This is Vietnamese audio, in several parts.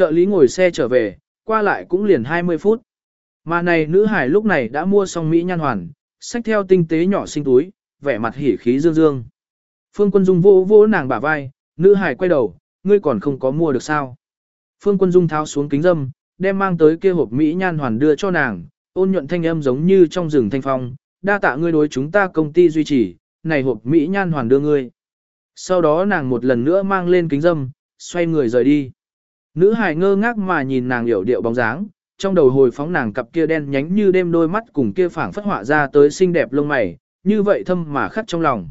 trợ lý ngồi xe trở về, qua lại cũng liền 20 phút. Mà này nữ hải lúc này đã mua xong Mỹ nhan hoàn, xách theo tinh tế nhỏ xinh túi, vẻ mặt hỉ khí dương dương. Phương Quân Dung vô vô nàng bả vai, nữ hải quay đầu, ngươi còn không có mua được sao. Phương Quân Dung tháo xuống kính dâm, đem mang tới kia hộp Mỹ nhan hoàn đưa cho nàng, ôn nhuận thanh âm giống như trong rừng thanh phong, đa tạ ngươi đối chúng ta công ty duy trì, này hộp Mỹ nhan hoàn đưa ngươi. Sau đó nàng một lần nữa mang lên kính dâm, xoay người rời đi. Nữ hài ngơ ngác mà nhìn nàng hiểu điệu bóng dáng, trong đầu hồi phóng nàng cặp kia đen nhánh như đêm đôi mắt cùng kia phảng phất họa ra tới xinh đẹp lông mày, như vậy thâm mà khắc trong lòng.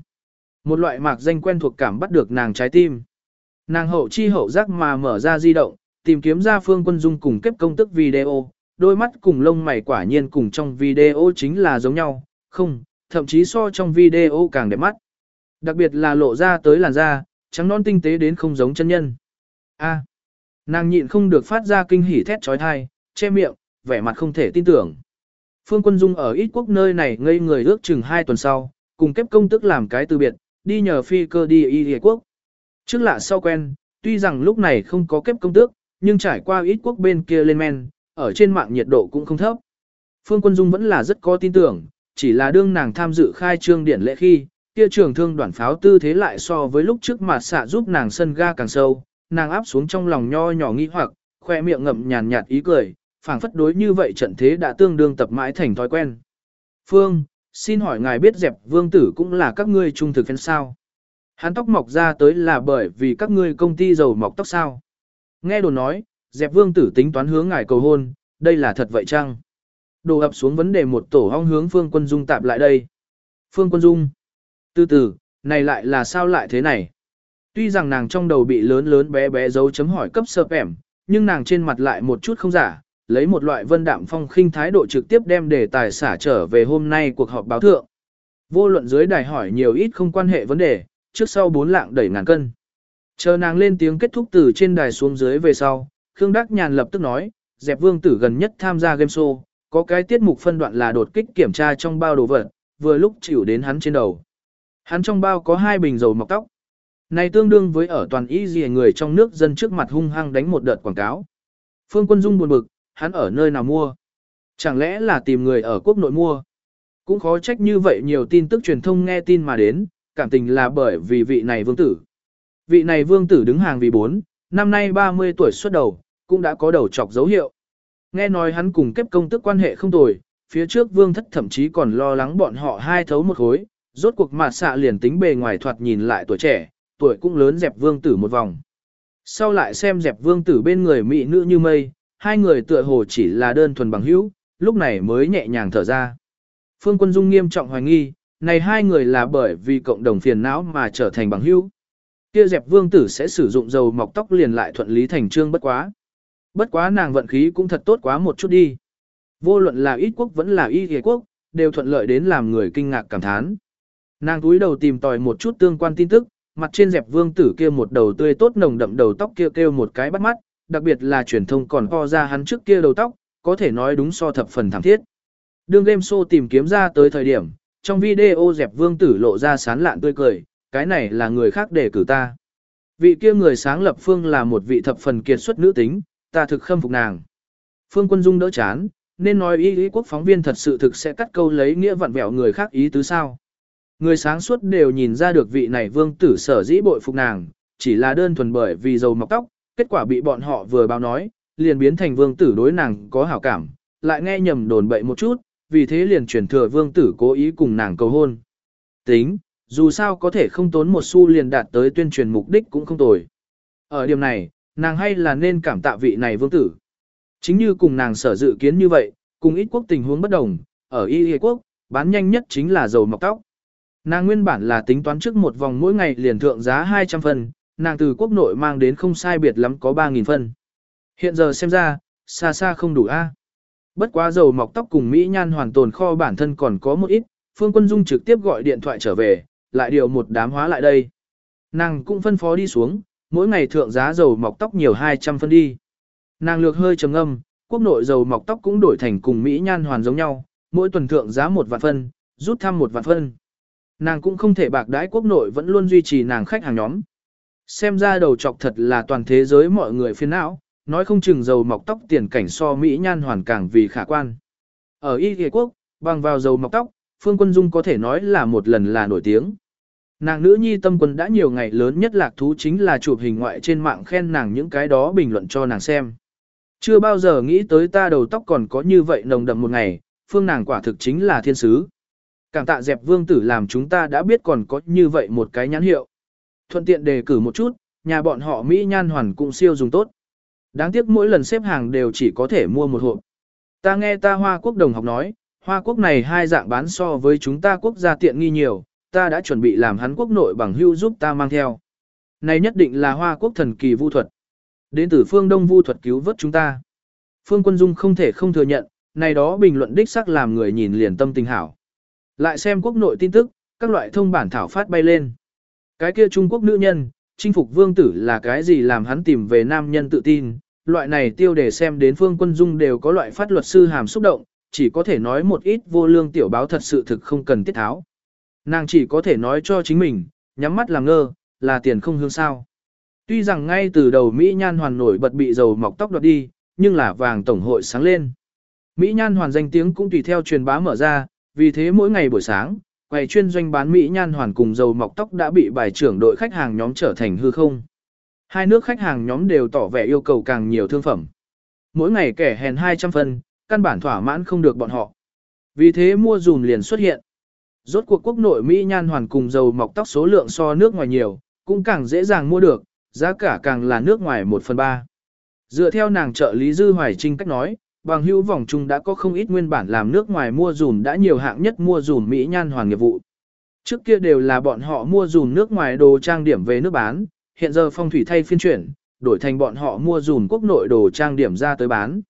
Một loại mạc danh quen thuộc cảm bắt được nàng trái tim. Nàng hậu chi hậu giác mà mở ra di động, tìm kiếm ra phương quân dung cùng kết công tức video, đôi mắt cùng lông mày quả nhiên cùng trong video chính là giống nhau, không, thậm chí so trong video càng đẹp mắt. Đặc biệt là lộ ra tới làn da, trắng non tinh tế đến không giống chân nhân. A nàng nhịn không được phát ra kinh hỉ thét trói thai, che miệng, vẻ mặt không thể tin tưởng. Phương Quân Dung ở ít quốc nơi này ngây người ước chừng 2 tuần sau, cùng kép công tức làm cái từ biệt, đi nhờ phi cơ đi y quốc. Trước lạ sau quen, tuy rằng lúc này không có kép công tước, nhưng trải qua ít quốc bên kia lên men, ở trên mạng nhiệt độ cũng không thấp. Phương Quân Dung vẫn là rất có tin tưởng, chỉ là đương nàng tham dự khai trương điển lễ khi, kia trường thương đoạn pháo tư thế lại so với lúc trước mà xạ giúp nàng sân ga càng sâu, nàng áp xuống trong lòng nho nhỏ nghi hoặc, khoe miệng ngậm nhàn nhạt ý cười, phảng phất đối như vậy trận thế đã tương đương tập mãi thành thói quen. Phương, xin hỏi ngài biết dẹp vương tử cũng là các ngươi trung thực phen sao? Hắn tóc mọc ra tới là bởi vì các ngươi công ty dầu mọc tóc sao? Nghe đồ nói, dẹp vương tử tính toán hướng ngài cầu hôn, đây là thật vậy chăng? Đồ ập xuống vấn đề một tổ hong hướng Phương Quân Dung tạp lại đây. Phương Quân Dung. Từ từ, này lại là sao lại thế này? Tuy rằng nàng trong đầu bị lớn lớn bé bé dấu chấm hỏi cấp sơ ẻm, nhưng nàng trên mặt lại một chút không giả, lấy một loại vân đạm phong khinh thái độ trực tiếp đem đề tài xả trở về hôm nay cuộc họp báo thượng. Vô luận dưới đài hỏi nhiều ít không quan hệ vấn đề, trước sau bốn lạng đẩy ngàn cân. Chờ nàng lên tiếng kết thúc từ trên đài xuống dưới về sau, Khương Đắc Nhàn lập tức nói, dẹp vương tử gần nhất tham gia game show, có cái tiết mục phân đoạn là đột kích kiểm tra trong bao đồ vật, vừa lúc chịu đến hắn trên đầu. Hắn trong bao có hai bình dầu mọc tóc. Này tương đương với ở toàn y gì người trong nước dân trước mặt hung hăng đánh một đợt quảng cáo. Phương Quân Dung buồn bực, hắn ở nơi nào mua? Chẳng lẽ là tìm người ở quốc nội mua? Cũng khó trách như vậy nhiều tin tức truyền thông nghe tin mà đến, cảm tình là bởi vì vị này vương tử. Vị này vương tử đứng hàng vì 4, năm nay 30 tuổi xuất đầu, cũng đã có đầu chọc dấu hiệu. Nghe nói hắn cùng kép công tức quan hệ không tồi, phía trước vương thất thậm chí còn lo lắng bọn họ hai thấu một khối, rốt cuộc mà xạ liền tính bề ngoài thoạt nhìn lại tuổi trẻ, tuổi cũng lớn dẹp vương tử một vòng. Sau lại xem dẹp vương tử bên người mỹ nữ như mây, hai người tựa hồ chỉ là đơn thuần bằng hữu, lúc này mới nhẹ nhàng thở ra. Phương Quân Dung nghiêm trọng hoài nghi, này hai người là bởi vì cộng đồng phiền não mà trở thành bằng hữu. Kia dẹp vương tử sẽ sử dụng dầu mọc tóc liền lại thuận lý thành trương bất quá. Bất quá nàng vận khí cũng thật tốt quá một chút đi. Vô luận là ít quốc vẫn là y ghề quốc, đều thuận lợi đến làm người kinh ngạc cảm thán. Nàng túi đầu tìm tòi một chút tương quan tin tức, mặt trên dẹp vương tử kia một đầu tươi tốt nồng đậm đầu tóc kia kêu một cái bắt mắt, đặc biệt là truyền thông còn co ra hắn trước kia đầu tóc, có thể nói đúng so thập phần thảm thiết. Đương game show tìm kiếm ra tới thời điểm, trong video dẹp vương tử lộ ra sán lạn tươi cười, cái này là người khác để cử ta. Vị kia người sáng lập phương là một vị thập phần kiệt xuất nữ tính, ta thực khâm phục nàng. Phương quân dung đỡ chán, nên nói ý ý quốc phóng viên thật sự thực sẽ cắt câu lấy nghĩa vặn vẹo người khác ý tứ sao. Người sáng suốt đều nhìn ra được vị này vương tử sở dĩ bội phục nàng, chỉ là đơn thuần bởi vì dầu mọc tóc, kết quả bị bọn họ vừa báo nói, liền biến thành vương tử đối nàng có hảo cảm, lại nghe nhầm đồn bậy một chút, vì thế liền chuyển thừa vương tử cố ý cùng nàng cầu hôn. Tính, dù sao có thể không tốn một xu liền đạt tới tuyên truyền mục đích cũng không tồi. Ở điểm này, nàng hay là nên cảm tạ vị này vương tử. Chính như cùng nàng sở dự kiến như vậy, cùng ít quốc tình huống bất đồng, ở y quốc, bán nhanh nhất chính là dầu mọc tóc. Nàng nguyên bản là tính toán trước một vòng mỗi ngày liền thượng giá 200 phần, nàng từ quốc nội mang đến không sai biệt lắm có 3.000 phân. Hiện giờ xem ra, xa xa không đủ a. Bất quá dầu mọc tóc cùng Mỹ nhan hoàn tồn kho bản thân còn có một ít, Phương Quân Dung trực tiếp gọi điện thoại trở về, lại điều một đám hóa lại đây. Nàng cũng phân phó đi xuống, mỗi ngày thượng giá dầu mọc tóc nhiều 200 phân đi. Nàng lược hơi trầm âm, quốc nội dầu mọc tóc cũng đổi thành cùng Mỹ nhan hoàn giống nhau, mỗi tuần thượng giá một vạn phân, rút thăm một vạn phân. Nàng cũng không thể bạc đãi quốc nội vẫn luôn duy trì nàng khách hàng nhóm. Xem ra đầu chọc thật là toàn thế giới mọi người phiền não, nói không chừng dầu mọc tóc tiền cảnh so Mỹ nhan hoàn càng vì khả quan. Ở Y Kỳ Quốc, bằng vào dầu mọc tóc, Phương Quân Dung có thể nói là một lần là nổi tiếng. Nàng nữ nhi tâm quân đã nhiều ngày lớn nhất lạc thú chính là chụp hình ngoại trên mạng khen nàng những cái đó bình luận cho nàng xem. Chưa bao giờ nghĩ tới ta đầu tóc còn có như vậy nồng đậm một ngày, phương nàng quả thực chính là thiên sứ. Cảm tạ dẹp vương tử làm chúng ta đã biết còn có như vậy một cái nhãn hiệu. Thuận tiện đề cử một chút, nhà bọn họ Mỹ nhan hoàn cũng siêu dùng tốt. Đáng tiếc mỗi lần xếp hàng đều chỉ có thể mua một hộp. Ta nghe ta Hoa Quốc đồng học nói, Hoa Quốc này hai dạng bán so với chúng ta quốc gia tiện nghi nhiều, ta đã chuẩn bị làm hắn quốc nội bằng hưu giúp ta mang theo. Này nhất định là Hoa Quốc thần kỳ vu thuật. Đến từ phương Đông vu thuật cứu vớt chúng ta. Phương Quân Dung không thể không thừa nhận, này đó bình luận đích sắc làm người nhìn liền tâm tình hảo. Lại xem quốc nội tin tức, các loại thông bản thảo phát bay lên. Cái kia Trung Quốc nữ nhân, chinh phục vương tử là cái gì làm hắn tìm về nam nhân tự tin, loại này tiêu đề xem đến phương quân dung đều có loại phát luật sư hàm xúc động, chỉ có thể nói một ít vô lương tiểu báo thật sự thực không cần tiết tháo. Nàng chỉ có thể nói cho chính mình, nhắm mắt làm ngơ, là tiền không hương sao. Tuy rằng ngay từ đầu Mỹ Nhan Hoàn nổi bật bị dầu mọc tóc đoạt đi, nhưng là vàng tổng hội sáng lên. Mỹ Nhan Hoàn danh tiếng cũng tùy theo truyền bá mở ra, vì thế mỗi ngày buổi sáng, quầy chuyên doanh bán Mỹ Nhan Hoàn cùng dầu mọc tóc đã bị bài trưởng đội khách hàng nhóm trở thành hư không. Hai nước khách hàng nhóm đều tỏ vẻ yêu cầu càng nhiều thương phẩm. Mỗi ngày kẻ hèn 200 phân, căn bản thỏa mãn không được bọn họ. Vì thế mua dùm liền xuất hiện. Rốt cuộc quốc nội Mỹ nhan hoàn cùng dầu mọc tóc số lượng so nước ngoài nhiều, cũng càng dễ dàng mua được, giá cả càng là nước ngoài 1 phần 3. Dựa theo nàng trợ lý Dư Hoài Trinh cách nói, bằng hữu vòng chung đã có không ít nguyên bản làm nước ngoài mua dùm đã nhiều hạng nhất mua dùm Mỹ nhan Hoàng nghiệp vụ. Trước kia đều là bọn họ mua dùm nước ngoài đồ trang điểm về nước bán, hiện giờ phong thủy thay phiên chuyển, đổi thành bọn họ mua dùm quốc nội đồ trang điểm ra tới bán.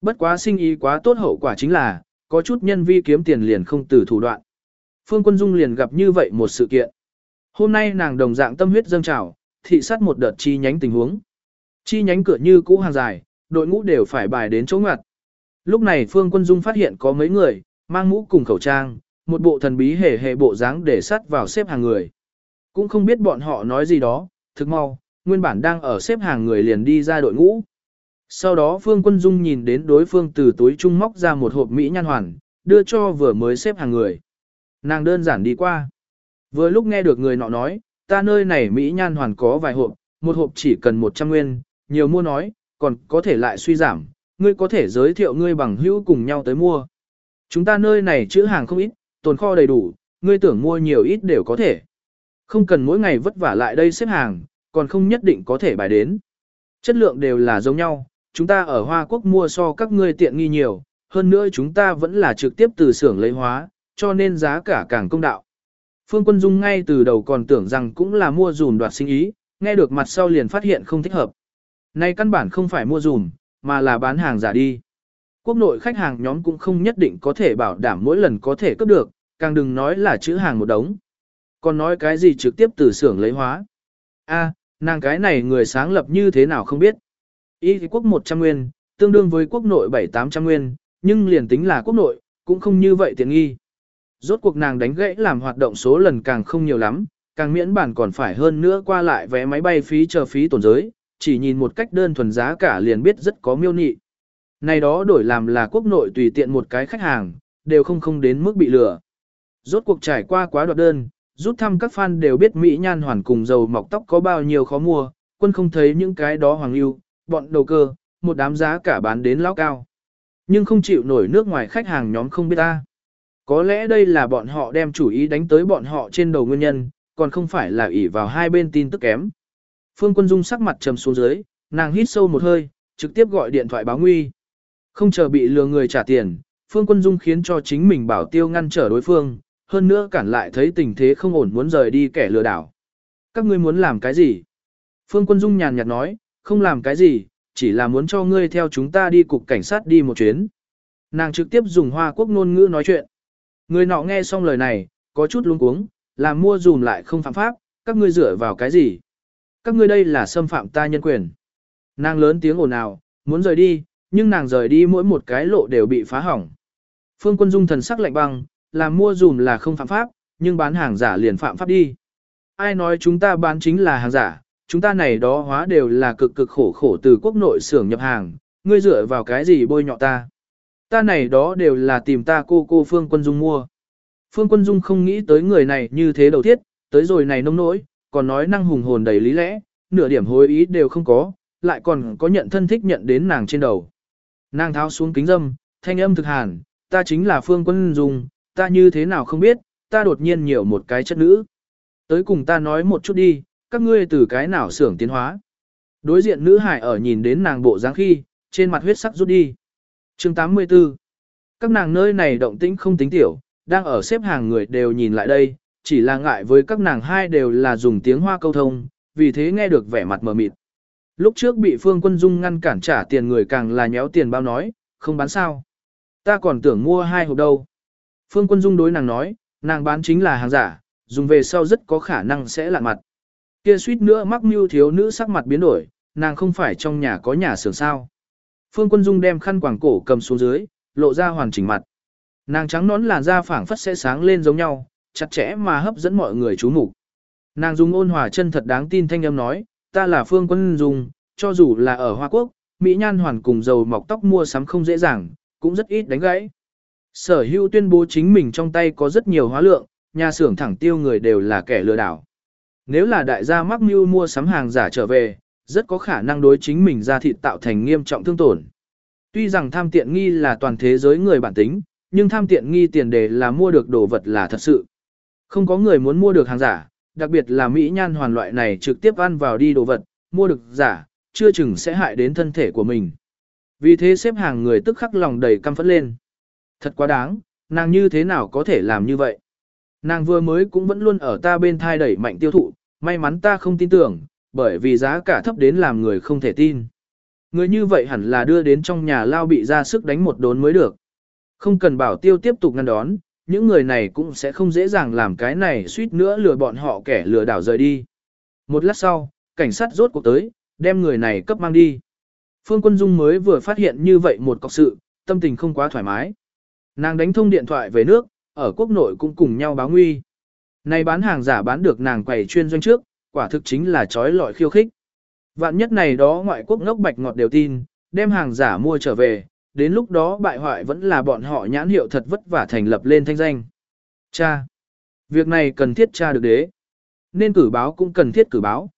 Bất quá sinh ý quá tốt hậu quả chính là, có chút nhân vi kiếm tiền liền không từ thủ đoạn. Phương Quân Dung liền gặp như vậy một sự kiện. Hôm nay nàng đồng dạng tâm huyết dâng trào, thị sát một đợt chi nhánh tình huống. Chi nhánh cửa như cũ hàng dài, đội ngũ đều phải bài đến chỗ ngặt. Lúc này Phương Quân Dung phát hiện có mấy người, mang mũ cùng khẩu trang, một bộ thần bí hề hề bộ dáng để sắt vào xếp hàng người. Cũng không biết bọn họ nói gì đó, thực mau, nguyên bản đang ở xếp hàng người liền đi ra đội ngũ. Sau đó Phương Quân Dung nhìn đến đối phương từ túi trung móc ra một hộp Mỹ nhan hoàn, đưa cho vừa mới xếp hàng người. Nàng đơn giản đi qua. Vừa lúc nghe được người nọ nói, ta nơi này Mỹ nhan hoàn có vài hộp, một hộp chỉ cần 100 nguyên, nhiều mua nói, còn có thể lại suy giảm, ngươi có thể giới thiệu ngươi bằng hữu cùng nhau tới mua. Chúng ta nơi này chữ hàng không ít, tồn kho đầy đủ, ngươi tưởng mua nhiều ít đều có thể. Không cần mỗi ngày vất vả lại đây xếp hàng, còn không nhất định có thể bài đến. Chất lượng đều là giống nhau, chúng ta ở Hoa Quốc mua so các ngươi tiện nghi nhiều, hơn nữa chúng ta vẫn là trực tiếp từ xưởng lấy hóa, cho nên giá cả càng công đạo. Phương Quân Dung ngay từ đầu còn tưởng rằng cũng là mua dùn đoạt sinh ý, nghe được mặt sau liền phát hiện không thích hợp. Nay căn bản không phải mua dùm, mà là bán hàng giả đi. Quốc nội khách hàng nhóm cũng không nhất định có thể bảo đảm mỗi lần có thể cướp được, càng đừng nói là chữ hàng một đống. Còn nói cái gì trực tiếp từ xưởng lấy hóa. A, nàng cái này người sáng lập như thế nào không biết. Y quốc 100 nguyên, tương đương với quốc nội 7-800 nguyên, nhưng liền tính là quốc nội, cũng không như vậy tiện nghi. Rốt cuộc nàng đánh gãy làm hoạt động số lần càng không nhiều lắm, càng miễn bản còn phải hơn nữa qua lại vé máy bay phí chờ phí tổn giới, chỉ nhìn một cách đơn thuần giá cả liền biết rất có miêu nị. Này đó đổi làm là quốc nội tùy tiện một cái khách hàng, đều không không đến mức bị lừa. Rốt cuộc trải qua quá đoạt đơn, rút thăm các fan đều biết Mỹ nhan hoàn cùng dầu mọc tóc có bao nhiêu khó mua, quân không thấy những cái đó hoàng lưu, bọn đầu cơ, một đám giá cả bán đến lão cao. Nhưng không chịu nổi nước ngoài khách hàng nhóm không biết ta. Có lẽ đây là bọn họ đem chủ ý đánh tới bọn họ trên đầu nguyên nhân, còn không phải là ỷ vào hai bên tin tức kém. Phương Quân Dung sắc mặt trầm xuống dưới, nàng hít sâu một hơi, trực tiếp gọi điện thoại báo nguy. Không chờ bị lừa người trả tiền, Phương Quân Dung khiến cho chính mình bảo tiêu ngăn trở đối phương, hơn nữa cản lại thấy tình thế không ổn muốn rời đi kẻ lừa đảo. Các ngươi muốn làm cái gì? Phương Quân Dung nhàn nhạt nói, không làm cái gì, chỉ là muốn cho ngươi theo chúng ta đi cục cảnh sát đi một chuyến. Nàng trực tiếp dùng hoa quốc ngôn ngữ nói chuyện. Người nọ nghe xong lời này, có chút luống cuống, làm mua dùm lại không phạm pháp, các ngươi dựa vào cái gì? Các ngươi đây là xâm phạm ta nhân quyền. Nàng lớn tiếng ồn ào, muốn rời đi, nhưng nàng rời đi mỗi một cái lộ đều bị phá hỏng. Phương Quân Dung thần sắc lạnh băng, làm mua dùm là không phạm pháp, nhưng bán hàng giả liền phạm pháp đi. Ai nói chúng ta bán chính là hàng giả, chúng ta này đó hóa đều là cực cực khổ khổ từ quốc nội xưởng nhập hàng, ngươi dựa vào cái gì bôi nhọ ta. Ta này đó đều là tìm ta cô cô Phương Quân Dung mua. Phương Quân Dung không nghĩ tới người này như thế đầu thiết, tới rồi này nông nỗi, còn nói năng hùng hồn đầy lý lẽ, nửa điểm hối ý đều không có, lại còn có nhận thân thích nhận đến nàng trên đầu. Nàng tháo xuống kính dâm, thanh âm thực hàn, ta chính là Phương Quân Dung, ta như thế nào không biết, ta đột nhiên nhiều một cái chất nữ. Tới cùng ta nói một chút đi, các ngươi từ cái nào xưởng tiến hóa. Đối diện nữ hải ở nhìn đến nàng bộ dáng khi, trên mặt huyết sắc rút đi. chương 84 Các nàng nơi này động tĩnh không tính tiểu, đang ở xếp hàng người đều nhìn lại đây, chỉ là ngại với các nàng hai đều là dùng tiếng hoa câu thông, vì thế nghe được vẻ mặt mờ mịt. Lúc trước bị Phương Quân Dung ngăn cản trả tiền người càng là nhéo tiền bao nói, không bán sao. Ta còn tưởng mua hai hộp đâu. Phương Quân Dung đối nàng nói, nàng bán chính là hàng giả, dùng về sau rất có khả năng sẽ lạ mặt. Kia suýt nữa mắc mưu thiếu nữ sắc mặt biến đổi, nàng không phải trong nhà có nhà xưởng sao. Phương Quân Dung đem khăn quàng cổ cầm xuống dưới, lộ ra hoàn chỉnh mặt. Nàng trắng nón làn da phảng phất sẽ sáng lên giống nhau, chặt chẽ mà hấp dẫn mọi người chú mục. Nàng dùng ôn hòa chân thật đáng tin thanh âm nói, ta là Phương Quân Dung, cho dù là ở Hoa Quốc, Mỹ Nhan Hoàn cùng dầu mọc tóc mua sắm không dễ dàng, cũng rất ít đánh gãy. Sở hữu tuyên bố chính mình trong tay có rất nhiều hóa lượng, nhà xưởng thẳng tiêu người đều là kẻ lừa đảo. Nếu là đại gia mắc mưu mua sắm hàng giả trở về, rất có khả năng đối chính mình ra thịt tạo thành nghiêm trọng thương tổn. Tuy rằng tham tiện nghi là toàn thế giới người bản tính, nhưng tham tiện nghi tiền đề là mua được đồ vật là thật sự. Không có người muốn mua được hàng giả, đặc biệt là Mỹ nhan hoàn loại này trực tiếp ăn vào đi đồ vật, mua được giả, chưa chừng sẽ hại đến thân thể của mình. Vì thế xếp hàng người tức khắc lòng đầy căm phẫn lên. Thật quá đáng, nàng như thế nào có thể làm như vậy? Nàng vừa mới cũng vẫn luôn ở ta bên thai đẩy mạnh tiêu thụ, may mắn ta không tin tưởng, bởi vì giá cả thấp đến làm người không thể tin. Người như vậy hẳn là đưa đến trong nhà lao bị ra sức đánh một đốn mới được. Không cần bảo tiêu tiếp tục ngăn đón, những người này cũng sẽ không dễ dàng làm cái này suýt nữa lừa bọn họ kẻ lừa đảo rời đi. Một lát sau, cảnh sát rốt cuộc tới, đem người này cấp mang đi. Phương Quân Dung mới vừa phát hiện như vậy một cọc sự, tâm tình không quá thoải mái. Nàng đánh thông điện thoại về nước, ở quốc nội cũng cùng nhau báo nguy. Này bán hàng giả bán được nàng quầy chuyên doanh trước, quả thực chính là trói lọi khiêu khích. Vạn nhất này đó ngoại quốc ngốc bạch ngọt đều tin, đem hàng giả mua trở về, đến lúc đó bại hoại vẫn là bọn họ nhãn hiệu thật vất vả thành lập lên thanh danh. Cha! Việc này cần thiết cha được đế. Nên cử báo cũng cần thiết cử báo.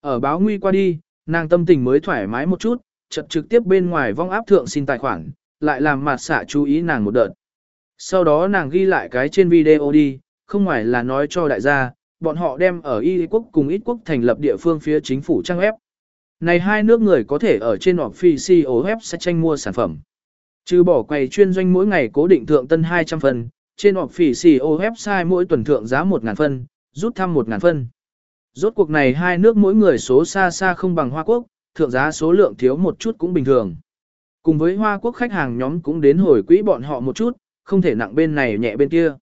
Ở báo nguy qua đi, nàng tâm tình mới thoải mái một chút, chật trực tiếp bên ngoài vong áp thượng xin tài khoản, lại làm mặt xạ chú ý nàng một đợt. Sau đó nàng ghi lại cái trên video đi, không ngoài là nói cho đại gia, bọn họ đem ở Y quốc cùng ít quốc thành lập địa phương phía chính phủ trang web. Này hai nước người có thể ở trên official web sẽ tranh mua sản phẩm. Trừ bỏ quầy chuyên doanh mỗi ngày cố định thượng tân 200 phân, trên official website mỗi tuần thượng giá 1.000 phân, rút thăm 1.000 phân. Rốt cuộc này hai nước mỗi người số xa xa không bằng Hoa Quốc, thượng giá số lượng thiếu một chút cũng bình thường. Cùng với Hoa Quốc khách hàng nhóm cũng đến hồi quỹ bọn họ một chút, không thể nặng bên này nhẹ bên kia.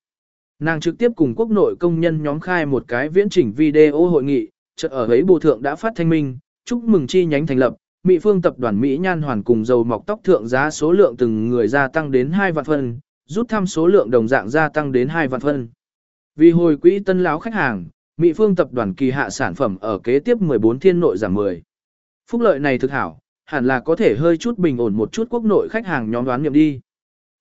Nàng trực tiếp cùng quốc nội công nhân nhóm khai một cái viễn chỉnh video hội nghị, chợt ở ấy bộ thượng đã phát thanh minh, chúc mừng chi nhánh thành lập, Mỹ phương tập đoàn Mỹ nhan hoàn cùng dầu mọc tóc thượng giá số lượng từng người gia tăng đến 2 vạn phân, rút thăm số lượng đồng dạng gia tăng đến 2 vạn phân. Vì hồi quỹ tân láo khách hàng, Mỹ phương tập đoàn kỳ hạ sản phẩm ở kế tiếp 14 thiên nội giảm 10. Phúc lợi này thực hảo, hẳn là có thể hơi chút bình ổn một chút quốc nội khách hàng nhóm đoán nghiệm đi.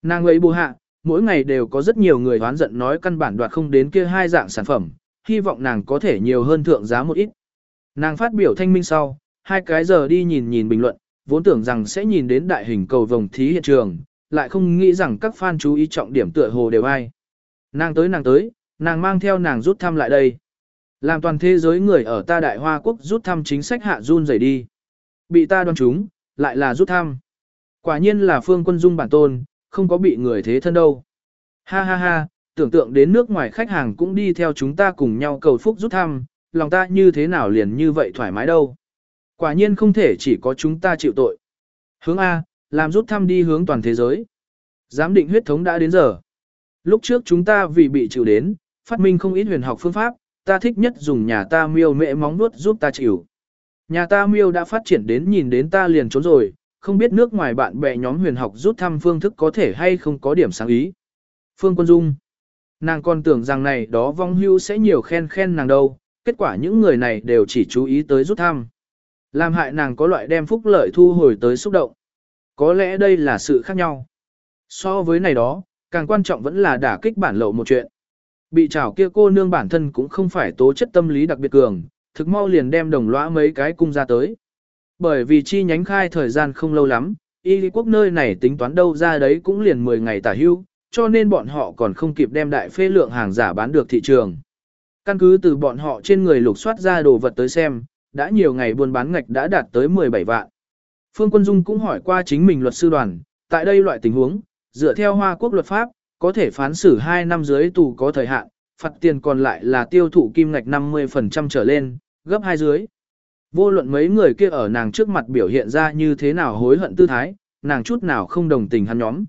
Nàng ấy bù hạ, mỗi ngày đều có rất nhiều người đoán giận nói căn bản đoạt không đến kia hai dạng sản phẩm, hy vọng nàng có thể nhiều hơn thượng giá một ít. Nàng phát biểu thanh minh sau, hai cái giờ đi nhìn nhìn bình luận, vốn tưởng rằng sẽ nhìn đến đại hình cầu vòng thí hiện trường, lại không nghĩ rằng các fan chú ý trọng điểm tựa hồ đều ai. Nàng tới nàng tới, nàng mang theo nàng rút thăm lại đây. Làm toàn thế giới người ở ta đại hoa quốc rút thăm chính sách hạ run rẩy đi. Bị ta đoan chúng, lại là rút thăm. Quả nhiên là phương quân dung bản tôn, không có bị người thế thân đâu. Ha ha ha, tưởng tượng đến nước ngoài khách hàng cũng đi theo chúng ta cùng nhau cầu phúc rút thăm, lòng ta như thế nào liền như vậy thoải mái đâu. Quả nhiên không thể chỉ có chúng ta chịu tội. Hướng A, làm rút thăm đi hướng toàn thế giới. Giám định huyết thống đã đến giờ. Lúc trước chúng ta vì bị chịu đến, phát minh không ít huyền học phương pháp, ta thích nhất dùng nhà ta miêu mẹ móng nuốt giúp ta chịu. Nhà ta miêu đã phát triển đến nhìn đến ta liền trốn rồi, không biết nước ngoài bạn bè nhóm huyền học rút thăm phương thức có thể hay không có điểm sáng ý. Phương Quân Dung Nàng còn tưởng rằng này đó vong hưu sẽ nhiều khen khen nàng đâu, kết quả những người này đều chỉ chú ý tới rút thăm. Làm hại nàng có loại đem phúc lợi thu hồi tới xúc động. Có lẽ đây là sự khác nhau. So với này đó, càng quan trọng vẫn là đả kích bản lậu một chuyện. Bị trảo kia cô nương bản thân cũng không phải tố chất tâm lý đặc biệt cường, thực mau liền đem đồng lõa mấy cái cung ra tới. Bởi vì chi nhánh khai thời gian không lâu lắm, y lý quốc nơi này tính toán đâu ra đấy cũng liền 10 ngày tả hưu, cho nên bọn họ còn không kịp đem đại phê lượng hàng giả bán được thị trường. Căn cứ từ bọn họ trên người lục soát ra đồ vật tới xem, đã nhiều ngày buôn bán ngạch đã đạt tới 17 vạn. Phương Quân Dung cũng hỏi qua chính mình luật sư đoàn, tại đây loại tình huống, dựa theo Hoa Quốc luật pháp, có thể phán xử 2 năm dưới tù có thời hạn, phạt tiền còn lại là tiêu thụ kim ngạch 50% trở lên, gấp hai dưới. Vô luận mấy người kia ở nàng trước mặt biểu hiện ra như thế nào hối hận tư thái, nàng chút nào không đồng tình hắn nhóm.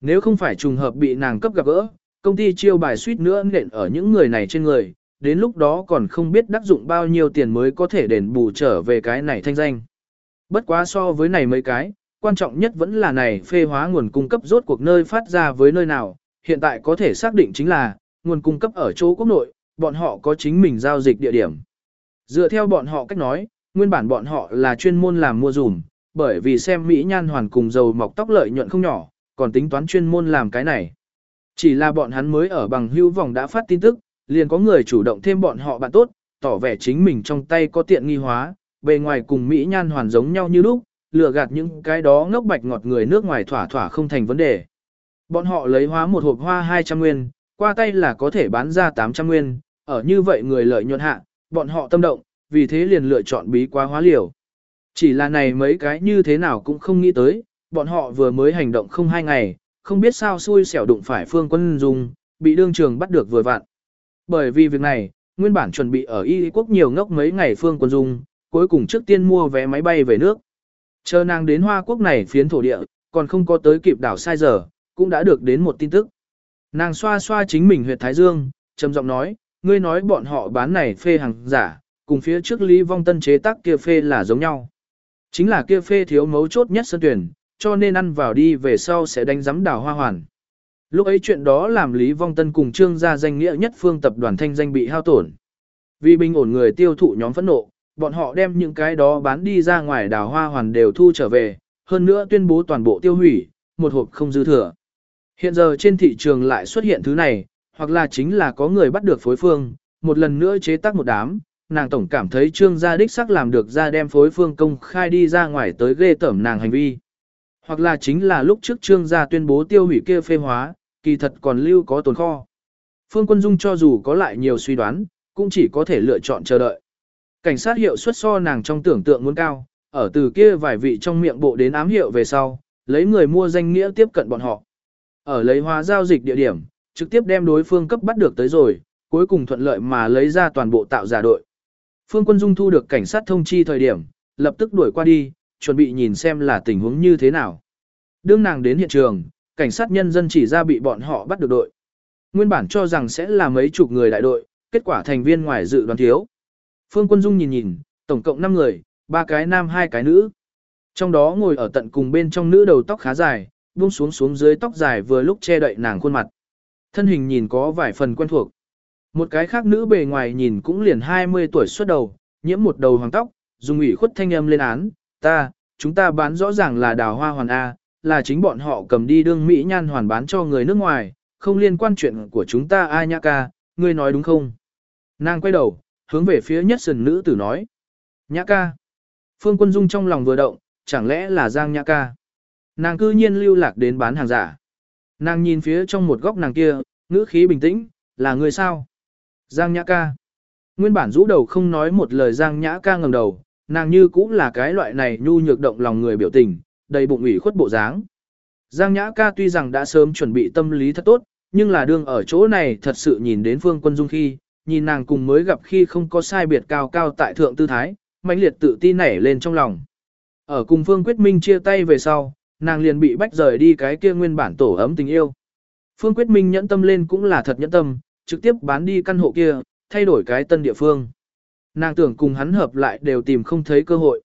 Nếu không phải trùng hợp bị nàng cấp gặp gỡ, công ty chiêu bài suýt nữa nện ở những người này trên người, đến lúc đó còn không biết đắc dụng bao nhiêu tiền mới có thể đền bù trở về cái này thanh danh. Bất quá so với này mấy cái, quan trọng nhất vẫn là này phê hóa nguồn cung cấp rốt cuộc nơi phát ra với nơi nào, hiện tại có thể xác định chính là, nguồn cung cấp ở chỗ quốc nội, bọn họ có chính mình giao dịch địa điểm. Dựa theo bọn họ cách nói, nguyên bản bọn họ là chuyên môn làm mua dùm, bởi vì xem Mỹ nhan hoàn cùng dầu mọc tóc lợi nhuận không nhỏ, còn tính toán chuyên môn làm cái này. Chỉ là bọn hắn mới ở bằng hữu vòng đã phát tin tức, liền có người chủ động thêm bọn họ bạn tốt, tỏ vẻ chính mình trong tay có tiện nghi hóa, bề ngoài cùng Mỹ nhan hoàn giống nhau như lúc, lừa gạt những cái đó ngốc bạch ngọt người nước ngoài thỏa thỏa không thành vấn đề. Bọn họ lấy hóa một hộp hoa 200 nguyên, qua tay là có thể bán ra 800 nguyên, ở như vậy người lợi nhuận hạ, bọn họ tâm động, vì thế liền lựa chọn bí quá hóa liều. Chỉ là này mấy cái như thế nào cũng không nghĩ tới, bọn họ vừa mới hành động không hai ngày, không biết sao xui xẻo đụng phải phương quân dung, bị đương trường bắt được vừa vặn. Bởi vì việc này, nguyên bản chuẩn bị ở Y quốc nhiều ngốc mấy ngày phương quân dung, cuối cùng trước tiên mua vé máy bay về nước. Chờ nàng đến Hoa quốc này phiến thổ địa, còn không có tới kịp đảo sai giờ, cũng đã được đến một tin tức. Nàng xoa xoa chính mình huyệt Thái Dương, trầm giọng nói, ngươi nói bọn họ bán này phê hàng giả, cùng phía trước Lý Vong Tân chế tác kia phê là giống nhau. Chính là kia phê thiếu mấu chốt nhất sân tuyển, cho nên ăn vào đi về sau sẽ đánh giấm đảo hoa hoàn. Lúc ấy chuyện đó làm Lý Vong Tân cùng trương gia danh nghĩa nhất phương tập đoàn thanh danh bị hao tổn. Vì bình ổn người tiêu thụ nhóm phẫn nộ, bọn họ đem những cái đó bán đi ra ngoài đào hoa hoàn đều thu trở về, hơn nữa tuyên bố toàn bộ tiêu hủy, một hộp không dư thừa. Hiện giờ trên thị trường lại xuất hiện thứ này, hoặc là chính là có người bắt được phối phương, một lần nữa chế tác một đám, nàng tổng cảm thấy trương gia đích sắc làm được ra đem phối phương công khai đi ra ngoài tới ghê tẩm nàng hành vi. Hoặc là chính là lúc trước trương gia tuyên bố tiêu hủy kia phê hóa, kỳ thật còn lưu có tồn kho. Phương Quân Dung cho dù có lại nhiều suy đoán, cũng chỉ có thể lựa chọn chờ đợi. Cảnh sát hiệu suất so nàng trong tưởng tượng muốn cao, ở từ kia vài vị trong miệng bộ đến ám hiệu về sau, lấy người mua danh nghĩa tiếp cận bọn họ. Ở lấy hóa giao dịch địa điểm, trực tiếp đem đối phương cấp bắt được tới rồi, cuối cùng thuận lợi mà lấy ra toàn bộ tạo giả đội. Phương Quân Dung thu được cảnh sát thông chi thời điểm, lập tức đuổi qua đi, chuẩn bị nhìn xem là tình huống như thế nào. Đương nàng đến hiện trường, cảnh sát nhân dân chỉ ra bị bọn họ bắt được đội. Nguyên bản cho rằng sẽ là mấy chục người đại đội, kết quả thành viên ngoài dự đoán thiếu. Phương Quân Dung nhìn nhìn, tổng cộng 5 người, ba cái nam hai cái nữ. Trong đó ngồi ở tận cùng bên trong nữ đầu tóc khá dài, buông xuống xuống dưới tóc dài vừa lúc che đậy nàng khuôn mặt. Thân hình nhìn có vài phần quen thuộc. Một cái khác nữ bề ngoài nhìn cũng liền 20 tuổi xuất đầu, nhiễm một đầu hoàng tóc, dùng ủy khuất thanh âm lên án, ta, chúng ta bán rõ ràng là đào hoa hoàn A, là chính bọn họ cầm đi đương Mỹ nhan hoàn bán cho người nước ngoài, không liên quan chuyện của chúng ta ai nhã ca, ngươi nói đúng không? Nàng quay đầu, hướng về phía nhất sần nữ tử nói. Nhã ca. Phương Quân Dung trong lòng vừa động, chẳng lẽ là Giang Nhã ca. Nàng cư nhiên lưu lạc đến bán hàng giả. Nàng nhìn phía trong một góc nàng kia, ngữ khí bình tĩnh, là người sao? Giang Nhã ca. Nguyên bản rũ đầu không nói một lời Giang Nhã ca ngẩng đầu, nàng như cũng là cái loại này nhu nhược động lòng người biểu tình, đầy bụng ủy khuất bộ dáng. Giang Nhã ca tuy rằng đã sớm chuẩn bị tâm lý thật tốt, nhưng là đương ở chỗ này thật sự nhìn đến Phương Quân Dung khi, nhìn nàng cùng mới gặp khi không có sai biệt cao cao tại thượng tư thái, mãnh liệt tự ti nảy lên trong lòng. Ở cùng Phương Quyết Minh chia tay về sau, nàng liền bị bách rời đi cái kia nguyên bản tổ ấm tình yêu. Phương Quyết Minh nhẫn tâm lên cũng là thật nhẫn tâm, trực tiếp bán đi căn hộ kia, thay đổi cái tân địa phương. Nàng tưởng cùng hắn hợp lại đều tìm không thấy cơ hội.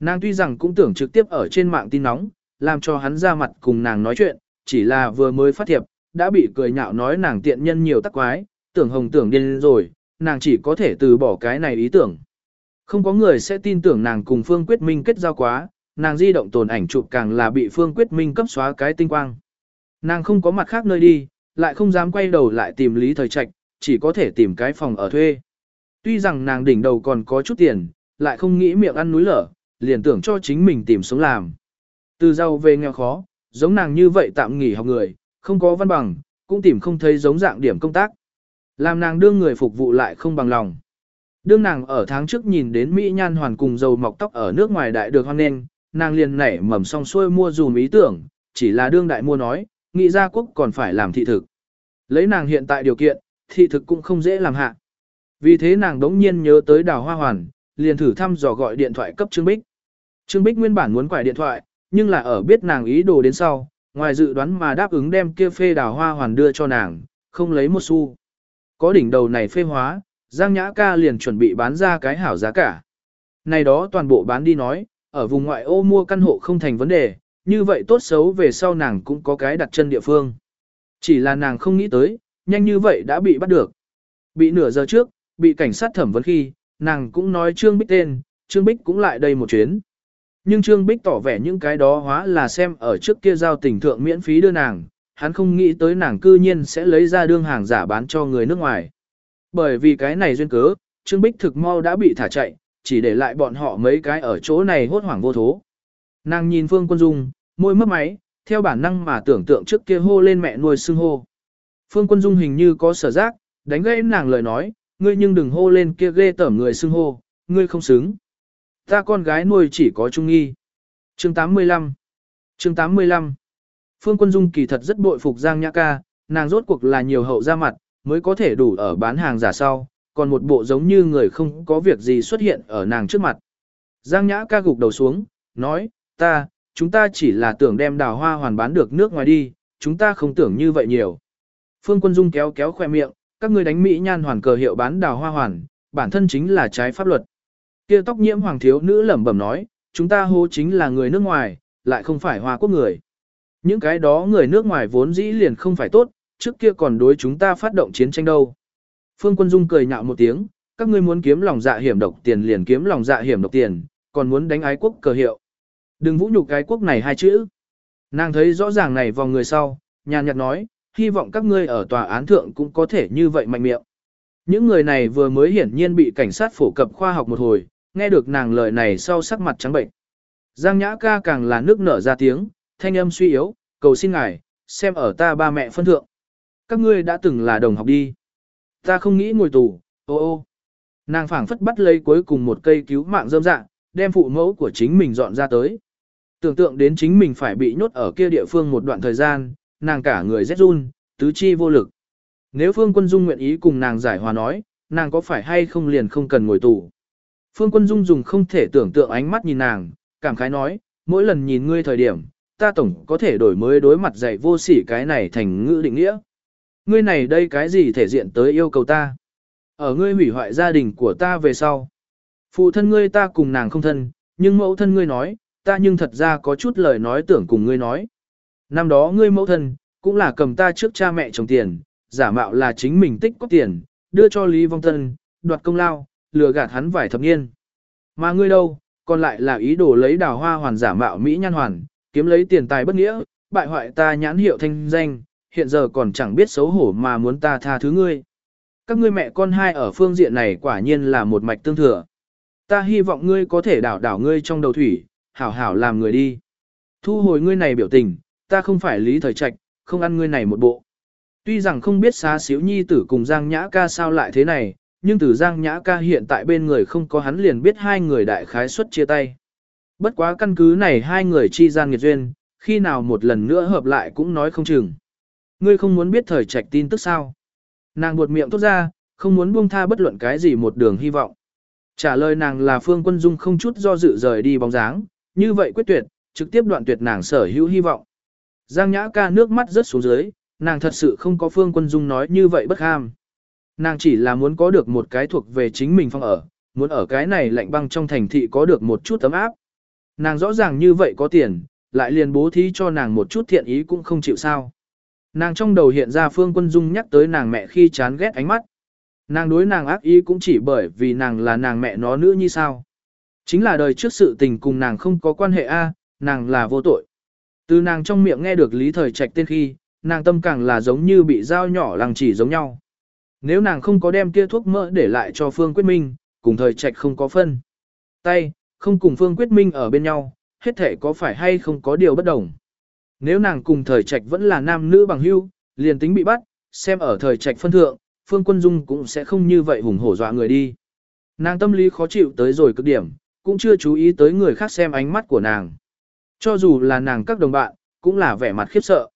Nàng tuy rằng cũng tưởng trực tiếp ở trên mạng tin nóng, làm cho hắn ra mặt cùng nàng nói chuyện, chỉ là vừa mới phát thiệp, đã bị cười nhạo nói nàng tiện nhân nhiều tắc quái, tưởng hồng tưởng điên rồi, nàng chỉ có thể từ bỏ cái này ý tưởng. Không có người sẽ tin tưởng nàng cùng Phương Quyết Minh kết giao quá, nàng di động tồn ảnh chụp càng là bị Phương Quyết Minh cấp xóa cái tinh quang. Nàng không có mặt khác nơi đi, lại không dám quay đầu lại tìm Lý Thời Trạch, chỉ có thể tìm cái phòng ở thuê. Tuy rằng nàng đỉnh đầu còn có chút tiền, lại không nghĩ miệng ăn núi lở, liền tưởng cho chính mình tìm sống làm. Từ giàu về nghèo khó, giống nàng như vậy tạm nghỉ học người, không có văn bằng, cũng tìm không thấy giống dạng điểm công tác. Làm nàng đương người phục vụ lại không bằng lòng. Đương nàng ở tháng trước nhìn đến Mỹ Nhan Hoàn cùng dầu mọc tóc ở nước ngoài đại được hoan nên, nàng liền nảy mầm xong xuôi mua dùm ý tưởng, chỉ là đương đại mua nói, nghĩ ra quốc còn phải làm thị thực. Lấy nàng hiện tại điều kiện, thị thực cũng không dễ làm hạ. Vì thế nàng đống nhiên nhớ tới đào hoa hoàn, liền thử thăm dò gọi điện thoại cấp Trương Bích. Trương Bích nguyên bản muốn quải điện thoại, nhưng là ở biết nàng ý đồ đến sau, ngoài dự đoán mà đáp ứng đem kia phê đào hoa hoàn đưa cho nàng, không lấy một xu. Có đỉnh đầu này phê hóa, Giang Nhã ca liền chuẩn bị bán ra cái hảo giá cả. Này đó toàn bộ bán đi nói, ở vùng ngoại ô mua căn hộ không thành vấn đề, như vậy tốt xấu về sau nàng cũng có cái đặt chân địa phương. Chỉ là nàng không nghĩ tới, nhanh như vậy đã bị bắt được. Bị nửa giờ trước, bị cảnh sát thẩm vấn khi, nàng cũng nói Trương Bích tên, Trương Bích cũng lại đây một chuyến. Nhưng Trương Bích tỏ vẻ những cái đó hóa là xem ở trước kia giao tình thượng miễn phí đưa nàng, hắn không nghĩ tới nàng cư nhiên sẽ lấy ra đương hàng giả bán cho người nước ngoài. Bởi vì cái này duyên cớ, Trương Bích thực mau đã bị thả chạy, chỉ để lại bọn họ mấy cái ở chỗ này hốt hoảng vô thố. Nàng nhìn Phương Quân Dung, môi mấp máy, theo bản năng mà tưởng tượng trước kia hô lên mẹ nuôi xưng hô. Phương Quân Dung hình như có sở giác, đánh gãy nàng lời nói, ngươi nhưng đừng hô lên kia ghê tởm người xưng hô, ngươi không xứng. Ta con gái nuôi chỉ có trung nghi. Chương 85 Chương 85 Phương Quân Dung kỳ thật rất bội phục Giang Nhã Ca, nàng rốt cuộc là nhiều hậu ra mặt, mới có thể đủ ở bán hàng giả sau, còn một bộ giống như người không có việc gì xuất hiện ở nàng trước mặt. Giang Nhã Ca gục đầu xuống, nói, ta, chúng ta chỉ là tưởng đem đào hoa hoàn bán được nước ngoài đi, chúng ta không tưởng như vậy nhiều. Phương Quân Dung kéo kéo khoe miệng, các ngươi đánh Mỹ nhan hoàn cờ hiệu bán đào hoa hoàn, bản thân chính là trái pháp luật. Kia tóc nhiễm hoàng thiếu nữ lẩm bẩm nói, chúng ta hô chính là người nước ngoài, lại không phải hoa quốc người. Những cái đó người nước ngoài vốn dĩ liền không phải tốt, trước kia còn đối chúng ta phát động chiến tranh đâu. Phương Quân Dung cười nhạo một tiếng, các ngươi muốn kiếm lòng dạ hiểm độc tiền liền kiếm lòng dạ hiểm độc tiền, còn muốn đánh ái quốc cờ hiệu. Đừng vũ nhục cái quốc này hai chữ. Nàng thấy rõ ràng này vào người sau, nhàn nhạt nói, hy vọng các ngươi ở tòa án thượng cũng có thể như vậy mạnh miệng. Những người này vừa mới hiển nhiên bị cảnh sát phổ cập khoa học một hồi, nghe được nàng lời này sau sắc mặt trắng bệnh. Giang Nhã ca càng là nước nở ra tiếng, thanh âm suy yếu, cầu xin ngài, xem ở ta ba mẹ phân thượng. Các ngươi đã từng là đồng học đi. Ta không nghĩ ngồi tù, ô ô. Nàng phảng phất bắt lấy cuối cùng một cây cứu mạng dâm dạng, đem phụ mẫu của chính mình dọn ra tới. Tưởng tượng đến chính mình phải bị nhốt ở kia địa phương một đoạn thời gian, nàng cả người rét run, tứ chi vô lực. Nếu Phương Quân Dung nguyện ý cùng nàng giải hòa nói, nàng có phải hay không liền không cần ngồi tù. Phương Quân Dung dùng không thể tưởng tượng ánh mắt nhìn nàng, cảm khái nói, mỗi lần nhìn ngươi thời điểm, ta tổng có thể đổi mới đối mặt dạy vô sỉ cái này thành ngữ định nghĩa. Ngươi này đây cái gì thể diện tới yêu cầu ta? Ở ngươi hủy hoại gia đình của ta về sau. Phụ thân ngươi ta cùng nàng không thân, nhưng mẫu thân ngươi nói, ta nhưng thật ra có chút lời nói tưởng cùng ngươi nói. Năm đó ngươi mẫu thân, cũng là cầm ta trước cha mẹ chồng tiền, giả mạo là chính mình tích có tiền, đưa cho Lý Vong Tân, đoạt công lao, lừa gạt hắn vài thập niên. Mà ngươi đâu, còn lại là ý đồ lấy đào hoa hoàn giả mạo Mỹ nhan hoàn, kiếm lấy tiền tài bất nghĩa, bại hoại ta nhãn hiệu thanh danh, hiện giờ còn chẳng biết xấu hổ mà muốn ta tha thứ ngươi. Các ngươi mẹ con hai ở phương diện này quả nhiên là một mạch tương thừa. Ta hy vọng ngươi có thể đảo đảo ngươi trong đầu thủy, hảo hảo làm người đi. Thu hồi ngươi này biểu tình, ta không phải lý thời trạch, không ăn ngươi này một bộ. Tuy rằng không biết xá xíu nhi tử cùng Giang Nhã ca sao lại thế này, nhưng từ Giang Nhã ca hiện tại bên người không có hắn liền biết hai người đại khái suất chia tay. Bất quá căn cứ này hai người chi gian nghiệt duyên, khi nào một lần nữa hợp lại cũng nói không chừng. Ngươi không muốn biết thời trạch tin tức sao? Nàng buột miệng tốt ra, không muốn buông tha bất luận cái gì một đường hy vọng. Trả lời nàng là Phương Quân Dung không chút do dự rời đi bóng dáng, như vậy quyết tuyệt, trực tiếp đoạn tuyệt nàng sở hữu hy vọng. Giang Nhã ca nước mắt rớt xuống dưới, nàng thật sự không có Phương Quân Dung nói như vậy bất ham. Nàng chỉ là muốn có được một cái thuộc về chính mình phong ở, muốn ở cái này lạnh băng trong thành thị có được một chút tấm áp. Nàng rõ ràng như vậy có tiền, lại liền bố thí cho nàng một chút thiện ý cũng không chịu sao. Nàng trong đầu hiện ra Phương Quân Dung nhắc tới nàng mẹ khi chán ghét ánh mắt. Nàng đối nàng ác ý cũng chỉ bởi vì nàng là nàng mẹ nó nữ như sao. Chính là đời trước sự tình cùng nàng không có quan hệ a, nàng là vô tội. Từ nàng trong miệng nghe được lý thời trạch tên khi, nàng tâm càng là giống như bị dao nhỏ lằng chỉ giống nhau. Nếu nàng không có đem kia thuốc mỡ để lại cho Phương Quyết Minh, cùng thời trạch không có phân. Tay, không cùng Phương Quyết Minh ở bên nhau, hết thể có phải hay không có điều bất đồng. Nếu nàng cùng thời trạch vẫn là nam nữ bằng hữu, liền tính bị bắt, xem ở thời trạch phân thượng, Phương Quân Dung cũng sẽ không như vậy hùng hổ dọa người đi. Nàng tâm lý khó chịu tới rồi cực điểm, cũng chưa chú ý tới người khác xem ánh mắt của nàng. Cho dù là nàng các đồng bạn, cũng là vẻ mặt khiếp sợ.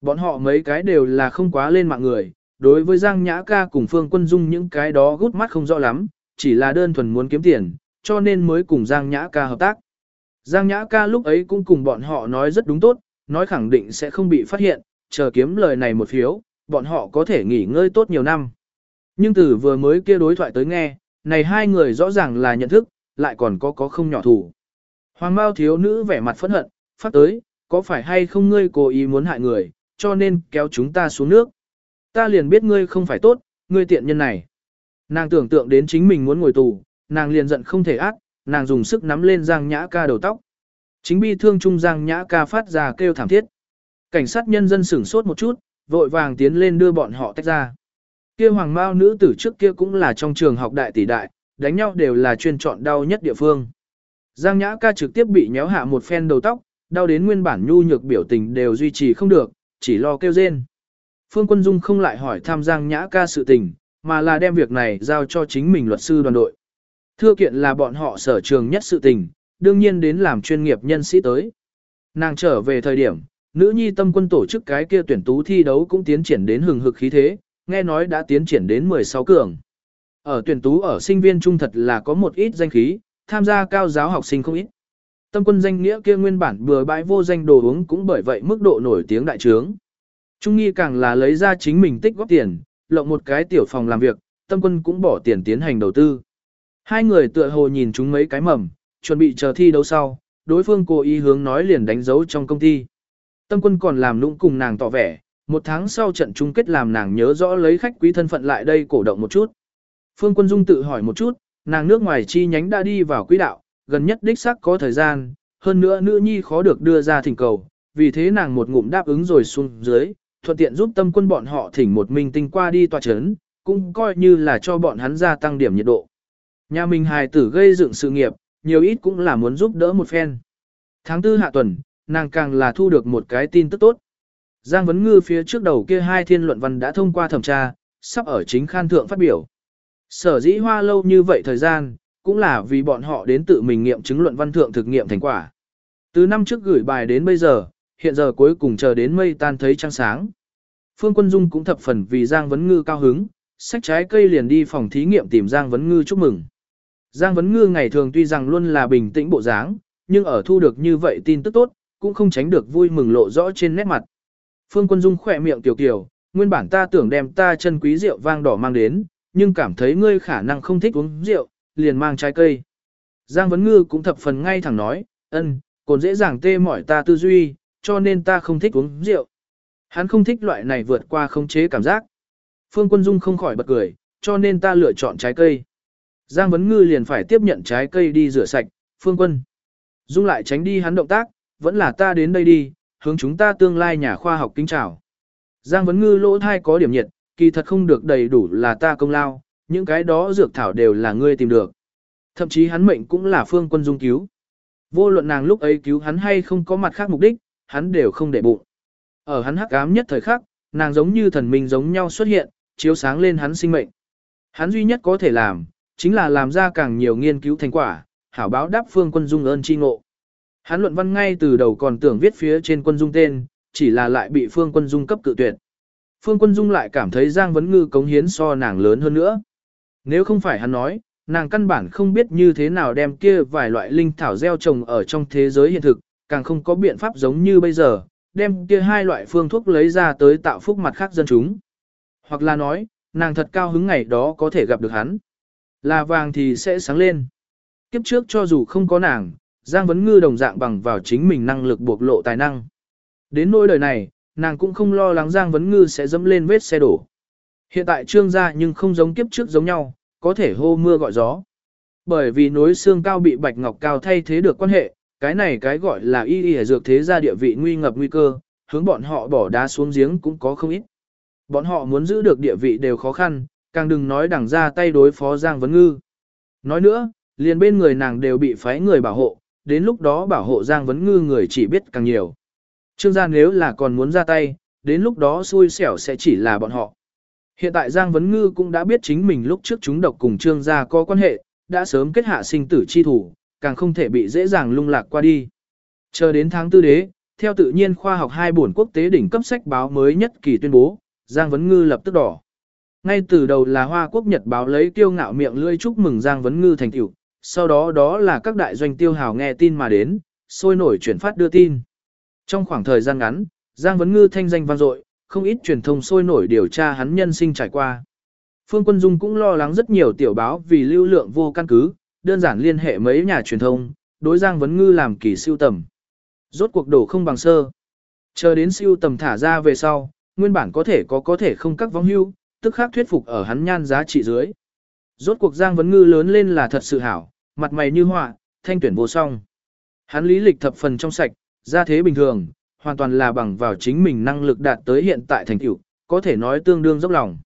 Bọn họ mấy cái đều là không quá lên mạng người, đối với Giang Nhã ca cùng Phương Quân Dung những cái đó gút mắt không rõ lắm, chỉ là đơn thuần muốn kiếm tiền, cho nên mới cùng Giang Nhã ca hợp tác. Giang Nhã ca lúc ấy cũng cùng bọn họ nói rất đúng tốt, nói khẳng định sẽ không bị phát hiện, chờ kiếm lời này một phiếu, bọn họ có thể nghỉ ngơi tốt nhiều năm. Nhưng từ vừa mới kia đối thoại tới nghe, này hai người rõ ràng là nhận thức, lại còn có có không nhỏ thủ. Hoàng Mao thiếu nữ vẻ mặt phẫn hận, phát tới, có phải hay không ngươi cố ý muốn hại người, cho nên kéo chúng ta xuống nước. Ta liền biết ngươi không phải tốt, ngươi tiện nhân này. Nàng tưởng tượng đến chính mình muốn ngồi tù, nàng liền giận không thể ác, nàng dùng sức nắm lên Giang Nhã ca đầu tóc. Chính bi thương trung Giang Nhã ca phát ra kêu thảm thiết. Cảnh sát nhân dân sửng sốt một chút, vội vàng tiến lên đưa bọn họ tách ra. Kia hoàng mao nữ tử trước kia cũng là trong trường học đại tỷ đại, đánh nhau đều là chuyên chọn đau nhất địa phương. Giang Nhã ca trực tiếp bị nhéo hạ một phen đầu tóc, đau đến nguyên bản nhu nhược biểu tình đều duy trì không được, chỉ lo kêu rên. Phương Quân Dung không lại hỏi tham Giang Nhã ca sự tình, mà là đem việc này giao cho chính mình luật sư đoàn đội. Thưa kiện là bọn họ sở trường nhất sự tình, đương nhiên đến làm chuyên nghiệp nhân sĩ tới. Nàng trở về thời điểm, nữ nhi tâm quân tổ chức cái kia tuyển tú thi đấu cũng tiến triển đến hừng hực khí thế, nghe nói đã tiến triển đến 16 cường. Ở tuyển tú ở sinh viên trung thật là có một ít danh khí, tham gia cao giáo học sinh không ít. Tâm quân danh nghĩa kia nguyên bản bừa bãi vô danh đồ uống cũng bởi vậy mức độ nổi tiếng đại trướng. Trung nghi càng là lấy ra chính mình tích góp tiền, lộng một cái tiểu phòng làm việc, tâm quân cũng bỏ tiền tiến hành đầu tư. Hai người tựa hồ nhìn chúng mấy cái mầm, chuẩn bị chờ thi đấu sau, đối phương cố ý hướng nói liền đánh dấu trong công ty. Tâm quân còn làm nũng cùng nàng tỏ vẻ, một tháng sau trận chung kết làm nàng nhớ rõ lấy khách quý thân phận lại đây cổ động một chút. Phương Quân Dung tự hỏi một chút, nàng nước ngoài chi nhánh đã đi vào quỹ đạo, gần nhất đích xác có thời gian, hơn nữa nữ nhi khó được đưa ra thỉnh cầu, vì thế nàng một ngụm đáp ứng rồi xuống dưới, thuận tiện giúp tâm quân bọn họ thỉnh một minh tinh qua đi tòa chấn, cũng coi như là cho bọn hắn gia tăng điểm nhiệt độ. Nhà mình hài tử gây dựng sự nghiệp, nhiều ít cũng là muốn giúp đỡ một phen. Tháng tư hạ tuần, nàng càng là thu được một cái tin tức tốt. Giang Vấn Ngư phía trước đầu kia hai thiên luận văn đã thông qua thẩm tra, sắp ở chính khan thượng phát biểu. Sở dĩ hoa lâu như vậy thời gian, cũng là vì bọn họ đến tự mình nghiệm chứng luận văn thượng thực nghiệm thành quả. Từ năm trước gửi bài đến bây giờ, hiện giờ cuối cùng chờ đến mây tan thấy trăng sáng. Phương Quân Dung cũng thập phần vì Giang Vấn Ngư cao hứng, sách trái cây liền đi phòng thí nghiệm tìm Giang Vấn Ngư chúc mừng. Giang Vấn Ngư ngày thường tuy rằng luôn là bình tĩnh bộ dáng, nhưng ở thu được như vậy tin tức tốt, cũng không tránh được vui mừng lộ rõ trên nét mặt. Phương Quân Dung khỏe miệng tiểu kiểu, nguyên bản ta tưởng đem ta chân quý rượu vang đỏ mang đến, nhưng cảm thấy ngươi khả năng không thích uống rượu, liền mang trái cây. Giang Vấn Ngư cũng thập phần ngay thẳng nói, ân, còn dễ dàng tê mỏi ta tư duy, cho nên ta không thích uống rượu. Hắn không thích loại này vượt qua khống chế cảm giác. Phương Quân Dung không khỏi bật cười, cho nên ta lựa chọn trái cây. Giang Vấn Ngư liền phải tiếp nhận trái cây đi rửa sạch, Phương Quân. Dung lại tránh đi hắn động tác, vẫn là ta đến đây đi, hướng chúng ta tương lai nhà khoa học kính chào. Giang Vấn Ngư lỗ thai có điểm nhiệt, kỳ thật không được đầy đủ là ta công lao, những cái đó dược thảo đều là ngươi tìm được. Thậm chí hắn mệnh cũng là Phương Quân Dung cứu. Vô luận nàng lúc ấy cứu hắn hay không có mặt khác mục đích, hắn đều không để bụng. Ở hắn hắc ám nhất thời khắc, nàng giống như thần minh giống nhau xuất hiện, chiếu sáng lên hắn sinh mệnh. Hắn duy nhất có thể làm, chính là làm ra càng nhiều nghiên cứu thành quả, hảo báo đáp phương quân dung ơn chi ngộ. Hắn luận văn ngay từ đầu còn tưởng viết phía trên quân dung tên, chỉ là lại bị phương quân dung cấp cự tuyệt. Phương quân dung lại cảm thấy Giang Vấn Ngư cống hiến so nàng lớn hơn nữa. Nếu không phải hắn nói, nàng căn bản không biết như thế nào đem kia vài loại linh thảo gieo trồng ở trong thế giới hiện thực, càng không có biện pháp giống như bây giờ, đem kia hai loại phương thuốc lấy ra tới tạo phúc mặt khác dân chúng. Hoặc là nói, nàng thật cao hứng ngày đó có thể gặp được hắn. Là vàng thì sẽ sáng lên. Kiếp trước cho dù không có nàng, Giang Vấn Ngư đồng dạng bằng vào chính mình năng lực bộc lộ tài năng. Đến nỗi đời này, nàng cũng không lo lắng Giang Vấn Ngư sẽ dẫm lên vết xe đổ. Hiện tại trương gia nhưng không giống kiếp trước giống nhau, có thể hô mưa gọi gió. Bởi vì núi xương cao bị bạch ngọc cao thay thế được quan hệ, cái này cái gọi là y y dược thế gia địa vị nguy ngập nguy cơ, hướng bọn họ bỏ đá xuống giếng cũng có không ít. Bọn họ muốn giữ được địa vị đều khó khăn, càng đừng nói đẳng ra tay đối phó Giang Vấn Ngư. Nói nữa, liền bên người nàng đều bị phái người bảo hộ, đến lúc đó bảo hộ Giang Vấn Ngư người chỉ biết càng nhiều. Trương gia nếu là còn muốn ra tay, đến lúc đó xui xẻo sẽ chỉ là bọn họ. Hiện tại Giang Vấn Ngư cũng đã biết chính mình lúc trước chúng độc cùng Trương gia có quan hệ, đã sớm kết hạ sinh tử chi thủ, càng không thể bị dễ dàng lung lạc qua đi. Chờ đến tháng tư đế, theo tự nhiên khoa học hai buồn quốc tế đỉnh cấp sách báo mới nhất kỳ tuyên bố, Giang Vấn Ngư lập tức đỏ. Ngay từ đầu là Hoa Quốc Nhật báo lấy tiêu ngạo miệng lưỡi chúc mừng Giang Vấn Ngư thành tiểu, sau đó đó là các đại doanh tiêu hào nghe tin mà đến, sôi nổi chuyển phát đưa tin. Trong khoảng thời gian ngắn, Giang Vấn Ngư thanh danh vang dội, không ít truyền thông sôi nổi điều tra hắn nhân sinh trải qua. Phương Quân Dung cũng lo lắng rất nhiều tiểu báo vì lưu lượng vô căn cứ, đơn giản liên hệ mấy nhà truyền thông, đối Giang Vấn Ngư làm kỳ siêu tầm. Rốt cuộc đổ không bằng sơ. Chờ đến siêu tầm thả ra về sau, nguyên bản có thể có có thể không các vong hưu, tức khác thuyết phục ở hắn nhan giá trị dưới. Rốt cuộc Giang Vấn Ngư lớn lên là thật sự hảo, mặt mày như họa, thanh tuyển vô song. Hắn lý lịch thập phần trong sạch, ra thế bình thường, hoàn toàn là bằng vào chính mình năng lực đạt tới hiện tại thành tựu, có thể nói tương đương dốc lòng.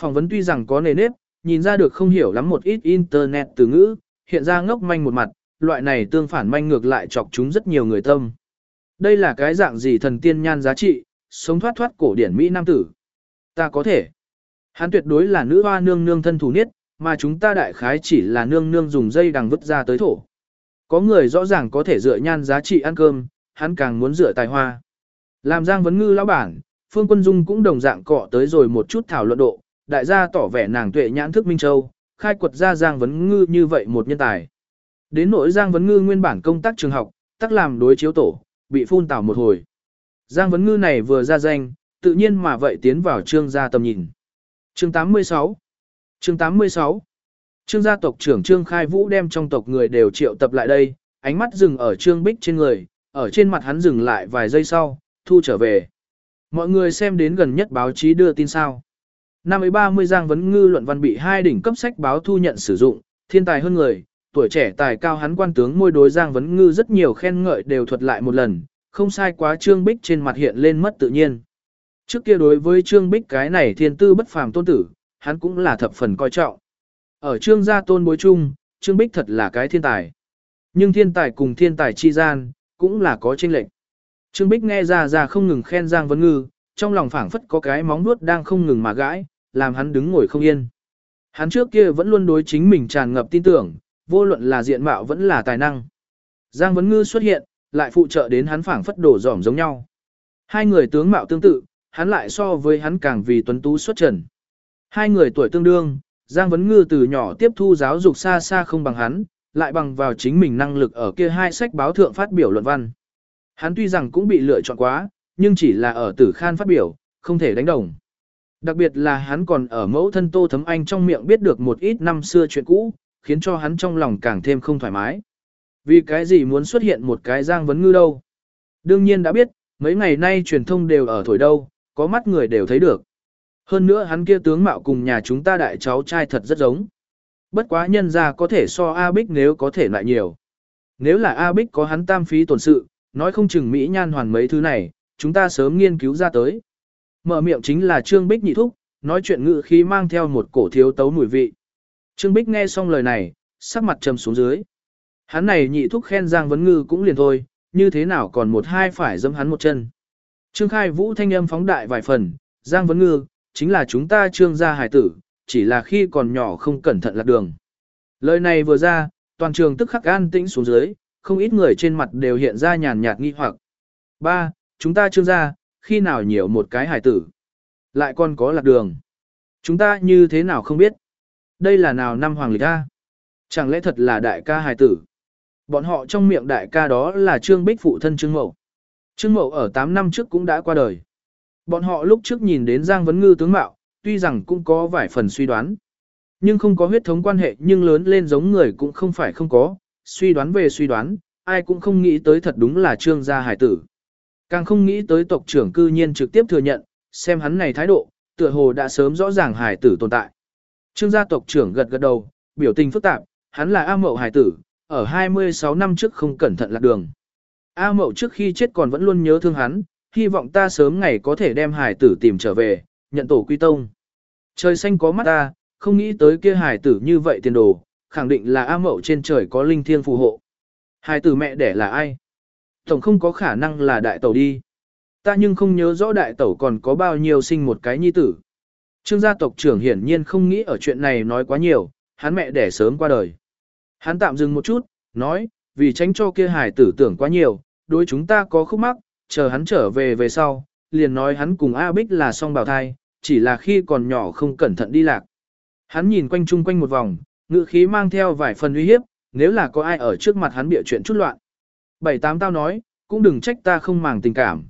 Phỏng vấn tuy rằng có nề nếp, nhìn ra được không hiểu lắm một ít internet từ ngữ, hiện ra ngốc manh một mặt, loại này tương phản manh ngược lại chọc chúng rất nhiều người tâm. Đây là cái dạng gì thần tiên nhan giá trị, sống thoát thoát cổ điển Mỹ Nam tử. Ta có thể. Hắn tuyệt đối là nữ hoa nương nương thân thủ niết, mà chúng ta đại khái chỉ là nương nương dùng dây đằng vứt ra tới thổ. Có người rõ ràng có thể dựa nhan giá trị ăn cơm, hắn càng muốn dựa tài hoa. Làm Giang Vấn Ngư lão bản, Phương Quân Dung cũng đồng dạng cọ tới rồi một chút thảo luận độ, đại gia tỏ vẻ nàng tuệ nhãn thức Minh Châu, khai quật ra Giang Vấn Ngư như vậy một nhân tài. Đến nỗi Giang Vấn Ngư nguyên bản công tác trường học, tác làm đối chiếu tổ, bị phun tảo một hồi. Giang Vấn Ngư này vừa ra danh, tự nhiên mà vậy tiến vào trương gia tầm nhìn. Chương 86 Chương 86 Trương gia tộc trưởng Trương Khai Vũ đem trong tộc người đều triệu tập lại đây, ánh mắt dừng ở Trương Bích trên người, ở trên mặt hắn dừng lại vài giây sau, thu trở về. Mọi người xem đến gần nhất báo chí đưa tin sao. Năm ấy 30 Giang Vấn Ngư luận văn bị hai đỉnh cấp sách báo thu nhận sử dụng, thiên tài hơn người, tuổi trẻ tài cao hắn quan tướng môi đối Giang Vấn Ngư rất nhiều khen ngợi đều thuật lại một lần, không sai quá Trương Bích trên mặt hiện lên mất tự nhiên. Trước kia đối với Trương Bích cái này thiên tư bất phàm tôn tử, hắn cũng là thập phần coi trọng. Ở Trương gia tôn bối chung, Trương Bích thật là cái thiên tài. Nhưng thiên tài cùng thiên tài chi gian, cũng là có chênh lệch. Trương Bích nghe ra ra không ngừng khen Giang Vấn Ngư, trong lòng phảng phất có cái móng nuốt đang không ngừng mà gãi, làm hắn đứng ngồi không yên. Hắn trước kia vẫn luôn đối chính mình tràn ngập tin tưởng, vô luận là diện mạo vẫn là tài năng. Giang Vấn Ngư xuất hiện, lại phụ trợ đến hắn phảng phất đổ dỏm giống nhau. Hai người tướng mạo tương tự, hắn lại so với hắn càng vì tuấn tú xuất trần. Hai người tuổi tương đương, Giang Vấn Ngư từ nhỏ tiếp thu giáo dục xa xa không bằng hắn, lại bằng vào chính mình năng lực ở kia hai sách báo thượng phát biểu luận văn. Hắn tuy rằng cũng bị lựa chọn quá, nhưng chỉ là ở tử khan phát biểu, không thể đánh đồng. Đặc biệt là hắn còn ở mẫu thân Tô Thấm Anh trong miệng biết được một ít năm xưa chuyện cũ, khiến cho hắn trong lòng càng thêm không thoải mái. Vì cái gì muốn xuất hiện một cái Giang Vấn Ngư đâu? Đương nhiên đã biết, mấy ngày nay truyền thông đều ở thổi đâu, có mắt người đều thấy được. Hơn nữa hắn kia tướng mạo cùng nhà chúng ta đại cháu trai thật rất giống. Bất quá nhân ra có thể so A Bích nếu có thể lại nhiều. Nếu là A Bích có hắn tam phí tổn sự, nói không chừng Mỹ nhan hoàn mấy thứ này, chúng ta sớm nghiên cứu ra tới. Mở miệng chính là Trương Bích nhị thúc, nói chuyện ngự khí mang theo một cổ thiếu tấu mùi vị. Trương Bích nghe xong lời này, sắc mặt trầm xuống dưới. Hắn này nhị thúc khen Giang Vấn Ngư cũng liền thôi, như thế nào còn một hai phải dâm hắn một chân. Trương Khai Vũ thanh âm phóng đại vài phần, Giang Vấn Ngư, chính là chúng ta trương gia hải tử, chỉ là khi còn nhỏ không cẩn thận lạc đường. Lời này vừa ra, toàn trường tức khắc an tĩnh xuống dưới, không ít người trên mặt đều hiện ra nhàn nhạt nghi hoặc. Ba, chúng ta trương gia, khi nào nhiều một cái hải tử, lại còn có lạc đường. Chúng ta như thế nào không biết. Đây là nào năm hoàng lịch A? Chẳng lẽ thật là đại ca hải tử? Bọn họ trong miệng đại ca đó là Trương Bích phụ thân Trương Mậu. Trương Mậu ở 8 năm trước cũng đã qua đời. Bọn họ lúc trước nhìn đến Giang Vấn Ngư tướng mạo, tuy rằng cũng có vài phần suy đoán. Nhưng không có huyết thống quan hệ nhưng lớn lên giống người cũng không phải không có, suy đoán về suy đoán, ai cũng không nghĩ tới thật đúng là trương gia hải tử. Càng không nghĩ tới tộc trưởng cư nhiên trực tiếp thừa nhận, xem hắn này thái độ, tựa hồ đã sớm rõ ràng hài tử tồn tại. Trương gia tộc trưởng gật gật đầu, biểu tình phức tạp, hắn là A Mậu hài tử, ở 26 năm trước không cẩn thận lạc đường. A Mậu trước khi chết còn vẫn luôn nhớ thương hắn, hy vọng ta sớm ngày có thể đem hài tử tìm trở về, nhận tổ quy tông. Trời xanh có mắt ta, không nghĩ tới kia hài tử như vậy tiền đồ, khẳng định là A Mậu trên trời có linh thiêng phù hộ. Hài tử mẹ đẻ là ai? Tổng không có khả năng là đại tẩu đi. Ta nhưng không nhớ rõ đại tẩu còn có bao nhiêu sinh một cái nhi tử. Trương gia tộc trưởng hiển nhiên không nghĩ ở chuyện này nói quá nhiều, hắn mẹ đẻ sớm qua đời. Hắn tạm dừng một chút, nói, vì tránh cho kia hài tử tưởng quá nhiều, đối chúng ta có khúc mắc, chờ hắn trở về về sau, liền nói hắn cùng A Bích là song bào thai, chỉ là khi còn nhỏ không cẩn thận đi lạc. Hắn nhìn quanh chung quanh một vòng, ngựa khí mang theo vài phần uy hiếp, nếu là có ai ở trước mặt hắn bịa chuyện chút loạn. Bảy tám tao nói, cũng đừng trách ta không màng tình cảm.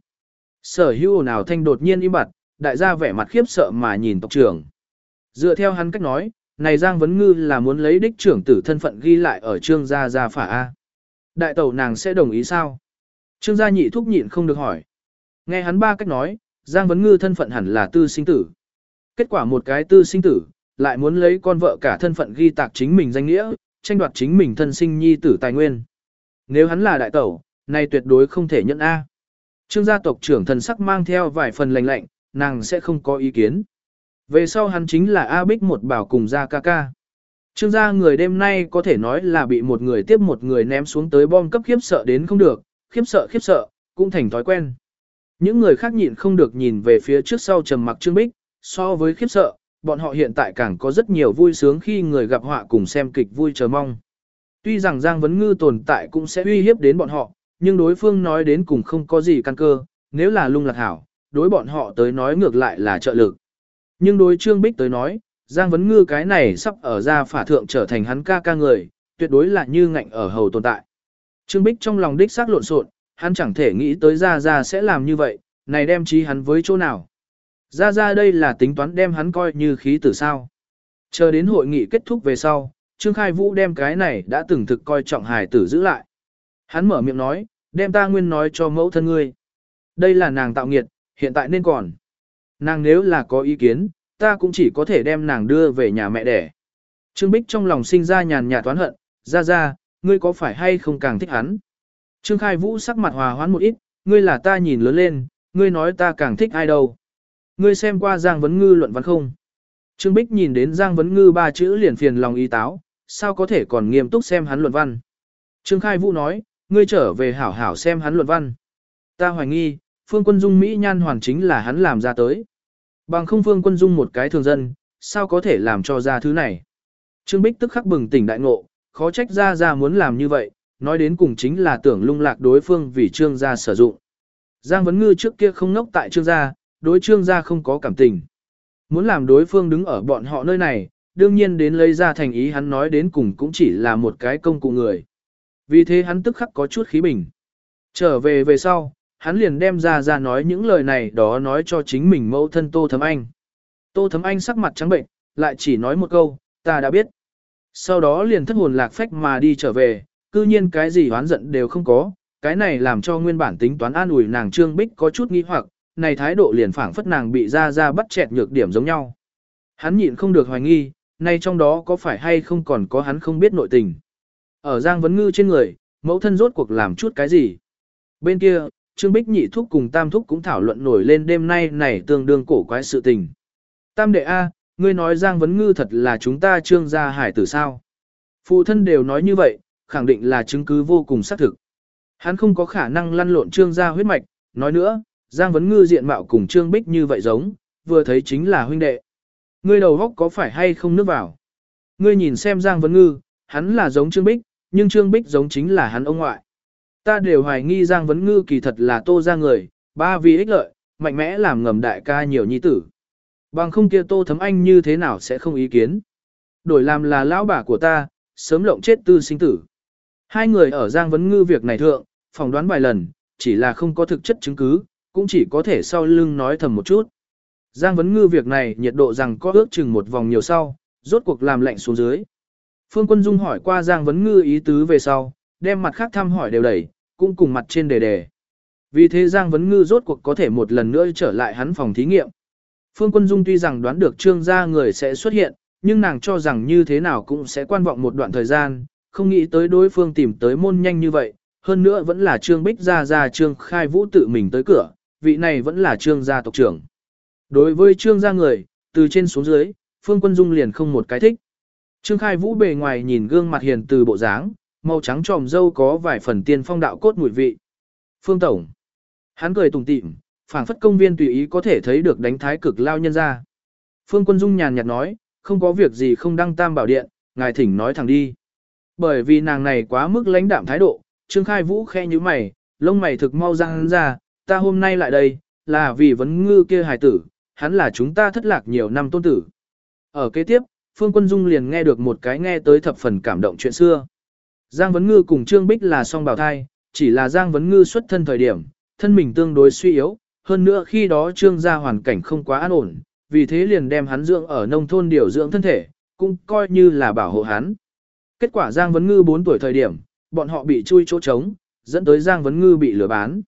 Sở hữu nào thanh đột nhiên im bặt, đại gia vẻ mặt khiếp sợ mà nhìn tộc trưởng. Dựa theo hắn cách nói, này Giang Vấn Ngư là muốn lấy đích trưởng tử thân phận ghi lại ở trương gia gia phả A. Đại tẩu nàng sẽ đồng ý sao? Trương gia nhị thúc nhịn không được hỏi. Nghe hắn ba cách nói, Giang Vấn Ngư thân phận hẳn là tư sinh tử. Kết quả một cái tư sinh tử, lại muốn lấy con vợ cả thân phận ghi tạc chính mình danh nghĩa, tranh đoạt chính mình thân sinh nhi tử tài nguyên. Nếu hắn là đại tẩu, này tuyệt đối không thể nhận A. Trương gia tộc trưởng thần sắc mang theo vài phần lạnh lạnh, nàng sẽ không có ý kiến. Về sau hắn chính là A Bích một bảo cùng gia ca ca. Trương gia người đêm nay có thể nói là bị một người tiếp một người ném xuống tới bom cấp khiếp sợ đến không được, khiếp sợ khiếp sợ, cũng thành thói quen. Những người khác nhịn không được nhìn về phía trước sau trầm mặc Trương Bích, so với khiếp sợ, bọn họ hiện tại càng có rất nhiều vui sướng khi người gặp họa cùng xem kịch vui chờ mong. Tuy rằng Giang Vấn Ngư tồn tại cũng sẽ uy hiếp đến bọn họ, nhưng đối phương nói đến cùng không có gì căn cơ, nếu là lung lạc hảo, đối bọn họ tới nói ngược lại là trợ lực. Nhưng đối Trương Bích tới nói, Giang Vấn Ngư cái này sắp ở ra phả thượng trở thành hắn ca ca người, tuyệt đối là như ngạnh ở hầu tồn tại. Trương Bích trong lòng đích xác lộn xộn, hắn chẳng thể nghĩ tới Ra Ra sẽ làm như vậy, này đem trí hắn với chỗ nào. Ra Ra đây là tính toán đem hắn coi như khí tử sao. Chờ đến hội nghị kết thúc về sau, Trương Khai Vũ đem cái này đã từng thực coi trọng hài tử giữ lại. Hắn mở miệng nói, đem ta nguyên nói cho mẫu thân ngươi. Đây là nàng tạo nghiệt, hiện tại nên còn. Nàng nếu là có ý kiến, ta cũng chỉ có thể đem nàng đưa về nhà mẹ đẻ. Trương Bích trong lòng sinh ra nhàn nhạt toán hận, ra ra, ngươi có phải hay không càng thích hắn? Trương Khai Vũ sắc mặt hòa hoãn một ít, ngươi là ta nhìn lớn lên, ngươi nói ta càng thích ai đâu. Ngươi xem qua Giang Vấn Ngư luận văn không? Trương Bích nhìn đến Giang Vấn Ngư ba chữ liền phiền lòng ý táo, sao có thể còn nghiêm túc xem hắn luận văn. Trương Khai Vũ nói, ngươi trở về hảo hảo xem hắn luận văn. Ta hoài nghi, Phương Quân Dung Mỹ nhan hoàn chính là hắn làm ra tới. Bằng không Phương Quân Dung một cái thường dân, sao có thể làm cho ra thứ này. Trương Bích tức khắc bừng tỉnh đại ngộ, khó trách ra ra muốn làm như vậy, nói đến cùng chính là tưởng lung lạc đối phương vì trương gia sử dụng. Giang Vấn Ngư trước kia không nốc tại trương gia, đối trương gia không có cảm tình. Muốn làm đối phương đứng ở bọn họ nơi này, đương nhiên đến lấy ra thành ý hắn nói đến cùng cũng chỉ là một cái công cụ người. Vì thế hắn tức khắc có chút khí bình. Trở về về sau, hắn liền đem ra ra nói những lời này đó nói cho chính mình mẫu thân Tô Thấm Anh. Tô Thấm Anh sắc mặt trắng bệnh, lại chỉ nói một câu, ta đã biết. Sau đó liền thất hồn lạc phách mà đi trở về, cư nhiên cái gì oán giận đều không có, cái này làm cho nguyên bản tính toán an ủi nàng Trương Bích có chút nghi hoặc, này thái độ liền phảng phất nàng bị ra ra bắt chẹt nhược điểm giống nhau. Hắn nhịn không được hoài nghi, nay trong đó có phải hay không còn có hắn không biết nội tình. Ở Giang Vấn Ngư trên người, mẫu thân rốt cuộc làm chút cái gì. Bên kia, Trương Bích nhị thúc cùng tam thúc cũng thảo luận nổi lên đêm nay này tương đương cổ quái sự tình. Tam đệ A, ngươi nói Giang Vấn Ngư thật là chúng ta trương gia hải tử sao. Phụ thân đều nói như vậy, khẳng định là chứng cứ vô cùng xác thực. Hắn không có khả năng lăn lộn trương gia huyết mạch, nói nữa, Giang Vấn Ngư diện mạo cùng Trương Bích như vậy giống, vừa thấy chính là huynh đệ. Ngươi đầu góc có phải hay không nước vào? Ngươi nhìn xem Giang Vấn Ngư, hắn là giống Trương Bích, nhưng Trương Bích giống chính là hắn ông ngoại. Ta đều hoài nghi Giang Vấn Ngư kỳ thật là tô ra người, ba vì ích lợi, mạnh mẽ làm ngầm đại ca nhiều nhi tử. Bằng không kia tô thấm anh như thế nào sẽ không ý kiến. Đổi làm là lão bà của ta, sớm lộng chết tư sinh tử. Hai người ở Giang Vấn Ngư việc này thượng, phỏng đoán vài lần, chỉ là không có thực chất chứng cứ, cũng chỉ có thể sau lưng nói thầm một chút. Giang Vấn Ngư việc này nhiệt độ rằng có ước chừng một vòng nhiều sau, rốt cuộc làm lạnh xuống dưới. Phương Quân Dung hỏi qua Giang Vấn Ngư ý tứ về sau, đem mặt khác thăm hỏi đều đẩy, cũng cùng mặt trên đề đề. Vì thế Giang Vấn Ngư rốt cuộc có thể một lần nữa trở lại hắn phòng thí nghiệm. Phương Quân Dung tuy rằng đoán được trương gia người sẽ xuất hiện, nhưng nàng cho rằng như thế nào cũng sẽ quan vọng một đoạn thời gian, không nghĩ tới đối phương tìm tới môn nhanh như vậy, hơn nữa vẫn là trương bích gia gia trương khai vũ tự mình tới cửa, vị này vẫn là trương gia tộc trưởng. Đối với trương gia người, từ trên xuống dưới, Phương Quân Dung liền không một cái thích. Trương khai vũ bề ngoài nhìn gương mặt hiền từ bộ dáng, màu trắng tròm dâu có vài phần tiên phong đạo cốt mùi vị. Phương Tổng. Hắn cười tùng tịm, phảng phất công viên tùy ý có thể thấy được đánh thái cực lao nhân ra. Phương Quân Dung nhàn nhạt nói, không có việc gì không đăng tam bảo điện, ngài thỉnh nói thẳng đi. Bởi vì nàng này quá mức lãnh đạm thái độ, Trương Khai Vũ khe như mày, lông mày thực mau răng ra, ta hôm nay lại đây, là vì vấn ngư kia hài tử, hắn là chúng ta thất lạc nhiều năm tôn tử. Ở kế tiếp, Phương Quân Dung liền nghe được một cái nghe tới thập phần cảm động chuyện xưa. Giang Vấn Ngư cùng Trương Bích là song bào thai, chỉ là Giang Vấn Ngư xuất thân thời điểm, thân mình tương đối suy yếu, hơn nữa khi đó Trương gia hoàn cảnh không quá an ổn, vì thế liền đem hắn dưỡng ở nông thôn điều dưỡng thân thể, cũng coi như là bảo hộ hắn. Kết quả Giang Vấn Ngư 4 tuổi thời điểm, bọn họ bị chui chỗ trống, dẫn tới Giang Vấn Ngư bị lừa bán.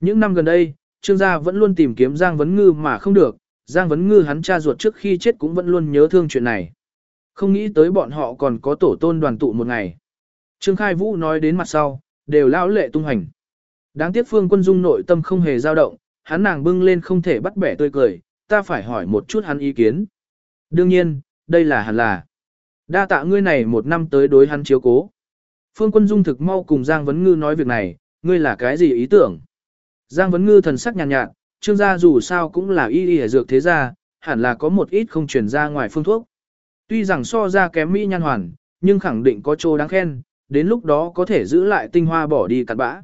Những năm gần đây, Trương gia vẫn luôn tìm kiếm Giang Vấn Ngư mà không được, Giang Vấn Ngư hắn cha ruột trước khi chết cũng vẫn luôn nhớ thương chuyện này. Không nghĩ tới bọn họ còn có tổ tôn đoàn tụ một ngày. Trương Khai Vũ nói đến mặt sau, đều lão lệ tung hành. Đáng tiếc Phương Quân Dung nội tâm không hề dao động, hắn nàng bưng lên không thể bắt bẻ tươi cười, ta phải hỏi một chút hắn ý kiến. Đương nhiên, đây là hẳn là. Đa tạ ngươi này một năm tới đối hắn chiếu cố. Phương Quân Dung thực mau cùng Giang Vấn Ngư nói việc này, ngươi là cái gì ý tưởng? Giang Vấn Ngư thần sắc nhàn nhạt, nhạt, trương gia dù sao cũng là y y dược thế gia, hẳn là có một ít không truyền ra ngoài phương thuốc. Tuy rằng so ra kém mỹ nhan hoàn, nhưng khẳng định có chỗ đáng khen, đến lúc đó có thể giữ lại tinh hoa bỏ đi cặn bã.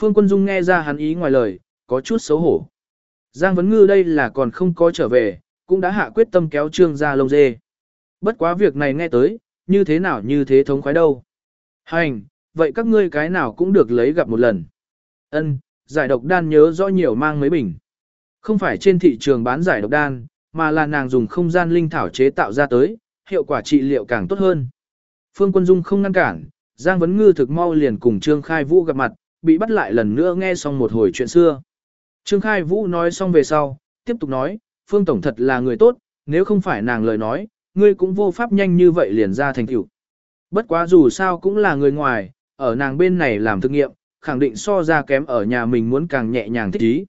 Phương Quân Dung nghe ra hắn ý ngoài lời, có chút xấu hổ. Giang Vấn Ngư đây là còn không có trở về, cũng đã hạ quyết tâm kéo trương ra lông dê. Bất quá việc này nghe tới, như thế nào như thế thống khoái đâu. Hành, vậy các ngươi cái nào cũng được lấy gặp một lần. Ân, giải độc đan nhớ rõ nhiều mang mấy bình. Không phải trên thị trường bán giải độc đan, mà là nàng dùng không gian linh thảo chế tạo ra tới, hiệu quả trị liệu càng tốt hơn. Phương Quân Dung không ngăn cản, Giang Vấn Ngư thực mau liền cùng Trương Khai Vũ gặp mặt, bị bắt lại lần nữa nghe xong một hồi chuyện xưa. Trương Khai Vũ nói xong về sau, tiếp tục nói, Phương Tổng thật là người tốt, nếu không phải nàng lời nói, ngươi cũng vô pháp nhanh như vậy liền ra thành tựu. Bất quá dù sao cũng là người ngoài, ở nàng bên này làm thực nghiệm, khẳng định so ra kém ở nhà mình muốn càng nhẹ nhàng thích ý.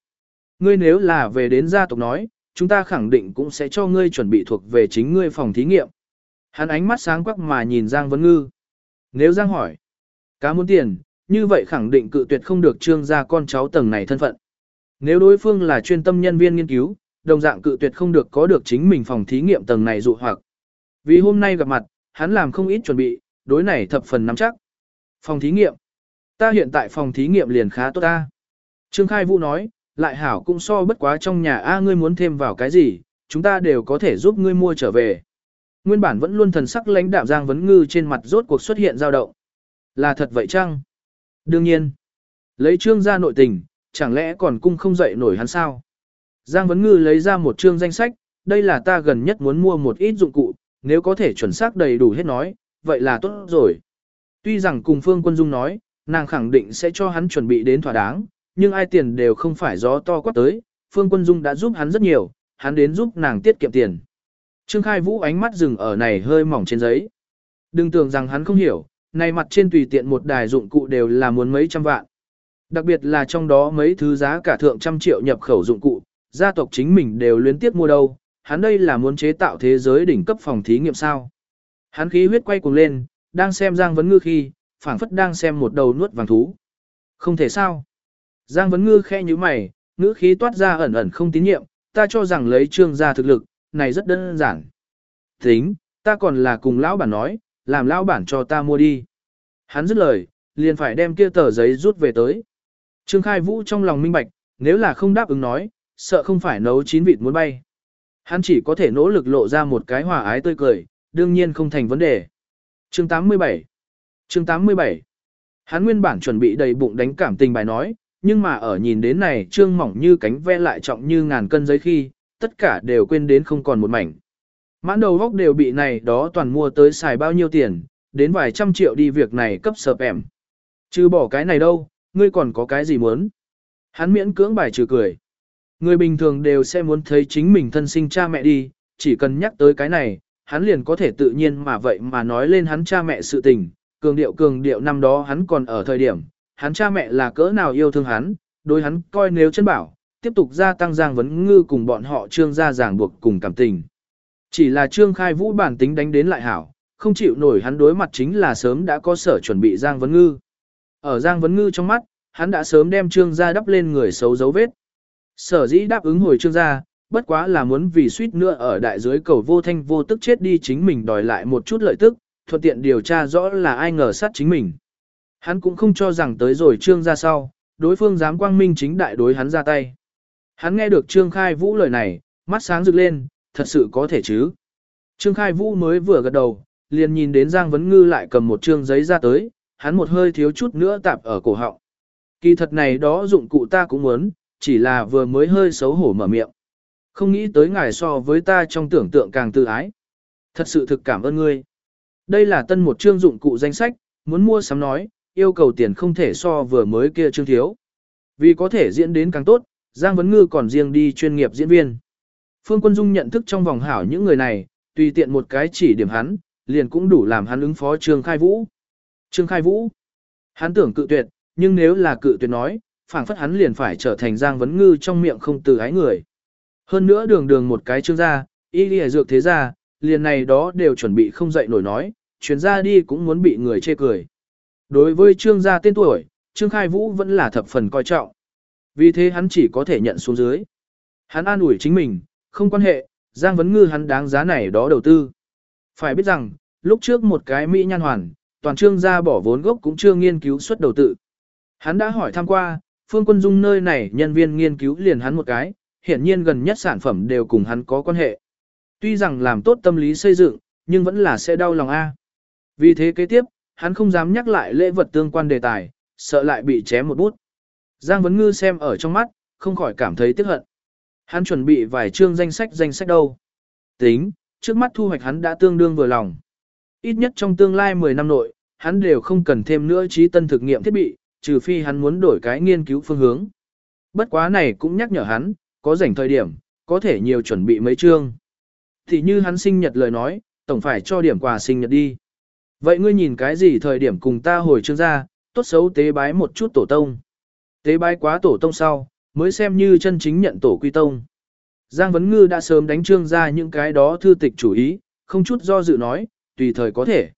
Ngươi nếu là về đến gia tộc nói, chúng ta khẳng định cũng sẽ cho ngươi chuẩn bị thuộc về chính ngươi phòng thí nghiệm. Hắn ánh mắt sáng quắc mà nhìn Giang Vấn Ngư. Nếu Giang hỏi, cá muốn tiền, như vậy khẳng định cự tuyệt không được trương gia con cháu tầng này thân phận. Nếu đối phương là chuyên tâm nhân viên nghiên cứu, đồng dạng cự tuyệt không được có được chính mình phòng thí nghiệm tầng này dụ hoặc. Vì hôm nay gặp mặt, hắn làm không ít chuẩn bị, đối này thập phần nắm chắc. Phòng thí nghiệm. Ta hiện tại phòng thí nghiệm liền khá tốt ta. Trương Khai Vũ nói, lại hảo cũng so bất quá trong nhà A ngươi muốn thêm vào cái gì, chúng ta đều có thể giúp ngươi mua trở về. Nguyên bản vẫn luôn thần sắc lãnh đạm Giang Vấn Ngư trên mặt rốt cuộc xuất hiện dao động. Là thật vậy chăng? Đương nhiên. Lấy trương ra nội tình, chẳng lẽ còn cung không dậy nổi hắn sao? Giang Vấn Ngư lấy ra một trương danh sách, đây là ta gần nhất muốn mua một ít dụng cụ, nếu có thể chuẩn xác đầy đủ hết nói, vậy là tốt rồi. Tuy rằng cùng Phương Quân Dung nói, nàng khẳng định sẽ cho hắn chuẩn bị đến thỏa đáng, nhưng ai tiền đều không phải gió to quát tới, Phương Quân Dung đã giúp hắn rất nhiều, hắn đến giúp nàng tiết kiệm tiền. Trương Khai Vũ ánh mắt dừng ở này hơi mỏng trên giấy. Đừng tưởng rằng hắn không hiểu, này mặt trên tùy tiện một đài dụng cụ đều là muốn mấy trăm vạn. Đặc biệt là trong đó mấy thứ giá cả thượng trăm triệu nhập khẩu dụng cụ, gia tộc chính mình đều luyến tiếp mua đâu, hắn đây là muốn chế tạo thế giới đỉnh cấp phòng thí nghiệm sao. Hắn khí huyết quay cuồng lên, đang xem Giang Vấn Ngư khi, phảng phất đang xem một đầu nuốt vàng thú. Không thể sao. Giang Vấn Ngư khe như mày, ngữ khí toát ra ẩn ẩn không tín nhiệm, ta cho rằng lấy trương gia thực lực, này rất đơn giản. Tính, ta còn là cùng lão bản nói, làm lão bản cho ta mua đi. Hắn dứt lời, liền phải đem kia tờ giấy rút về tới. Trương Khai Vũ trong lòng minh bạch, nếu là không đáp ứng nói, sợ không phải nấu chín vịt muốn bay. Hắn chỉ có thể nỗ lực lộ ra một cái hòa ái tươi cười, đương nhiên không thành vấn đề. Chương 87 Chương 87 Hắn nguyên bản chuẩn bị đầy bụng đánh cảm tình bài nói, nhưng mà ở nhìn đến này trương mỏng như cánh ve lại trọng như ngàn cân giấy khi, tất cả đều quên đến không còn một mảnh. Mãn đầu góc đều bị này đó toàn mua tới xài bao nhiêu tiền, đến vài trăm triệu đi việc này cấp sợp ẻm. Chứ bỏ cái này đâu, ngươi còn có cái gì muốn? Hắn miễn cưỡng bài trừ cười. Người bình thường đều sẽ muốn thấy chính mình thân sinh cha mẹ đi, chỉ cần nhắc tới cái này, hắn liền có thể tự nhiên mà vậy mà nói lên hắn cha mẹ sự tình, cường điệu cường điệu năm đó hắn còn ở thời điểm, hắn cha mẹ là cỡ nào yêu thương hắn, đối hắn coi nếu chân bảo, tiếp tục gia tăng Giang Vấn Ngư cùng bọn họ trương gia giảng buộc cùng cảm tình. Chỉ là trương khai vũ bản tính đánh đến lại hảo, không chịu nổi hắn đối mặt chính là sớm đã có sở chuẩn bị Giang Vấn Ngư. Ở Giang Vấn Ngư trong mắt, hắn đã sớm đem trương gia đắp lên người xấu dấu vết. Sở dĩ đáp ứng hồi trương gia, bất quá là muốn vì suýt nữa ở đại dưới cầu vô thanh vô tức chết đi chính mình đòi lại một chút lợi tức, thuận tiện điều tra rõ là ai ngờ sát chính mình. Hắn cũng không cho rằng tới rồi trương ra sau, đối phương dám quang minh chính đại đối hắn ra tay. Hắn nghe được trương khai vũ lời này, mắt sáng rực lên, thật sự có thể chứ. Trương khai vũ mới vừa gật đầu, liền nhìn đến Giang Vấn Ngư lại cầm một trương giấy ra tới, hắn một hơi thiếu chút nữa tạp ở cổ họng. Kỳ thật này đó dụng cụ ta cũng muốn, chỉ là vừa mới hơi xấu hổ mở miệng. Không nghĩ tới ngài so với ta trong tưởng tượng càng tự ái. Thật sự thực cảm ơn ngươi. Đây là tân một chương dụng cụ danh sách, muốn mua sắm nói, yêu cầu tiền không thể so vừa mới kia chương thiếu. Vì có thể diễn đến càng tốt, Giang Vấn Ngư còn riêng đi chuyên nghiệp diễn viên. Phương Quân Dung nhận thức trong vòng hảo những người này, tùy tiện một cái chỉ điểm hắn, liền cũng đủ làm hắn ứng phó Trương Khai Vũ. Trương Khai Vũ, hắn tưởng cự tuyệt, nhưng nếu là cự tuyệt nói, phảng phất hắn liền phải trở thành Giang Vấn Ngư trong miệng không từ ái người. Hơn nữa đường đường một cái trương gia, y lìa dược thế gia, liền này đó đều chuẩn bị không dậy nổi nói, chuyến ra đi cũng muốn bị người chê cười. Đối với trương gia tên tuổi, trương khai vũ vẫn là thập phần coi trọng. Vì thế hắn chỉ có thể nhận xuống dưới. Hắn an ủi chính mình, không quan hệ, Giang Vấn Ngư hắn đáng giá này đó đầu tư. Phải biết rằng, lúc trước một cái Mỹ nhan hoàn, toàn trương gia bỏ vốn gốc cũng chưa nghiên cứu xuất đầu tự. Hắn đã hỏi thăm qua, Phương Quân Dung nơi này nhân viên nghiên cứu liền hắn một cái, hiển nhiên gần nhất sản phẩm đều cùng hắn có quan hệ. Tuy rằng làm tốt tâm lý xây dựng, nhưng vẫn là sẽ đau lòng A. Vì thế kế tiếp, hắn không dám nhắc lại lễ vật tương quan đề tài, sợ lại bị chém một bút. Giang Vấn Ngư xem ở trong mắt, không khỏi cảm thấy tiếc hận. Hắn chuẩn bị vài chương danh sách danh sách đâu. Tính, trước mắt thu hoạch hắn đã tương đương vừa lòng. Ít nhất trong tương lai 10 năm nội, hắn đều không cần thêm nữa trí tân thực nghiệm thiết bị, trừ phi hắn muốn đổi cái nghiên cứu phương hướng. Bất quá này cũng nhắc nhở hắn, có rảnh thời điểm, có thể nhiều chuẩn bị mấy chương. Thì như hắn sinh nhật lời nói, tổng phải cho điểm quà sinh nhật đi. Vậy ngươi nhìn cái gì thời điểm cùng ta hồi trương ra, tốt xấu tế bái một chút tổ tông. Tế bái quá tổ tông sau, mới xem như chân chính nhận tổ quy tông. Giang Vấn Ngư đã sớm đánh trương ra những cái đó thư tịch chủ ý, không chút do dự nói, tùy thời có thể.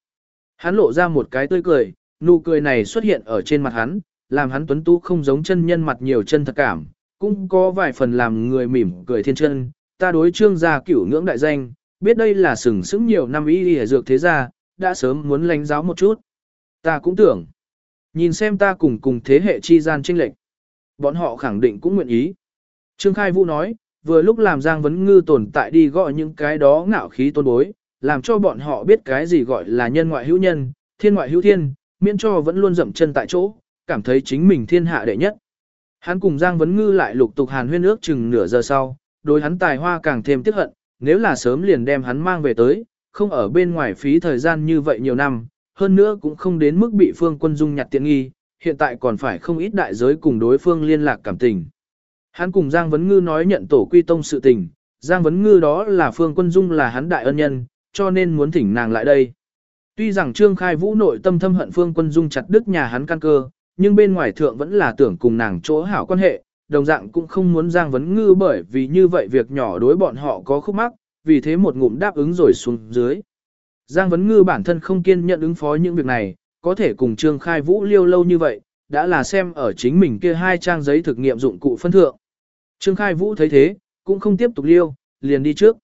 Hắn lộ ra một cái tươi cười, nụ cười này xuất hiện ở trên mặt hắn, làm hắn tuấn tú không giống chân nhân mặt nhiều chân thật cảm, cũng có vài phần làm người mỉm cười thiên chân, ta đối trương gia cửu ngưỡng đại danh, biết đây là sừng sững nhiều năm y y dược thế gia, đã sớm muốn lãnh giáo một chút. Ta cũng tưởng, nhìn xem ta cùng cùng thế hệ chi gian tranh lệch. Bọn họ khẳng định cũng nguyện ý. Trương Khai Vũ nói, vừa lúc làm Giang Vấn Ngư tồn tại đi gọi những cái đó ngạo khí tôn bối, làm cho bọn họ biết cái gì gọi là nhân ngoại hữu nhân, thiên ngoại hữu thiên, miễn cho vẫn luôn dậm chân tại chỗ, cảm thấy chính mình thiên hạ đệ nhất. Hắn cùng Giang Vấn Ngư lại lục tục hàn huyên ước chừng nửa giờ sau, đối hắn tài hoa càng thêm tiếc hận, nếu là sớm liền đem hắn mang về tới, không ở bên ngoài phí thời gian như vậy nhiều năm, hơn nữa cũng không đến mức bị phương quân dung nhặt tiện nghi, hiện tại còn phải không ít đại giới cùng đối phương liên lạc cảm tình. Hắn cùng Giang Vấn Ngư nói nhận tổ quy tông sự tình, Giang Vấn Ngư đó là phương quân dung là hắn đại ân nhân, cho nên muốn thỉnh nàng lại đây. Tuy rằng Trương Khai Vũ nội tâm thâm hận phương quân dung chặt đứt nhà hắn căn cơ, nhưng bên ngoài thượng vẫn là tưởng cùng nàng chỗ hảo quan hệ, đồng dạng cũng không muốn Giang Vấn Ngư bởi vì như vậy việc nhỏ đối bọn họ có khúc mắc, vì thế một ngụm đáp ứng rồi xuống dưới. Giang Vấn Ngư bản thân không kiên nhận ứng phó những việc này, có thể cùng Trương Khai Vũ liêu lâu như vậy, đã là xem ở chính mình kia hai trang giấy thực nghiệm dụng cụ phân thượng. Trương Khai Vũ thấy thế, cũng không tiếp tục liêu, liền đi trước.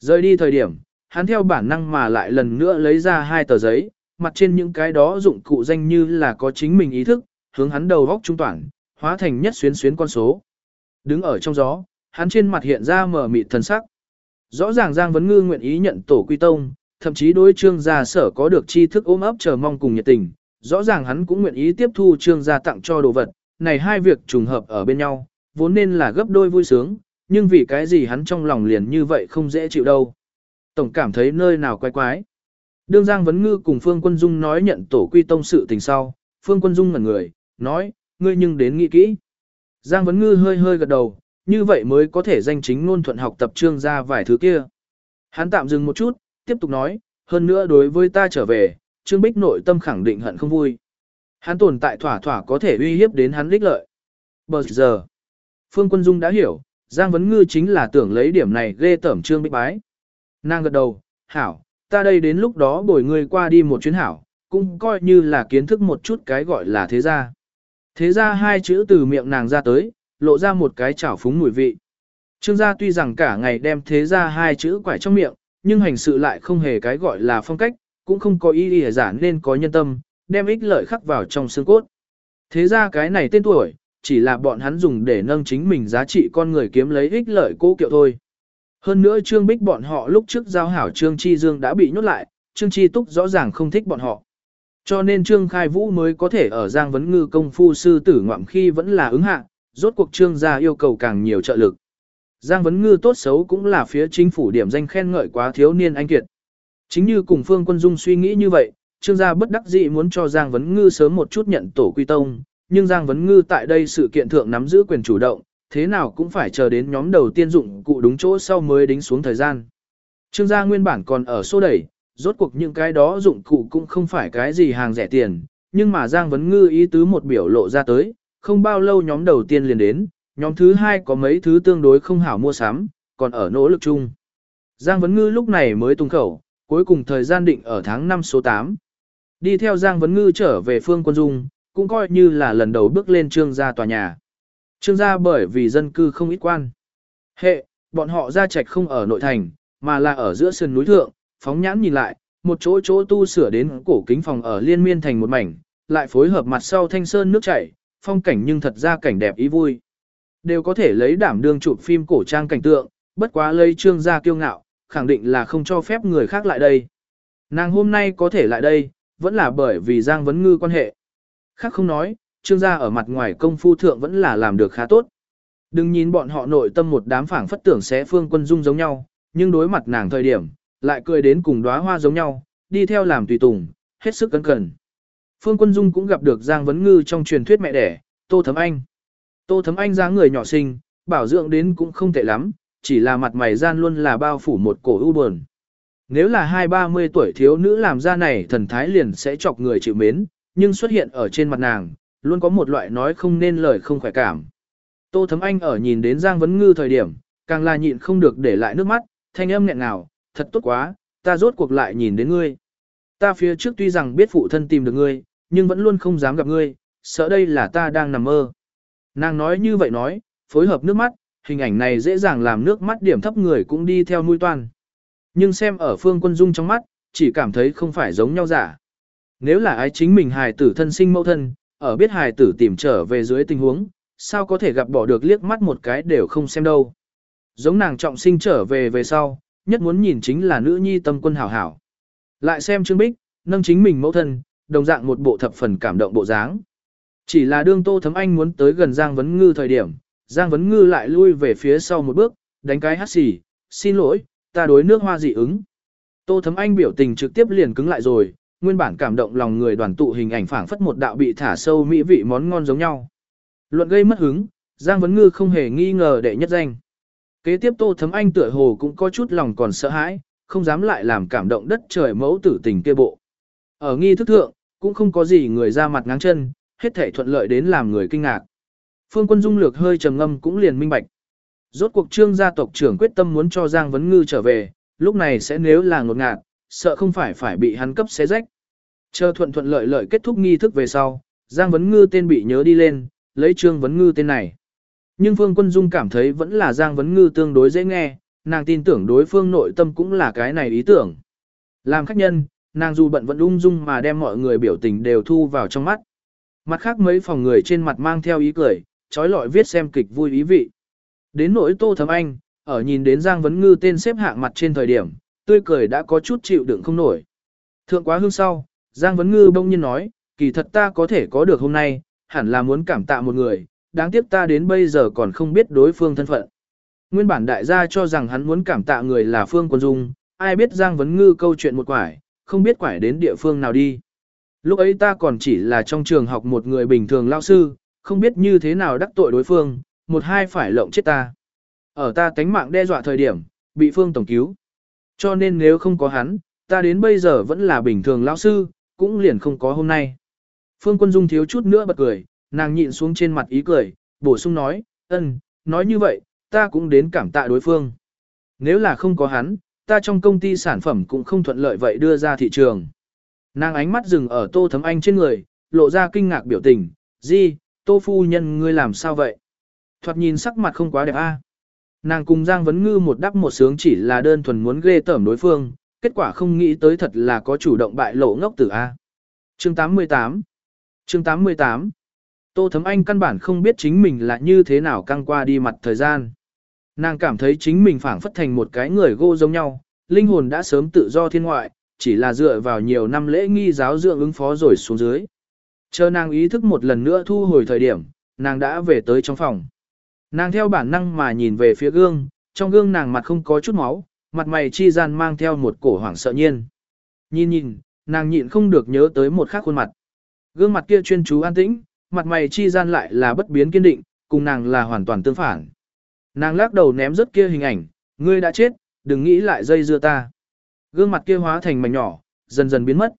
Rời đi thời điểm, hắn theo bản năng mà lại lần nữa lấy ra hai tờ giấy, mặt trên những cái đó dụng cụ danh như là có chính mình ý thức, hướng hắn đầu góc trung toàn, hóa thành nhất xuyến xuyến con số. Đứng ở trong gió, hắn trên mặt hiện ra mở mịt thần sắc. Rõ ràng Giang Vấn Ngư nguyện ý nhận tổ quy tông, thậm chí đối trương gia sở có được tri thức ôm ấp chờ mong cùng nhiệt tình. Rõ ràng hắn cũng nguyện ý tiếp thu trương gia tặng cho đồ vật, này hai việc trùng hợp ở bên nhau, vốn nên là gấp đôi vui sướng, nhưng vì cái gì hắn trong lòng liền như vậy không dễ chịu đâu. Tổng cảm thấy nơi nào quái quái. Đương Giang Vấn Ngư cùng Phương Quân Dung nói nhận tổ quy tông sự tình sau, Phương Quân Dung ngẩn người, nói, ngươi nhưng đến nghĩ kỹ. Giang Vấn Ngư hơi hơi gật đầu, như vậy mới có thể danh chính ngôn thuận học tập trương gia vài thứ kia. Hắn tạm dừng một chút, tiếp tục nói, hơn nữa đối với ta trở về, Trương Bích nội tâm khẳng định hận không vui. Hắn tồn tại thỏa thỏa có thể uy hiếp đến hắn lích lợi. Bờ giờ, Phương Quân Dung đã hiểu, Giang Vấn Ngư chính là tưởng lấy điểm này ghê tẩm Trương Bích bái. Nàng gật đầu, hảo, ta đây đến lúc đó bồi người qua đi một chuyến hảo, cũng coi như là kiến thức một chút cái gọi là thế gia. Thế gia hai chữ từ miệng nàng ra tới, lộ ra một cái chảo phúng mùi vị. Trương gia tuy rằng cả ngày đem thế ra hai chữ quải trong miệng, nhưng hành sự lại không hề cái gọi là phong cách, cũng không có ý ý giả nên có nhân tâm, đem ích lợi khắc vào trong xương cốt. Thế ra cái này tên tuổi, chỉ là bọn hắn dùng để nâng chính mình giá trị con người kiếm lấy ích lợi cố kiệu thôi. Hơn nữa Trương Bích bọn họ lúc trước giao hảo Trương Chi Dương đã bị nhốt lại, Trương Chi Túc rõ ràng không thích bọn họ. Cho nên Trương Khai Vũ mới có thể ở Giang Vấn Ngư công phu sư tử ngoạm khi vẫn là ứng hạ, rốt cuộc Trương gia yêu cầu càng nhiều trợ lực. Giang Vấn Ngư tốt xấu cũng là phía chính phủ điểm danh khen ngợi quá thiếu niên anh kiệt. Chính như cùng Phương Quân Dung suy nghĩ như vậy, Trương gia bất đắc dĩ muốn cho Giang Vấn Ngư sớm một chút nhận tổ quy tông, nhưng Giang Vấn Ngư tại đây sự kiện thượng nắm giữ quyền chủ động, thế nào cũng phải chờ đến nhóm đầu tiên dụng cụ đúng chỗ sau mới đính xuống thời gian. Trương gia nguyên bản còn ở số đẩy, rốt cuộc những cái đó dụng cụ cũng không phải cái gì hàng rẻ tiền, nhưng mà Giang Vấn Ngư ý tứ một biểu lộ ra tới, không bao lâu nhóm đầu tiên liền đến, nhóm thứ hai có mấy thứ tương đối không hảo mua sắm, còn ở nỗ lực chung. Giang Vấn Ngư lúc này mới tung khẩu, cuối cùng thời gian định ở tháng 5 số 8. Đi theo Giang Vấn Ngư trở về Phương Quân Dung, cũng coi như là lần đầu bước lên trương gia tòa nhà. Trương gia bởi vì dân cư không ít quan. Hệ, bọn họ ra trạch không ở nội thành, mà là ở giữa sườn núi thượng, phóng nhãn nhìn lại, một chỗ chỗ tu sửa đến cổ kính phòng ở liên miên thành một mảnh, lại phối hợp mặt sau thanh sơn nước chảy, phong cảnh nhưng thật ra cảnh đẹp ý vui. Đều có thể lấy đảm đương chụp phim cổ trang cảnh tượng, bất quá lấy trương gia kiêu ngạo, khẳng định là không cho phép người khác lại đây. Nàng hôm nay có thể lại đây, vẫn là bởi vì Giang Vấn Ngư quan hệ. Khác không nói, trương gia ở mặt ngoài công phu thượng vẫn là làm được khá tốt. Đừng nhìn bọn họ nội tâm một đám phảng phất tưởng sẽ phương quân dung giống nhau, nhưng đối mặt nàng thời điểm, lại cười đến cùng đóa hoa giống nhau, đi theo làm tùy tùng, hết sức cẩn cẩn. Phương Quân Dung cũng gặp được Giang Vấn Ngư trong truyền thuyết mẹ đẻ, Tô Thấm Anh. Tô Thấm Anh dáng người nhỏ xinh, bảo dưỡng đến cũng không tệ lắm, chỉ là mặt mày gian luôn là bao phủ một cổ u buồn. Nếu là hai ba mươi tuổi thiếu nữ làm ra này thần thái liền sẽ chọc người chịu mến, nhưng xuất hiện ở trên mặt nàng, luôn có một loại nói không nên lời không khỏe cảm. Tô Thấm Anh ở nhìn đến Giang Vấn Ngư thời điểm, càng là nhịn không được để lại nước mắt, thanh âm nghẹn ngào, thật tốt quá, ta rốt cuộc lại nhìn đến ngươi. Ta phía trước tuy rằng biết phụ thân tìm được ngươi, nhưng vẫn luôn không dám gặp ngươi, sợ đây là ta đang nằm mơ. Nàng nói như vậy nói, phối hợp nước mắt, hình ảnh này dễ dàng làm nước mắt điểm thấp người cũng đi theo nuôi toan. Nhưng xem ở phương quân dung trong mắt, chỉ cảm thấy không phải giống nhau giả. Nếu là ai chính mình hài tử thân sinh mẫu thân, ở biết hài tử tìm trở về dưới tình huống, sao có thể gặp bỏ được liếc mắt một cái đều không xem đâu. Giống nàng trọng sinh trở về về sau, nhất muốn nhìn chính là nữ nhi tâm quân hảo hảo. Lại xem Trương Bích, nâng chính mình mẫu thân, đồng dạng một bộ thập phần cảm động bộ dáng. Chỉ là đương Tô Thấm Anh muốn tới gần Giang Vấn Ngư thời điểm, Giang Vấn Ngư lại lui về phía sau một bước, đánh cái hát xì, xin lỗi, ta đối nước hoa dị ứng. Tô Thấm Anh biểu tình trực tiếp liền cứng lại rồi, nguyên bản cảm động lòng người đoàn tụ hình ảnh phảng phất một đạo bị thả sâu mỹ vị món ngon giống nhau. Luận gây mất hứng, Giang Vấn Ngư không hề nghi ngờ đệ nhất danh. Kế tiếp Tô Thấm Anh tựa hồ cũng có chút lòng còn sợ hãi, không dám lại làm cảm động đất trời mẫu tử tình kia bộ. Ở nghi thức thượng, cũng không có gì người ra mặt ngáng chân, hết thể thuận lợi đến làm người kinh ngạc. Phương quân dung lược hơi trầm ngâm cũng liền minh bạch. Rốt cuộc trương gia tộc trưởng quyết tâm muốn cho Giang Vấn Ngư trở về, lúc này sẽ nếu là ngột ngạt, sợ không phải phải bị hắn cấp xé rách. Chờ thuận thuận lợi lợi kết thúc nghi thức về sau, Giang Vấn Ngư tên bị nhớ đi lên, lấy trương Vấn Ngư tên này. Nhưng Phương Quân Dung cảm thấy vẫn là Giang Vấn Ngư tương đối dễ nghe, nàng tin tưởng đối phương nội tâm cũng là cái này ý tưởng. Làm khách nhân, nàng dù bận vẫn ung dung mà đem mọi người biểu tình đều thu vào trong mắt. Mặt khác mấy phòng người trên mặt mang theo ý cười, trói lọi viết xem kịch vui ý vị. Đến nỗi Tô Thấm Anh, ở nhìn đến Giang Vấn Ngư tên xếp hạng mặt trên thời điểm, tươi cười đã có chút chịu đựng không nổi. Thượng quá hương sau, Giang Vấn Ngư bỗng nhiên nói, kỳ thật ta có thể có được hôm nay, hẳn là muốn cảm tạ một người, đáng tiếc ta đến bây giờ còn không biết đối phương thân phận. Nguyên bản đại gia cho rằng hắn muốn cảm tạ người là Phương Quân Dung, ai biết Giang Vấn Ngư câu chuyện một quải, không biết quải đến địa phương nào đi. Lúc ấy ta còn chỉ là trong trường học một người bình thường lao sư, không biết như thế nào đắc tội đối phương, một hai phải lộng chết ta. ở ta tánh mạng đe dọa thời điểm, bị Phương Tổng cứu. Cho nên nếu không có hắn, ta đến bây giờ vẫn là bình thường lão sư, cũng liền không có hôm nay. Phương Quân Dung thiếu chút nữa bật cười, nàng nhịn xuống trên mặt ý cười, bổ sung nói, ân, nói như vậy, ta cũng đến cảm tạ đối phương. Nếu là không có hắn, ta trong công ty sản phẩm cũng không thuận lợi vậy đưa ra thị trường. Nàng ánh mắt dừng ở tô thấm anh trên người, lộ ra kinh ngạc biểu tình, gì, tô phu nhân ngươi làm sao vậy? Thoạt nhìn sắc mặt không quá đẹp a. Nàng cùng Giang Vấn Ngư một đắp một sướng chỉ là đơn thuần muốn ghê tởm đối phương, kết quả không nghĩ tới thật là có chủ động bại lộ ngốc tử A. Chương 88 Chương 88 Tô Thấm Anh căn bản không biết chính mình là như thế nào căng qua đi mặt thời gian. Nàng cảm thấy chính mình phảng phất thành một cái người gô giống nhau, linh hồn đã sớm tự do thiên ngoại, chỉ là dựa vào nhiều năm lễ nghi giáo dưỡng ứng phó rồi xuống dưới. Chờ nàng ý thức một lần nữa thu hồi thời điểm, nàng đã về tới trong phòng. Nàng theo bản năng mà nhìn về phía gương, trong gương nàng mặt không có chút máu, mặt mày chi gian mang theo một cổ hoảng sợ nhiên. Nhìn nhìn, nàng nhịn không được nhớ tới một khác khuôn mặt. Gương mặt kia chuyên chú an tĩnh, mặt mày chi gian lại là bất biến kiên định, cùng nàng là hoàn toàn tương phản. Nàng lắc đầu ném rất kia hình ảnh, ngươi đã chết, đừng nghĩ lại dây dưa ta. Gương mặt kia hóa thành mảnh nhỏ, dần dần biến mất.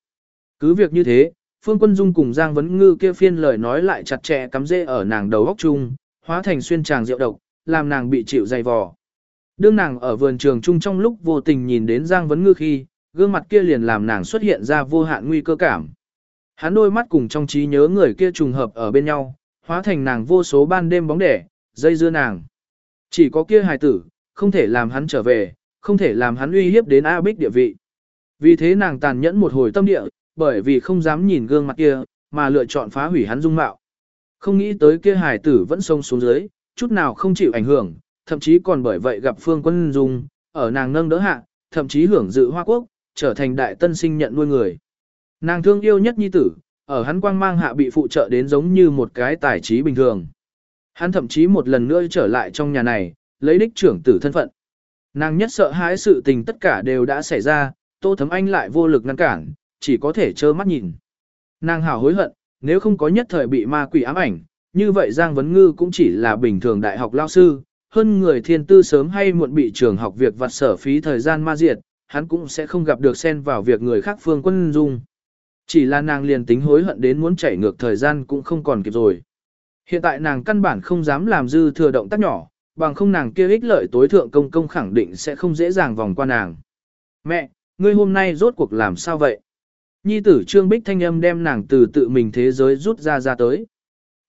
Cứ việc như thế, Phương Quân Dung cùng Giang Vấn Ngư kia phiên lời nói lại chặt chẽ cắm rễ ở nàng đầu góc chung, hóa thành xuyên tràng rượu độc, làm nàng bị chịu dày vò. Đương nàng ở vườn trường chung trong lúc vô tình nhìn đến Giang Vấn Ngư khi, gương mặt kia liền làm nàng xuất hiện ra vô hạn nguy cơ cảm. Hắn đôi mắt cùng trong trí nhớ người kia trùng hợp ở bên nhau, hóa thành nàng vô số ban đêm bóng đẻ, dây dưa nàng. Chỉ có kia hài tử, không thể làm hắn trở về, không thể làm hắn uy hiếp đến A Bích địa vị. Vì thế nàng tàn nhẫn một hồi tâm địa, bởi vì không dám nhìn gương mặt kia, mà lựa chọn phá hủy hắn dung mạo. Không nghĩ tới kia hài tử vẫn sông xuống dưới, chút nào không chịu ảnh hưởng, thậm chí còn bởi vậy gặp Phương Quân Dung, ở nàng nâng đỡ hạ, thậm chí hưởng dự Hoa Quốc, trở thành đại tân sinh nhận nuôi người. Nàng thương yêu nhất nhi tử, ở hắn quang mang hạ bị phụ trợ đến giống như một cái tài trí bình thường. Hắn thậm chí một lần nữa trở lại trong nhà này, lấy đích trưởng tử thân phận. Nàng nhất sợ hãi sự tình tất cả đều đã xảy ra, Tô Thấm Anh lại vô lực ngăn cản, chỉ có thể trơ mắt nhìn. Nàng hào hối hận, nếu không có nhất thời bị ma quỷ ám ảnh, như vậy Giang Vấn Ngư cũng chỉ là bình thường đại học lao sư, hơn người thiên tư sớm hay muộn bị trường học việc vặt sở phí thời gian ma diệt, hắn cũng sẽ không gặp được xen vào việc người khác phương quân dung. Chỉ là nàng liền tính hối hận đến muốn chảy ngược thời gian cũng không còn kịp rồi. Hiện tại nàng căn bản không dám làm dư thừa động tác nhỏ, bằng không nàng kia ích lợi tối thượng công công khẳng định sẽ không dễ dàng vòng qua nàng. Mẹ, ngươi hôm nay rốt cuộc làm sao vậy? Nhi tử Trương Bích thanh âm đem nàng từ tự mình thế giới rút ra ra tới.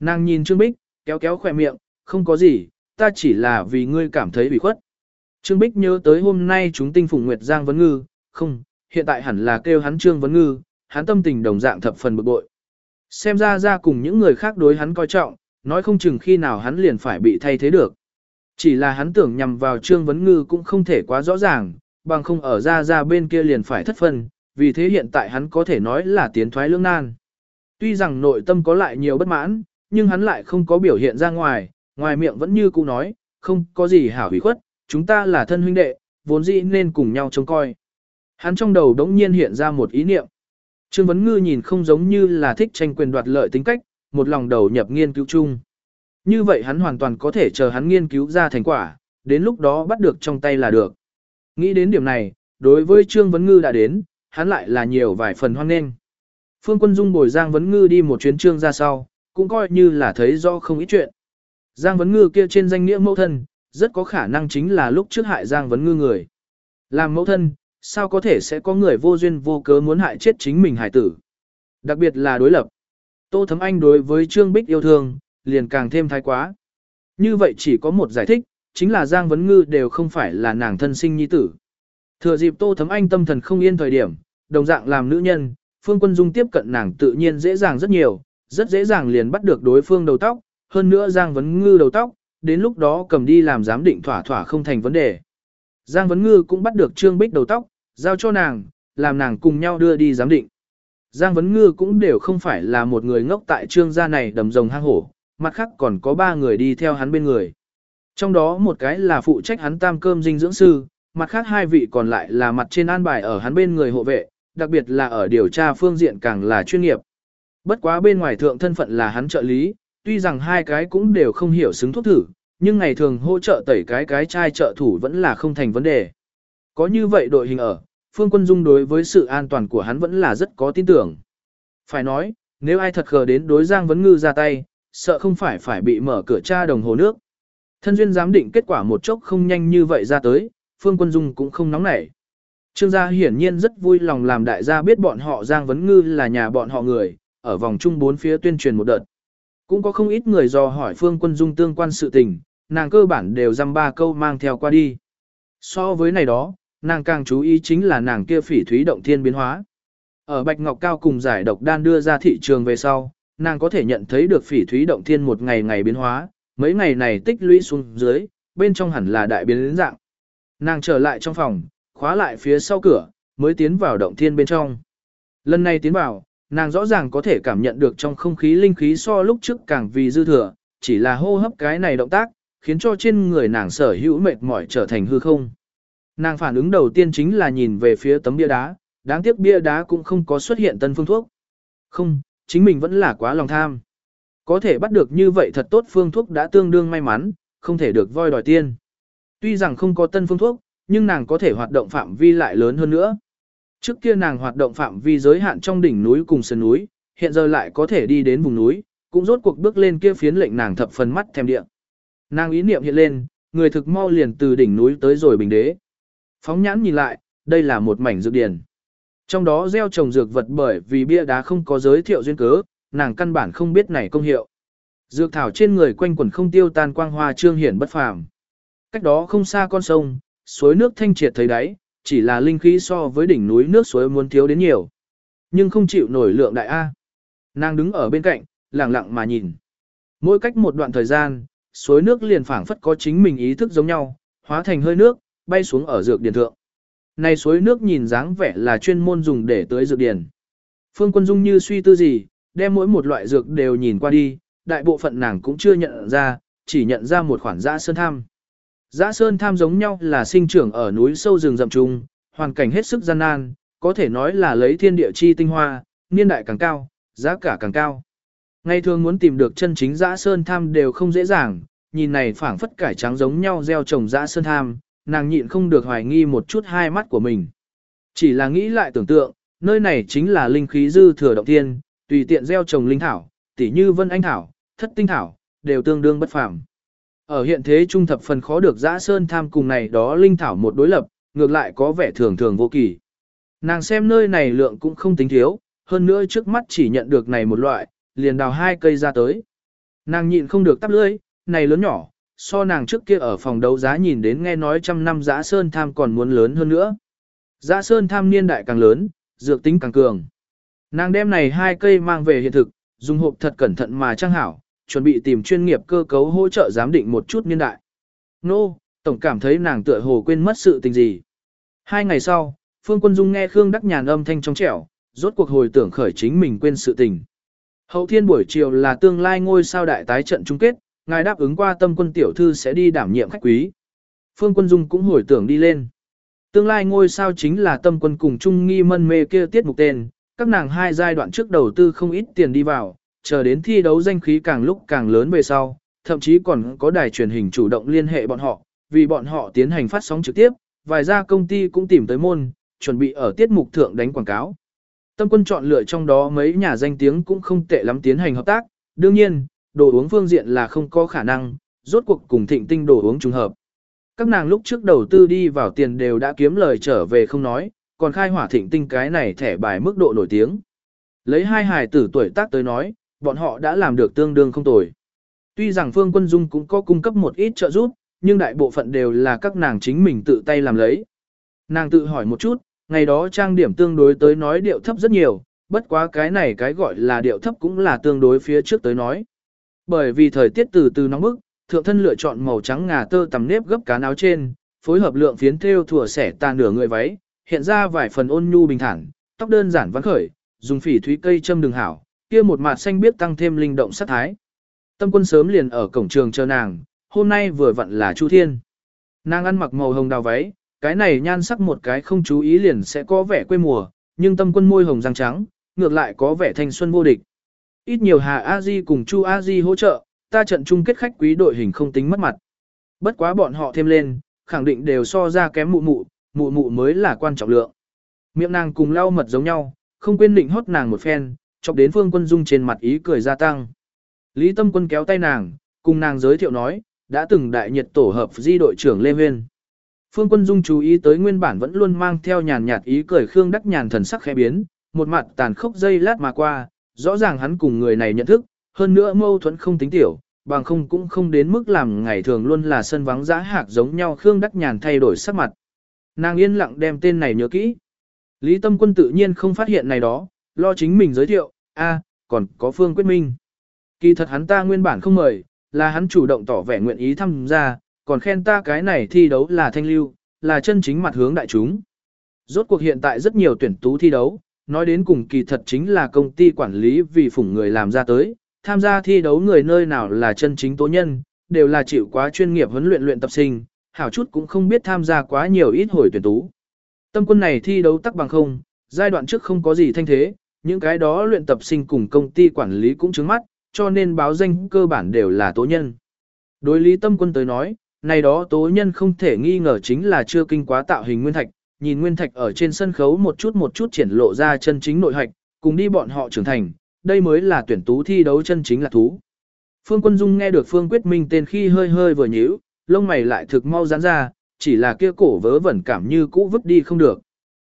Nàng nhìn Trương Bích, kéo kéo khỏe miệng, không có gì, ta chỉ là vì ngươi cảm thấy bị khuất. Trương Bích nhớ tới hôm nay chúng tinh phùng Nguyệt Giang Vấn Ngư, không, hiện tại hẳn là kêu hắn Trương Vấn Ngư, hắn tâm tình đồng dạng thập phần bực bội. Xem ra ra cùng những người khác đối hắn coi trọng, nói không chừng khi nào hắn liền phải bị thay thế được. Chỉ là hắn tưởng nhằm vào Trương Vấn Ngư cũng không thể quá rõ ràng, bằng không ở ra ra bên kia liền phải thất phân, vì thế hiện tại hắn có thể nói là tiến thoái lưỡng nan. Tuy rằng nội tâm có lại nhiều bất mãn, nhưng hắn lại không có biểu hiện ra ngoài, ngoài miệng vẫn như cũ nói, không có gì hảo hủy khuất, chúng ta là thân huynh đệ, vốn dĩ nên cùng nhau trông coi. Hắn trong đầu đống nhiên hiện ra một ý niệm. Trương Vấn Ngư nhìn không giống như là thích tranh quyền đoạt lợi tính cách, một lòng đầu nhập nghiên cứu chung. Như vậy hắn hoàn toàn có thể chờ hắn nghiên cứu ra thành quả, đến lúc đó bắt được trong tay là được. Nghĩ đến điểm này, đối với Trương Vấn Ngư đã đến, hắn lại là nhiều vài phần hoan nghênh. Phương Quân Dung bồi Giang Vấn Ngư đi một chuyến trương ra sau, cũng coi như là thấy rõ không ít chuyện. Giang Vấn Ngư kia trên danh nghĩa mẫu thân, rất có khả năng chính là lúc trước hại Giang Vấn Ngư người. Làm mẫu thân, sao có thể sẽ có người vô duyên vô cớ muốn hại chết chính mình hải tử. Đặc biệt là đối lập. Tô Thấm Anh đối với Trương Bích yêu thương, liền càng thêm thái quá. Như vậy chỉ có một giải thích, chính là Giang Vấn Ngư đều không phải là nàng thân sinh nhi tử. Thừa dịp Tô Thấm Anh tâm thần không yên thời điểm, đồng dạng làm nữ nhân, Phương Quân Dung tiếp cận nàng tự nhiên dễ dàng rất nhiều, rất dễ dàng liền bắt được đối phương đầu tóc, hơn nữa Giang Vấn Ngư đầu tóc, đến lúc đó cầm đi làm giám định thỏa thỏa không thành vấn đề. Giang Vấn Ngư cũng bắt được Trương Bích đầu tóc, giao cho nàng, làm nàng cùng nhau đưa đi giám định. Giang Vấn Ngư cũng đều không phải là một người ngốc tại trương gia này đầm rồng hang hổ, mặt khác còn có ba người đi theo hắn bên người. Trong đó một cái là phụ trách hắn tam cơm dinh dưỡng sư, mặt khác hai vị còn lại là mặt trên an bài ở hắn bên người hộ vệ, đặc biệt là ở điều tra phương diện càng là chuyên nghiệp. Bất quá bên ngoài thượng thân phận là hắn trợ lý, tuy rằng hai cái cũng đều không hiểu xứng thuốc thử, nhưng ngày thường hỗ trợ tẩy cái cái chai trợ thủ vẫn là không thành vấn đề. Có như vậy đội hình ở, Phương Quân Dung đối với sự an toàn của hắn vẫn là rất có tin tưởng. Phải nói, nếu ai thật khờ đến đối Giang Vấn Ngư ra tay, sợ không phải phải bị mở cửa tra đồng hồ nước. Thân duyên giám định kết quả một chốc không nhanh như vậy ra tới, Phương Quân Dung cũng không nóng nảy. Trương gia hiển nhiên rất vui lòng làm đại gia biết bọn họ Giang Vấn Ngư là nhà bọn họ người, ở vòng trung bốn phía tuyên truyền một đợt. Cũng có không ít người dò hỏi Phương Quân Dung tương quan sự tình, nàng cơ bản đều dăm ba câu mang theo qua đi. So với này đó, nàng càng chú ý chính là nàng kia phỉ thúy động thiên biến hóa. Ở Bạch Ngọc Cao cùng giải độc đan đưa ra thị trường về sau, nàng có thể nhận thấy được phỉ thúy động thiên một ngày ngày biến hóa, mấy ngày này tích lũy xuống dưới, bên trong hẳn là đại biến dạng. Nàng trở lại trong phòng, khóa lại phía sau cửa, mới tiến vào động thiên bên trong. Lần này tiến vào, nàng rõ ràng có thể cảm nhận được trong không khí linh khí so lúc trước càng vì dư thừa, chỉ là hô hấp cái này động tác, khiến cho trên người nàng sở hữu mệt mỏi trở thành hư không. Nàng phản ứng đầu tiên chính là nhìn về phía tấm bia đá, đáng tiếc bia đá cũng không có xuất hiện tân phương thuốc. Không, chính mình vẫn là quá lòng tham. Có thể bắt được như vậy thật tốt phương thuốc đã tương đương may mắn, không thể được voi đòi tiên. Tuy rằng không có tân phương thuốc, nhưng nàng có thể hoạt động phạm vi lại lớn hơn nữa. Trước kia nàng hoạt động phạm vi giới hạn trong đỉnh núi cùng sườn núi, hiện giờ lại có thể đi đến vùng núi, cũng rốt cuộc bước lên kia phiến lệnh nàng thập phần mắt thèm địa. Nàng ý niệm hiện lên, người thực mau liền từ đỉnh núi tới rồi bình đế. Phóng nhãn nhìn lại, đây là một mảnh dược điển. Trong đó gieo trồng dược vật bởi vì bia đá không có giới thiệu duyên cớ, nàng căn bản không biết này công hiệu. Dược thảo trên người quanh quần không tiêu tan quang hoa trương hiển bất phàm. Cách đó không xa con sông, suối nước thanh triệt thấy đáy, chỉ là linh khí so với đỉnh núi nước suối muốn thiếu đến nhiều. Nhưng không chịu nổi lượng đại A. Nàng đứng ở bên cạnh, lặng lặng mà nhìn. Mỗi cách một đoạn thời gian, suối nước liền phảng phất có chính mình ý thức giống nhau, hóa thành hơi nước, bay xuống ở dược điển thượng. Này suối nước nhìn dáng vẻ là chuyên môn dùng để tưới dược điển. Phương Quân Dung như suy tư gì, đem mỗi một loại dược đều nhìn qua đi, đại bộ phận nàng cũng chưa nhận ra, chỉ nhận ra một khoản dã sơn tham. Dã sơn tham giống nhau là sinh trưởng ở núi sâu rừng rậm trung, hoàn cảnh hết sức gian nan, có thể nói là lấy thiên địa chi tinh hoa, niên đại càng cao, giá cả càng cao. Ngày thường muốn tìm được chân chính dã sơn tham đều không dễ dàng, nhìn này phảng phất cải trắng giống nhau gieo trồng dã sơn tham, nàng nhịn không được hoài nghi một chút hai mắt của mình. Chỉ là nghĩ lại tưởng tượng, nơi này chính là linh khí dư thừa động thiên, tùy tiện gieo trồng linh thảo, tỉ như vân anh thảo, thất tinh thảo, đều tương đương bất phàm. Ở hiện thế trung thập phần khó được dã sơn tham cùng này đó linh thảo một đối lập, ngược lại có vẻ thường thường vô kỳ. Nàng xem nơi này lượng cũng không tính thiếu, hơn nữa trước mắt chỉ nhận được này một loại, liền đào hai cây ra tới. Nàng nhịn không được tắp lưỡi, này lớn nhỏ, so nàng trước kia ở phòng đấu giá nhìn đến nghe nói trăm năm giã sơn tham còn muốn lớn hơn nữa. Giã sơn tham niên đại càng lớn, dược tính càng cường. Nàng đem này hai cây mang về hiện thực, dùng hộp thật cẩn thận mà trang hảo, chuẩn bị tìm chuyên nghiệp cơ cấu hỗ trợ giám định một chút niên đại. Nô, no, tổng cảm thấy nàng tựa hồ quên mất sự tình gì. Hai ngày sau, Phương Quân Dung nghe Khương Đắc Nhàn âm thanh trong trẻo, rốt cuộc hồi tưởng khởi chính mình quên sự tình. Hậu thiên buổi chiều là tương lai ngôi sao đại tái trận chung kết, ngài đáp ứng qua tâm quân tiểu thư sẽ đi đảm nhiệm khách quý. Phương Quân Dung cũng hồi tưởng đi lên. Tương lai ngôi sao chính là tâm quân cùng Trung Nghi mân mê kia tiết mục tên, các nàng hai giai đoạn trước đầu tư không ít tiền đi vào, chờ đến thi đấu danh khí càng lúc càng lớn về sau, thậm chí còn có đài truyền hình chủ động liên hệ bọn họ, vì bọn họ tiến hành phát sóng trực tiếp, vài gia công ty cũng tìm tới môn, chuẩn bị ở tiết mục thượng đánh quảng cáo. Tâm quân chọn lựa trong đó mấy nhà danh tiếng cũng không tệ lắm tiến hành hợp tác, đương nhiên, đồ uống phương diện là không có khả năng, rốt cuộc cùng thịnh tinh đồ uống trùng hợp. Các nàng lúc trước đầu tư đi vào tiền đều đã kiếm lời trở về không nói, còn khai hỏa thịnh tinh cái này thẻ bài mức độ nổi tiếng. Lấy hai hài tử tuổi tác tới nói, bọn họ đã làm được tương đương không tồi. Tuy rằng Phương Quân Dung cũng có cung cấp một ít trợ giúp, nhưng đại bộ phận đều là các nàng chính mình tự tay làm lấy. Nàng tự hỏi một chút, ngày đó trang điểm tương đối tới nói điệu thấp rất nhiều, bất quá cái này cái gọi là điệu thấp cũng là tương đối phía trước tới nói. Bởi vì thời tiết từ từ nóng bức, thượng thân lựa chọn màu trắng ngà tơ tầm nếp gấp cá áo trên, phối hợp lượng phiến thêu thủa sẻ tà nửa người váy, hiện ra vài phần ôn nhu bình thản, tóc đơn giản vắng khởi, dùng phỉ thúy cây châm đường hảo, kia một mặt xanh biết tăng thêm linh động sát thái. Tâm quân sớm liền ở cổng trường chờ nàng, hôm nay vừa vặn là Chu Thiên. Nàng ăn mặc màu hồng đào váy, cái này nhan sắc một cái không chú ý liền sẽ có vẻ quê mùa, nhưng tâm quân môi hồng răng trắng, ngược lại có vẻ thanh xuân vô địch. Ít nhiều Hà A Di cùng Chu A Di hỗ trợ, ta trận chung kết khách quý đội hình không tính mất mặt. Bất quá bọn họ thêm lên, khẳng định đều so ra kém mụ mụ, mụ mụ mới là quan trọng lượng. Miệng nàng cùng lau mật giống nhau, không quên định hót nàng một phen, chọc đến Phương Quân Dung trên mặt ý cười gia tăng. Lý Tâm Quân kéo tay nàng, cùng nàng giới thiệu nói, đã từng đại nhiệt tổ hợp di đội trưởng Lê Huyên. Phương Quân Dung chú ý tới nguyên bản vẫn luôn mang theo nhàn nhạt ý cười Khương Đắc Nhàn thần sắc khẽ biến, một mặt tàn khốc dây lát mà qua, rõ ràng hắn cùng người này nhận thức, hơn nữa mâu thuẫn không tính tiểu, bằng không cũng không đến mức làm ngày thường luôn là sân vắng giã hạc giống nhau Khương Đắc Nhàn thay đổi sắc mặt. Nàng yên lặng đem tên này nhớ kỹ. Lý Tâm Quân tự nhiên không phát hiện này đó, lo chính mình giới thiệu, a, còn có Phương Quyết Minh. Kỳ thật hắn ta nguyên bản không mời, là hắn chủ động tỏ vẻ nguyện ý tham gia, còn khen ta cái này thi đấu là thanh lưu, là chân chính mặt hướng đại chúng. Rốt cuộc hiện tại rất nhiều tuyển tú thi đấu, nói đến cùng kỳ thật chính là công ty quản lý vì phủng người làm ra tới, tham gia thi đấu người nơi nào là chân chính tố nhân, đều là chịu quá chuyên nghiệp huấn luyện luyện tập sinh, hảo chút cũng không biết tham gia quá nhiều ít hồi tuyển tú. Tâm quân này thi đấu tắc bằng không, giai đoạn trước không có gì thanh thế, những cái đó luyện tập sinh cùng công ty quản lý cũng chứng mắt, cho nên báo danh cơ bản đều là tố nhân. Đối lý tâm quân tới nói, này đó tố nhân không thể nghi ngờ chính là chưa kinh quá tạo hình nguyên thạch, nhìn nguyên thạch ở trên sân khấu một chút một chút triển lộ ra chân chính nội hạch, cùng đi bọn họ trưởng thành, đây mới là tuyển tú thi đấu chân chính là thú. Phương Quân Dung nghe được Phương Quyết Minh tên khi hơi hơi vừa nhíu, lông mày lại thực mau giãn ra, chỉ là kia cổ vớ vẩn cảm như cũ vứt đi không được.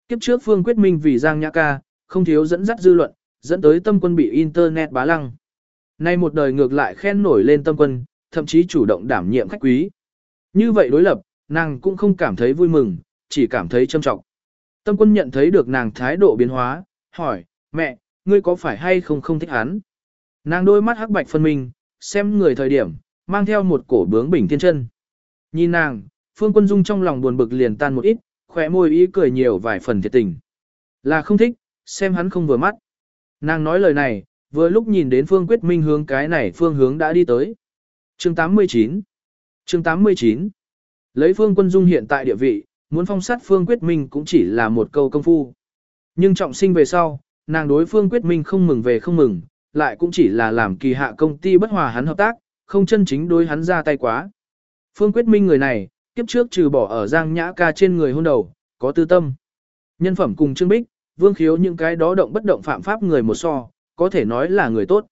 Kiếp trước Phương Quyết Minh vì Giang Nhã Ca, không thiếu dẫn dắt dư luận, dẫn tới tâm quân bị Internet bá lăng. Nay một đời ngược lại khen nổi lên tâm quân, thậm chí chủ động đảm nhiệm khách quý. Như vậy đối lập, nàng cũng không cảm thấy vui mừng, chỉ cảm thấy châm trọng. Tâm quân nhận thấy được nàng thái độ biến hóa, hỏi, mẹ, ngươi có phải hay không không thích hắn? Nàng đôi mắt hắc bạch phân minh, xem người thời điểm, mang theo một cổ bướng bình thiên chân. Nhìn nàng, Phương Quân Dung trong lòng buồn bực liền tan một ít, khỏe môi ý cười nhiều vài phần thiệt tình. Là không thích, xem hắn không vừa mắt. Nàng nói lời này, vừa lúc nhìn đến Phương Quyết Minh hướng cái này phương hướng đã đi tới. Chương 89 Chương 89 Lấy Phương Quân Dung hiện tại địa vị, muốn phong sát Phương Quyết Minh cũng chỉ là một câu công phu. Nhưng trọng sinh về sau, nàng đối Phương Quyết Minh không mừng về không mừng, lại cũng chỉ là làm kỳ hạ công ty bất hòa hắn hợp tác, không chân chính đối hắn ra tay quá. Phương Quyết Minh người này, kiếp trước trừ bỏ ở Giang Nhã ca trên người hôn đầu, có tư tâm. Nhân phẩm cùng Trương Bích, Vương Khiếu những cái đó động bất động phạm pháp người một so, có thể nói là người tốt.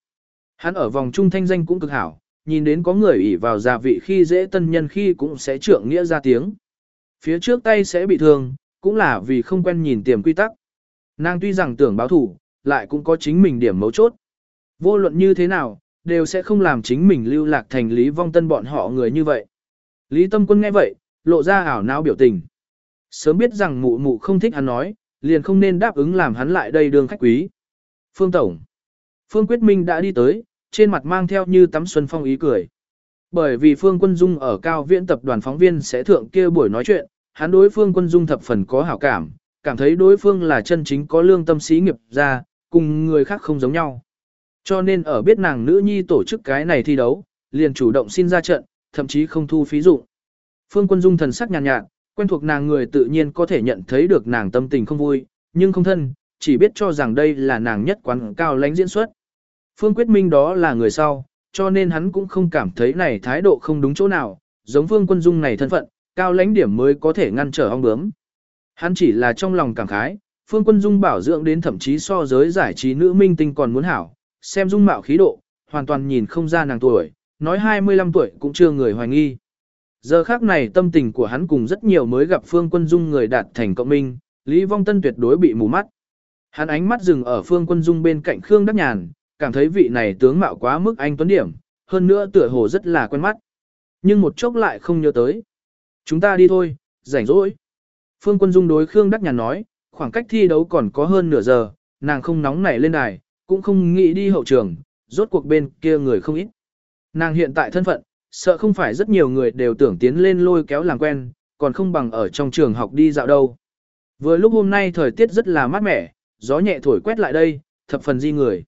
Hắn ở vòng trung thanh danh cũng cực hảo, nhìn đến có người ỷ vào gia vị khi dễ tân nhân khi cũng sẽ trưởng nghĩa ra tiếng. Phía trước tay sẽ bị thương, cũng là vì không quen nhìn tiềm quy tắc. Nàng tuy rằng tưởng báo thủ, lại cũng có chính mình điểm mấu chốt. Vô luận như thế nào, đều sẽ không làm chính mình lưu lạc thành Lý Vong Tân bọn họ người như vậy. Lý Tâm Quân nghe vậy, lộ ra ảo não biểu tình. Sớm biết rằng mụ mụ không thích hắn nói, liền không nên đáp ứng làm hắn lại đây đường khách quý. Phương Tổng. Phương Quyết Minh đã đi tới, trên mặt mang theo như tắm xuân phong ý cười. Bởi vì Phương Quân Dung ở cao viễn tập đoàn phóng viên sẽ thượng kia buổi nói chuyện, hắn đối Phương Quân Dung thập phần có hảo cảm, cảm thấy đối phương là chân chính có lương tâm sĩ nghiệp ra, cùng người khác không giống nhau. Cho nên ở biết nàng nữ nhi tổ chức cái này thi đấu, liền chủ động xin ra trận, thậm chí không thu phí dụng. Phương Quân Dung thần sắc nhàn nhạt, nhạt, quen thuộc nàng người tự nhiên có thể nhận thấy được nàng tâm tình không vui, nhưng không thân, chỉ biết cho rằng đây là nàng nhất quán cao lãnh diễn xuất. Phương Quyết Minh đó là người sau, cho nên hắn cũng không cảm thấy này thái độ không đúng chỗ nào, giống Phương Quân Dung này thân phận, cao lãnh điểm mới có thể ngăn trở ong bướm. Hắn chỉ là trong lòng cảm khái, Phương Quân Dung bảo dưỡng đến thậm chí so giới giải trí nữ minh tinh còn muốn hảo, xem dung mạo khí độ, hoàn toàn nhìn không ra nàng tuổi, nói 25 tuổi cũng chưa người hoài nghi. Giờ khác này tâm tình của hắn cùng rất nhiều mới gặp Phương Quân Dung người đạt thành cộng minh, Lý Vong Tân tuyệt đối bị mù mắt. Hắn ánh mắt dừng ở Phương Quân Dung bên cạnh Khương Đắc Nhàn, cảm thấy vị này tướng mạo quá mức anh tuấn điểm, hơn nữa tựa hồ rất là quen mắt. Nhưng một chốc lại không nhớ tới. Chúng ta đi thôi, rảnh rỗi. Phương Quân Dung đối Khương Đắc Nhàn nói, khoảng cách thi đấu còn có hơn nửa giờ, nàng không nóng nảy lên đài, cũng không nghĩ đi hậu trường, rốt cuộc bên kia người không ít. Nàng hiện tại thân phận, sợ không phải rất nhiều người đều tưởng tiến lên lôi kéo làm quen, còn không bằng ở trong trường học đi dạo đâu. Vừa lúc hôm nay thời tiết rất là mát mẻ, gió nhẹ thổi quét lại đây, thập phần di người.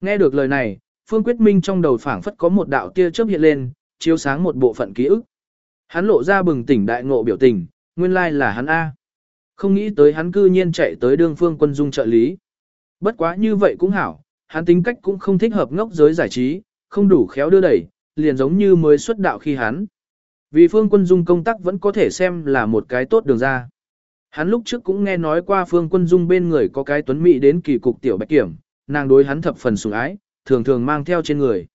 Nghe được lời này, Phương Quyết Minh trong đầu phảng phất có một đạo tia chớp hiện lên, chiếu sáng một bộ phận ký ức. Hắn lộ ra bừng tỉnh đại ngộ biểu tình, nguyên lai là hắn A. Không nghĩ tới hắn cư nhiên chạy tới đương phương quân dung trợ lý. Bất quá như vậy cũng hảo, hắn tính cách cũng không thích hợp ngốc giới giải trí, không đủ khéo đưa đẩy, liền giống như mới xuất đạo khi hắn. Vì Phương Quân Dung công tác vẫn có thể xem là một cái tốt đường ra. Hắn lúc trước cũng nghe nói qua Phương Quân Dung bên người có cái tuấn mỹ đến kỳ cục tiểu bạch kiểm, nàng đối hắn thập phần sủng ái, thường thường mang theo trên người.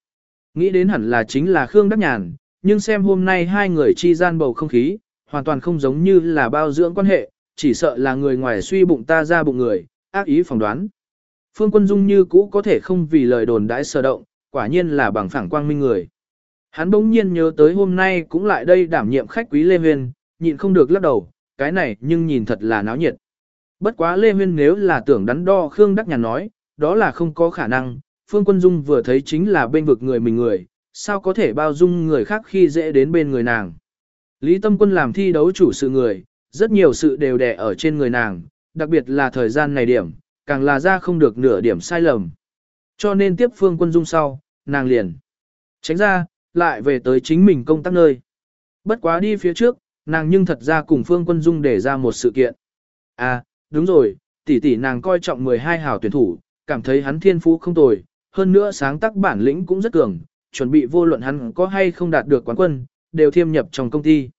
Nghĩ đến hẳn là chính là Khương Đắc Nhàn, nhưng xem hôm nay hai người chi gian bầu không khí, hoàn toàn không giống như là bao dưỡng quan hệ, chỉ sợ là người ngoài suy bụng ta ra bụng người, ác ý phỏng đoán. Phương Quân Dung như cũ có thể không vì lời đồn đãi sờ động, quả nhiên là bằng phẳng quang minh người. Hắn bỗng nhiên nhớ tới hôm nay cũng lại đây đảm nhiệm khách quý Lê Huyên, nhịn không được lắc đầu, cái này nhưng nhìn thật là náo nhiệt. Bất quá Lê Huyên nếu là tưởng đắn đo Khương Đắc Nhàn nói, đó là không có khả năng, Phương Quân Dung vừa thấy chính là bên vực người mình người, sao có thể bao dung người khác khi dễ đến bên người nàng. Lý Tâm Quân làm thi đấu chủ sự người, rất nhiều sự đều đè ở trên người nàng, đặc biệt là thời gian này điểm, càng là ra không được nửa điểm sai lầm. Cho nên tiếp Phương Quân Dung sau, nàng liền tránh ra, lại về tới chính mình công tác nơi. Bất quá đi phía trước, nàng nhưng thật ra cùng Phương Quân Dung để ra một sự kiện. À, đúng rồi, tỷ tỷ nàng coi trọng 12 hào tuyển thủ, cảm thấy hắn thiên phú không tồi, hơn nữa sáng tác bản lĩnh cũng rất cường, chuẩn bị vô luận hắn có hay không đạt được quán quân, đều thiêm nhập trong công ty.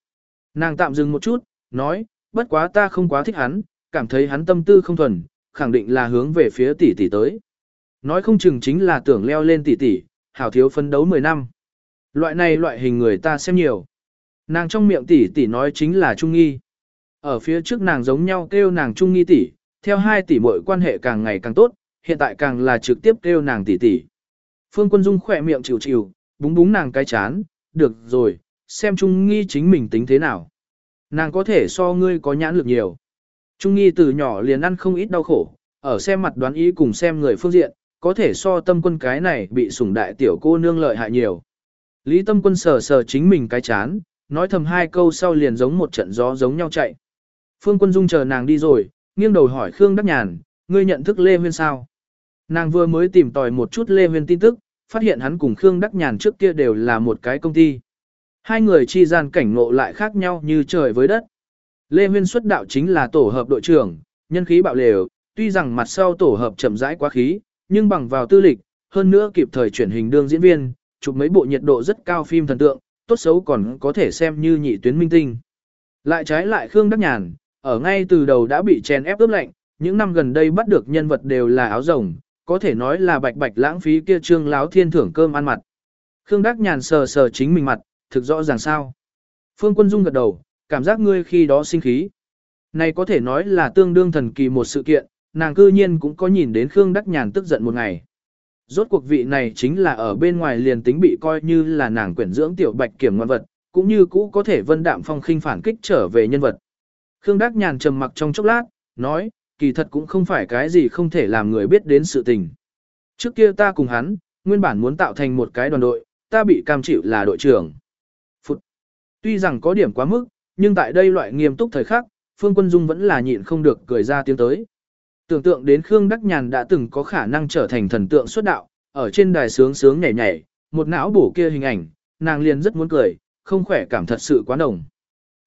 Nàng tạm dừng một chút, nói, bất quá ta không quá thích hắn, cảm thấy hắn tâm tư không thuần, khẳng định là hướng về phía tỷ tỷ tới. Nói không chừng chính là tưởng leo lên tỷ tỷ, hảo thiếu phấn đấu 10 năm. Loại này loại hình người ta xem nhiều. Nàng trong miệng tỷ tỷ nói chính là Trung Nghi. Ở phía trước nàng giống nhau kêu nàng Trung Nghi tỷ, theo hai tỷ muội quan hệ càng ngày càng tốt, hiện tại càng là trực tiếp kêu nàng tỷ tỷ. Phương Quân Dung khỏe miệng chịu chịu, búng búng nàng cái chán, được rồi, xem Trung Nghi chính mình tính thế nào. Nàng có thể so ngươi có nhãn lực nhiều. Trung Nghi từ nhỏ liền ăn không ít đau khổ, ở xem mặt đoán ý cùng xem người phương diện, có thể so tâm quân cái này bị sủng đại tiểu cô nương lợi hại nhiều. Lý tâm quân sờ sờ chính mình cái chán, nói thầm hai câu sau liền giống một trận gió giống nhau chạy. Phương quân dung chờ nàng đi rồi, nghiêng đầu hỏi Khương Đắc Nhàn, ngươi nhận thức Lê Huyên sao? Nàng vừa mới tìm tòi một chút Lê Huyên tin tức, phát hiện hắn cùng Khương Đắc Nhàn trước kia đều là một cái công ty. Hai người chi gian cảnh ngộ lại khác nhau như trời với đất. Lê Huyên xuất đạo chính là tổ hợp đội trưởng, nhân khí bạo lều, tuy rằng mặt sau tổ hợp chậm rãi quá khí, nhưng bằng vào tư lịch, hơn nữa kịp thời chuyển hình đương diễn viên, chụp mấy bộ nhiệt độ rất cao phim thần tượng, tốt xấu còn có thể xem như nhị tuyến minh tinh. Lại trái lại Khương Đắc Nhàn, ở ngay từ đầu đã bị chèn ép ướp lạnh, những năm gần đây bắt được nhân vật đều là áo rồng, có thể nói là bạch bạch lãng phí kia trương láo thiên thưởng cơm ăn mặt. Khương Đắc Nhàn sờ sờ chính mình mặt, thực rõ ràng sao. Phương Quân Dung gật đầu, cảm giác ngươi khi đó sinh khí. Này có thể nói là tương đương thần kỳ một sự kiện, nàng cư nhiên cũng có nhìn đến Khương Đắc Nhàn tức giận một ngày. Rốt cuộc vị này chính là ở bên ngoài liền tính bị coi như là nàng quyển dưỡng tiểu bạch kiểm ngoan vật, cũng như cũ có thể vân đạm phong khinh phản kích trở về nhân vật. Khương Đắc Nhàn trầm mặc trong chốc lát, nói, kỳ thật cũng không phải cái gì không thể làm người biết đến sự tình. Trước kia ta cùng hắn, nguyên bản muốn tạo thành một cái đoàn đội, ta bị cam chịu là đội trưởng. Phụt. Tuy rằng có điểm quá mức, nhưng tại đây loại nghiêm túc thời khắc, Phương Quân Dung vẫn là nhịn không được cười ra tiếng tới. Tưởng tượng đến Khương Đắc Nhàn đã từng có khả năng trở thành thần tượng xuất đạo, ở trên đài sướng sướng nhảy nhảy, một não bổ kia hình ảnh, nàng liền rất muốn cười, không khỏe cảm thật sự quá đồng.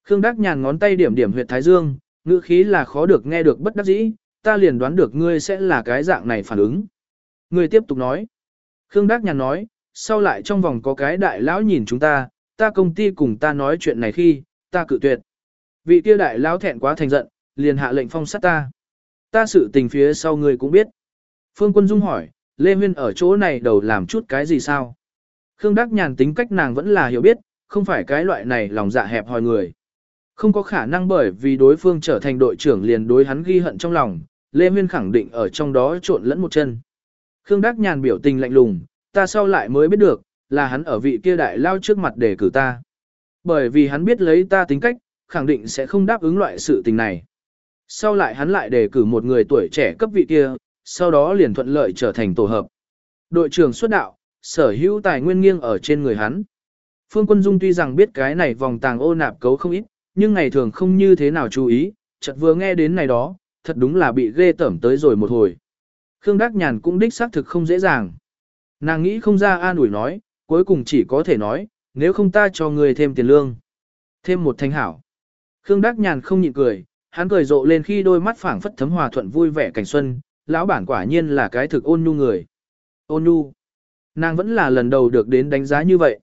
Khương Đắc Nhàn ngón tay điểm điểm huyệt thái dương, ngữ khí là khó được nghe được bất đắc dĩ, ta liền đoán được ngươi sẽ là cái dạng này phản ứng. Ngươi tiếp tục nói. Khương Đắc Nhàn nói, sau lại trong vòng có cái đại lão nhìn chúng ta, ta công ty cùng ta nói chuyện này khi, ta cự tuyệt. Vị kia đại lão thẹn quá thành giận, liền hạ lệnh phong sát ta. Ta sự tình phía sau ngươi cũng biết. Phương Quân Dung hỏi, Lê Huyên ở chỗ này đầu làm chút cái gì sao? Khương Đắc Nhàn tính cách nàng vẫn là hiểu biết, không phải cái loại này lòng dạ hẹp hòi người. Không có khả năng bởi vì đối phương trở thành đội trưởng liền đối hắn ghi hận trong lòng, Lê Huyên khẳng định ở trong đó trộn lẫn một chân. Khương Đắc Nhàn biểu tình lạnh lùng, ta sau lại mới biết được, là hắn ở vị kia đại lao trước mặt để cử ta. Bởi vì hắn biết lấy ta tính cách, khẳng định sẽ không đáp ứng loại sự tình này. Sau lại hắn lại đề cử một người tuổi trẻ cấp vị kia, sau đó liền thuận lợi trở thành tổ hợp. Đội trưởng xuất đạo, sở hữu tài nguyên nghiêng ở trên người hắn. Phương Quân Dung tuy rằng biết cái này vòng tàng ô nạp cấu không ít, nhưng ngày thường không như thế nào chú ý, chợt vừa nghe đến này đó, thật đúng là bị ghê tẩm tới rồi một hồi. Khương Đắc Nhàn cũng đích xác thực không dễ dàng. Nàng nghĩ không ra an ủi nói, cuối cùng chỉ có thể nói, nếu không ta cho người thêm tiền lương. Thêm một thanh hảo. Khương Đắc Nhàn không nhịn cười, hắn cười rộ lên khi đôi mắt phảng phất thấm hòa thuận vui vẻ cảnh xuân, lão bản quả nhiên là cái thực ôn nhu người. Ôn nhu. Nàng vẫn là lần đầu được đến đánh giá như vậy.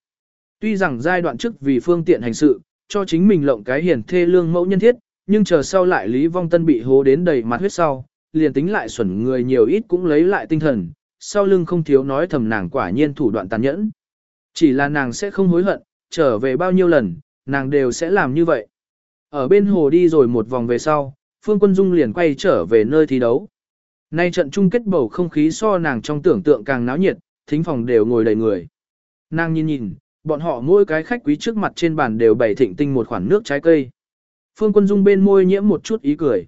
Tuy rằng giai đoạn trước vì phương tiện hành sự, cho chính mình lộng cái hiển thê lương mẫu nhân thiết, nhưng chờ sau lại Lý Vong Tân bị hố đến đầy mặt huyết sau, liền tính lại xuẩn người nhiều ít cũng lấy lại tinh thần, sau lưng không thiếu nói thầm nàng quả nhiên thủ đoạn tàn nhẫn. Chỉ là nàng sẽ không hối hận, trở về bao nhiêu lần, nàng đều sẽ làm như vậy. Ở bên hồ đi rồi một vòng về sau, Phương Quân Dung liền quay trở về nơi thi đấu. Nay trận chung kết bầu không khí so nàng trong tưởng tượng càng náo nhiệt, thính phòng đều ngồi đầy người. Nàng nhìn nhìn, bọn họ mỗi cái khách quý trước mặt trên bàn đều bày thịnh tinh một khoản nước trái cây. Phương Quân Dung bên môi nhiễm một chút ý cười.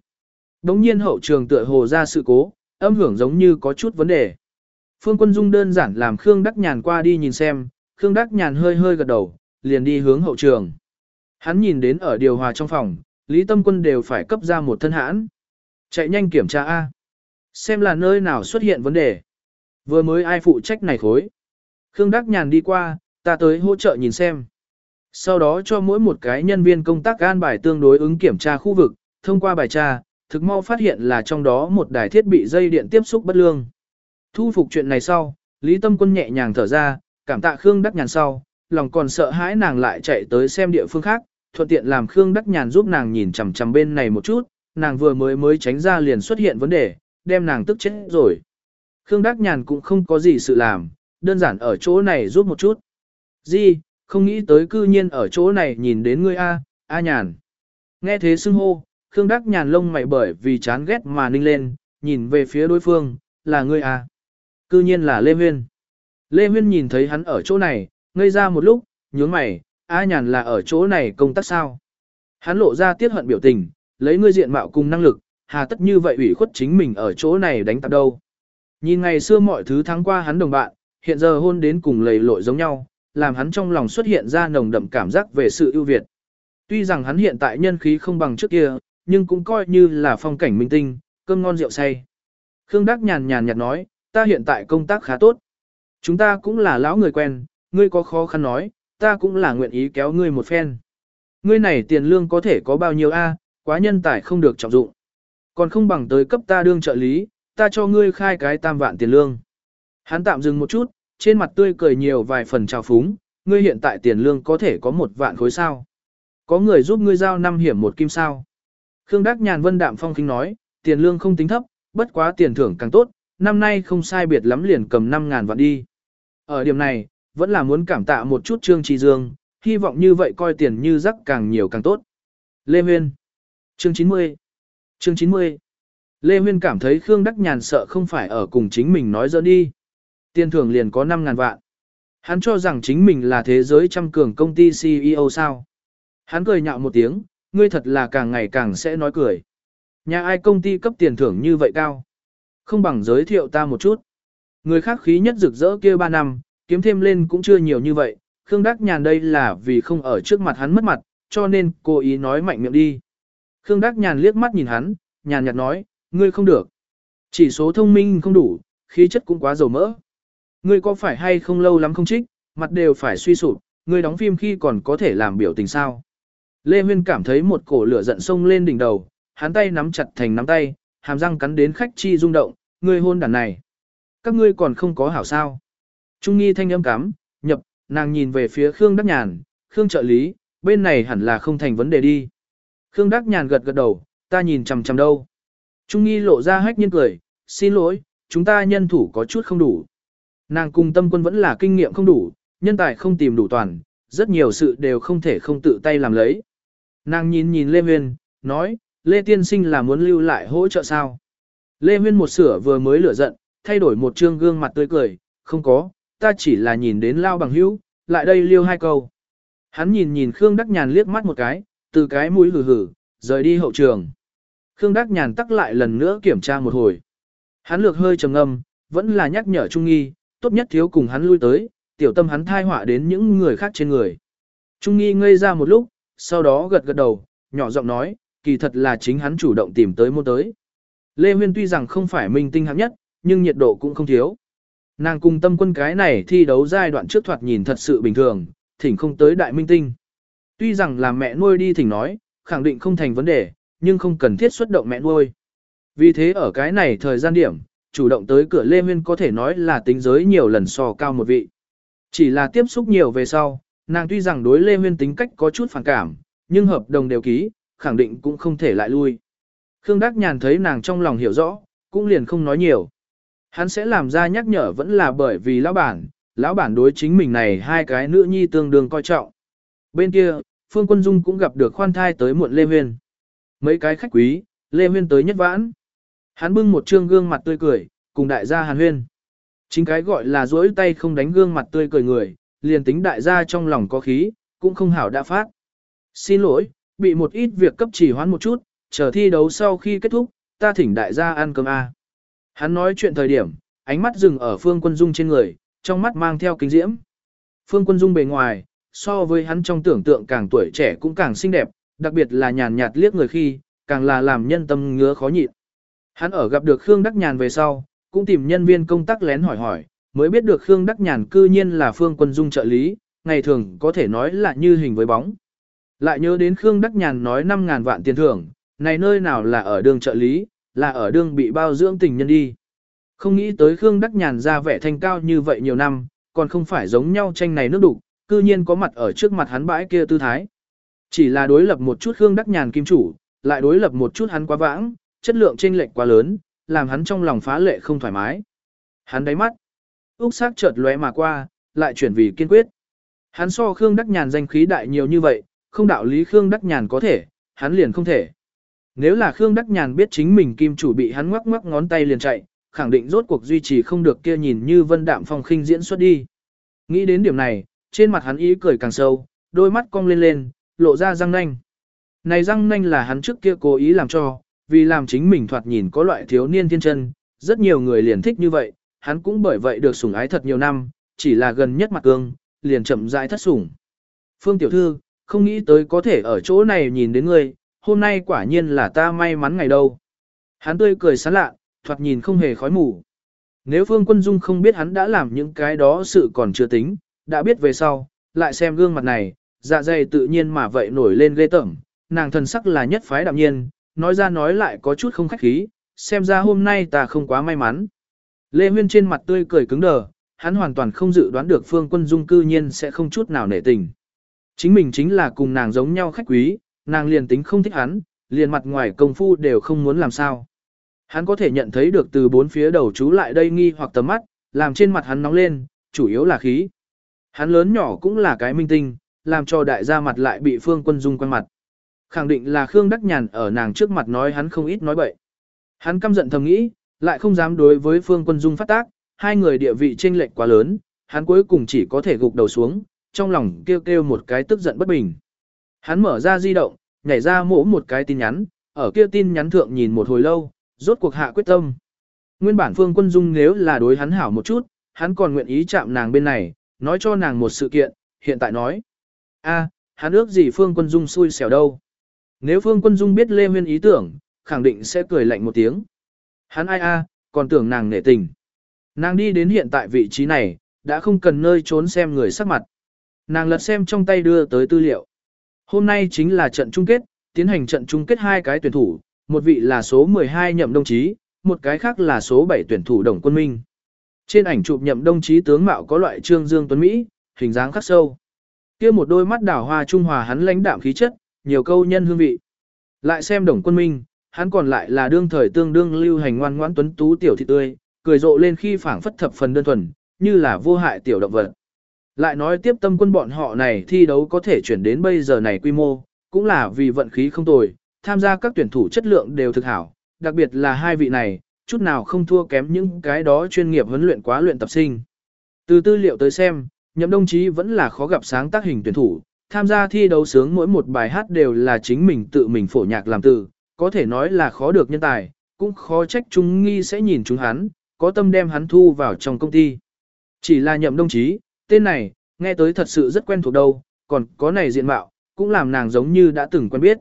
Đống nhiên hậu trường tựa hồ ra sự cố, âm hưởng giống như có chút vấn đề. Phương Quân Dung đơn giản làm Khương Đắc Nhàn qua đi nhìn xem, Khương Đắc Nhàn hơi hơi gật đầu, liền đi hướng hậu trường. Hắn nhìn đến ở điều hòa trong phòng, Lý Tâm Quân đều phải cấp ra một thân hãn. Chạy nhanh kiểm tra A. Xem là nơi nào xuất hiện vấn đề. Vừa mới ai phụ trách này khối. Khương Đắc Nhàn đi qua, ta tới hỗ trợ nhìn xem. Sau đó cho mỗi một cái nhân viên công tác an bài tương đối ứng kiểm tra khu vực, thông qua bài tra, thực mau phát hiện là trong đó một đài thiết bị dây điện tiếp xúc bất lương. Thu phục chuyện này sau, Lý Tâm Quân nhẹ nhàng thở ra, cảm tạ Khương Đắc Nhàn sau, lòng còn sợ hãi nàng lại chạy tới xem địa phương khác, thuận tiện làm Khương Đắc Nhàn giúp nàng nhìn chằm chằm bên này một chút, nàng vừa mới mới tránh ra liền xuất hiện vấn đề, đem nàng tức chết rồi. Khương Đắc Nhàn cũng không có gì sự làm, đơn giản ở chỗ này giúp một chút. Di, không nghĩ tới cư nhiên ở chỗ này nhìn đến ngươi A, A Nhàn. Nghe thế xưng hô, Khương Đắc Nhàn lông mày bởi vì chán ghét mà ninh lên, nhìn về phía đối phương, là ngươi A. Cư nhiên là Lê Huyên. Lê Huyên nhìn thấy hắn ở chỗ này, ngây ra một lúc, nhướng mày, A Nhàn là ở chỗ này công tác sao. Hắn lộ ra tiết hận biểu tình, lấy ngươi diện mạo cùng năng lực, hà tất như vậy ủy khuất chính mình ở chỗ này đánh tạp đâu. Nhìn ngày xưa mọi thứ thắng qua hắn đồng bạn, hiện giờ hôn đến cùng lầy lội giống nhau, làm hắn trong lòng xuất hiện ra nồng đậm cảm giác về sự ưu việt. Tuy rằng hắn hiện tại nhân khí không bằng trước kia, nhưng cũng coi như là phong cảnh minh tinh, cơm ngon rượu say. Khương Đắc nhàn nhàn nhạt nói, ta hiện tại công tác khá tốt. Chúng ta cũng là lão người quen, ngươi có khó khăn nói, ta cũng là nguyện ý kéo ngươi một phen. Ngươi này tiền lương có thể có bao nhiêu a? quá nhân tài không được trọng dụng. Còn không bằng tới cấp ta đương trợ lý, ta cho ngươi khai cái tam vạn tiền lương. Hắn tạm dừng một chút, trên mặt tươi cười nhiều vài phần trào phúng, ngươi hiện tại tiền lương có thể có một vạn khối sao. Có người giúp ngươi giao năm hiểm một kim sao. Khương Đắc Nhàn Vân Đạm Phong khinh nói, tiền lương không tính thấp, bất quá tiền thưởng càng tốt, năm nay không sai biệt lắm liền cầm 5.000 vạn đi. Ở điểm này, vẫn là muốn cảm tạ một chút Trương Trì Dương, hy vọng như vậy coi tiền như rắc càng nhiều càng tốt. Lê Huyên Chương 90 Chương 90 Lê Huyên cảm thấy Khương Đắc Nhàn sợ không phải ở cùng chính mình nói dỡ đi. Tiền thưởng liền có 5.000 vạn. Hắn cho rằng chính mình là thế giới trăm cường công ty CEO sao. Hắn cười nhạo một tiếng, ngươi thật là càng ngày càng sẽ nói cười. Nhà ai công ty cấp tiền thưởng như vậy cao? Không bằng giới thiệu ta một chút. Người khác khí nhất rực rỡ kia 3 năm, kiếm thêm lên cũng chưa nhiều như vậy. Khương Đắc Nhàn đây là vì không ở trước mặt hắn mất mặt, cho nên cố ý nói mạnh miệng đi. Khương Đắc Nhàn liếc mắt nhìn hắn, nhàn nhạt nói, ngươi không được. Chỉ số thông minh không đủ, khí chất cũng quá dầu mỡ. Ngươi có phải hay không lâu lắm không trích, mặt đều phải suy sụp, ngươi đóng phim khi còn có thể làm biểu tình sao. Lê Huyên cảm thấy một cổ lửa giận sông lên đỉnh đầu, hắn tay nắm chặt thành nắm tay, hàm răng cắn đến khách chi rung động, ngươi hôn đàn này. Các ngươi còn không có hảo sao. Trung nghi thanh âm cắm, nhập, nàng nhìn về phía Khương Đắc Nhàn, Khương trợ lý, bên này hẳn là không thành vấn đề đi. Khương Đắc Nhàn gật gật đầu, ta nhìn chằm chằm đâu. Trung nghi lộ ra hách nhiên cười, xin lỗi, chúng ta nhân thủ có chút không đủ. Nàng cùng tâm quân vẫn là kinh nghiệm không đủ, nhân tài không tìm đủ toàn, rất nhiều sự đều không thể không tự tay làm lấy. Nàng nhìn nhìn Lê Huyên, nói, Lê Tiên Sinh là muốn lưu lại hỗ trợ sao? Lê Huyên một sửa vừa mới lửa giận, thay đổi một trương gương mặt tươi cười, không có, ta chỉ là nhìn đến lao bằng hữu, lại đây liêu hai câu. Hắn nhìn nhìn Khương Đắc Nhàn liếc mắt một cái, từ cái mũi hử hử, rời đi hậu trường. Khương Đắc Nhàn tắc lại lần nữa kiểm tra một hồi. Hắn lược hơi trầm ngâm, vẫn là nhắc nhở Trung Nghi, tốt nhất thiếu cùng hắn lui tới, tiểu tâm hắn thai họa đến những người khác trên người. Trung Nghi ngây ra một lúc, sau đó gật gật đầu, nhỏ giọng nói, kỳ thật là chính hắn chủ động tìm tới môn tới. Lê Huyên tuy rằng không phải minh tinh hạng nhất, nhưng nhiệt độ cũng không thiếu. Nàng cùng tâm quân cái này thi đấu giai đoạn trước thoạt nhìn thật sự bình thường, thỉnh không tới đại minh tinh. Tuy rằng là mẹ nuôi đi thỉnh nói, khẳng định không thành vấn đề, nhưng không cần thiết xuất động mẹ nuôi. Vì thế ở cái này thời gian điểm, chủ động tới cửa Lê Huyên có thể nói là tính giới nhiều lần so cao một vị. Chỉ là tiếp xúc nhiều về sau, nàng tuy rằng đối Lê Huyên tính cách có chút phản cảm, nhưng hợp đồng đều ký, khẳng định cũng không thể lại lui. Khương Đắc Nhàn thấy nàng trong lòng hiểu rõ, cũng liền không nói nhiều. Hắn sẽ làm ra nhắc nhở vẫn là bởi vì lão bản, lão bản đối chính mình này hai cái nữ nhi tương đương coi trọng. Bên kia, Phương Quân Dung cũng gặp được khoan thai tới muộn Lê Huyên. Mấy cái khách quý, Lê Huyên tới nhất vãn. Hắn bưng một trương gương mặt tươi cười, cùng đại gia Hàn Huyên. Chính cái gọi là duỗi tay không đánh gương mặt tươi cười người, liền tính đại gia trong lòng có khí, cũng không hảo đã phát. Xin lỗi, bị một ít việc cấp chỉ hoãn một chút, chờ thi đấu sau khi kết thúc, ta thỉnh đại gia ăn cơm A. Hắn nói chuyện thời điểm, ánh mắt dừng ở Phương Quân Dung trên người, trong mắt mang theo kính diễm. Phương Quân Dung bề ngoài, so với hắn trong tưởng tượng càng tuổi trẻ cũng càng xinh đẹp, đặc biệt là nhàn nhạt liếc người khi, càng là làm nhân tâm ngứa khó nhịn. Hắn ở gặp được Khương Đắc Nhàn về sau, cũng tìm nhân viên công tác lén hỏi hỏi, mới biết được Khương Đắc Nhàn cư nhiên là Phương Quân Dung trợ lý, ngày thường có thể nói là như hình với bóng. Lại nhớ đến Khương Đắc Nhàn nói 5.000 vạn tiền thưởng, này nơi nào là ở đường trợ lý, là ở đường bị bao dưỡng tình nhân đi. Không nghĩ tới Khương Đắc Nhàn ra vẻ thanh cao như vậy nhiều năm, còn không phải giống nhau tranh này nước đục, cư nhiên có mặt ở trước mặt hắn bãi kia tư thái. Chỉ là đối lập một chút Khương Đắc Nhàn kim chủ, lại đối lập một chút hắn quá vãng, chất lượng chênh lệch quá lớn, làm hắn trong lòng phá lệ không thoải mái. Hắn đáy mắt, úc sắc chợt lóe mà qua, lại chuyển vì kiên quyết. Hắn so Khương Đắc Nhàn danh khí đại nhiều như vậy, không đạo lý Khương Đắc Nhàn có thể, hắn liền không thể. Nếu là Khương Đắc Nhàn biết chính mình kim chủ bị hắn ngoắc ngoắc ngón tay liền chạy, khẳng định rốt cuộc duy trì không được kia nhìn như vân đạm phong khinh diễn xuất đi. Nghĩ đến điểm này, trên mặt hắn ý cười càng sâu, đôi mắt cong lên lên, lộ ra răng nanh. Này răng nanh là hắn trước kia cố ý làm cho, vì làm chính mình thoạt nhìn có loại thiếu niên thiên chân, rất nhiều người liền thích như vậy, hắn cũng bởi vậy được sủng ái thật nhiều năm, chỉ là gần nhất mặt cương, liền chậm rãi thất sủng. Phương tiểu thư, không nghĩ tới có thể ở chỗ này nhìn đến ngươi, hôm nay quả nhiên là ta may mắn ngày đâu. Hắn tươi cười sán lạ, thoạt nhìn không hề khói mù. Nếu Phương Quân Dung không biết hắn đã làm những cái đó sự còn chưa tính, đã biết về sau, lại xem gương mặt này, dạ dày tự nhiên mà vậy nổi lên ghê tởm, nàng thần sắc là nhất phái đạm nhiên, nói ra nói lại có chút không khách khí, xem ra hôm nay ta không quá may mắn. Lê Huyên trên mặt tươi cười cứng đờ, hắn hoàn toàn không dự đoán được Phương Quân Dung cư nhiên sẽ không chút nào nể tình. Chính mình chính là cùng nàng giống nhau khách quý, nàng liền tính không thích hắn, liền mặt ngoài công phu đều không muốn làm sao. Hắn có thể nhận thấy được từ bốn phía đầu chú lại đây nghi hoặc tầm mắt, làm trên mặt hắn nóng lên, chủ yếu là khí. Hắn lớn nhỏ cũng là cái minh tinh, làm cho đại gia mặt lại bị Phương Quân Dung quanh mặt. Khẳng định là Khương Đắc Nhàn ở nàng trước mặt nói hắn không ít nói bậy. Hắn căm giận thầm nghĩ, lại không dám đối với Phương Quân Dung phát tác, hai người địa vị chênh lệch quá lớn, hắn cuối cùng chỉ có thể gục đầu xuống, trong lòng kêu kêu một cái tức giận bất bình. Hắn mở ra di động, nhảy ra mổ một cái tin nhắn, ở kia tin nhắn thượng nhìn một hồi lâu, rốt cuộc hạ quyết tâm. Nguyên bản Phương Quân Dung nếu là đối hắn hảo một chút, hắn còn nguyện ý chạm nàng bên này, nói cho nàng một sự kiện, hiện tại nói. a, hắn ước gì Phương Quân Dung xui xẻo đâu. Nếu Phương Quân Dung biết Lê Huyên ý tưởng, khẳng định sẽ cười lạnh một tiếng. Hắn ai a, còn tưởng nàng nể tình. Nàng đi đến hiện tại vị trí này, đã không cần nơi trốn xem người sắc mặt. Nàng lật xem trong tay đưa tới tư liệu. Hôm nay chính là trận chung kết, tiến hành trận chung kết hai cái tuyển thủ, một vị là số 12 nhậm đồng chí, một cái khác là số 7 tuyển thủ đồng quân minh. Trên ảnh chụp nhậm đồng chí tướng mạo có loại trương dương tuấn Mỹ, hình dáng khắc sâu. kia một đôi mắt đảo hoa trung hòa hắn lãnh đạm khí chất, nhiều câu nhân hương vị. Lại xem đồng quân minh, hắn còn lại là đương thời tương đương lưu hành ngoan ngoãn tuấn tú tiểu thị tươi, cười rộ lên khi phảng phất thập phần đơn thuần, như là vô hại tiểu động vật. Lại nói tiếp tâm quân bọn họ này thi đấu có thể chuyển đến bây giờ này quy mô, cũng là vì vận khí không tồi, tham gia các tuyển thủ chất lượng đều thực hảo, đặc biệt là hai vị này, chút nào không thua kém những cái đó chuyên nghiệp huấn luyện quá luyện tập sinh. Từ tư liệu tới xem, nhậm đồng chí vẫn là khó gặp sáng tác hình tuyển thủ, tham gia thi đấu sướng mỗi một bài hát đều là chính mình tự mình phổ nhạc làm từ, có thể nói là khó được nhân tài, cũng khó trách chúng nghi sẽ nhìn chúng hắn, có tâm đem hắn thu vào trong công ty. Chỉ là nhậm đồng chí, tên này, nghe tới thật sự rất quen thuộc đâu, còn có này diện mạo, cũng làm nàng giống như đã từng quen biết.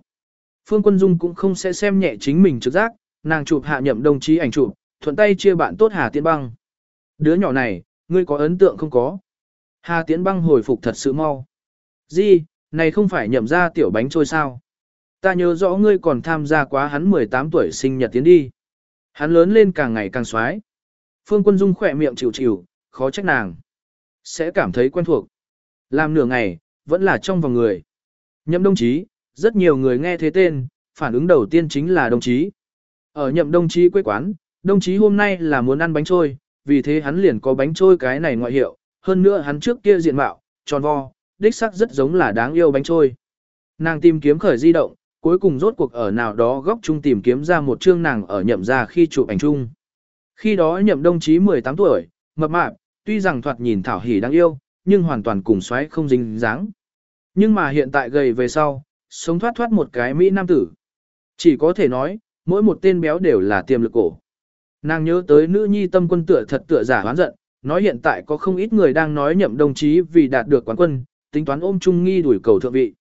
Phương Quân Dung cũng không sẽ xem nhẹ chính mình trực giác, nàng chụp hạ nhậm đồng chí ảnh chụp, thuận tay chia bạn tốt Hà Tiễn Băng. Đứa nhỏ này, ngươi có ấn tượng không có? Hà Tiễn Băng hồi phục thật sự mau. Di, này không phải nhậm ra tiểu bánh trôi sao? Ta nhớ rõ ngươi còn tham gia quá hắn 18 tuổi sinh nhật tiến đi. Hắn lớn lên càng ngày càng xoái. Phương Quân Dung khỏe miệng chịu chịu, khó trách nàng. Sẽ cảm thấy quen thuộc. Làm nửa ngày, vẫn là trong vòng người. Nhậm đồng chí, rất nhiều người nghe thế tên, phản ứng đầu tiên chính là đồng chí. Ở nhậm đồng chí quê quán, đồng chí hôm nay là muốn ăn bánh trôi, vì thế hắn liền có bánh trôi cái này ngoại hiệu, hơn nữa hắn trước kia diện mạo, tròn vo, đích sắc rất giống là đáng yêu bánh trôi. Nàng tìm kiếm khởi di động, cuối cùng rốt cuộc ở nào đó góc chung tìm kiếm ra một chương nàng ở nhậm ra khi chụp ảnh chung. Khi đó nhậm đồng chí 18 tuổi, mập mạp, tuy rằng thoạt nhìn thảo hỉ đáng yêu, nhưng hoàn toàn cùng xoáy không dính dáng. Nhưng mà hiện tại gầy về sau, sống thoát thoát một cái Mỹ nam tử. Chỉ có thể nói, mỗi một tên béo đều là tiềm lực cổ. Nàng nhớ tới nữ nhi tâm quân tựa thật tựa giả hoán giận, nói hiện tại có không ít người đang nói nhậm đồng chí vì đạt được quán quân, tính toán ôm chung nghi đuổi cầu thượng vị.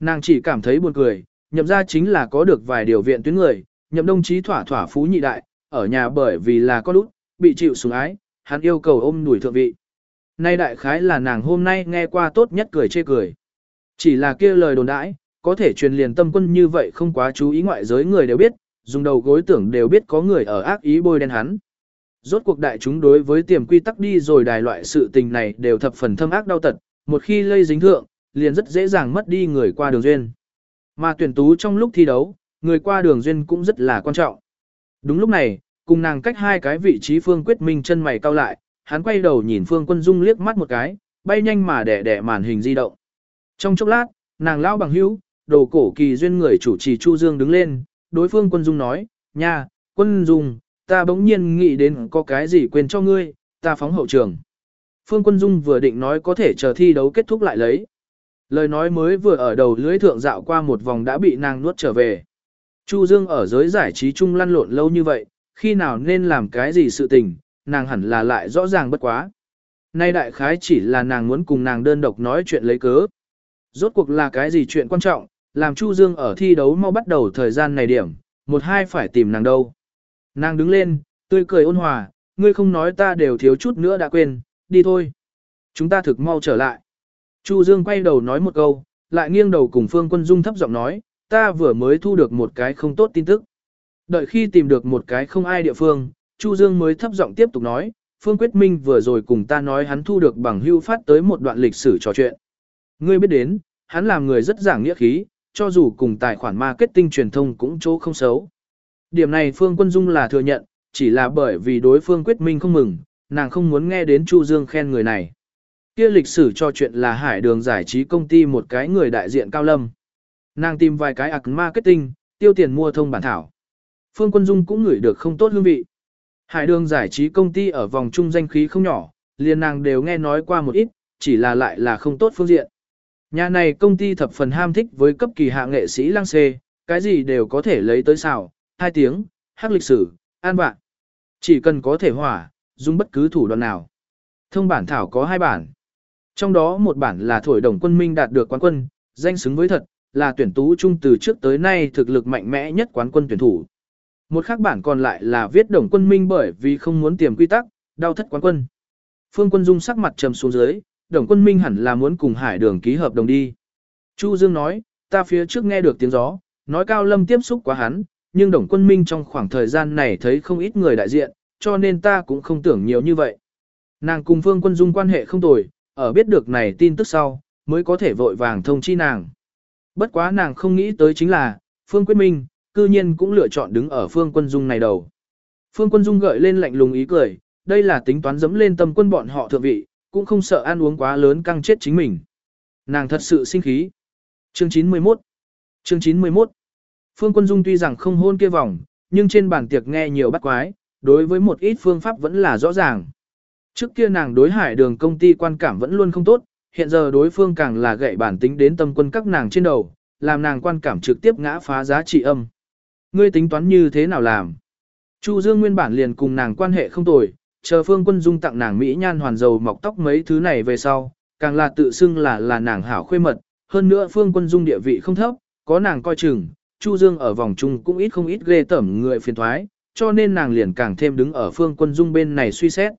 Nàng chỉ cảm thấy buồn cười, nhậm ra chính là có được vài điều viện tuyến người, nhậm đồng chí thỏa thỏa phú nhị đại, ở nhà bởi vì là con út, bị chịu sủng ái, hắn yêu cầu ôm đuổi thượng vị. Nay đại khái là nàng hôm nay nghe qua tốt nhất cười chê cười. Chỉ là kia lời đồn đãi, có thể truyền liền tâm quân như vậy không quá chú ý ngoại giới người đều biết, dùng đầu gối tưởng đều biết có người ở ác ý bôi đen hắn. Rốt cuộc đại chúng đối với tiềm quy tắc đi rồi đài loại sự tình này đều thập phần thâm ác đau tật, một khi lây dính thượng, liền rất dễ dàng mất đi người qua đường duyên. Mà tuyển tú trong lúc thi đấu, người qua đường duyên cũng rất là quan trọng. Đúng lúc này, cùng nàng cách hai cái vị trí Phương Quyết Minh chân mày cau lại, hắn quay đầu nhìn Phương Quân Dung liếc mắt một cái, bay nhanh mà đẻ đẻ màn hình di động. Trong chốc lát, nàng lão bằng hữu, đồ cổ kỳ duyên người chủ trì Chu Dương đứng lên, đối phương Quân Dung nói, nha, Quân Dung, ta bỗng nhiên nghĩ đến có cái gì quên cho ngươi, ta phóng hậu trường. Phương Quân Dung vừa định nói có thể chờ thi đấu kết thúc lại lấy. Lời nói mới vừa ở đầu lưới thượng dạo qua một vòng đã bị nàng nuốt trở về. Chu Dương ở giới giải trí chung lăn lộn lâu như vậy, khi nào nên làm cái gì sự tình, nàng hẳn là lại rõ ràng bất quá. Nay đại khái chỉ là nàng muốn cùng nàng đơn độc nói chuyện lấy cớ. Rốt cuộc là cái gì chuyện quan trọng, làm Chu Dương ở thi đấu mau bắt đầu thời gian này điểm, một hai phải tìm nàng đâu. Nàng đứng lên, tươi cười ôn hòa, ngươi không nói ta đều thiếu chút nữa đã quên, đi thôi. Chúng ta thực mau trở lại. Chu Dương quay đầu nói một câu, lại nghiêng đầu cùng Phương Quân Dung thấp giọng nói, ta vừa mới thu được một cái không tốt tin tức. Đợi khi tìm được một cái không ai địa phương, Chu Dương mới thấp giọng tiếp tục nói, Phương Quyết Minh vừa rồi cùng ta nói hắn thu được bằng hưu phát tới một đoạn lịch sử trò chuyện. Ngươi biết đến, hắn làm người rất giảng nghĩa khí, cho dù cùng tài khoản marketing truyền thông cũng chỗ không xấu. Điểm này Phương Quân Dung là thừa nhận, chỉ là bởi vì đối phương Quyết Minh không mừng, nàng không muốn nghe đến Chu Dương khen người này. Kia lịch sử cho chuyện là hải đường giải trí công ty một cái người đại diện cao lâm. Nàng tìm vài cái ạc marketing, tiêu tiền mua thông bản thảo. Phương Quân Dung cũng ngửi được không tốt hương vị. Hải đường giải trí công ty ở vòng trung danh khí không nhỏ, liền nàng đều nghe nói qua một ít, chỉ là lại là không tốt phương diện. Nhà này công ty thập phần ham thích với cấp kỳ hạ nghệ sĩ lang xê, cái gì đều có thể lấy tới xào, hai tiếng, hát lịch sử, an bạn. Chỉ cần có thể hỏa, dùng bất cứ thủ đoạn nào. Thông bản thảo có hai bản. Trong đó một bản là thổi đồng quân minh đạt được quán quân, danh xứng với thật, là tuyển tú trung từ trước tới nay thực lực mạnh mẽ nhất quán quân tuyển thủ. Một khác bản còn lại là viết đồng quân minh bởi vì không muốn tiềm quy tắc, đau thất quán quân. Phương quân dung sắc mặt trầm xuống dưới, đồng quân minh hẳn là muốn cùng hải đường ký hợp đồng đi. Chu Dương nói, ta phía trước nghe được tiếng gió, nói cao lâm tiếp xúc quá hắn, nhưng đồng quân minh trong khoảng thời gian này thấy không ít người đại diện, cho nên ta cũng không tưởng nhiều như vậy. Nàng cùng phương quân dung quan hệ không tồi, ở biết được này tin tức sau, mới có thể vội vàng thông chi nàng. Bất quá nàng không nghĩ tới chính là, phương quyết minh, cư nhiên cũng lựa chọn đứng ở phương quân dung này đầu. Phương quân dung gợi lên lạnh lùng ý cười, đây là tính toán dẫm lên tâm quân bọn họ thượng vị, cũng không sợ ăn uống quá lớn căng chết chính mình. Nàng thật sự sinh khí. Chương 91 Chương 91 Phương Quân Dung tuy rằng không hôn kia vòng, nhưng trên bàn tiệc nghe nhiều bắt quái, đối với một ít phương pháp vẫn là rõ ràng. Trước kia nàng đối hải đường công ty quan cảm vẫn luôn không tốt, hiện giờ đối phương càng là gậy bản tính đến tâm quân các nàng trên đầu, làm nàng quan cảm trực tiếp ngã phá giá trị âm. Ngươi tính toán như thế nào làm? Chu Dương nguyên bản liền cùng nàng quan hệ không tồi, chờ phương quân dung tặng nàng Mỹ nhan hoàn dầu mọc tóc mấy thứ này về sau, càng là tự xưng là là nàng hảo khuê mật, hơn nữa phương quân dung địa vị không thấp, có nàng coi chừng, Chu Dương ở vòng chung cũng ít không ít ghê tẩm người phiền thoái, cho nên nàng liền càng thêm đứng ở phương quân dung bên này suy xét.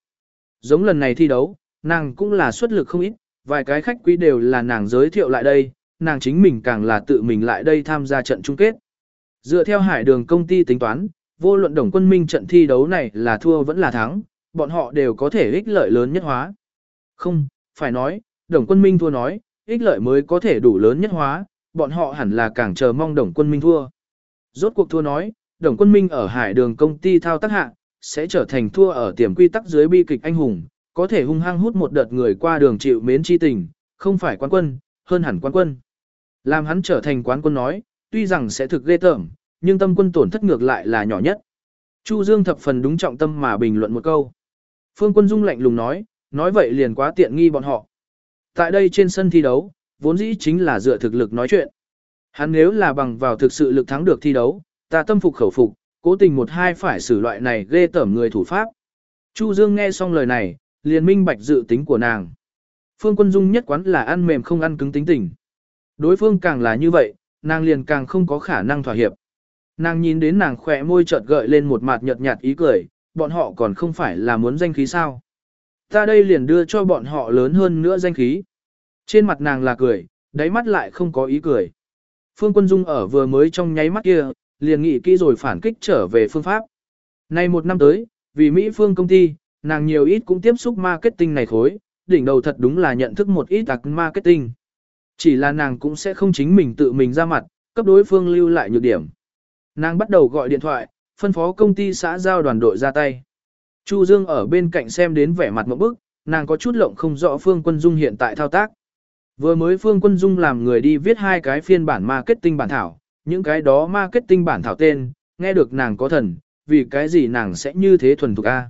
Giống lần này thi đấu, nàng cũng là xuất lực không ít, vài cái khách quý đều là nàng giới thiệu lại đây, nàng chính mình càng là tự mình lại đây tham gia trận chung kết. Dựa theo hải đường công ty tính toán, vô luận đồng quân minh trận thi đấu này là thua vẫn là thắng, bọn họ đều có thể ích lợi lớn nhất hóa. Không, phải nói, đồng quân minh thua nói, ích lợi mới có thể đủ lớn nhất hóa, bọn họ hẳn là càng chờ mong đồng quân minh thua. Rốt cuộc thua nói, đồng quân minh ở hải đường công ty thao tác hạ, sẽ trở thành thua ở tiềm quy tắc dưới bi kịch anh hùng, có thể hung hăng hút một đợt người qua đường chịu mến chi tình, không phải quán quân, hơn hẳn quán quân. Làm hắn trở thành quán quân nói, tuy rằng sẽ thực ghê tởm, nhưng tâm quân tổn thất ngược lại là nhỏ nhất. Chu Dương thập phần đúng trọng tâm mà bình luận một câu. Phương Quân Dung lạnh lùng nói, nói vậy liền quá tiện nghi bọn họ. Tại đây trên sân thi đấu, vốn dĩ chính là dựa thực lực nói chuyện. Hắn nếu là bằng vào thực sự lực thắng được thi đấu, ta tâm phục khẩu phục, cố tình một hai phải xử loại này ghê tởm người thủ pháp. Chu Dương nghe xong lời này, liền minh bạch dự tính của nàng. Phương Quân Dung nhất quán là ăn mềm không ăn cứng tính tình. Đối phương càng là như vậy, nàng liền càng không có khả năng thỏa hiệp. Nàng nhìn đến nàng khỏe môi chợt gợi lên một mặt nhợt nhạt ý cười, bọn họ còn không phải là muốn danh khí sao. Ta đây liền đưa cho bọn họ lớn hơn nữa danh khí. Trên mặt nàng là cười, đáy mắt lại không có ý cười. Phương Quân Dung ở vừa mới trong nháy mắt kia, liền nghị kỹ rồi phản kích trở về phương pháp. Nay một năm tới, vì Mỹ Phương công ty, nàng nhiều ít cũng tiếp xúc marketing này khối, đỉnh đầu thật đúng là nhận thức một ít đặc marketing. Chỉ là nàng cũng sẽ không chính mình tự mình ra mặt, cấp đối phương lưu lại nhược điểm. Nàng bắt đầu gọi điện thoại, phân phó công ty xã giao đoàn đội ra tay. Chu Dương ở bên cạnh xem đến vẻ mặt một bức, nàng có chút lộng không rõ Phương Quân Dung hiện tại thao tác. Vừa mới Phương Quân Dung làm người đi viết hai cái phiên bản marketing bản thảo, những cái đó marketing bản thảo tên, nghe được nàng có thần, vì cái gì nàng sẽ như thế thuần thục a?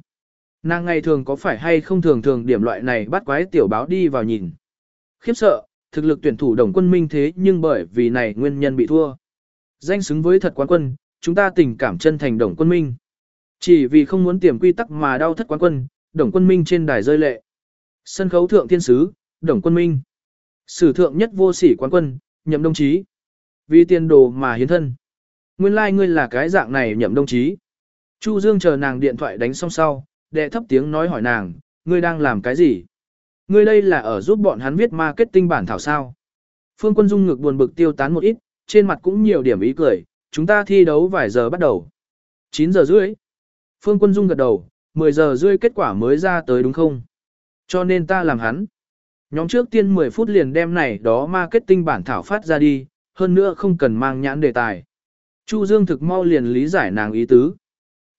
Nàng ngày thường có phải hay không thường thường điểm loại này bắt quái tiểu báo đi vào nhìn. Khiếp sợ, thực lực tuyển thủ đồng quân minh thế nhưng bởi vì này nguyên nhân bị thua. Danh xứng với thật quán quân, chúng ta tình cảm chân thành đồng quân minh. Chỉ vì không muốn tiềm quy tắc mà đau thất quán quân, đồng quân minh trên đài rơi lệ. Sân khấu thượng thiên sứ, đồng quân minh. Sử thượng nhất vô sỉ quán quân, nhậm đồng chí. Vì tiền đồ mà hiến thân. Nguyên lai like ngươi là cái dạng này nhậm đồng chí. Chu Dương chờ nàng điện thoại đánh xong sau, đệ thấp tiếng nói hỏi nàng, ngươi đang làm cái gì? Ngươi đây là ở giúp bọn hắn viết marketing bản thảo sao? Phương Quân Dung ngực buồn bực tiêu tán một ít, trên mặt cũng nhiều điểm ý cười, chúng ta thi đấu vài giờ bắt đầu. 9 giờ rưỡi. Phương Quân Dung gật đầu, 10 giờ rưỡi kết quả mới ra tới đúng không? Cho nên ta làm hắn. Nhóm trước tiên 10 phút liền đem này đó marketing bản thảo phát ra đi, hơn nữa không cần mang nhãn đề tài. Chu Dương thực mau liền lý giải nàng ý tứ.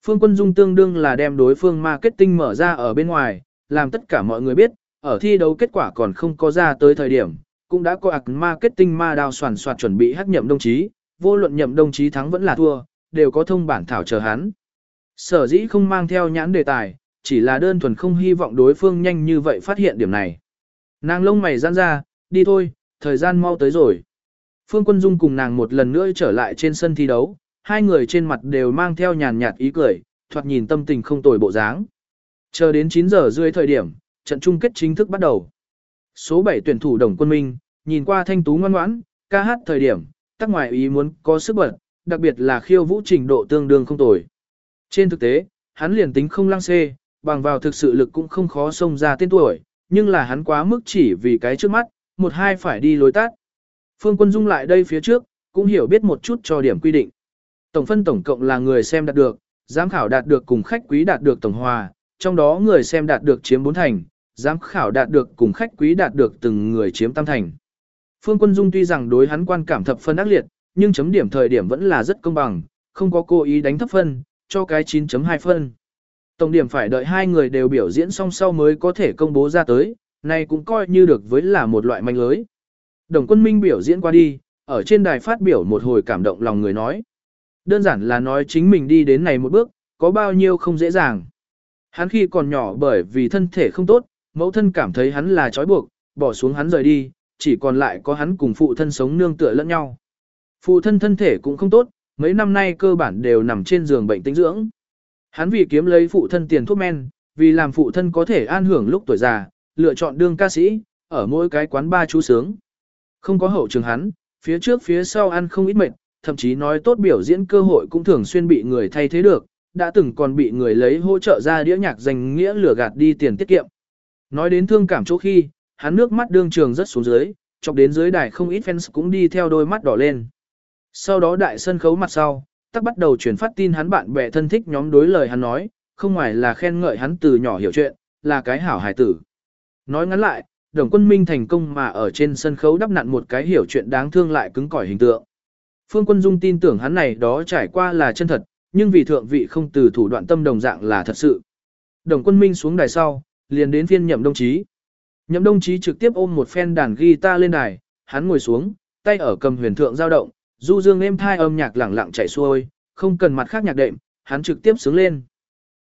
Phương Quân Dung tương đương là đem đối phương marketing mở ra ở bên ngoài, làm tất cả mọi người biết, ở thi đấu kết quả còn không có ra tới thời điểm, cũng đã có ạc marketing ma đào soàn soạt chuẩn bị hát nhậm đồng chí, vô luận nhậm đồng chí thắng vẫn là thua, đều có thông bản thảo chờ hắn. Sở dĩ không mang theo nhãn đề tài, chỉ là đơn thuần không hy vọng đối phương nhanh như vậy phát hiện điểm này. Nàng lông mày giãn ra, đi thôi, thời gian mau tới rồi. Phương Quân Dung cùng nàng một lần nữa trở lại trên sân thi đấu, hai người trên mặt đều mang theo nhàn nhạt ý cười, thoạt nhìn tâm tình không tồi bộ dáng. Chờ đến 9 giờ rưỡi thời điểm, trận chung kết chính thức bắt đầu. Số 7 tuyển thủ đồng quân minh, nhìn qua thanh tú ngoan ngoãn, ca hát thời điểm, tắc ngoài ý muốn có sức bật, đặc biệt là khiêu vũ trình độ tương đương không tồi. Trên thực tế, hắn liền tính không lăng xê, bằng vào thực sự lực cũng không khó xông ra tên tuổi, nhưng là hắn quá mức chỉ vì cái trước mắt, một hai phải đi lối tắt. Phương Quân Dung lại đây phía trước, cũng hiểu biết một chút cho điểm quy định. Tổng phân tổng cộng là người xem đạt được, giám khảo đạt được cùng khách quý đạt được tổng hòa, trong đó người xem đạt được chiếm 4 thành, giám khảo đạt được cùng khách quý đạt được từng người chiếm tam thành. Phương Quân Dung tuy rằng đối hắn quan cảm thập phân ác liệt, nhưng chấm điểm thời điểm vẫn là rất công bằng, không có cố ý đánh thấp phân, cho cái 9.2 phân. Tổng điểm phải đợi hai người đều biểu diễn xong sau mới có thể công bố ra tới, này cũng coi như được với là một loại manh lưới. Đồng quân minh biểu diễn qua đi, ở trên đài phát biểu một hồi cảm động lòng người nói. Đơn giản là nói chính mình đi đến này một bước, có bao nhiêu không dễ dàng. Hắn khi còn nhỏ bởi vì thân thể không tốt, mẫu thân cảm thấy hắn là trói buộc, bỏ xuống hắn rời đi, chỉ còn lại có hắn cùng phụ thân sống nương tựa lẫn nhau. Phụ thân thân thể cũng không tốt, mấy năm nay cơ bản đều nằm trên giường bệnh tĩnh dưỡng. Hắn vì kiếm lấy phụ thân tiền thuốc men, vì làm phụ thân có thể an hưởng lúc tuổi già, lựa chọn đương ca sĩ, ở mỗi cái quán ba chú sướng. Không có hậu trường hắn, phía trước phía sau ăn không ít mệt, thậm chí nói tốt biểu diễn cơ hội cũng thường xuyên bị người thay thế được, đã từng còn bị người lấy hỗ trợ ra đĩa nhạc dành nghĩa lửa gạt đi tiền tiết kiệm. Nói đến thương cảm chỗ khi, hắn nước mắt đương trường rất xuống dưới, chọc đến dưới đài không ít fans cũng đi theo đôi mắt đỏ lên. Sau đó đại sân khấu mặt sau, tắc bắt đầu truyền phát tin hắn bạn bè thân thích nhóm đối lời hắn nói, không ngoài là khen ngợi hắn từ nhỏ hiểu chuyện, là cái hảo hài tử. Nói ngắn lại, Đồng Quân Minh thành công mà ở trên sân khấu đắp nặn một cái hiểu chuyện đáng thương lại cứng cỏi hình tượng. Phương Quân Dung tin tưởng hắn này đó trải qua là chân thật, nhưng vì thượng vị không từ thủ đoạn tâm đồng dạng là thật sự. Đồng Quân Minh xuống đài sau, liền đến phiên nhậm đồng chí. Nhậm đồng chí trực tiếp ôm một phen đàn guitar lên đài, hắn ngồi xuống, tay ở cầm huyền thượng giao động, du dương êm thai âm nhạc lẳng lặng chảy xuôi, không cần mặt khác nhạc đệm, hắn trực tiếp sướng lên.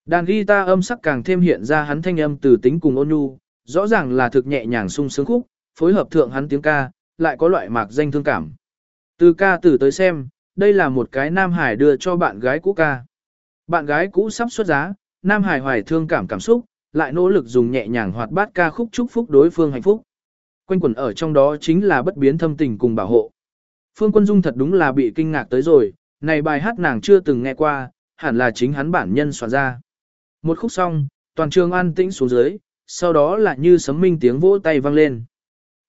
Đàn guitar âm sắc càng thêm hiện ra hắn thanh âm từ tính cùng ôn nhu, rõ ràng là thực nhẹ nhàng sung sướng khúc, phối hợp thượng hắn tiếng ca, lại có loại mạc danh thương cảm. Từ ca từ tới xem, đây là một cái Nam Hải đưa cho bạn gái cũ ca. Bạn gái cũ sắp xuất giá, Nam Hải hoài thương cảm cảm xúc, lại nỗ lực dùng nhẹ nhàng hoạt bát ca khúc chúc phúc đối phương hạnh phúc. Quanh quẩn ở trong đó chính là bất biến thâm tình cùng bảo hộ. Phương Quân Dung thật đúng là bị kinh ngạc tới rồi, này bài hát nàng chưa từng nghe qua, hẳn là chính hắn bản nhân soạn ra. Một khúc xong, toàn trường an tĩnh xuống dưới, sau đó là như sấm minh tiếng vỗ tay vang lên.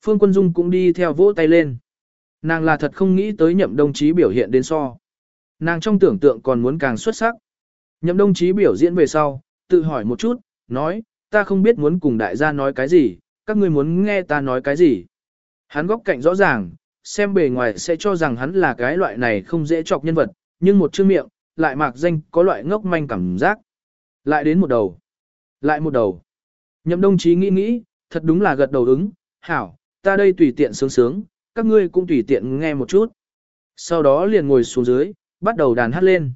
Phương Quân Dung cũng đi theo vỗ tay lên. Nàng là thật không nghĩ tới nhậm đồng chí biểu hiện đến so. Nàng trong tưởng tượng còn muốn càng xuất sắc. Nhậm đồng chí biểu diễn về sau, tự hỏi một chút, nói, ta không biết muốn cùng đại gia nói cái gì, các ngươi muốn nghe ta nói cái gì. Hắn góc cạnh rõ ràng, xem bề ngoài sẽ cho rằng hắn là cái loại này không dễ chọc nhân vật, nhưng một chữ miệng, lại mạc danh có loại ngốc manh cảm giác. Lại đến một đầu. Lại một đầu. Nhậm đồng chí nghĩ nghĩ, thật đúng là gật đầu ứng, hảo, ta đây tùy tiện sướng sướng, các ngươi cũng tùy tiện nghe một chút. Sau đó liền ngồi xuống dưới, bắt đầu đàn hát lên.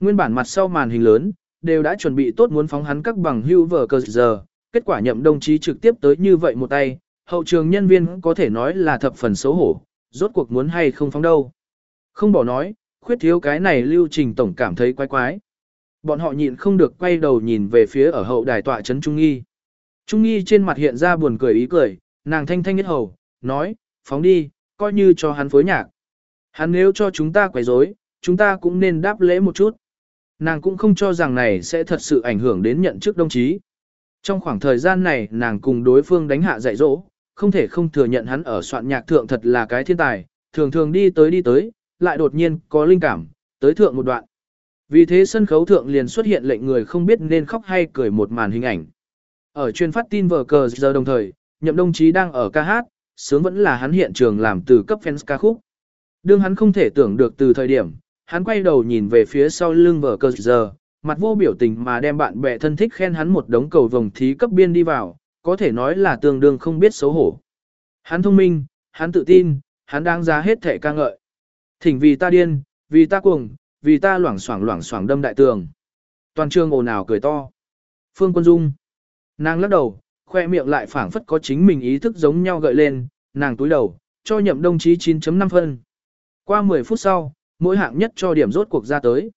Nguyên bản mặt sau màn hình lớn, đều đã chuẩn bị tốt muốn phóng hắn các bằng hưu vở cờ giờ, kết quả nhậm đồng chí trực tiếp tới như vậy một tay, hậu trường nhân viên có thể nói là thập phần xấu hổ, rốt cuộc muốn hay không phóng đâu. Không bỏ nói, khuyết thiếu cái này lưu trình tổng cảm thấy quái quái. Bọn họ nhịn không được quay đầu nhìn về phía ở hậu đài tọa trấn Trung Nghi. Trung Nghi trên mặt hiện ra buồn cười ý cười, nàng thanh thanh nhất hầu, nói, phóng đi, coi như cho hắn phối nhạc. Hắn nếu cho chúng ta quấy rối, chúng ta cũng nên đáp lễ một chút. Nàng cũng không cho rằng này sẽ thật sự ảnh hưởng đến nhận chức đồng chí. Trong khoảng thời gian này nàng cùng đối phương đánh hạ dạy dỗ, không thể không thừa nhận hắn ở soạn nhạc thượng thật là cái thiên tài, thường thường đi tới đi tới, lại đột nhiên có linh cảm, tới thượng một đoạn. Vì thế sân khấu thượng liền xuất hiện lệnh người không biết nên khóc hay cười một màn hình ảnh. Ở chuyên phát tin vở cờ giờ đồng thời, nhậm đồng chí đang ở ca hát, sướng vẫn là hắn hiện trường làm từ cấp fans ca khúc. Đương hắn không thể tưởng được từ thời điểm, hắn quay đầu nhìn về phía sau lưng vở cờ giờ, mặt vô biểu tình mà đem bạn bè thân thích khen hắn một đống cầu vồng thí cấp biên đi vào, có thể nói là tương đương không biết xấu hổ. Hắn thông minh, hắn tự tin, hắn đáng giá hết thể ca ngợi. Thỉnh vì ta điên, vì ta cuồng, vì ta loảng xoảng loảng xoảng đâm đại tường. Toàn trường ồn ào cười to. Phương Quân Dung. Nàng lắc đầu, khoe miệng lại phảng phất có chính mình ý thức giống nhau gợi lên, nàng túi đầu, cho nhậm đồng chí 9.5 phân. Qua 10 phút sau, mỗi hạng nhất cho điểm rốt cuộc ra tới.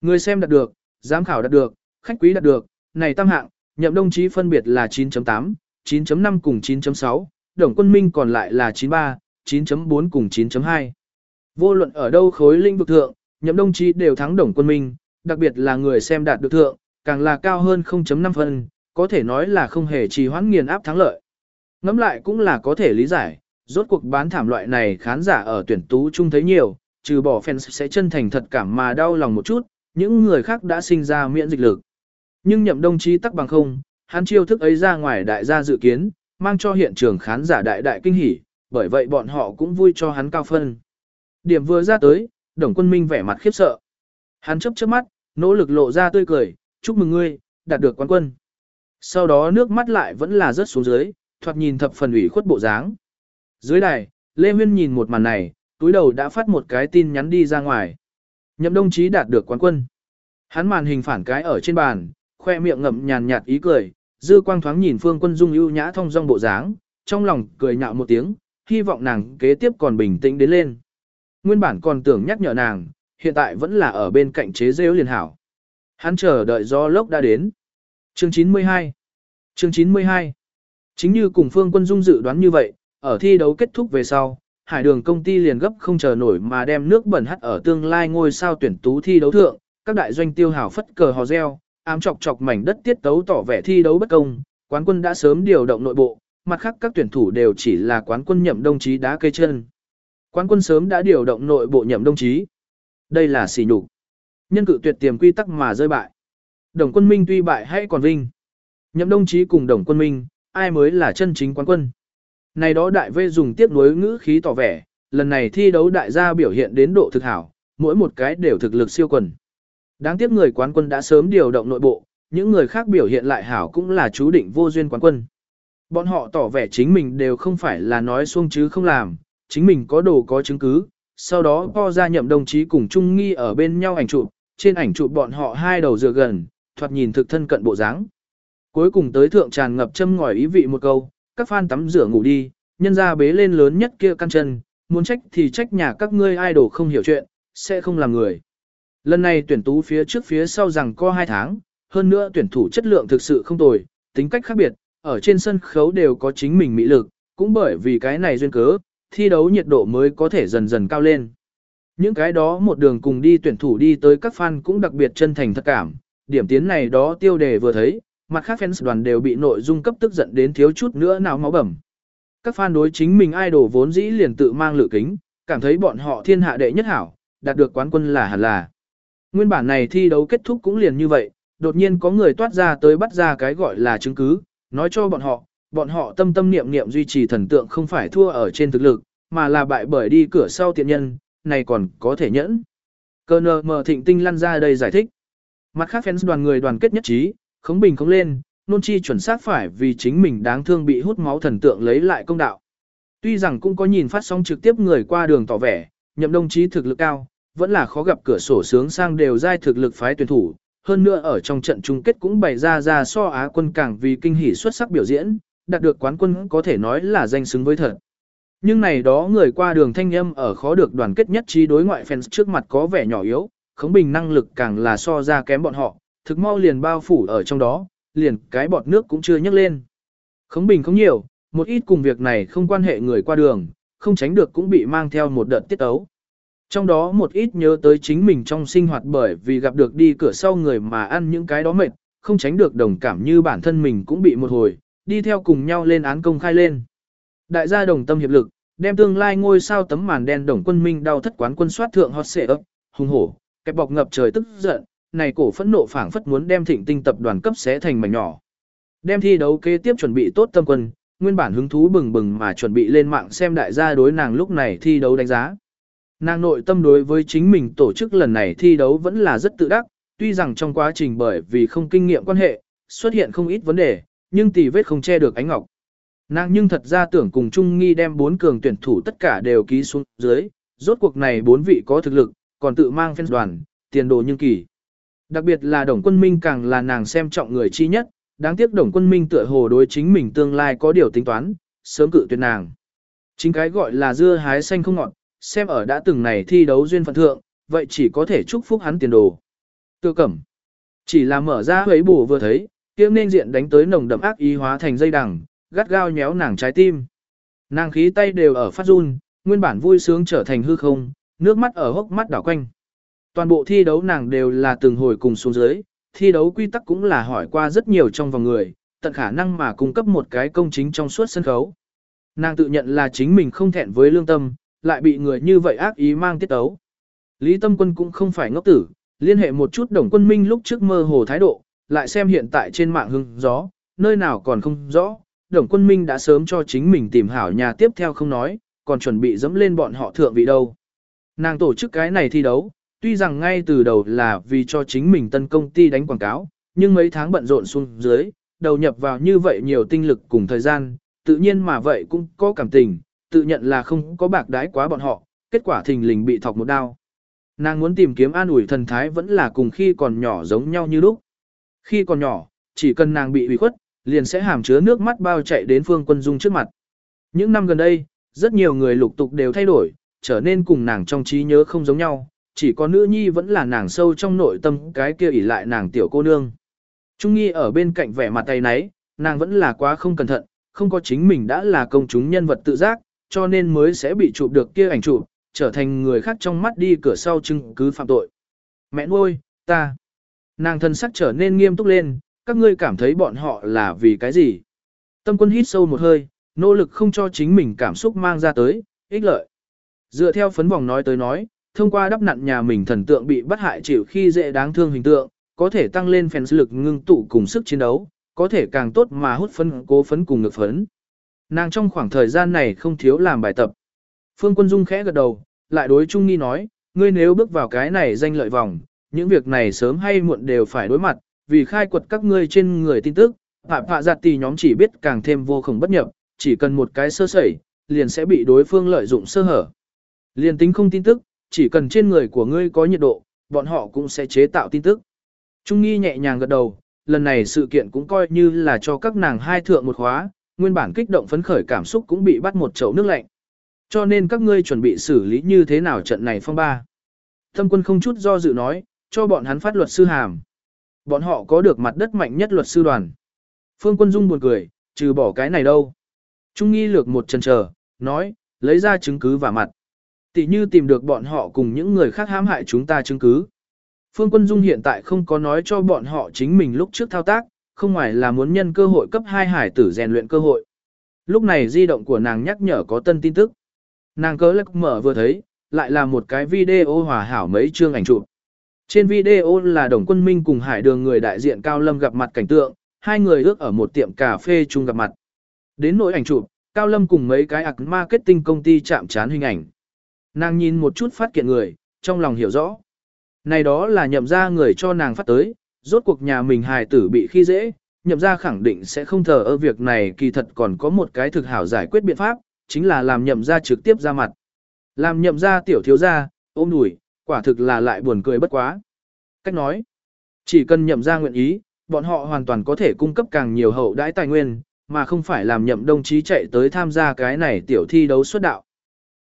Người xem đạt được, giám khảo đạt được, khách quý đạt được, này tam hạng, nhậm đồng chí phân biệt là 9.8, 9.5 cùng 9.6, đồng quân minh còn lại là 93, 9.4 cùng 9.2. Vô luận ở đâu khối linh vực thượng, nhậm đồng chí đều thắng đồng quân minh, đặc biệt là người xem đạt được thượng, càng là cao hơn 0.5 phân, có thể nói là không hề trì hoãn nghiền áp thắng lợi. Ngắm lại cũng là có thể lý giải, rốt cuộc bán thảm loại này khán giả ở tuyển tú chung thấy nhiều, trừ bỏ fans sẽ chân thành thật cảm mà đau lòng một chút, những người khác đã sinh ra miễn dịch lực. Nhưng nhậm đồng chí tắc bằng không, hắn chiêu thức ấy ra ngoài đại gia dự kiến, mang cho hiện trường khán giả đại đại kinh hỉ, bởi vậy bọn họ cũng vui cho hắn cao phân. Điểm vừa ra tới, đồng quân minh vẻ mặt khiếp sợ. Hắn chấp chớp mắt, nỗ lực lộ ra tươi cười, chúc mừng ngươi, đạt được quán quân. Sau đó nước mắt lại vẫn là rớt xuống dưới, thoạt nhìn thập phần ủy khuất bộ dáng. Dưới đài, Lê Huyên nhìn một màn này, túi đầu đã phát một cái tin nhắn đi ra ngoài. Nhậm đồng chí đạt được quán quân. Hắn màn hình phản cái ở trên bàn, khoe miệng ngậm nhàn nhạt ý cười, dư quang thoáng nhìn Phương Quân Dung ưu nhã thông dong bộ dáng, trong lòng cười nhạo một tiếng, hy vọng nàng kế tiếp còn bình tĩnh đến lên. Nguyên bản còn tưởng nhắc nhở nàng, hiện tại vẫn là ở bên cạnh chế rêu liền hảo. Hắn chờ đợi do lốc đã đến. Chương 92 Chương 92 Chính như cùng Phương Quân Dung dự đoán như vậy, ở thi đấu kết thúc về sau, hải đường công ty liền gấp không chờ nổi mà đem nước bẩn hắt ở tương lai ngôi sao tuyển tú thi đấu thượng, các đại doanh tiêu hào phất cờ hò reo, ám chọc chọc mảnh đất tiết tấu tỏ vẻ thi đấu bất công, quán quân đã sớm điều động nội bộ, mặt khác các tuyển thủ đều chỉ là quán quân nhậm đồng chí đá cây chân. Quán quân sớm đã điều động nội bộ nhậm đồng chí. Đây là xỉ nhục. Nhân cự tuyệt tiềm quy tắc mà rơi bại. Đồng quân minh tuy bại hay còn vinh. Nhậm đồng chí cùng đồng quân minh, ai mới là chân chính quán quân. Này đó đại vê dùng tiếp nối ngữ khí tỏ vẻ, lần này thi đấu đại gia biểu hiện đến độ thực hảo, mỗi một cái đều thực lực siêu quần. Đáng tiếc người quán quân đã sớm điều động nội bộ, những người khác biểu hiện lại hảo cũng là chú định vô duyên quán quân. Bọn họ tỏ vẻ chính mình đều không phải là nói xuông chứ không làm, chính mình có đồ có chứng cứ. Sau đó po ra nhậm đồng chí cùng Trung Nghi ở bên nhau ảnh chụp, trên ảnh chụp bọn họ hai đầu dựa gần, thoạt nhìn thực thân cận bộ dáng. Cuối cùng tới thượng tràn ngập châm ngòi ý vị một câu, các fan tắm rửa ngủ đi, nhân ra bế lên lớn nhất kia căn chân, muốn trách thì trách nhà các ngươi idol không hiểu chuyện, sẽ không làm người. Lần này tuyển tú phía trước phía sau rằng có hai tháng, hơn nữa tuyển thủ chất lượng thực sự không tồi, tính cách khác biệt, ở trên sân khấu đều có chính mình mỹ lực, cũng bởi vì cái này duyên cớ, thi đấu nhiệt độ mới có thể dần dần cao lên. Những cái đó một đường cùng đi tuyển thủ đi tới các fan cũng đặc biệt chân thành thật cảm, điểm tiến này đó tiêu đề vừa thấy, mặt khác fans đoàn đều bị nội dung cấp tức giận đến thiếu chút nữa nào máu bầm. Các fan đối chính mình idol vốn dĩ liền tự mang lự kính, cảm thấy bọn họ thiên hạ đệ nhất hảo, đạt được quán quân là hẳn là. Nguyên bản này thi đấu kết thúc cũng liền như vậy, đột nhiên có người toát ra tới bắt ra cái gọi là chứng cứ, nói cho bọn họ, bọn họ tâm tâm niệm niệm duy trì thần tượng không phải thua ở trên thực lực, mà là bại bởi đi cửa sau tiện nhân, này còn có thể nhẫn. Cơ nờ mờ thịnh tinh lăn ra đây giải thích. Mặt khác fans đoàn người đoàn kết nhất trí, khống bình khống lên, nôn chi chuẩn xác phải vì chính mình đáng thương bị hút máu thần tượng lấy lại công đạo. Tuy rằng cũng có nhìn phát sóng trực tiếp người qua đường tỏ vẻ, nhậm đồng chí thực lực cao, vẫn là khó gặp cửa sổ sướng sang đều giai thực lực phái tuyển thủ, hơn nữa ở trong trận chung kết cũng bày ra ra so Á quân càng vì kinh hỉ xuất sắc biểu diễn, đạt được quán quân có thể nói là danh xứng với thật. Nhưng này đó người qua đường thanh âm ở khó được đoàn kết nhất trí đối ngoại fans trước mặt có vẻ nhỏ yếu, khống bình năng lực càng là so ra kém bọn họ, thực mau liền bao phủ ở trong đó, liền cái bọt nước cũng chưa nhấc lên. Khống bình không nhiều, một ít cùng việc này không quan hệ người qua đường, không tránh được cũng bị mang theo một đợt tiết ấu. Trong đó một ít nhớ tới chính mình trong sinh hoạt bởi vì gặp được đi cửa sau người mà ăn những cái đó mệt, không tránh được đồng cảm như bản thân mình cũng bị một hồi, đi theo cùng nhau lên án công khai lên. Đại gia đồng tâm hiệp lực, đem tương lai ngôi sao tấm màn đen đồng quân minh đau thất quán quân soát thượng hot xệ ấp, hùng hổ, kẹp bọc ngập trời tức giận, này cổ phẫn nộ phảng phất muốn đem thịnh tinh tập đoàn cấp xé thành mảnh nhỏ. Đem thi đấu kế tiếp chuẩn bị tốt tâm quân, nguyên bản hứng thú bừng bừng mà chuẩn bị lên mạng xem đại gia đối nàng lúc này thi đấu đánh giá. Nàng nội tâm đối với chính mình tổ chức lần này thi đấu vẫn là rất tự đắc, tuy rằng trong quá trình bởi vì không kinh nghiệm quan hệ, xuất hiện không ít vấn đề, nhưng tỷ vết không che được ánh ngọc. Nàng nhưng thật ra tưởng cùng Trung Nghi đem bốn cường tuyển thủ tất cả đều ký xuống dưới, rốt cuộc này bốn vị có thực lực, còn tự mang phen đoàn, tiền đồ nhưng kỳ. Đặc biệt là Đồng Quân Minh càng là nàng xem trọng người chi nhất, đáng tiếc Đồng Quân Minh tựa hồ đối chính mình tương lai có điều tính toán, sớm cự tuyệt nàng. Chính cái gọi là dưa hái xanh không ngọt, xem ở đã từng này thi đấu duyên phận thượng, vậy chỉ có thể chúc phúc hắn tiền đồ. tư cẩm. Chỉ là mở ra huấy bù vừa thấy, kiếm nên diện đánh tới nồng đậm ác ý hóa thành dây đằng, gắt gao nhéo nàng trái tim. Nàng khí tay đều ở phát run, nguyên bản vui sướng trở thành hư không, nước mắt ở hốc mắt đảo quanh. Toàn bộ thi đấu nàng đều là từng hồi cùng xuống dưới, thi đấu quy tắc cũng là hỏi qua rất nhiều trong vòng người, tận khả năng mà cung cấp một cái công chính trong suốt sân khấu. Nàng tự nhận là chính mình không thẹn với lương tâm, lại bị người như vậy ác ý mang tiết tấu. Lý Tâm Quân cũng không phải ngốc tử, liên hệ một chút đồng quân minh lúc trước mơ hồ thái độ, lại xem hiện tại trên mạng hưng gió, nơi nào còn không rõ, đồng quân minh đã sớm cho chính mình tìm hảo nhà tiếp theo không nói, còn chuẩn bị dẫm lên bọn họ thượng vị đâu. Nàng tổ chức cái này thi đấu, tuy rằng ngay từ đầu là vì cho chính mình tân công ty đánh quảng cáo, nhưng mấy tháng bận rộn xuống dưới, đầu nhập vào như vậy nhiều tinh lực cùng thời gian, tự nhiên mà vậy cũng có cảm tình, tự nhận là không có bạc đái quá bọn họ, kết quả thình lình bị thọc một đao. Nàng muốn tìm kiếm an ủi thần thái vẫn là cùng khi còn nhỏ giống nhau như lúc. Khi còn nhỏ, chỉ cần nàng bị ủy khuất, liền sẽ hàm chứa nước mắt bao chạy đến Phương Quân Dung trước mặt. Những năm gần đây, rất nhiều người lục tục đều thay đổi, trở nên cùng nàng trong trí nhớ không giống nhau, chỉ có nữ nhi vẫn là nàng sâu trong nội tâm cái kia ỉ lại nàng tiểu cô nương. Trung nghi ở bên cạnh vẻ mặt tay nấy, nàng vẫn là quá không cẩn thận, không có chính mình đã là công chúng nhân vật tự giác, cho nên mới sẽ bị chụp được kia ảnh chụp, trở thành người khác trong mắt đi cửa sau chứng cứ phạm tội. Mẹ nuôi, ta. Nàng thân sắc trở nên nghiêm túc lên, các ngươi cảm thấy bọn họ là vì cái gì? Tâm quân hít sâu một hơi, nỗ lực không cho chính mình cảm xúc mang ra tới, ích lợi. Dựa theo phấn vòng nói tới nói, thông qua đắp nặn nhà mình thần tượng bị bắt hại chịu khi dễ đáng thương hình tượng, có thể tăng lên phèn lực ngưng tụ cùng sức chiến đấu, có thể càng tốt mà hút phấn cố phấn cùng ngực phấn. Nàng trong khoảng thời gian này không thiếu làm bài tập. Phương Quân Dung khẽ gật đầu, lại đối Trung Nghi nói, ngươi nếu bước vào cái này danh lợi vòng, những việc này sớm hay muộn đều phải đối mặt, vì khai quật các ngươi trên người tin tức, hạ hạ Giặt Tì nhóm chỉ biết càng thêm vô khổng bất nhập, chỉ cần một cái sơ sẩy, liền sẽ bị đối phương lợi dụng sơ hở. Liền tính không tin tức, chỉ cần trên người của ngươi có nhiệt độ, bọn họ cũng sẽ chế tạo tin tức. Trung Nghi nhẹ nhàng gật đầu, lần này sự kiện cũng coi như là cho các nàng hai thượng một khóa, nguyên bản kích động phấn khởi cảm xúc cũng bị bắt một chậu nước lạnh. Cho nên các ngươi chuẩn bị xử lý như thế nào trận này phong ba. Thâm quân không chút do dự nói, cho bọn hắn phát luật sư hàm. Bọn họ có được mặt đất mạnh nhất luật sư đoàn. Phương quân dung buồn cười, trừ bỏ cái này đâu. Trung nghi lược một chân chờ, nói, lấy ra chứng cứ và mặt tỉ như tìm được bọn họ cùng những người khác hãm hại chúng ta chứng cứ. Phương Quân Dung hiện tại không có nói cho bọn họ chính mình lúc trước thao tác, không ngoài là muốn nhân cơ hội cấp hai hải tử rèn luyện cơ hội. Lúc này di động của nàng nhắc nhở có tân tin tức. Nàng cớ lắc mở vừa thấy, lại là một cái video hòa hảo mấy chương ảnh chụp. Trên video là Đồng Quân Minh cùng Hải Đường người đại diện Cao Lâm gặp mặt cảnh tượng, hai người ước ở một tiệm cà phê chung gặp mặt. Đến nỗi ảnh chụp, Cao Lâm cùng mấy cái ạc marketing công ty chạm trán hình ảnh. Nàng nhìn một chút phát kiện người, trong lòng hiểu rõ. Này đó là nhậm ra người cho nàng phát tới, rốt cuộc nhà mình hài tử bị khi dễ, nhậm ra khẳng định sẽ không thờ ở việc này kỳ thật còn có một cái thực hảo giải quyết biện pháp, chính là làm nhậm ra trực tiếp ra mặt. Làm nhậm ra tiểu thiếu ra, ôm đùi, quả thực là lại buồn cười bất quá. Cách nói, chỉ cần nhậm ra nguyện ý, bọn họ hoàn toàn có thể cung cấp càng nhiều hậu đãi tài nguyên, mà không phải làm nhậm đồng chí chạy tới tham gia cái này tiểu thi đấu xuất đạo.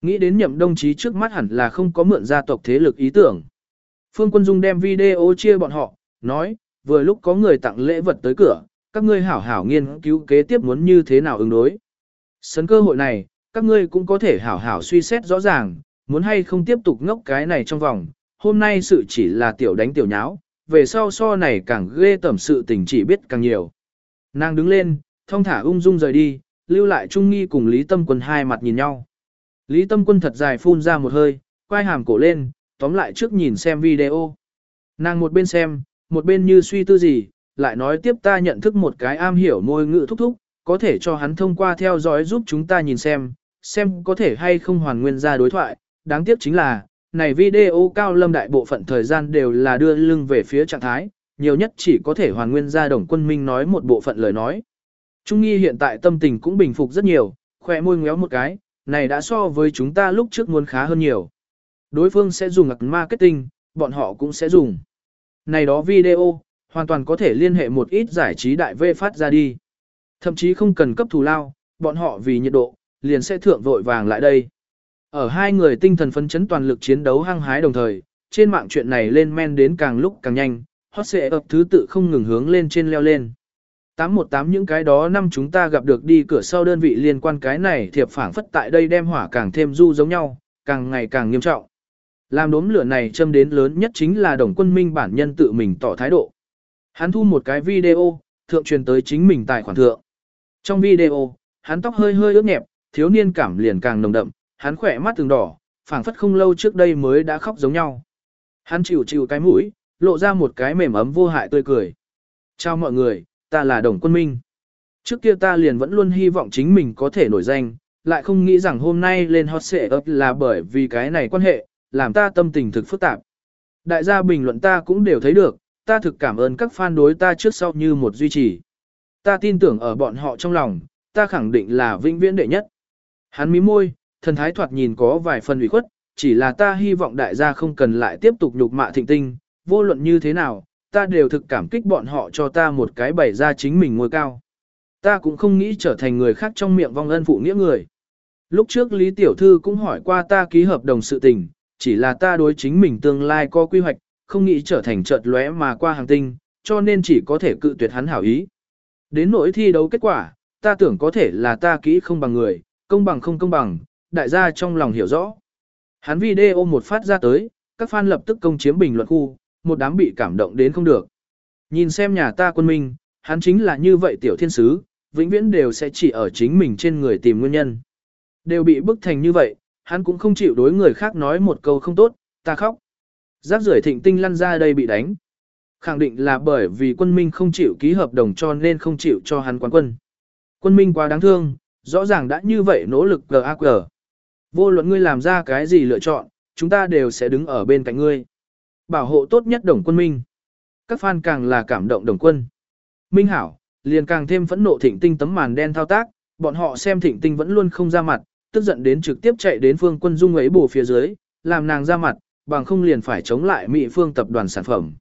Nghĩ đến nhậm đồng chí trước mắt hẳn là không có mượn gia tộc thế lực ý tưởng. Phương Quân Dung đem video chia bọn họ, nói, vừa lúc có người tặng lễ vật tới cửa, các ngươi hảo hảo nghiên cứu kế tiếp muốn như thế nào ứng đối. Sấn cơ hội này, các ngươi cũng có thể hảo hảo suy xét rõ ràng, muốn hay không tiếp tục ngốc cái này trong vòng, hôm nay sự chỉ là tiểu đánh tiểu nháo, về sau so này càng ghê tẩm sự tình chỉ biết càng nhiều. Nàng đứng lên, thông thả ung dung rời đi, lưu lại Trung Nghi cùng Lý Tâm Quân hai mặt nhìn nhau. Lý Tâm Quân thật dài phun ra một hơi, quay hàm cổ lên, tóm lại trước nhìn xem video. Nàng một bên xem, một bên như suy tư gì, lại nói tiếp ta nhận thức một cái am hiểu môi ngữ thúc thúc, có thể cho hắn thông qua theo dõi giúp chúng ta nhìn xem, xem có thể hay không hoàn nguyên ra đối thoại, đáng tiếc chính là, này video cao lâm đại bộ phận thời gian đều là đưa lưng về phía trạng thái, nhiều nhất chỉ có thể hoàn nguyên ra đồng quân minh nói một bộ phận lời nói. Trung nghi hiện tại tâm tình cũng bình phục rất nhiều, khỏe môi ngéo một cái, này đã so với chúng ta lúc trước muốn khá hơn nhiều. Đối phương sẽ dùng ngạc marketing, bọn họ cũng sẽ dùng. Này đó video, hoàn toàn có thể liên hệ một ít giải trí đại vê phát ra đi. Thậm chí không cần cấp thù lao, bọn họ vì nhiệt độ, liền sẽ thượng vội vàng lại đây. Ở hai người tinh thần phấn chấn toàn lực chiến đấu hăng hái đồng thời, trên mạng chuyện này lên men đến càng lúc càng nhanh, hot sẽ ập thứ tự không ngừng hướng lên trên leo lên. 818 những cái đó năm chúng ta gặp được đi cửa sau đơn vị liên quan cái này thiệp phảng phất tại đây đem hỏa càng thêm du giống nhau, càng ngày càng nghiêm trọng. Làm đốm lửa này châm đến lớn nhất chính là đồng quân minh bản nhân tự mình tỏ thái độ. Hắn thu một cái video, thượng truyền tới chính mình tài khoản thượng. Trong video, hắn tóc hơi hơi ướt nhẹp, thiếu niên cảm liền càng nồng đậm, hắn khỏe mắt từng đỏ, phảng phất không lâu trước đây mới đã khóc giống nhau. Hắn chịu chịu cái mũi, lộ ra một cái mềm ấm vô hại tươi cười. Chào mọi người, ta là Đồng Quân Minh. Trước kia ta liền vẫn luôn hy vọng chính mình có thể nổi danh, lại không nghĩ rằng hôm nay lên hot xệ ấp là bởi vì cái này quan hệ, làm ta tâm tình thực phức tạp. Đại gia bình luận ta cũng đều thấy được, ta thực cảm ơn các fan đối ta trước sau như một duy trì. Ta tin tưởng ở bọn họ trong lòng, ta khẳng định là vinh viễn đệ nhất. Hắn mí môi, thần thái thoạt nhìn có vài phần ủy khuất, chỉ là ta hy vọng đại gia không cần lại tiếp tục nhục mạ thịnh tinh, vô luận như thế nào, ta đều thực cảm kích bọn họ cho ta một cái bày ra chính mình ngôi cao. Ta cũng không nghĩ trở thành người khác trong miệng vong ân phụ nghĩa người. Lúc trước Lý Tiểu Thư cũng hỏi qua ta ký hợp đồng sự tình, chỉ là ta đối chính mình tương lai có quy hoạch, không nghĩ trở thành chợt lóe mà qua hàng tinh, cho nên chỉ có thể cự tuyệt hắn hảo ý. Đến nỗi thi đấu kết quả, ta tưởng có thể là ta kỹ không bằng người, công bằng không công bằng, đại gia trong lòng hiểu rõ. Hắn video một phát ra tới, các fan lập tức công chiếm bình luận khu, một đám bị cảm động đến không được. Nhìn xem nhà ta quân minh, hắn chính là như vậy tiểu thiên sứ, vĩnh viễn đều sẽ chỉ ở chính mình trên người tìm nguyên nhân. Đều bị bức thành như vậy, hắn cũng không chịu đối người khác nói một câu không tốt, ta khóc. giáp rưởi thịnh tinh lăn ra đây bị đánh. Khẳng định là bởi vì quân minh không chịu ký hợp đồng cho nên không chịu cho hắn quán quân. Quân minh quá đáng thương, rõ ràng đã như vậy nỗ lực GAG. Vô luận ngươi làm ra cái gì lựa chọn, chúng ta đều sẽ đứng ở bên cạnh ngươi. Bảo hộ tốt nhất đồng quân minh. Các fan càng là cảm động đồng quân. Minh Hảo, liền càng thêm phẫn nộ thịnh tinh tấm màn đen thao tác, bọn họ xem thịnh tinh vẫn luôn không ra mặt, tức giận đến trực tiếp chạy đến phương quân dung ấy bù phía dưới, làm nàng ra mặt, bằng không liền phải chống lại Mỹ phương tập đoàn sản phẩm.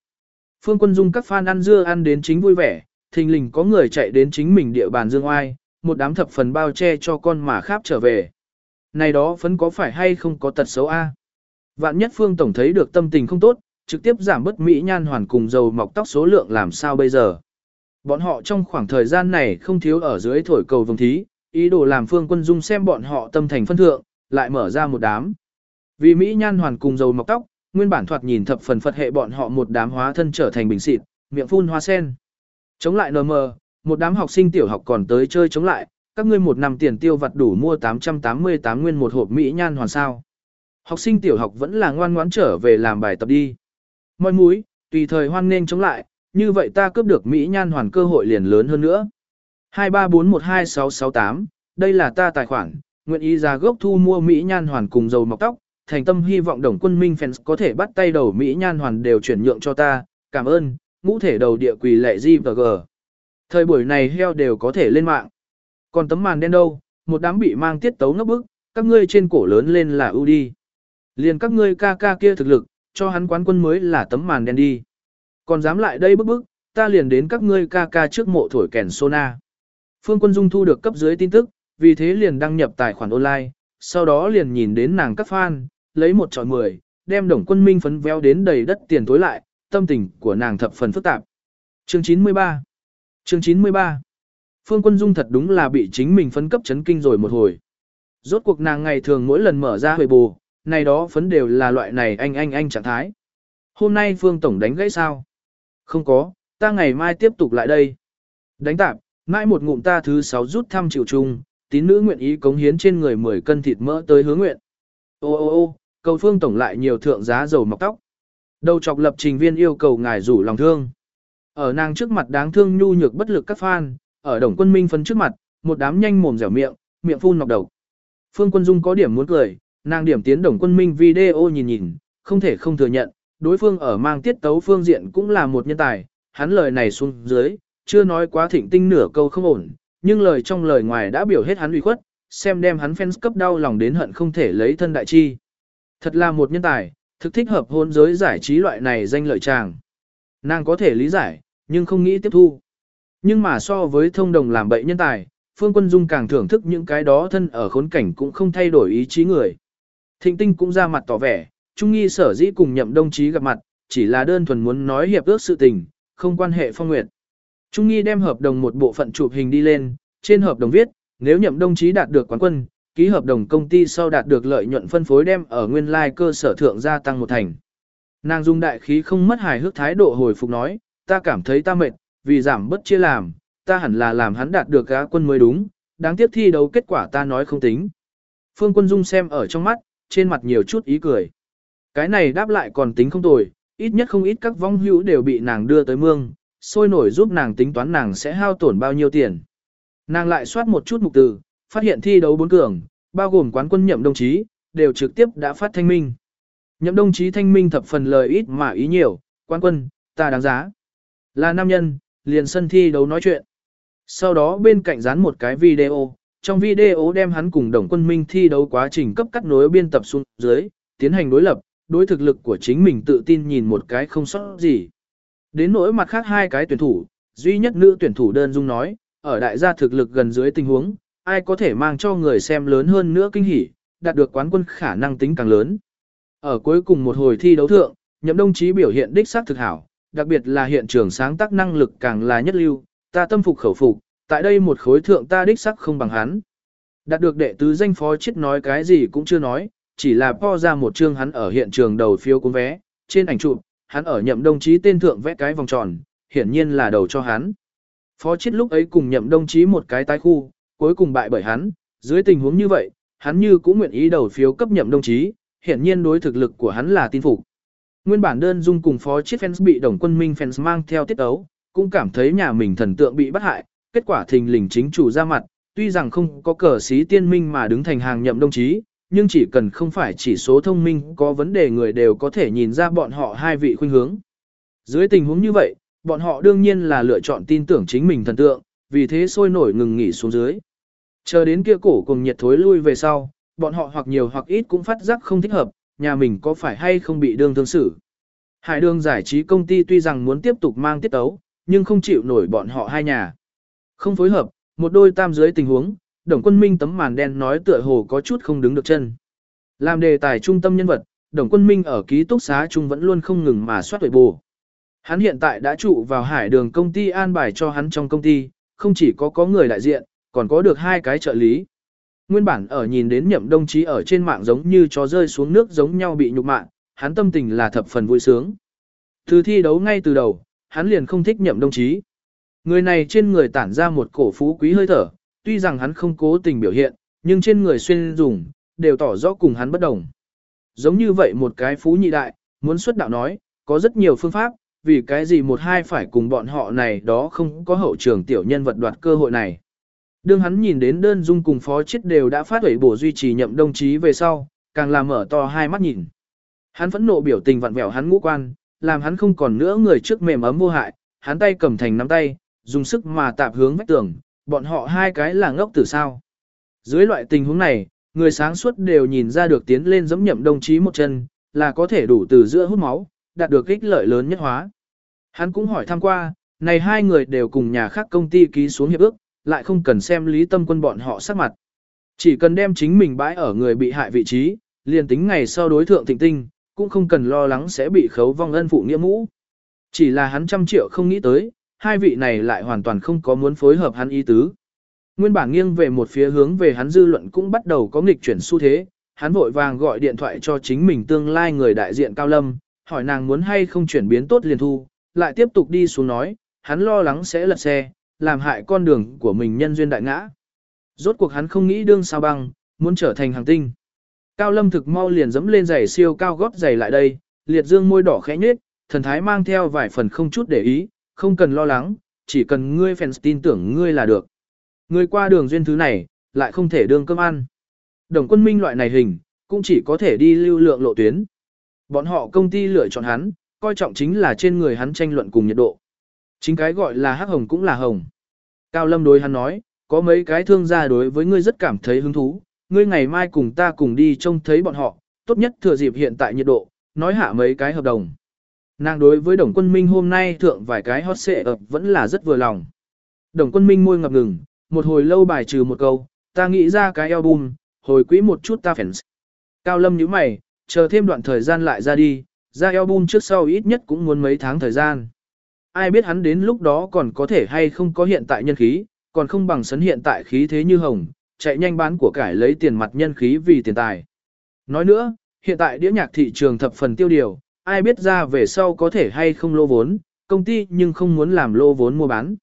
Phương quân dung các fan ăn dưa ăn đến chính vui vẻ, thình lình có người chạy đến chính mình địa bàn dương oai, một đám thập phần bao che cho con mà kháp trở về. Này đó phấn có phải hay không có tật xấu a? Vạn nhất phương tổng thấy được tâm tình không tốt, trực tiếp giảm bớt Mỹ nhan hoàn cùng dầu mọc tóc số lượng làm sao bây giờ. Bọn họ trong khoảng thời gian này không thiếu ở dưới thổi cầu vồng thí, ý đồ làm phương quân dung xem bọn họ tâm thành phân thượng, lại mở ra một đám. Vì Mỹ nhan hoàn cùng dầu mọc tóc, nguyên bản thoạt nhìn thập phần phật hệ bọn họ một đám hóa thân trở thành bình xịt, miệng phun hoa sen. Chống lại nờ mờ, một đám học sinh tiểu học còn tới chơi chống lại, các ngươi một năm tiền tiêu vặt đủ mua 888 nguyên một hộp Mỹ nhan hoàn sao. Học sinh tiểu học vẫn là ngoan ngoãn trở về làm bài tập đi. Mọi mũi, tùy thời hoan nên chống lại, như vậy ta cướp được Mỹ nhan hoàn cơ hội liền lớn hơn nữa. 23412668, đây là ta tài khoản, nguyện ý ra gốc thu mua Mỹ nhan hoàn cùng dầu mọc tóc, thành tâm hy vọng đồng quân minh fans có thể bắt tay đầu Mỹ nhan hoàn đều chuyển nhượng cho ta, cảm ơn, ngũ thể đầu địa quỳ lệ GVG. và Thời buổi này heo đều có thể lên mạng. Còn tấm màn đen đâu, một đám bị mang tiết tấu ngấp bức, các ngươi trên cổ lớn lên là ưu đi. Liền các ngươi ca ca kia thực lực, cho hắn quán quân mới là tấm màn đen đi. Còn dám lại đây bức bức, ta liền đến các ngươi ca ca trước mộ thổi kèn sona. Phương Quân Dung thu được cấp dưới tin tức, vì thế liền đăng nhập tài khoản online, sau đó liền nhìn đến nàng các fan, lấy một trọi mười, đem đồng quân minh phấn véo đến đầy đất tiền tối lại, tâm tình của nàng thập phần phức tạp. Chương 93 Chương 93 Phương Quân Dung thật đúng là bị chính mình phấn cấp chấn kinh rồi một hồi. Rốt cuộc nàng ngày thường mỗi lần mở ra hồi bù, này đó phấn đều là loại này anh anh anh trạng thái. Hôm nay Phương Tổng đánh gãy sao? Không có, ta ngày mai tiếp tục lại đây. Đánh tạp, mãi một ngụm ta thứ sáu rút thăm chịu chung, tín nữ nguyện ý cống hiến trên người 10 cân thịt mỡ tới hướng nguyện. Ô ô ô, cầu Phương Tổng lại nhiều thượng giá dầu mọc tóc. Đầu chọc lập trình viên yêu cầu ngài rủ lòng thương. Ở nàng trước mặt đáng thương nhu nhược bất lực các fan, ở đồng quân minh phấn trước mặt, một đám nhanh mồm dẻo miệng, miệng phun nọc đầu. Phương Quân Dung có điểm muốn cười, nàng điểm tiến đồng quân minh video nhìn nhìn, không thể không thừa nhận, đối phương ở mang tiết tấu phương diện cũng là một nhân tài, hắn lời này xuống dưới, chưa nói quá thịnh tinh nửa câu không ổn, nhưng lời trong lời ngoài đã biểu hết hắn uy khuất, xem đem hắn fans cấp đau lòng đến hận không thể lấy thân đại chi. Thật là một nhân tài, thực thích hợp hôn giới giải trí loại này danh lợi chàng. Nàng có thể lý giải, nhưng không nghĩ tiếp thu. Nhưng mà so với thông đồng làm bậy nhân tài, Phương Quân Dung càng thưởng thức những cái đó thân ở khốn cảnh cũng không thay đổi ý chí người. Thịnh tinh cũng ra mặt tỏ vẻ, Trung nghi sở dĩ cùng nhậm đồng chí gặp mặt, chỉ là đơn thuần muốn nói hiệp ước sự tình, không quan hệ phong nguyệt. Trung nghi đem hợp đồng một bộ phận chụp hình đi lên, trên hợp đồng viết, nếu nhậm đồng chí đạt được quán quân, ký hợp đồng công ty sau đạt được lợi nhuận phân phối đem ở nguyên lai like cơ sở thượng gia tăng một thành. Nàng dung đại khí không mất hài hước thái độ hồi phục nói, ta cảm thấy ta mệt, vì giảm bất chia làm, ta hẳn là làm hắn đạt được gã quân mới đúng, đáng tiếc thi đấu kết quả ta nói không tính. Phương Quân Dung xem ở trong mắt, trên mặt nhiều chút ý cười. Cái này đáp lại còn tính không tồi, ít nhất không ít các vong hữu đều bị nàng đưa tới mương, sôi nổi giúp nàng tính toán nàng sẽ hao tổn bao nhiêu tiền. Nàng lại soát một chút mục từ, phát hiện thi đấu bốn cường, bao gồm quán quân nhậm đồng chí, đều trực tiếp đã phát thanh minh. Nhậm đồng chí thanh minh thập phần lời ít mà ý nhiều, quán quân, ta đáng giá. Là nam nhân, liền sân thi đấu nói chuyện. Sau đó bên cạnh dán một cái video, trong video đem hắn cùng đồng quân minh thi đấu quá trình cấp cắt nối biên tập xuống dưới, tiến hành đối lập, đối thực lực của chính mình tự tin nhìn một cái không sót gì. Đến nỗi mặt khác hai cái tuyển thủ, duy nhất nữ tuyển thủ đơn dung nói, ở đại gia thực lực gần dưới tình huống, ai có thể mang cho người xem lớn hơn nữa kinh hỉ, đạt được quán quân khả năng tính càng lớn. Ở cuối cùng một hồi thi đấu thượng, nhậm đồng chí biểu hiện đích xác thực hảo, đặc biệt là hiện trường sáng tác năng lực càng là nhất lưu, ta tâm phục khẩu phục, tại đây một khối thượng ta đích xác không bằng hắn. Đạt được đệ tứ danh phó chết nói cái gì cũng chưa nói, chỉ là po ra một chương hắn ở hiện trường đầu phiếu cuốn vé, trên ảnh chụp, hắn ở nhậm đồng chí tên thượng vẽ cái vòng tròn, hiển nhiên là đầu cho hắn. Phó chết lúc ấy cùng nhậm đồng chí một cái tái khu, cuối cùng bại bởi hắn, dưới tình huống như vậy, hắn như cũng nguyện ý đầu phiếu cấp nhậm đồng chí, hiển nhiên đối thực lực của hắn là tin phục. Nguyên bản đơn dung cùng phó chiết fans bị đồng quân minh fans mang theo tiết ấu, cũng cảm thấy nhà mình thần tượng bị bắt hại, kết quả thình lình chính chủ ra mặt, tuy rằng không có cờ sĩ tiên minh mà đứng thành hàng nhậm đồng chí, nhưng chỉ cần không phải chỉ số thông minh có vấn đề người đều có thể nhìn ra bọn họ hai vị khuynh hướng. Dưới tình huống như vậy, bọn họ đương nhiên là lựa chọn tin tưởng chính mình thần tượng, vì thế sôi nổi ngừng nghỉ xuống dưới. Chờ đến kia cổ cùng nhiệt thối lui về sau, bọn họ hoặc nhiều hoặc ít cũng phát giác không thích hợp, nhà mình có phải hay không bị đương thương xử. Hải đường giải trí công ty tuy rằng muốn tiếp tục mang tiết tấu, nhưng không chịu nổi bọn họ hai nhà. Không phối hợp, một đôi tam dưới tình huống, đồng quân minh tấm màn đen nói tựa hồ có chút không đứng được chân. Làm đề tài trung tâm nhân vật, đồng quân minh ở ký túc xá trung vẫn luôn không ngừng mà soát tuổi bù. Hắn hiện tại đã trụ vào hải đường công ty an bài cho hắn trong công ty, không chỉ có có người đại diện, còn có được hai cái trợ lý. Nguyên bản ở nhìn đến nhậm đồng chí ở trên mạng giống như chó rơi xuống nước giống nhau bị nhục mạng, hắn tâm tình là thập phần vui sướng. Từ thi đấu ngay từ đầu, hắn liền không thích nhậm đồng chí. Người này trên người tản ra một cổ phú quý hơi thở, tuy rằng hắn không cố tình biểu hiện, nhưng trên người xuyên dùng, đều tỏ rõ cùng hắn bất đồng. Giống như vậy một cái phú nhị đại, muốn xuất đạo nói, có rất nhiều phương pháp, vì cái gì một hai phải cùng bọn họ này đó không có hậu trường tiểu nhân vật đoạt cơ hội này. Đương hắn nhìn đến đơn dung cùng phó chết đều đã phát huẩy bổ duy trì nhậm đồng chí về sau, càng làm mở to hai mắt nhìn. Hắn phẫn nộ biểu tình vặn vẹo hắn ngũ quan, làm hắn không còn nữa người trước mềm ấm vô hại, hắn tay cầm thành nắm tay, dùng sức mà tạp hướng vách tường, bọn họ hai cái là ngốc tử sao. Dưới loại tình huống này, người sáng suốt đều nhìn ra được tiến lên giẫm nhậm đồng chí một chân, là có thể đủ từ giữa hút máu, đạt được ích lợi lớn nhất hóa. Hắn cũng hỏi thăm qua, này hai người đều cùng nhà khác công ty ký xuống hiệp ước, lại không cần xem lý tâm quân bọn họ sắc mặt. Chỉ cần đem chính mình bãi ở người bị hại vị trí, liền tính ngày sau đối thượng thịnh tinh, cũng không cần lo lắng sẽ bị khấu vong ân phụ nghĩa mũ. Chỉ là hắn trăm triệu không nghĩ tới, hai vị này lại hoàn toàn không có muốn phối hợp hắn ý tứ. Nguyên bản nghiêng về một phía hướng về hắn dư luận cũng bắt đầu có nghịch chuyển xu thế, hắn vội vàng gọi điện thoại cho chính mình tương lai người đại diện Cao Lâm, hỏi nàng muốn hay không chuyển biến tốt liền thu, lại tiếp tục đi xuống nói, hắn lo lắng sẽ lật xe, làm hại con đường của mình nhân duyên đại ngã. Rốt cuộc hắn không nghĩ đương sao băng, muốn trở thành hàng tinh. Cao Lâm thực mau liền dẫm lên giày siêu cao gót giày lại đây, liệt dương môi đỏ khẽ nhếch, thần thái mang theo vài phần không chút để ý, không cần lo lắng, chỉ cần ngươi fans tin tưởng ngươi là được. Ngươi qua đường duyên thứ này, lại không thể đương cơm ăn. Đồng quân minh loại này hình, cũng chỉ có thể đi lưu lượng lộ tuyến. Bọn họ công ty lựa chọn hắn, coi trọng chính là trên người hắn tranh luận cùng nhiệt độ. Chính cái gọi là hắc hồng cũng là hồng. Cao Lâm đối hắn nói, có mấy cái thương gia đối với ngươi rất cảm thấy hứng thú, ngươi ngày mai cùng ta cùng đi trông thấy bọn họ, tốt nhất thừa dịp hiện tại nhiệt độ, nói hạ mấy cái hợp đồng. Nàng đối với Đồng Quân Minh hôm nay thượng vài cái hot xệ ập vẫn là rất vừa lòng. Đồng Quân Minh môi ngập ngừng, một hồi lâu bài trừ một câu, ta nghĩ ra cái album, hồi quỹ một chút ta fans. Cao Lâm nhíu mày, chờ thêm đoạn thời gian lại ra đi, ra album trước sau ít nhất cũng muốn mấy tháng thời gian. Ai biết hắn đến lúc đó còn có thể hay không có hiện tại nhân khí, còn không bằng sấn hiện tại khí thế như hồng, chạy nhanh bán của cải lấy tiền mặt nhân khí vì tiền tài. Nói nữa, hiện tại đĩa nhạc thị trường thập phần tiêu điều, ai biết ra về sau có thể hay không lô vốn, công ty nhưng không muốn làm lô vốn mua bán.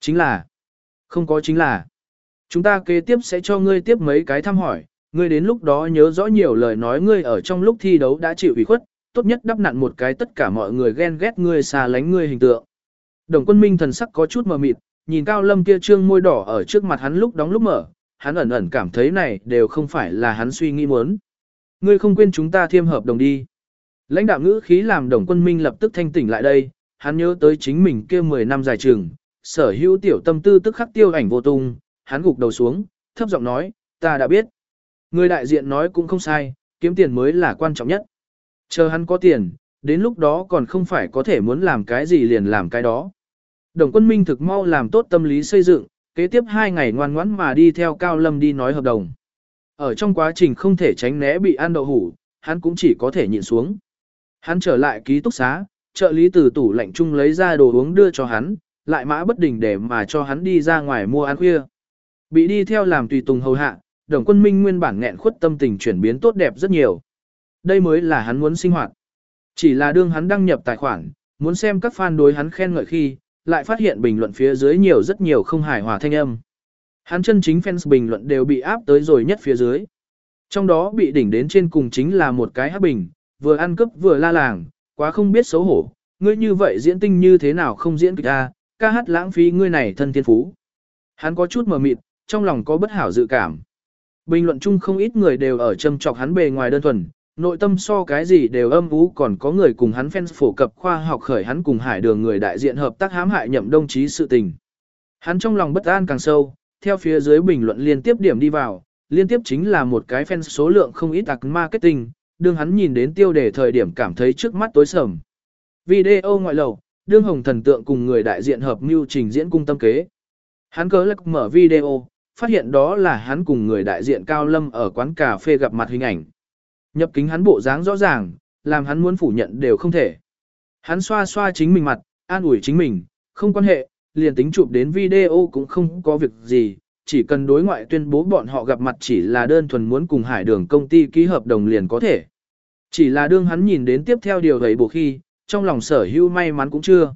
Chính là, không có chính là, chúng ta kế tiếp sẽ cho ngươi tiếp mấy cái thăm hỏi, ngươi đến lúc đó nhớ rõ nhiều lời nói ngươi ở trong lúc thi đấu đã chịu ủy khuất, tốt nhất đắp nặn một cái tất cả mọi người ghen ghét ngươi xa lánh ngươi hình tượng. Đồng quân minh thần sắc có chút mờ mịt, nhìn cao lâm kia trương môi đỏ ở trước mặt hắn lúc đóng lúc mở, hắn ẩn ẩn cảm thấy này đều không phải là hắn suy nghĩ muốn. Ngươi không quên chúng ta thiêm hợp đồng đi. Lãnh đạo ngữ khí làm đồng quân minh lập tức thanh tỉnh lại đây, hắn nhớ tới chính mình kia 10 năm dài trường, sở hữu tiểu tâm tư tức khắc tiêu ảnh vô tung, hắn gục đầu xuống, thấp giọng nói, ta đã biết. Người đại diện nói cũng không sai, kiếm tiền mới là quan trọng nhất. Chờ hắn có tiền, đến lúc đó còn không phải có thể muốn làm cái gì liền làm cái đó. Đồng quân minh thực mau làm tốt tâm lý xây dựng, kế tiếp hai ngày ngoan ngoãn mà đi theo Cao Lâm đi nói hợp đồng. Ở trong quá trình không thể tránh né bị ăn đậu hủ, hắn cũng chỉ có thể nhịn xuống. Hắn trở lại ký túc xá, trợ lý từ tủ lạnh chung lấy ra đồ uống đưa cho hắn, lại mã bất đình để mà cho hắn đi ra ngoài mua ăn khuya. Bị đi theo làm tùy tùng hầu hạ, đồng quân minh nguyên bản nghẹn khuất tâm tình chuyển biến tốt đẹp rất nhiều. Đây mới là hắn muốn sinh hoạt. Chỉ là đương hắn đăng nhập tài khoản, muốn xem các fan đối hắn khen ngợi khi, lại phát hiện bình luận phía dưới nhiều rất nhiều không hài hòa thanh âm. Hắn chân chính fans bình luận đều bị áp tới rồi nhất phía dưới. Trong đó bị đỉnh đến trên cùng chính là một cái hắc bình, vừa ăn cướp vừa la làng, quá không biết xấu hổ, ngươi như vậy diễn tinh như thế nào không diễn kịch ta, ca hát lãng phí ngươi này thân thiên phú. Hắn có chút mờ mịt, trong lòng có bất hảo dự cảm. Bình luận chung không ít người đều ở châm chọc hắn bề ngoài đơn thuần, nội tâm so cái gì đều âm ú còn có người cùng hắn fans phổ cập khoa học khởi hắn cùng hải đường người đại diện hợp tác hãm hại nhậm đồng chí sự tình. Hắn trong lòng bất an càng sâu, theo phía dưới bình luận liên tiếp điểm đi vào, liên tiếp chính là một cái fan số lượng không ít đặc marketing, đương hắn nhìn đến tiêu đề thời điểm cảm thấy trước mắt tối sầm. Video ngoại lầu, đương hồng thần tượng cùng người đại diện hợp mưu trình diễn cung tâm kế. Hắn cớ lắc mở video, phát hiện đó là hắn cùng người đại diện Cao Lâm ở quán cà phê gặp mặt hình ảnh. Nhập kính hắn bộ dáng rõ ràng, làm hắn muốn phủ nhận đều không thể. Hắn xoa xoa chính mình mặt, an ủi chính mình, không quan hệ, liền tính chụp đến video cũng không có việc gì, chỉ cần đối ngoại tuyên bố bọn họ gặp mặt chỉ là đơn thuần muốn cùng hải đường công ty ký hợp đồng liền có thể. Chỉ là đương hắn nhìn đến tiếp theo điều gầy bộ khi, trong lòng sở hữu may mắn cũng chưa.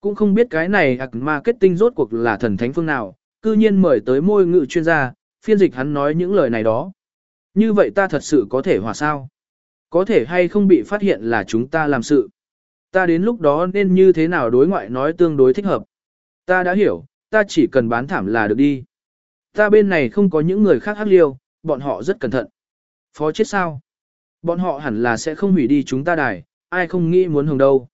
Cũng không biết cái này ạc marketing rốt cuộc là thần thánh phương nào, cư nhiên mời tới môi ngự chuyên gia, phiên dịch hắn nói những lời này đó. Như vậy ta thật sự có thể hòa sao? Có thể hay không bị phát hiện là chúng ta làm sự? Ta đến lúc đó nên như thế nào đối ngoại nói tương đối thích hợp? Ta đã hiểu, ta chỉ cần bán thảm là được đi. Ta bên này không có những người khác hắc liêu, bọn họ rất cẩn thận. Phó chết sao? Bọn họ hẳn là sẽ không hủy đi chúng ta đài, ai không nghĩ muốn hưởng đâu.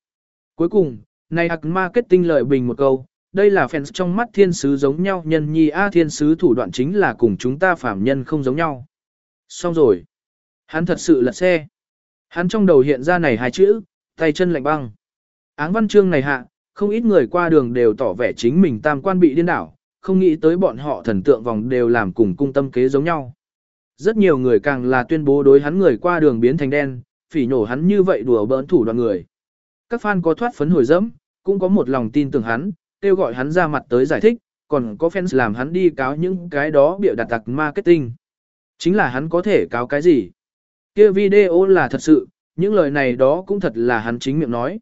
Cuối cùng, này hạc marketing lợi bình một câu, đây là fans trong mắt thiên sứ giống nhau nhân nhi A thiên sứ thủ đoạn chính là cùng chúng ta phạm nhân không giống nhau. Xong rồi. Hắn thật sự lật xe. Hắn trong đầu hiện ra này hai chữ, tay chân lạnh băng. Áng văn chương này hạ, không ít người qua đường đều tỏ vẻ chính mình tam quan bị điên đảo, không nghĩ tới bọn họ thần tượng vòng đều làm cùng cung tâm kế giống nhau. Rất nhiều người càng là tuyên bố đối hắn người qua đường biến thành đen, phỉ nhổ hắn như vậy đùa bỡn thủ đoàn người. Các fan có thoát phấn hồi dẫm, cũng có một lòng tin tưởng hắn, kêu gọi hắn ra mặt tới giải thích, còn có fans làm hắn đi cáo những cái đó bịa đặt tặc marketing. Chính là hắn có thể cáo cái gì? kia video là thật sự, những lời này đó cũng thật là hắn chính miệng nói.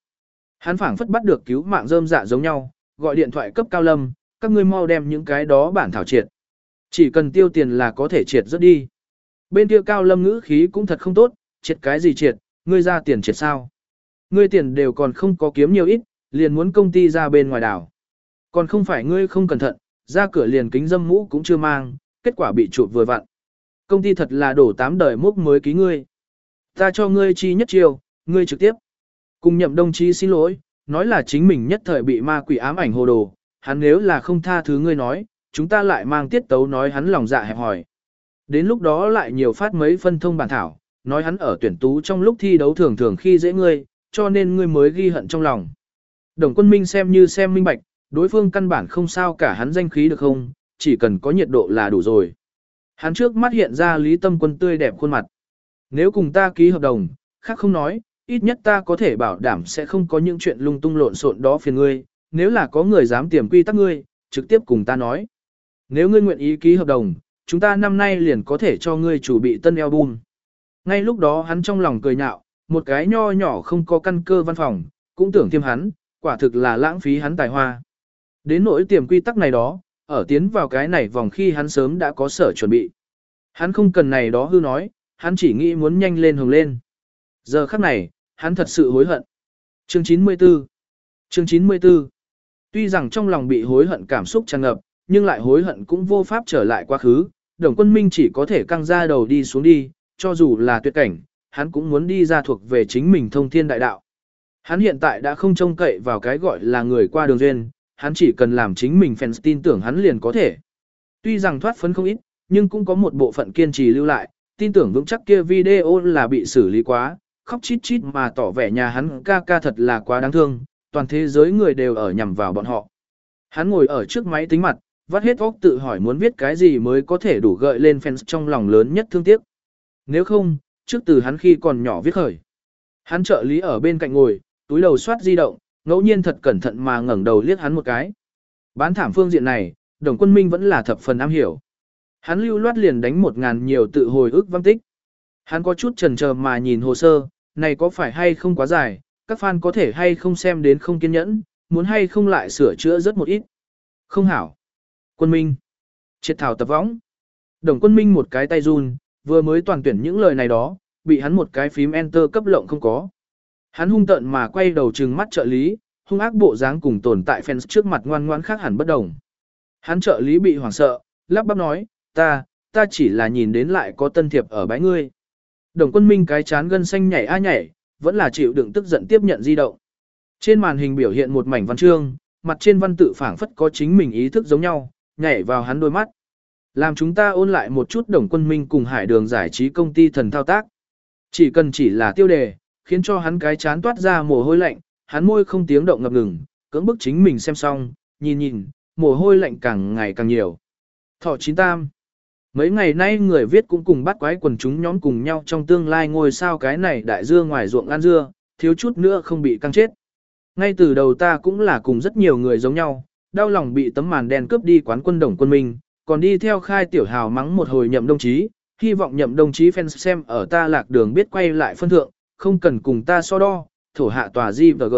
Hắn phảng phất bắt được cứu mạng rơm dạ giống nhau, gọi điện thoại cấp cao lâm, các ngươi mau đem những cái đó bản thảo triệt. Chỉ cần tiêu tiền là có thể triệt rất đi. Bên kia cao lâm ngữ khí cũng thật không tốt, triệt cái gì triệt, ngươi ra tiền triệt sao? Ngươi tiền đều còn không có kiếm nhiều ít, liền muốn công ty ra bên ngoài đảo. Còn không phải ngươi không cẩn thận, ra cửa liền kính dâm mũ cũng chưa mang, kết quả bị chụp vừa vặn. Công ty thật là đổ tám đời mốc mới ký ngươi. Ta cho ngươi chi nhất chiều, ngươi trực tiếp. Cùng nhậm đồng chí xin lỗi, nói là chính mình nhất thời bị ma quỷ ám ảnh hồ đồ, hắn nếu là không tha thứ ngươi nói, chúng ta lại mang tiết tấu nói hắn lòng dạ hẹp hỏi. Đến lúc đó lại nhiều phát mấy phân thông bản thảo, nói hắn ở tuyển tú trong lúc thi đấu thường thường khi dễ ngươi, cho nên ngươi mới ghi hận trong lòng. Đồng quân minh xem như xem minh bạch, đối phương căn bản không sao cả hắn danh khí được không, chỉ cần có nhiệt độ là đủ rồi. Hắn trước mắt hiện ra lý tâm quân tươi đẹp khuôn mặt. Nếu cùng ta ký hợp đồng, khác không nói, ít nhất ta có thể bảo đảm sẽ không có những chuyện lung tung lộn xộn đó phiền ngươi, nếu là có người dám tiềm quy tắc ngươi, trực tiếp cùng ta nói. Nếu ngươi nguyện ý ký hợp đồng, chúng ta năm nay liền có thể cho ngươi chủ bị tân album. Ngay lúc đó hắn trong lòng cười nhạo, một cái nho nhỏ không có căn cơ văn phòng, cũng tưởng thêm hắn, quả thực là lãng phí hắn tài hoa. Đến nỗi tiềm quy tắc này đó, ở tiến vào cái này vòng khi hắn sớm đã có sở chuẩn bị. Hắn không cần này đó hư nói, hắn chỉ nghĩ muốn nhanh lên hồng lên. Giờ khắc này, hắn thật sự hối hận. Chương 94 Chương 94 Tuy rằng trong lòng bị hối hận cảm xúc tràn ngập, nhưng lại hối hận cũng vô pháp trở lại quá khứ, đồng quân minh chỉ có thể căng ra đầu đi xuống đi, cho dù là tuyệt cảnh, hắn cũng muốn đi ra thuộc về chính mình thông thiên đại đạo. Hắn hiện tại đã không trông cậy vào cái gọi là người qua đường duyên, hắn chỉ cần làm chính mình fans tin tưởng hắn liền có thể. Tuy rằng thoát phấn không ít, nhưng cũng có một bộ phận kiên trì lưu lại, tin tưởng vững chắc kia video là bị xử lý quá, khóc chít chít mà tỏ vẻ nhà hắn ca ca thật là quá đáng thương, toàn thế giới người đều ở nhằm vào bọn họ. Hắn ngồi ở trước máy tính mặt, vắt hết óc tự hỏi muốn viết cái gì mới có thể đủ gợi lên fans trong lòng lớn nhất thương tiếc. Nếu không, trước từ hắn khi còn nhỏ viết khởi. Hắn trợ lý ở bên cạnh ngồi, túi đầu soát di động, ngẫu nhiên thật cẩn thận mà ngẩng đầu liếc hắn một cái. Bán thảm phương diện này, đồng quân minh vẫn là thập phần am hiểu. Hắn lưu loát liền đánh một ngàn nhiều tự hồi ức văng tích. Hắn có chút chần chờ mà nhìn hồ sơ, này có phải hay không quá dài, các fan có thể hay không xem đến không kiên nhẫn, muốn hay không lại sửa chữa rất một ít. Không hảo. Quân minh. Triệt thảo tập võng. Đồng quân minh một cái tay run, vừa mới toàn tuyển những lời này đó, bị hắn một cái phím enter cấp lộng không có. Hắn hung tợn mà quay đầu trừng mắt trợ lý, hung ác bộ dáng cùng tồn tại fans trước mặt ngoan ngoãn khác hẳn bất đồng. Hắn trợ lý bị hoảng sợ, lắp bắp nói, ta, ta chỉ là nhìn đến lại có tân thiệp ở bãi ngươi. Đồng quân minh cái chán gân xanh nhảy a nhảy, vẫn là chịu đựng tức giận tiếp nhận di động. Trên màn hình biểu hiện một mảnh văn chương, mặt trên văn tự phảng phất có chính mình ý thức giống nhau, nhảy vào hắn đôi mắt. Làm chúng ta ôn lại một chút đồng quân minh cùng hải đường giải trí công ty thần thao tác. Chỉ cần chỉ là tiêu đề, khiến cho hắn cái chán toát ra mồ hôi lạnh, hắn môi không tiếng động ngập ngừng, cưỡng bức chính mình xem xong, nhìn nhìn, mồ hôi lạnh càng ngày càng nhiều. Thọ chín tam. Mấy ngày nay người viết cũng cùng bắt quái quần chúng nhóm cùng nhau trong tương lai ngôi sao cái này đại dưa ngoài ruộng ăn dưa, thiếu chút nữa không bị căng chết. Ngay từ đầu ta cũng là cùng rất nhiều người giống nhau, đau lòng bị tấm màn đen cướp đi quán quân đồng quân mình còn đi theo khai tiểu hào mắng một hồi nhậm đồng chí, hy vọng nhậm đồng chí fans xem ở ta lạc đường biết quay lại phân thượng, không cần cùng ta so đo, thổ hạ tòa di và g.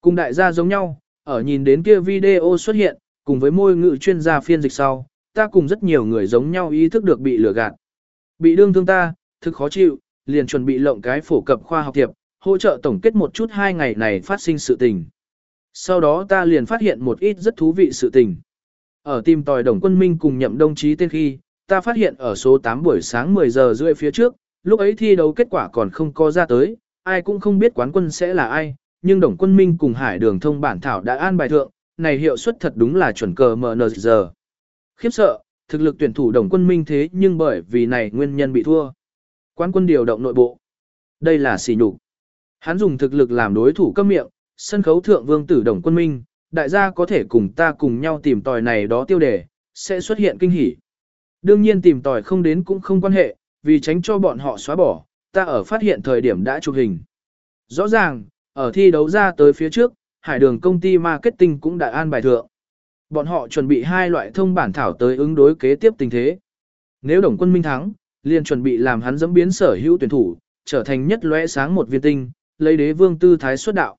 Cùng đại gia giống nhau, ở nhìn đến kia video xuất hiện, cùng với môi ngữ chuyên gia phiên dịch sau, ta cùng rất nhiều người giống nhau ý thức được bị lừa gạt. Bị đương thương ta, thực khó chịu, liền chuẩn bị lộng cái phổ cập khoa học thiệp, hỗ trợ tổng kết một chút hai ngày này phát sinh sự tình. Sau đó ta liền phát hiện một ít rất thú vị sự tình. Ở tìm tòi đồng quân minh cùng nhậm đồng chí tên khi, ta phát hiện ở số 8 buổi sáng 10 giờ rưỡi phía trước, lúc ấy thi đấu kết quả còn không có ra tới, ai cũng không biết quán quân sẽ là ai, nhưng đồng quân minh cùng hải đường thông bản thảo đã an bài thượng, này hiệu suất thật đúng là chuẩn cờ mờ giờ. Khiếp sợ, thực lực tuyển thủ đồng quân minh thế nhưng bởi vì này nguyên nhân bị thua. Quán quân điều động nội bộ. Đây là xỉ nhục. Hắn dùng thực lực làm đối thủ câm miệng, sân khấu thượng vương tử đồng quân minh, đại gia có thể cùng ta cùng nhau tìm tòi này đó tiêu đề, sẽ xuất hiện kinh hỉ. Đương nhiên tìm tòi không đến cũng không quan hệ, vì tránh cho bọn họ xóa bỏ, ta ở phát hiện thời điểm đã chụp hình. Rõ ràng, ở thi đấu ra tới phía trước, hải đường công ty marketing cũng đã an bài thượng. Bọn họ chuẩn bị hai loại thông bản thảo tới ứng đối kế tiếp tình thế. Nếu đồng quân minh thắng, liền chuẩn bị làm hắn dẫm biến sở hữu tuyển thủ, trở thành nhất lóe sáng một viên tinh, lấy đế vương tư thái xuất đạo.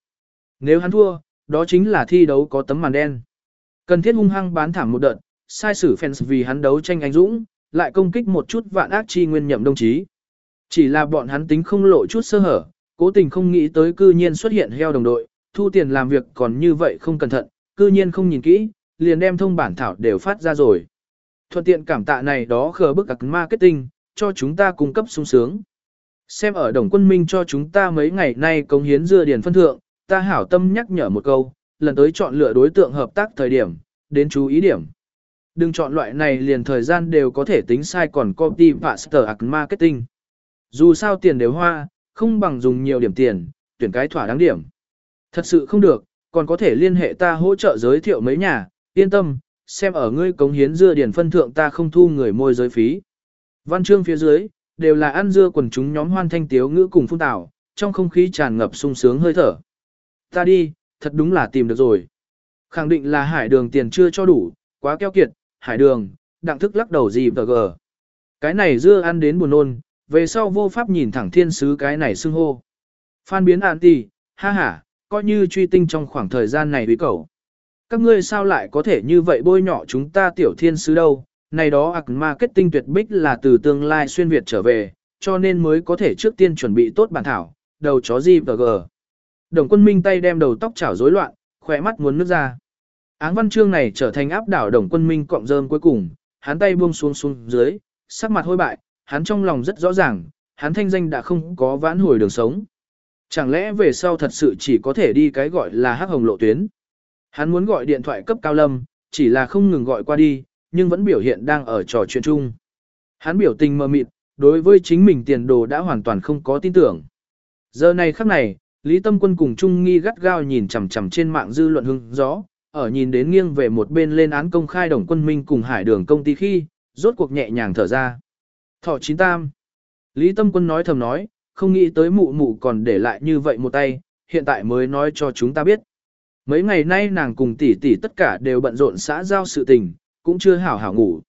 Nếu hắn thua, đó chính là thi đấu có tấm màn đen. Cần thiết hung hăng bán thảm một đợt, sai sử fans vì hắn đấu tranh anh dũng, lại công kích một chút vạn ác chi nguyên nhậm đồng chí. Chỉ là bọn hắn tính không lộ chút sơ hở, cố tình không nghĩ tới cư nhiên xuất hiện heo đồng đội, thu tiền làm việc còn như vậy không cẩn thận, cư nhiên không nhìn kỹ, liền đem thông bản thảo đều phát ra rồi. Thuận tiện cảm tạ này đó khờ bức các marketing, cho chúng ta cung cấp sung sướng. Xem ở đồng quân minh cho chúng ta mấy ngày nay công hiến dưa điền phân thượng, ta hảo tâm nhắc nhở một câu, lần tới chọn lựa đối tượng hợp tác thời điểm, đến chú ý điểm. Đừng chọn loại này liền thời gian đều có thể tính sai còn copy pastor marketing. Dù sao tiền đều hoa, không bằng dùng nhiều điểm tiền, tuyển cái thỏa đáng điểm. Thật sự không được, còn có thể liên hệ ta hỗ trợ giới thiệu mấy nhà, yên tâm, xem ở ngươi cống hiến dưa điển phân thượng ta không thu người môi giới phí. Văn chương phía dưới, đều là ăn dưa quần chúng nhóm hoan thanh tiếu ngữ cùng phun tảo, trong không khí tràn ngập sung sướng hơi thở. Ta đi, thật đúng là tìm được rồi. Khẳng định là hải đường tiền chưa cho đủ, quá keo kiệt, hải đường, đặng thức lắc đầu gì vờ gờ. Cái này dưa ăn đến buồn nôn, về sau vô pháp nhìn thẳng thiên sứ cái này xưng hô. Phan biến ạn tì, ha ha, coi như truy tinh trong khoảng thời gian này với cậu. Các ngươi sao lại có thể như vậy bôi nhọ chúng ta tiểu thiên sứ đâu, này đó ạc marketing tuyệt bích là từ tương lai xuyên Việt trở về, cho nên mới có thể trước tiên chuẩn bị tốt bản thảo, đầu chó gì và gờ. Đồng quân minh tay đem đầu tóc chảo rối loạn, khỏe mắt muốn nước ra. Áng văn chương này trở thành áp đảo đồng quân minh cọng rơm cuối cùng, hắn tay buông xuống xuống dưới, sắc mặt hôi bại, hắn trong lòng rất rõ ràng, hắn thanh danh đã không có vãn hồi đường sống. Chẳng lẽ về sau thật sự chỉ có thể đi cái gọi là hắc hồng lộ tuyến. Hắn muốn gọi điện thoại cấp cao lâm, chỉ là không ngừng gọi qua đi, nhưng vẫn biểu hiện đang ở trò chuyện chung. Hắn biểu tình mờ mịt, đối với chính mình tiền đồ đã hoàn toàn không có tin tưởng. Giờ này khắc này, Lý Tâm Quân cùng Trung Nghi gắt gao nhìn chằm chằm trên mạng dư luận hưng gió, ở nhìn đến nghiêng về một bên lên án công khai đồng quân minh cùng hải đường công ty khi, rốt cuộc nhẹ nhàng thở ra. Thọ chín tam. Lý Tâm Quân nói thầm nói, không nghĩ tới mụ mụ còn để lại như vậy một tay, hiện tại mới nói cho chúng ta biết. Mấy ngày nay nàng cùng tỷ tỷ tất cả đều bận rộn xã giao sự tình, cũng chưa hảo hảo ngủ.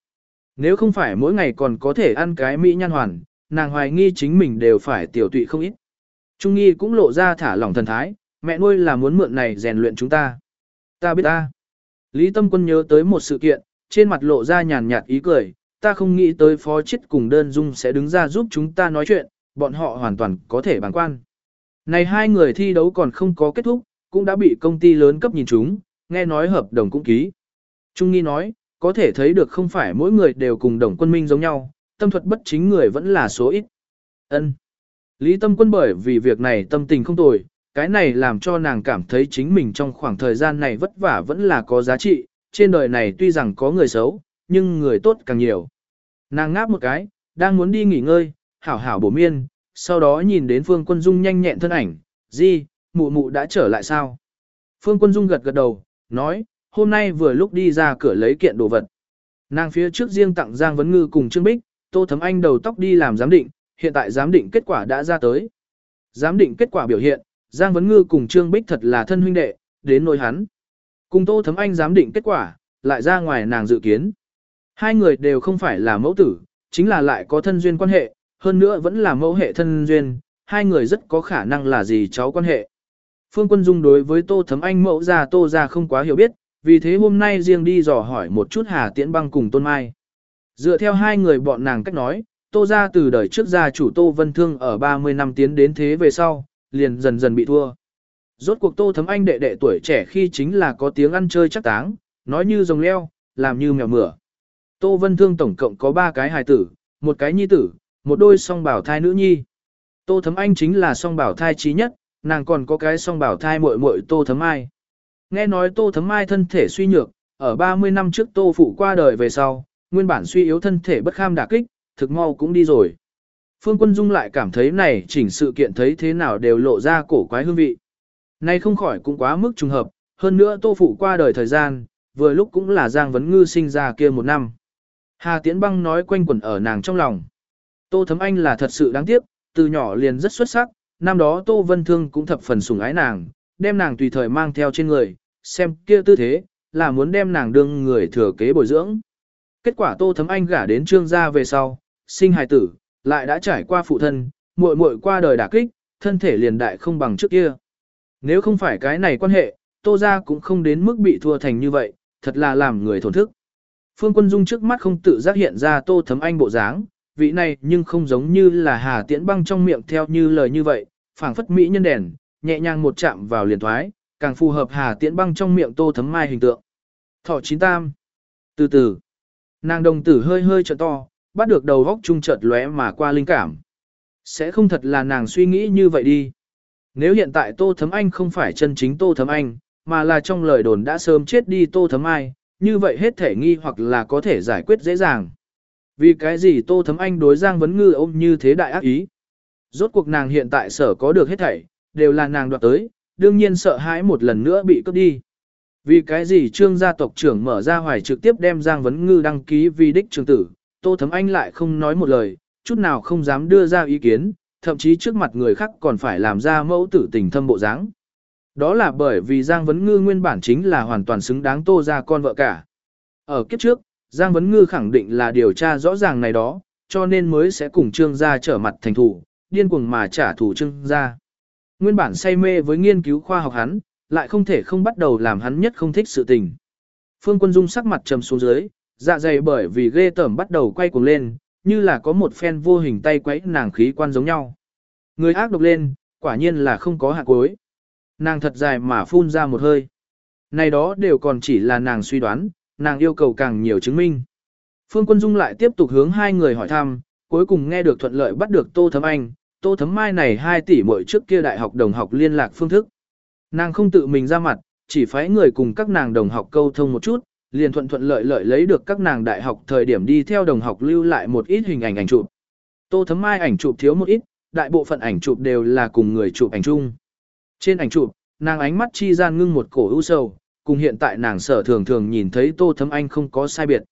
Nếu không phải mỗi ngày còn có thể ăn cái mỹ nhan hoàn, nàng hoài nghi chính mình đều phải tiểu tụy không ít. Trung nghi cũng lộ ra thả lỏng thần thái, mẹ nuôi là muốn mượn này rèn luyện chúng ta. Ta biết ta. Lý Tâm Quân nhớ tới một sự kiện, trên mặt lộ ra nhàn nhạt ý cười, ta không nghĩ tới phó chết cùng đơn dung sẽ đứng ra giúp chúng ta nói chuyện, bọn họ hoàn toàn có thể bàn quan. Này hai người thi đấu còn không có kết thúc, cũng đã bị công ty lớn cấp nhìn chúng, nghe nói hợp đồng cũng ký. Trung nghi nói, có thể thấy được không phải mỗi người đều cùng đồng quân minh giống nhau, tâm thuật bất chính người vẫn là số ít. Ân. Lý tâm quân bởi vì việc này tâm tình không tồi, cái này làm cho nàng cảm thấy chính mình trong khoảng thời gian này vất vả vẫn là có giá trị, trên đời này tuy rằng có người xấu, nhưng người tốt càng nhiều. Nàng ngáp một cái, đang muốn đi nghỉ ngơi, hảo hảo bổ miên, sau đó nhìn đến Phương Quân Dung nhanh nhẹn thân ảnh, gì, mụ mụ đã trở lại sao? Phương Quân Dung gật gật đầu, nói, hôm nay vừa lúc đi ra cửa lấy kiện đồ vật. Nàng phía trước riêng tặng Giang Vấn Ngư cùng Trương Bích, Tô Thấm Anh đầu tóc đi làm giám định, hiện tại giám định kết quả đã ra tới. Giám định kết quả biểu hiện, Giang Vấn Ngư cùng Trương Bích thật là thân huynh đệ, đến nỗi hắn. Cùng Tô Thấm Anh giám định kết quả, lại ra ngoài nàng dự kiến. Hai người đều không phải là mẫu tử, chính là lại có thân duyên quan hệ, hơn nữa vẫn là mẫu hệ thân duyên, hai người rất có khả năng là gì cháu quan hệ. Phương Quân Dung đối với Tô Thấm Anh mẫu già Tô ra không quá hiểu biết, vì thế hôm nay riêng đi dò hỏi một chút Hà Tiễn Băng cùng Tôn Mai. Dựa theo hai người bọn nàng cách nói, Tô ra từ đời trước gia chủ Tô Vân Thương ở 30 năm tiến đến thế về sau, liền dần dần bị thua. Rốt cuộc Tô Thấm Anh đệ đệ tuổi trẻ khi chính là có tiếng ăn chơi chắc táng, nói như rồng leo, làm như mèo mửa. Tô Vân Thương tổng cộng có 3 cái hài tử, một cái nhi tử, một đôi song bảo thai nữ nhi. Tô Thấm Anh chính là song bảo thai trí nhất, nàng còn có cái song bảo thai muội muội Tô Thấm Mai. Nghe nói Tô Thấm Mai thân thể suy nhược, ở 30 năm trước Tô Phụ qua đời về sau, nguyên bản suy yếu thân thể bất kham đả kích, thực mau cũng đi rồi. Phương Quân Dung lại cảm thấy này chỉnh sự kiện thấy thế nào đều lộ ra cổ quái hương vị. Nay không khỏi cũng quá mức trùng hợp, hơn nữa Tô Phụ qua đời thời gian, vừa lúc cũng là Giang Vấn Ngư sinh ra kia một năm. Hà Tiễn Băng nói quanh quẩn ở nàng trong lòng. Tô Thấm Anh là thật sự đáng tiếc, từ nhỏ liền rất xuất sắc, năm đó Tô Vân Thương cũng thập phần sủng ái nàng, đem nàng tùy thời mang theo trên người, xem kia tư thế, là muốn đem nàng đương người thừa kế bồi dưỡng. Kết quả Tô Thấm Anh gả đến trương gia về sau, sinh hài tử, lại đã trải qua phụ thân, muội muội qua đời đả kích, thân thể liền đại không bằng trước kia. Nếu không phải cái này quan hệ, Tô gia cũng không đến mức bị thua thành như vậy, thật là làm người thổn thức. Phương Quân Dung trước mắt không tự giác hiện ra Tô Thấm Anh bộ dáng, vị này nhưng không giống như là Hà Tiễn Băng trong miệng theo như lời như vậy, phảng phất mỹ nhân đèn, nhẹ nhàng một chạm vào liền thoái, càng phù hợp Hà Tiễn Băng trong miệng Tô Thấm Mai hình tượng. Thọ chín tam. Từ từ, nàng đồng tử hơi hơi trợ to, bắt được đầu góc trung chợt lóe mà qua linh cảm. Sẽ không thật là nàng suy nghĩ như vậy đi. Nếu hiện tại Tô Thấm Anh không phải chân chính Tô Thấm Anh, mà là trong lời đồn đã sớm chết đi Tô Thấm Ai, như vậy hết thể nghi hoặc là có thể giải quyết dễ dàng. Vì cái gì Tô Thấm Anh đối Giang Vấn Ngư ôm như thế đại ác ý? Rốt cuộc nàng hiện tại sở có được hết thảy, đều là nàng đoạt tới, đương nhiên sợ hãi một lần nữa bị cướp đi. Vì cái gì trương gia tộc trưởng mở ra hoài trực tiếp đem Giang Vấn Ngư đăng ký vì đích trường tử, Tô Thấm Anh lại không nói một lời, chút nào không dám đưa ra ý kiến, thậm chí trước mặt người khác còn phải làm ra mẫu tử tình thâm bộ dáng. Đó là bởi vì Giang Vấn Ngư nguyên bản chính là hoàn toàn xứng đáng tô ra con vợ cả. Ở kiếp trước, Giang Vấn Ngư khẳng định là điều tra rõ ràng này đó, cho nên mới sẽ cùng trương gia trở mặt thành thủ, điên cuồng mà trả thù trương gia. Nguyên bản say mê với nghiên cứu khoa học hắn, lại không thể không bắt đầu làm hắn nhất không thích sự tình. Phương Quân Dung sắc mặt trầm xuống dưới, dạ dày bởi vì ghê tởm bắt đầu quay cuồng lên, như là có một phen vô hình tay quấy nàng khí quan giống nhau. Người ác độc lên, quả nhiên là không có hạ cuối. Nàng thật dài mà phun ra một hơi. Này đó đều còn chỉ là nàng suy đoán, nàng yêu cầu càng nhiều chứng minh. Phương Quân Dung lại tiếp tục hướng hai người hỏi thăm, cuối cùng nghe được thuận lợi bắt được Tô Thấm Anh, Tô Thấm Mai này 2 tỷ mỗi trước kia đại học đồng học liên lạc phương thức. Nàng không tự mình ra mặt, chỉ phái người cùng các nàng đồng học câu thông một chút, liền thuận thuận lợi lợi lấy được các nàng đại học thời điểm đi theo đồng học lưu lại một ít hình ảnh ảnh chụp. Tô Thấm Mai ảnh chụp thiếu một ít, đại bộ phận ảnh chụp đều là cùng người chụp ảnh chung. Trên ảnh chụp, nàng ánh mắt chi gian ngưng một cổ ưu sầu, cùng hiện tại nàng sở thường thường nhìn thấy Tô Thấm Anh không có sai biệt.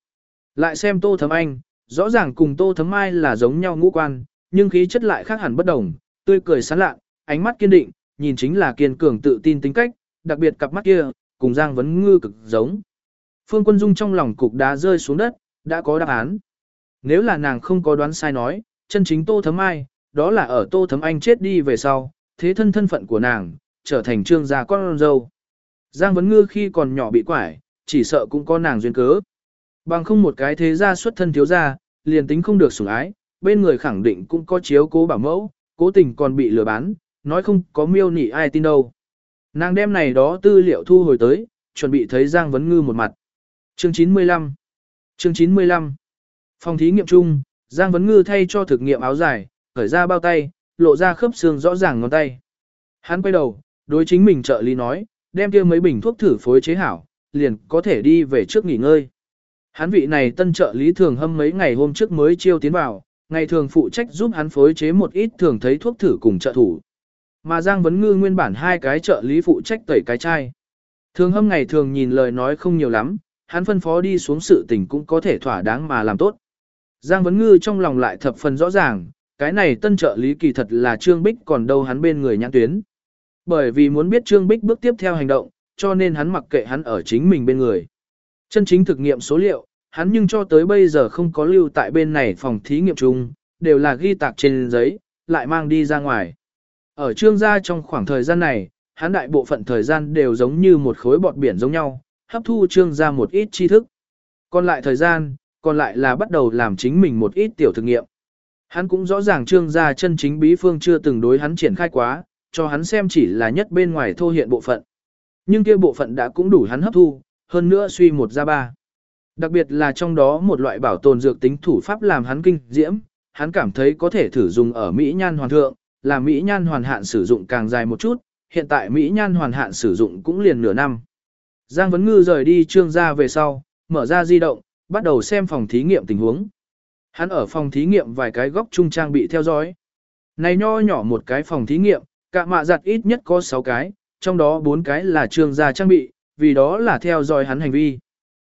Lại xem Tô Thấm Anh, rõ ràng cùng Tô Thấm Mai là giống nhau ngũ quan, nhưng khí chất lại khác hẳn bất đồng, tươi cười sán lạ, ánh mắt kiên định, nhìn chính là kiên cường tự tin tính cách, đặc biệt cặp mắt kia, cùng Giang Vấn Ngư cực giống. Phương Quân Dung trong lòng cục đá rơi xuống đất, đã có đáp án. Nếu là nàng không có đoán sai nói, chân chính Tô Thấm Ai, đó là ở Tô Thấm Anh chết đi về sau, thế thân thân phận của nàng, trở thành trương gia con dâu. Giang Vấn Ngư khi còn nhỏ bị quải, chỉ sợ cũng có nàng duyên cớ. Bằng không một cái thế gia xuất thân thiếu gia, liền tính không được sủng ái, bên người khẳng định cũng có chiếu cố bảo mẫu, cố tình còn bị lừa bán, nói không có miêu nị ai tin đâu. Nàng đem này đó tư liệu thu hồi tới, chuẩn bị thấy Giang Vấn Ngư một mặt. Chương 95 Chương 95 Phòng thí nghiệm chung, Giang Vấn Ngư thay cho thực nghiệm áo dài, khởi ra bao tay, lộ ra khớp xương rõ ràng ngón tay. Hắn quay đầu, đối chính mình trợ lý nói, đem kia mấy bình thuốc thử phối chế hảo, liền có thể đi về trước nghỉ ngơi. Hắn vị này tân trợ lý thường hâm mấy ngày hôm trước mới chiêu tiến vào, ngày thường phụ trách giúp hắn phối chế một ít thường thấy thuốc thử cùng trợ thủ. Mà Giang Vấn Ngư nguyên bản hai cái trợ lý phụ trách tẩy cái chai. Thường hâm ngày thường nhìn lời nói không nhiều lắm, hắn phân phó đi xuống sự tình cũng có thể thỏa đáng mà làm tốt. Giang Vấn Ngư trong lòng lại thập phần rõ ràng, cái này tân trợ lý kỳ thật là Trương Bích còn đâu hắn bên người nhãn tuyến. Bởi vì muốn biết Trương Bích bước tiếp theo hành động, cho nên hắn mặc kệ hắn ở chính mình bên người. Chân chính thực nghiệm số liệu, hắn nhưng cho tới bây giờ không có lưu tại bên này phòng thí nghiệm chung, đều là ghi tạc trên giấy, lại mang đi ra ngoài. Ở trương gia trong khoảng thời gian này, hắn đại bộ phận thời gian đều giống như một khối bọt biển giống nhau, hấp thu trương gia một ít tri thức. Còn lại thời gian, còn lại là bắt đầu làm chính mình một ít tiểu thực nghiệm. Hắn cũng rõ ràng trương gia chân chính bí phương chưa từng đối hắn triển khai quá, cho hắn xem chỉ là nhất bên ngoài thô hiện bộ phận. Nhưng kia bộ phận đã cũng đủ hắn hấp thu, hơn nữa suy một ra ba. Đặc biệt là trong đó một loại bảo tồn dược tính thủ pháp làm hắn kinh diễm, hắn cảm thấy có thể thử dùng ở Mỹ nhan hoàn thượng, là Mỹ nhan hoàn hạn sử dụng càng dài một chút, hiện tại Mỹ nhan hoàn hạn sử dụng cũng liền nửa năm. Giang Vấn Ngư rời đi trương gia về sau, mở ra di động, bắt đầu xem phòng thí nghiệm tình huống. Hắn ở phòng thí nghiệm vài cái góc trung trang bị theo dõi. Này nho nhỏ một cái phòng thí nghiệm, cả mạ giặt ít nhất có 6 cái, trong đó 4 cái là trương gia trang bị, vì đó là theo dõi hắn hành vi.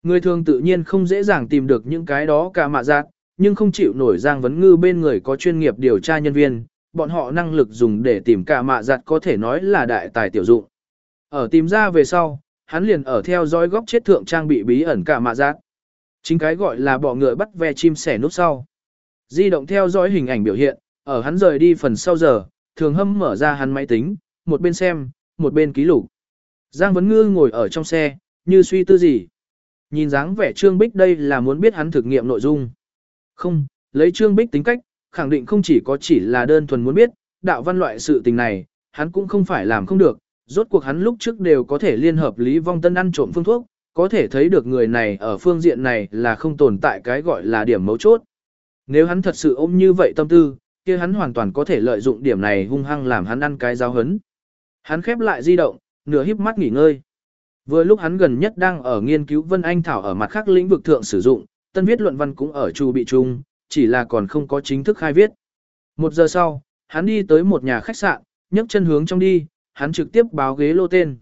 Người thường tự nhiên không dễ dàng tìm được những cái đó cả mạ giác, nhưng không chịu nổi Giang Vấn Ngư bên người có chuyên nghiệp điều tra nhân viên, bọn họ năng lực dùng để tìm cả mạ giặt có thể nói là đại tài tiểu dụng. Ở tìm ra về sau, hắn liền ở theo dõi góc chết thượng trang bị bí ẩn cả mạ giặt. Chính cái gọi là bỏ ngựa bắt ve chim sẻ nút sau. Di động theo dõi hình ảnh biểu hiện, ở hắn rời đi phần sau giờ, thường hâm mở ra hắn máy tính, một bên xem, một bên ký lục. Giang Vấn Ngư ngồi ở trong xe, như suy tư gì. Nhìn dáng vẻ Trương Bích đây là muốn biết hắn thực nghiệm nội dung. Không, lấy Trương Bích tính cách, khẳng định không chỉ có chỉ là đơn thuần muốn biết, đạo văn loại sự tình này, hắn cũng không phải làm không được, rốt cuộc hắn lúc trước đều có thể liên hợp Lý Vong Tân ăn trộm phương thuốc, có thể thấy được người này ở phương diện này là không tồn tại cái gọi là điểm mấu chốt. Nếu hắn thật sự ôm như vậy tâm tư, kia hắn hoàn toàn có thể lợi dụng điểm này hung hăng làm hắn ăn cái giáo hấn. Hắn khép lại di động, nửa híp mắt nghỉ ngơi. Vừa lúc hắn gần nhất đang ở nghiên cứu Vân Anh Thảo ở mặt khác lĩnh vực thượng sử dụng, tân viết luận văn cũng ở chu bị trung chỉ là còn không có chính thức khai viết. Một giờ sau, hắn đi tới một nhà khách sạn, nhấc chân hướng trong đi, hắn trực tiếp báo ghế lô tên.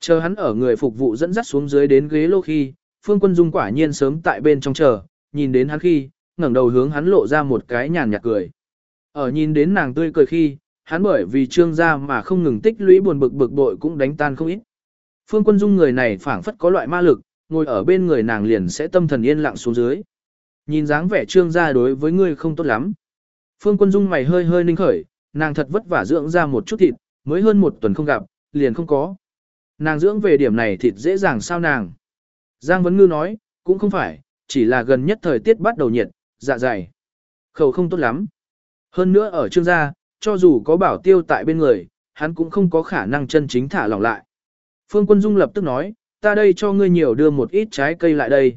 Chờ hắn ở người phục vụ dẫn dắt xuống dưới đến ghế lô khi, Phương Quân Dung quả nhiên sớm tại bên trong chờ, nhìn đến hắn khi, ngẩng đầu hướng hắn lộ ra một cái nhàn nhạt cười. Ở nhìn đến nàng tươi cười khi, hắn bởi vì trương gia mà không ngừng tích lũy buồn bực bực bội cũng đánh tan không ít. Phương Quân Dung người này phảng phất có loại ma lực, ngồi ở bên người nàng liền sẽ tâm thần yên lặng xuống dưới. Nhìn dáng vẻ trương gia đối với ngươi không tốt lắm. Phương Quân Dung mày hơi hơi ninh khởi, nàng thật vất vả dưỡng ra một chút thịt, mới hơn một tuần không gặp, liền không có. Nàng dưỡng về điểm này thịt dễ dàng sao nàng. Giang Vấn Ngư nói, cũng không phải, chỉ là gần nhất thời tiết bắt đầu nhiệt, dạ dày. Khẩu không tốt lắm. Hơn nữa ở trương gia, cho dù có bảo tiêu tại bên người, hắn cũng không có khả năng chân chính thả lỏng lại. Phương Quân Dung lập tức nói, ta đây cho ngươi nhiều đưa một ít trái cây lại đây.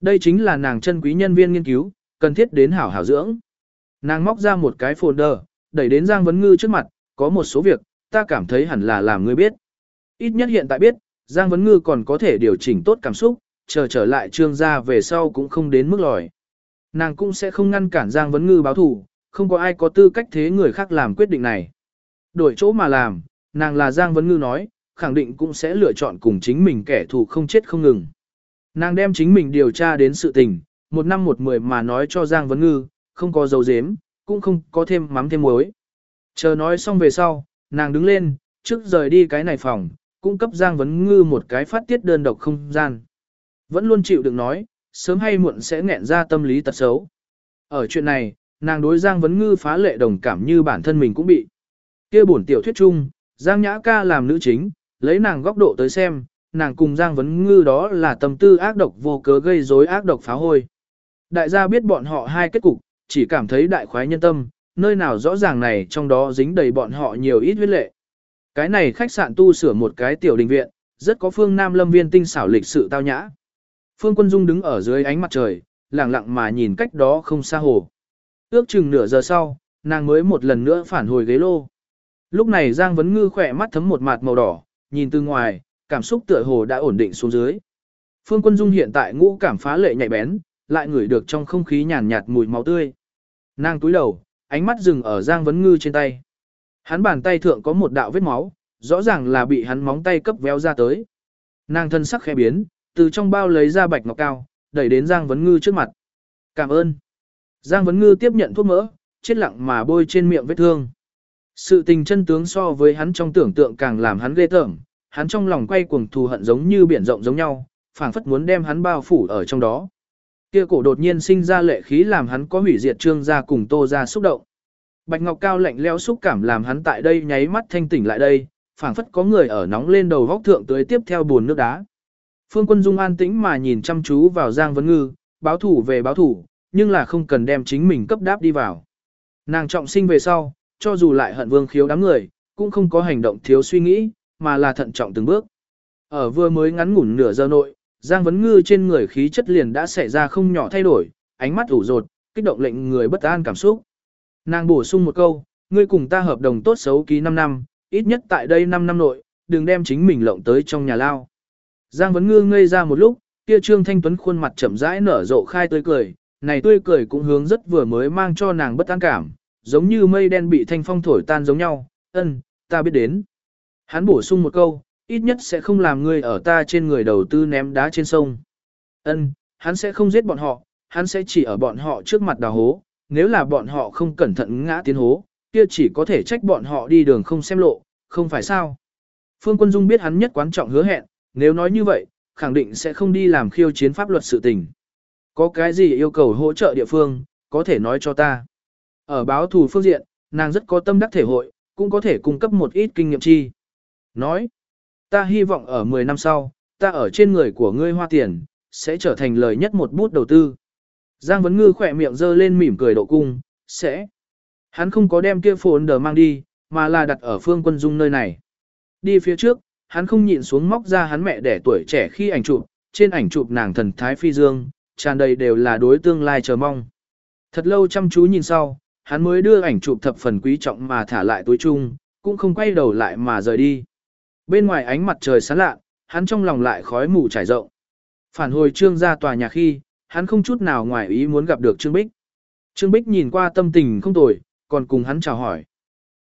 Đây chính là nàng chân quý nhân viên nghiên cứu, cần thiết đến hảo hảo dưỡng. Nàng móc ra một cái folder, đẩy đến Giang Vấn Ngư trước mặt, có một số việc, ta cảm thấy hẳn là làm ngươi biết. Ít nhất hiện tại biết, Giang Vấn Ngư còn có thể điều chỉnh tốt cảm xúc, chờ trở lại trương gia về sau cũng không đến mức lòi. Nàng cũng sẽ không ngăn cản Giang Vấn Ngư báo thù, không có ai có tư cách thế người khác làm quyết định này. Đổi chỗ mà làm, nàng là Giang Vấn Ngư nói, khẳng định cũng sẽ lựa chọn cùng chính mình kẻ thù không chết không ngừng. Nàng đem chính mình điều tra đến sự tình, một năm một mười mà nói cho Giang Vấn Ngư, không có dấu dếm, cũng không có thêm mắm thêm muối. Chờ nói xong về sau, nàng đứng lên, trước rời đi cái này phòng, cung cấp Giang Vấn Ngư một cái phát tiết đơn độc không gian. Vẫn luôn chịu đựng nói, sớm hay muộn sẽ nghẹn ra tâm lý tật xấu. Ở chuyện này, nàng đối Giang Vấn Ngư phá lệ đồng cảm như bản thân mình cũng bị. kia bổn tiểu thuyết chung, Giang Nhã Ca làm nữ chính, lấy nàng góc độ tới xem, nàng cùng Giang Vấn Ngư đó là tâm tư ác độc vô cớ gây rối ác độc phá hôi. Đại gia biết bọn họ hai kết cục, chỉ cảm thấy đại khoái nhân tâm, nơi nào rõ ràng này trong đó dính đầy bọn họ nhiều ít huyết lệ. Cái này khách sạn tu sửa một cái tiểu đình viện, rất có phương Nam lâm viên tinh xảo lịch sự tao nhã. Phương Quân Dung đứng ở dưới ánh mặt trời, lặng lặng mà nhìn cách đó không xa hồ. Ước chừng nửa giờ sau, nàng mới một lần nữa phản hồi ghế lô. Lúc này Giang Vấn Ngư khỏe mắt thấm một mạt màu đỏ, nhìn từ ngoài, cảm xúc tựa hồ đã ổn định xuống dưới. Phương Quân Dung hiện tại ngũ cảm phá lệ nhạy bén, lại ngửi được trong không khí nhàn nhạt mùi máu tươi. Nàng túi đầu, ánh mắt dừng ở Giang Vấn Ngư trên tay. Hắn bàn tay thượng có một đạo vết máu, rõ ràng là bị hắn móng tay cấp véo ra tới. Nàng thân sắc khẽ biến, từ trong bao lấy ra bạch ngọc cao, đẩy đến Giang Vấn Ngư trước mặt. Cảm ơn. Giang Vấn Ngư tiếp nhận thuốc mỡ, chết lặng mà bôi trên miệng vết thương. Sự tình chân tướng so với hắn trong tưởng tượng càng làm hắn ghê tởm, hắn trong lòng quay cuồng thù hận giống như biển rộng giống nhau, phảng phất muốn đem hắn bao phủ ở trong đó. Kia cổ đột nhiên sinh ra lệ khí làm hắn có hủy diệt trương gia cùng tô ra xúc động. Bạch Ngọc Cao lạnh lẽo xúc cảm làm hắn tại đây nháy mắt thanh tỉnh lại đây, phảng phất có người ở nóng lên đầu vóc thượng tới tiếp theo buồn nước đá. Phương Quân Dung an tĩnh mà nhìn chăm chú vào Giang Vấn Ngư, báo thủ về báo thủ, nhưng là không cần đem chính mình cấp đáp đi vào. Nàng trọng sinh về sau, cho dù lại hận vương khiếu đám người, cũng không có hành động thiếu suy nghĩ, mà là thận trọng từng bước. Ở vừa mới ngắn ngủn nửa giờ nội, Giang Vấn Ngư trên người khí chất liền đã xảy ra không nhỏ thay đổi, ánh mắt ủ rột, kích động lệnh người bất an cảm xúc. Nàng bổ sung một câu, ngươi cùng ta hợp đồng tốt xấu ký 5 năm, ít nhất tại đây 5 năm nội, đừng đem chính mình lộng tới trong nhà lao. Giang Vấn Ngư ngây ra một lúc, kia Trương Thanh Tuấn khuôn mặt chậm rãi nở rộ khai tươi cười, này tươi cười cũng hướng rất vừa mới mang cho nàng bất an cảm, giống như mây đen bị thanh phong thổi tan giống nhau, ân, ta biết đến. Hắn bổ sung một câu, ít nhất sẽ không làm ngươi ở ta trên người đầu tư ném đá trên sông. Ân, hắn sẽ không giết bọn họ, hắn sẽ chỉ ở bọn họ trước mặt đào hố, nếu là bọn họ không cẩn thận ngã tiến hố, kia chỉ có thể trách bọn họ đi đường không xem lộ, không phải sao. Phương Quân Dung biết hắn nhất quan trọng hứa hẹn, nếu nói như vậy, khẳng định sẽ không đi làm khiêu chiến pháp luật sự tình. Có cái gì yêu cầu hỗ trợ địa phương, có thể nói cho ta. Ở báo thù phương diện, nàng rất có tâm đắc thể hội, cũng có thể cung cấp một ít kinh nghiệm chi. Nói, ta hy vọng ở 10 năm sau, ta ở trên người của ngươi hoa tiền, sẽ trở thành lời nhất một bút đầu tư. Giang Vấn Ngư khỏe miệng dơ lên mỉm cười độ cung, sẽ. Hắn không có đem kia phồn đờ mang đi, mà là đặt ở phương quân dung nơi này. Đi phía trước, hắn không nhịn xuống móc ra hắn mẹ đẻ tuổi trẻ khi ảnh chụp, trên ảnh chụp nàng thần thái phi dương, tràn đầy đều là đối tương lai chờ mong. Thật lâu chăm chú nhìn sau, hắn mới đưa ảnh chụp thập phần quý trọng mà thả lại túi chung, cũng không quay đầu lại mà rời đi. Bên ngoài ánh mặt trời sáng lạ, hắn trong lòng lại khói mù trải rộng. Phản hồi trương ra tòa nhà khi, hắn không chút nào ngoài ý muốn gặp được Trương Bích. Trương Bích nhìn qua tâm tình không tồi, còn cùng hắn chào hỏi.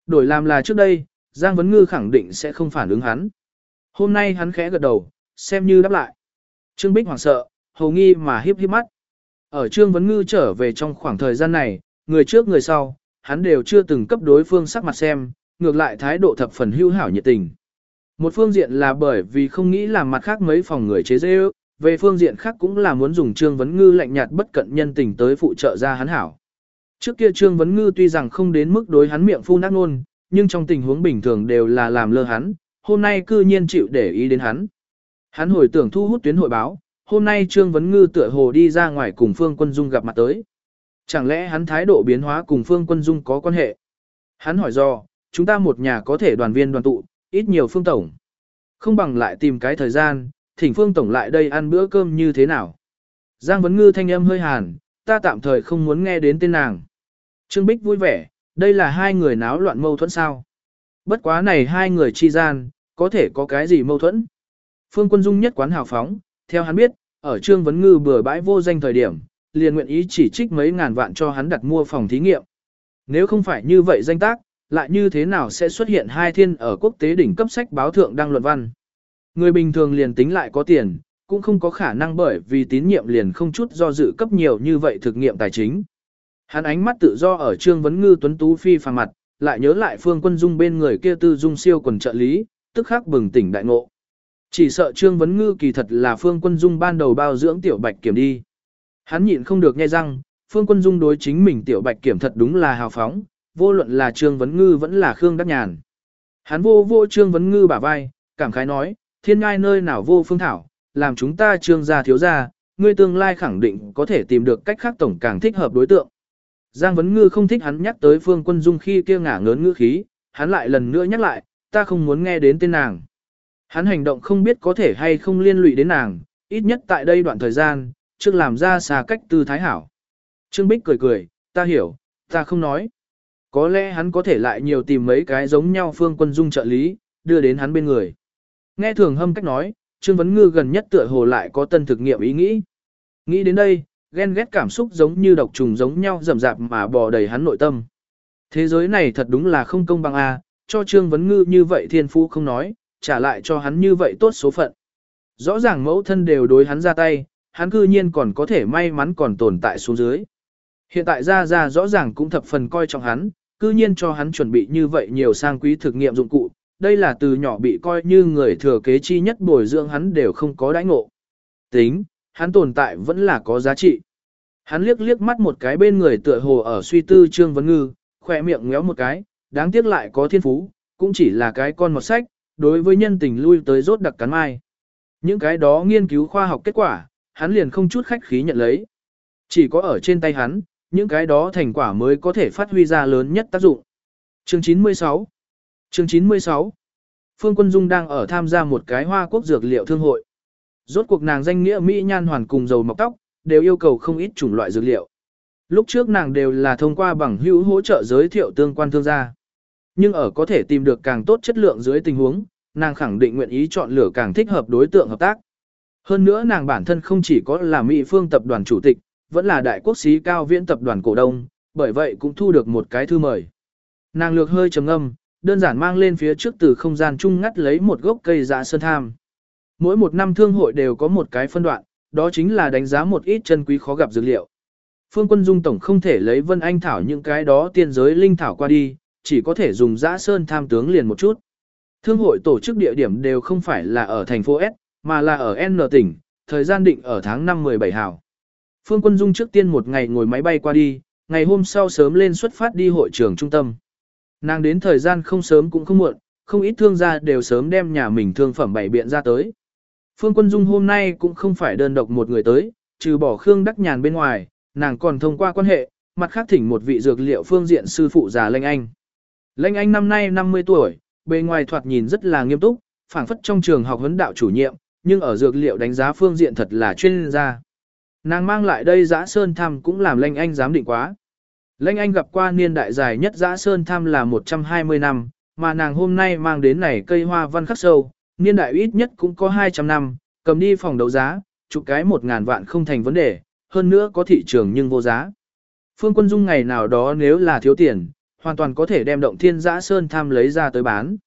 Đổi làm là trước đây, Giang Vấn Ngư khẳng định sẽ không phản ứng hắn. Hôm nay hắn khẽ gật đầu, xem như đáp lại. Trương Bích hoảng sợ, hầu nghi mà hiếp hiếp mắt. Ở Trương Vấn Ngư trở về trong khoảng thời gian này, người trước người sau, hắn đều chưa từng cấp đối phương sắc mặt xem, ngược lại thái độ thập phần hữu hảo nhiệt tình. Một phương diện là bởi vì không nghĩ làm mặt khác mấy phòng người chế dễ về phương diện khác cũng là muốn dùng Trương Vấn Ngư lạnh nhạt bất cận nhân tình tới phụ trợ ra hắn hảo. Trước kia Trương Vấn Ngư tuy rằng không đến mức đối hắn miệng phu nát luôn, nhưng trong tình huống bình thường đều là làm lơ hắn, hôm nay cư nhiên chịu để ý đến hắn. Hắn hồi tưởng thu hút tuyến hội báo, hôm nay Trương Vấn Ngư tựa hồ đi ra ngoài cùng Phương Quân Dung gặp mặt tới. Chẳng lẽ hắn thái độ biến hóa cùng Phương Quân Dung có quan hệ? Hắn hỏi do, chúng ta một nhà có thể đoàn viên đoàn tụ, ít nhiều Phương Tổng. Không bằng lại tìm cái thời gian, thỉnh Phương Tổng lại đây ăn bữa cơm như thế nào? Giang Vấn Ngư thanh âm hơi hàn, ta tạm thời không muốn nghe đến tên nàng. Trương Bích vui vẻ, đây là hai người náo loạn mâu thuẫn sao? Bất quá này hai người chi gian, có thể có cái gì mâu thuẫn? Phương Quân Dung nhất quán hào phóng, theo hắn biết, ở Trương Vấn Ngư bừa bãi vô danh thời điểm, liền nguyện ý chỉ trích mấy ngàn vạn cho hắn đặt mua phòng thí nghiệm. Nếu không phải như vậy danh tác, lại như thế nào sẽ xuất hiện hai thiên ở quốc tế đỉnh cấp sách báo thượng đăng luận văn? Người bình thường liền tính lại có tiền, cũng không có khả năng bởi vì tín nhiệm liền không chút do dự cấp nhiều như vậy thực nghiệm tài chính. Hắn ánh mắt tự do ở Trương Vấn Ngư tuấn tú phi phàng mặt, lại nhớ lại Phương Quân Dung bên người kia tư dung siêu quần trợ lý, tức khắc bừng tỉnh đại ngộ. Chỉ sợ Trương Vấn Ngư kỳ thật là Phương Quân Dung ban đầu bao dưỡng tiểu bạch kiểm đi. Hắn nhịn không được nghe răng, Phương Quân Dung đối chính mình tiểu bạch kiểm thật đúng là hào phóng, vô luận là Trương Vấn Ngư vẫn là Khương Đắc Nhàn. Hắn vô vô Trương Vấn Ngư bả vai, cảm khái nói, thiên ngai nơi nào vô phương thảo, làm chúng ta trương gia thiếu gia, ngươi tương lai khẳng định có thể tìm được cách khác tổng càng thích hợp đối tượng. Giang Vấn Ngư không thích hắn nhắc tới Phương Quân Dung khi kia ngả ngớn ngữ khí, hắn lại lần nữa nhắc lại, ta không muốn nghe đến tên nàng. Hắn hành động không biết có thể hay không liên lụy đến nàng, ít nhất tại đây đoạn thời gian, trước làm ra xa cách tư thái hảo. Trương Bích cười cười, ta hiểu, ta không nói. Có lẽ hắn có thể lại nhiều tìm mấy cái giống nhau phương quân dung trợ lý, đưa đến hắn bên người. Nghe thường hâm cách nói, Trương Vấn Ngư gần nhất tựa hồ lại có tân thực nghiệm ý nghĩ. Nghĩ đến đây, ghen ghét cảm xúc giống như độc trùng giống nhau rầm rạp mà bò đầy hắn nội tâm. Thế giới này thật đúng là không công bằng a, cho Trương Vấn Ngư như vậy thiên phú không nói, trả lại cho hắn như vậy tốt số phận. Rõ ràng mẫu thân đều đối hắn ra tay, hắn cư nhiên còn có thể may mắn còn tồn tại xuống dưới. Hiện tại ra ra rõ ràng cũng thập phần coi trọng hắn, cư nhiên cho hắn chuẩn bị như vậy nhiều sang quý thực nghiệm dụng cụ, đây là từ nhỏ bị coi như người thừa kế chi nhất bồi dưỡng hắn đều không có đãi ngộ. Tính, hắn tồn tại vẫn là có giá trị. Hắn liếc liếc mắt một cái bên người tựa hồ ở suy tư Trương Vấn Ngư, khỏe miệng ngéo một cái, đáng tiếc lại có thiên phú, cũng chỉ là cái con một sách, đối với nhân tình lui tới rốt đặc cắn mai. Những cái đó nghiên cứu khoa học kết quả, hắn liền không chút khách khí nhận lấy. Chỉ có ở trên tay hắn, những cái đó thành quả mới có thể phát huy ra lớn nhất tác dụng. Chương 96 Chương 96 Phương Quân Dung đang ở tham gia một cái hoa quốc dược liệu thương hội. Rốt cuộc nàng danh nghĩa Mỹ nhan hoàn cùng dầu mọc tóc, đều yêu cầu không ít chủng loại dược liệu. Lúc trước nàng đều là thông qua bằng hữu hỗ trợ giới thiệu tương quan thương gia. Nhưng ở có thể tìm được càng tốt chất lượng dưới tình huống, nàng khẳng định nguyện ý chọn lựa càng thích hợp đối tượng hợp tác. Hơn nữa nàng bản thân không chỉ có là Mỹ phương tập đoàn chủ tịch, vẫn là đại quốc sĩ cao viễn tập đoàn cổ đông, bởi vậy cũng thu được một cái thư mời. Nàng lược hơi trầm âm, đơn giản mang lên phía trước từ không gian chung ngắt lấy một gốc cây dạ sơn tham. Mỗi một năm thương hội đều có một cái phân đoạn, đó chính là đánh giá một ít chân quý khó gặp dược liệu. Phương Quân Dung tổng không thể lấy Vân Anh thảo những cái đó tiên giới linh thảo qua đi, chỉ có thể dùng dã sơn tham tướng liền một chút. Thương hội tổ chức địa điểm đều không phải là ở thành phố S, mà là ở N tỉnh, thời gian định ở tháng 5 17 hảo. Phương Quân Dung trước tiên một ngày ngồi máy bay qua đi, ngày hôm sau sớm lên xuất phát đi hội trường trung tâm. Nàng đến thời gian không sớm cũng không muộn, không ít thương gia đều sớm đem nhà mình thương phẩm bày biện ra tới. Phương Quân Dung hôm nay cũng không phải đơn độc một người tới, trừ bỏ Khương Đắc Nhàn bên ngoài, nàng còn thông qua quan hệ, mặt khác thỉnh một vị dược liệu phương diện sư phụ già Lênh Anh. Lênh Anh năm nay 50 tuổi, bề ngoài thoạt nhìn rất là nghiêm túc, phảng phất trong trường học huấn đạo chủ nhiệm, nhưng ở dược liệu đánh giá phương diện thật là chuyên gia. Nàng mang lại đây giã sơn thăm cũng làm Lanh Anh dám định quá. Lanh Anh gặp qua niên đại dài nhất giã sơn thăm là 120 năm, mà nàng hôm nay mang đến này cây hoa văn khắc sâu, niên đại ít nhất cũng có 200 năm, cầm đi phòng đấu giá, chụp cái 1.000 vạn không thành vấn đề, hơn nữa có thị trường nhưng vô giá. Phương Quân Dung ngày nào đó nếu là thiếu tiền, hoàn toàn có thể đem động thiên giã sơn tham lấy ra tới bán.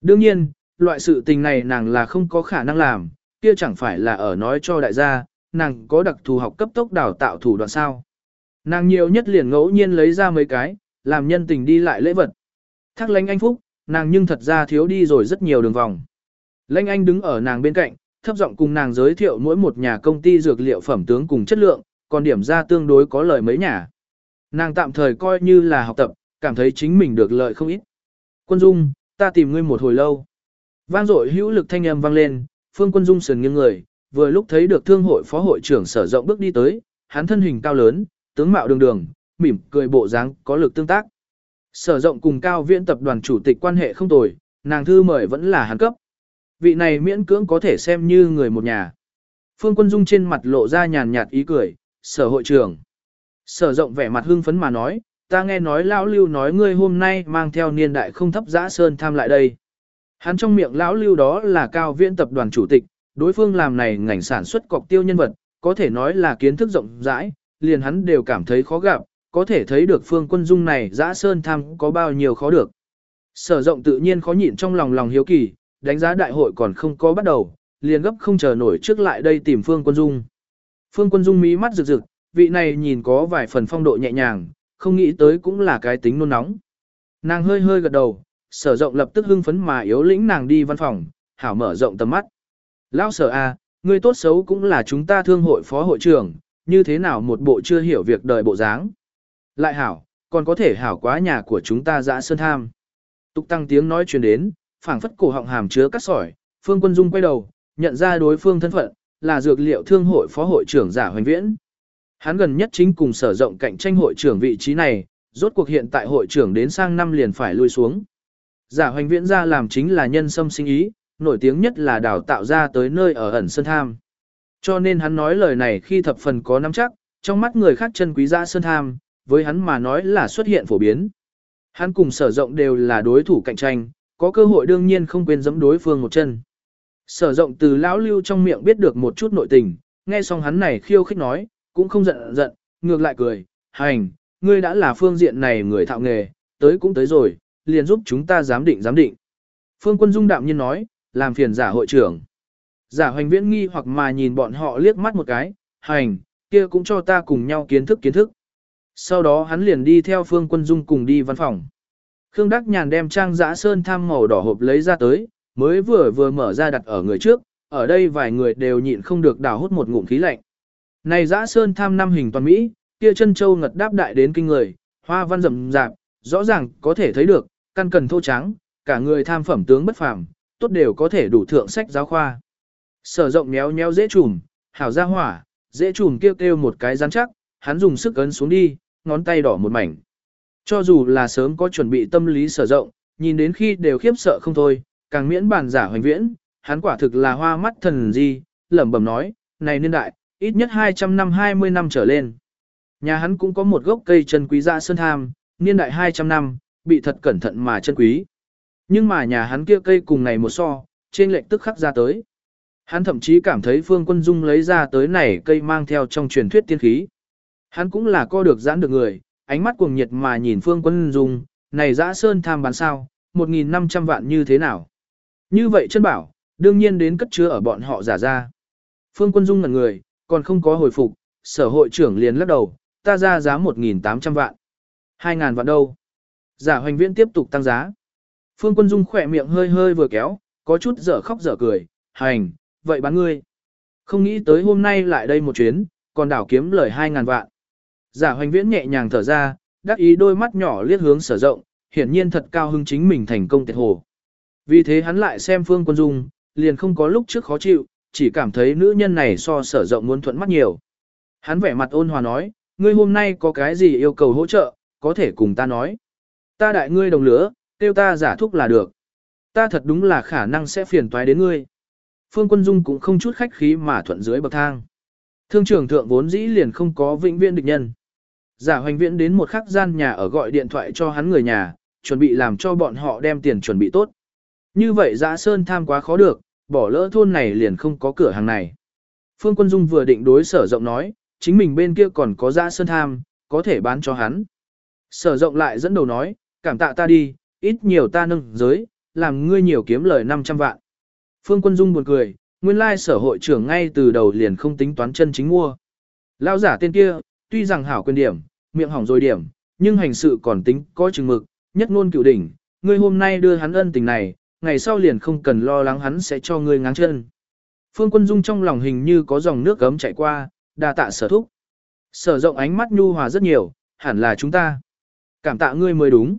Đương nhiên, loại sự tình này nàng là không có khả năng làm, kia chẳng phải là ở nói cho đại gia, nàng có đặc thù học cấp tốc đào tạo thủ đoạn sao. Nàng nhiều nhất liền ngẫu nhiên lấy ra mấy cái, làm nhân tình đi lại lễ vật. Thác lãnh anh phúc, nàng nhưng thật ra thiếu đi rồi rất nhiều đường vòng. lãnh anh đứng ở nàng bên cạnh, thấp giọng cùng nàng giới thiệu mỗi một nhà công ty dược liệu phẩm tướng cùng chất lượng, còn điểm ra tương đối có lợi mấy nhà. Nàng tạm thời coi như là học tập, cảm thấy chính mình được lợi không ít. Quân Dung, ta tìm ngươi một hồi lâu. Vang dội hữu lực thanh âm vang lên, Phương Quân Dung sườn nghiêng người, vừa lúc thấy được thương hội phó hội trưởng sở rộng bước đi tới, hắn thân hình cao lớn, tướng mạo đường đường, mỉm cười bộ dáng có lực tương tác. Sở rộng cùng cao viễn tập đoàn chủ tịch quan hệ không tồi, nàng thư mời vẫn là hắn cấp. Vị này miễn cưỡng có thể xem như người một nhà. Phương Quân Dung trên mặt lộ ra nhàn nhạt ý cười, sở hội trưởng. Sở rộng vẻ mặt hưng phấn mà nói, ta nghe nói lão lưu nói ngươi hôm nay mang theo niên đại không thấp giã sơn tham lại đây. Hắn trong miệng lão lưu đó là cao viễn tập đoàn chủ tịch, đối phương làm này ngành sản xuất cọc tiêu nhân vật, có thể nói là kiến thức rộng rãi, liền hắn đều cảm thấy khó gặp, có thể thấy được phương quân dung này dã sơn tham có bao nhiêu khó được. Sở rộng tự nhiên khó nhịn trong lòng lòng hiếu kỳ, đánh giá đại hội còn không có bắt đầu, liền gấp không chờ nổi trước lại đây tìm phương quân dung. Phương quân dung mí mắt rực rực, vị này nhìn có vài phần phong độ nhẹ nhàng, không nghĩ tới cũng là cái tính nôn nóng. Nàng hơi hơi gật đầu, sở rộng lập tức hưng phấn mà yếu lĩnh nàng đi văn phòng, hảo mở rộng tầm mắt. Lão sở A, à, người tốt xấu cũng là chúng ta thương hội phó hội trưởng, như thế nào một bộ chưa hiểu việc đời bộ dáng. Lại hảo, còn có thể hảo quá nhà của chúng ta dã sơn tham. Tục tăng tiếng nói truyền đến, phảng phất cổ họng hàm chứa cắt sỏi, Phương Quân Dung quay đầu, nhận ra đối phương thân phận, là dược liệu thương hội phó hội trưởng giả hoành viễn. Hắn gần nhất chính cùng sở rộng cạnh tranh hội trưởng vị trí này, rốt cuộc hiện tại hội trưởng đến sang năm liền phải lui xuống. Giả hoành viễn ra làm chính là nhân sâm sinh ý, nổi tiếng nhất là đào tạo ra tới nơi ở ẩn sơn tham. Cho nên hắn nói lời này khi thập phần có nắm chắc, trong mắt người khác chân quý giã sơn tham, với hắn mà nói là xuất hiện phổ biến. Hắn cùng sở rộng đều là đối thủ cạnh tranh, có cơ hội đương nhiên không quên dẫm đối phương một chân. Sở rộng từ lão lưu trong miệng biết được một chút nội tình, nghe xong hắn này khiêu khích nói, cũng không giận giận, ngược lại cười, hành, ngươi đã là phương diện này người thạo nghề, tới cũng tới rồi, liền giúp chúng ta giám định giám định. Phương quân dung đạm nhiên nói, làm phiền giả hội trưởng. Giả hoành viễn nghi hoặc mà nhìn bọn họ liếc mắt một cái, hành, kia cũng cho ta cùng nhau kiến thức kiến thức. Sau đó hắn liền đi theo phương quân dung cùng đi văn phòng. Khương Đắc Nhàn đem trang giã sơn tham màu đỏ hộp lấy ra tới, mới vừa vừa mở ra đặt ở người trước, ở đây vài người đều nhịn không được đào hút một ngụm khí lạnh. Này giã sơn tham năm hình toàn Mỹ, kia chân châu ngật đáp đại đến kinh người, hoa văn rậm rạp, rõ ràng có thể thấy được, căn cần thô trắng, cả người tham phẩm tướng bất phàm, tốt đều có thể đủ thượng sách giáo khoa. Sở rộng méo méo dễ trùm, hảo ra hỏa, dễ trùm kêu kêu một cái rắn chắc, hắn dùng sức ấn xuống đi, ngón tay đỏ một mảnh. Cho dù là sớm có chuẩn bị tâm lý sở rộng, nhìn đến khi đều khiếp sợ không thôi, càng miễn bản giả hoành viễn, hắn quả thực là hoa mắt thần gì, lẩm bẩm nói, này niên đại, ít nhất 200 năm 20 năm trở lên. Nhà hắn cũng có một gốc cây chân quý dạ sơn tham, niên đại 200 năm, bị thật cẩn thận mà chân quý. Nhưng mà nhà hắn kia cây cùng này một so, trên lệnh tức khắc ra tới. Hắn thậm chí cảm thấy Phương Quân Dung lấy ra tới này cây mang theo trong truyền thuyết tiên khí. Hắn cũng là co được giãn được người, ánh mắt cuồng nhiệt mà nhìn Phương Quân Dung, này dã sơn tham bán sao, 1.500 vạn như thế nào. Như vậy chân bảo, đương nhiên đến cất chứa ở bọn họ giả ra. Phương Quân Dung ngẩn người, còn không có hồi phục, sở hội trưởng liền lắc đầu, ta ra giá 1.800 vạn. 2.000 vạn đâu? Giả hoành viễn tiếp tục tăng giá. Phương Quân Dung khỏe miệng hơi hơi vừa kéo, có chút dở khóc dở cười, hành, vậy bán ngươi. Không nghĩ tới hôm nay lại đây một chuyến, còn đảo kiếm lời 2.000 vạn. Giả hoành viễn nhẹ nhàng thở ra, đắc ý đôi mắt nhỏ liếc hướng sở rộng, hiển nhiên thật cao hưng chính mình thành công tiệt hồ. Vì thế hắn lại xem Phương Quân Dung, liền không có lúc trước khó chịu, chỉ cảm thấy nữ nhân này so sở rộng muốn thuận mắt nhiều. Hắn vẻ mặt ôn hòa nói, ngươi hôm nay có cái gì yêu cầu hỗ trợ, có thể cùng ta nói. Ta đại ngươi đồng lửa, tiêu ta giả thúc là được. Ta thật đúng là khả năng sẽ phiền toái đến ngươi. Phương Quân Dung cũng không chút khách khí mà thuận dưới bậc thang. Thương trưởng thượng vốn dĩ liền không có vĩnh viễn địch nhân. Giả hoành viễn đến một khắc gian nhà ở gọi điện thoại cho hắn người nhà, chuẩn bị làm cho bọn họ đem tiền chuẩn bị tốt. Như vậy giã sơn tham quá khó được, bỏ lỡ thôn này liền không có cửa hàng này. Phương Quân Dung vừa định đối sở rộng nói, chính mình bên kia còn có giã sơn tham, có thể bán cho hắn. Sở rộng lại dẫn đầu nói, cảm tạ ta đi, ít nhiều ta nâng giới, làm ngươi nhiều kiếm lời 500 vạn. Phương Quân Dung buồn cười, nguyên lai sở hội trưởng ngay từ đầu liền không tính toán chân chính mua. Lão giả tên kia, tuy rằng hảo quyền điểm, miệng hỏng rồi điểm, nhưng hành sự còn tính có chừng mực, nhất ngôn cựu đỉnh, ngươi hôm nay đưa hắn ân tình này, ngày sau liền không cần lo lắng hắn sẽ cho ngươi ngáng chân. Phương Quân Dung trong lòng hình như có dòng nước gấm chảy qua, đa tạ sở thúc. Sở rộng ánh mắt nhu hòa rất nhiều, hẳn là chúng ta. Cảm tạ ngươi mới đúng.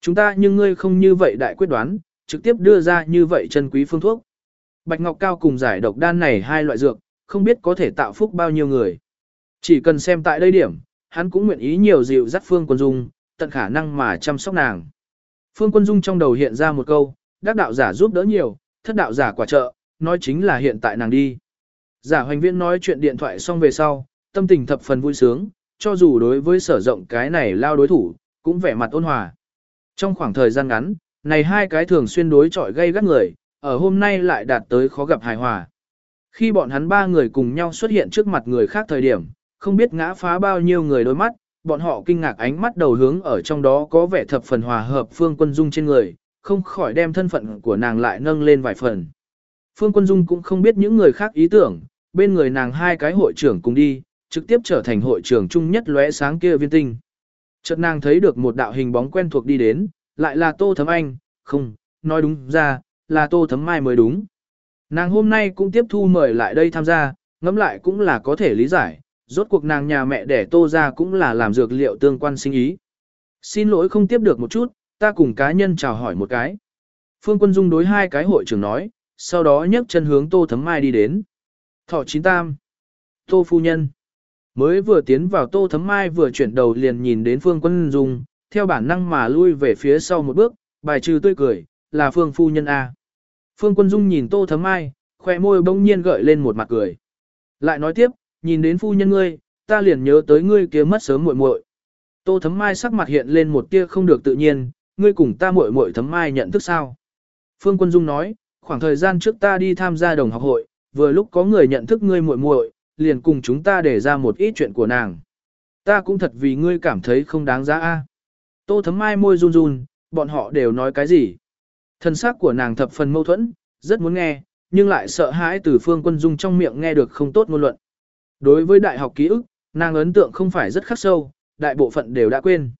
Chúng ta nhưng ngươi không như vậy đại quyết đoán, trực tiếp đưa ra như vậy chân quý phương thuốc. Bạch Ngọc Cao cùng giải độc đan này hai loại dược, không biết có thể tạo phúc bao nhiêu người. Chỉ cần xem tại đây điểm, hắn cũng nguyện ý nhiều dịu dắt Phương Quân Dung, tận khả năng mà chăm sóc nàng. Phương Quân Dung trong đầu hiện ra một câu, đắc đạo giả giúp đỡ nhiều, thất đạo giả quả trợ, nói chính là hiện tại nàng đi. Giả hoành viên nói chuyện điện thoại xong về sau, tâm tình thập phần vui sướng, cho dù đối với sở rộng cái này lao đối thủ, cũng vẻ mặt ôn hòa. Trong khoảng thời gian ngắn, này hai cái thường xuyên đối chọi gây gắt người, ở hôm nay lại đạt tới khó gặp hài hòa. Khi bọn hắn ba người cùng nhau xuất hiện trước mặt người khác thời điểm, không biết ngã phá bao nhiêu người đôi mắt, bọn họ kinh ngạc ánh mắt đầu hướng ở trong đó có vẻ thập phần hòa hợp Phương Quân Dung trên người, không khỏi đem thân phận của nàng lại nâng lên vài phần. Phương Quân Dung cũng không biết những người khác ý tưởng, bên người nàng hai cái hội trưởng cùng đi, trực tiếp trở thành hội trưởng chung nhất lóe sáng kia viên tinh. Chợt nàng thấy được một đạo hình bóng quen thuộc đi đến, lại là Tô Thấm Anh, không, nói đúng ra, là Tô Thấm Mai mới đúng. Nàng hôm nay cũng tiếp thu mời lại đây tham gia, ngẫm lại cũng là có thể lý giải, rốt cuộc nàng nhà mẹ đẻ Tô ra cũng là làm dược liệu tương quan sinh ý. Xin lỗi không tiếp được một chút, ta cùng cá nhân chào hỏi một cái. Phương Quân Dung đối hai cái hội trưởng nói, sau đó nhấc chân hướng Tô Thấm Mai đi đến. Thọ chín tam. Tô Phu Nhân. Mới vừa tiến vào Tô Thấm Mai vừa chuyển đầu liền nhìn đến Phương Quân Dung, theo bản năng mà lui về phía sau một bước, bài trừ tươi cười, là Phương Phu Nhân A. Phương Quân Dung nhìn Tô Thấm Mai, khoe môi bỗng nhiên gợi lên một mặt cười. Lại nói tiếp, nhìn đến phu nhân ngươi, ta liền nhớ tới ngươi kia mất sớm muội muội. Tô Thấm Mai sắc mặt hiện lên một tia không được tự nhiên, ngươi cùng ta muội muội Thấm Mai nhận thức sao? Phương Quân Dung nói, khoảng thời gian trước ta đi tham gia đồng học hội, vừa lúc có người nhận thức ngươi muội muội, liền cùng chúng ta để ra một ít chuyện của nàng. Ta cũng thật vì ngươi cảm thấy không đáng giá a. Tô Thấm Mai môi run run, bọn họ đều nói cái gì? Thân xác của nàng thập phần mâu thuẫn, rất muốn nghe, nhưng lại sợ hãi từ Phương Quân Dung trong miệng nghe được không tốt ngôn luận. Đối với đại học ký ức, nàng ấn tượng không phải rất khắc sâu, đại bộ phận đều đã quên.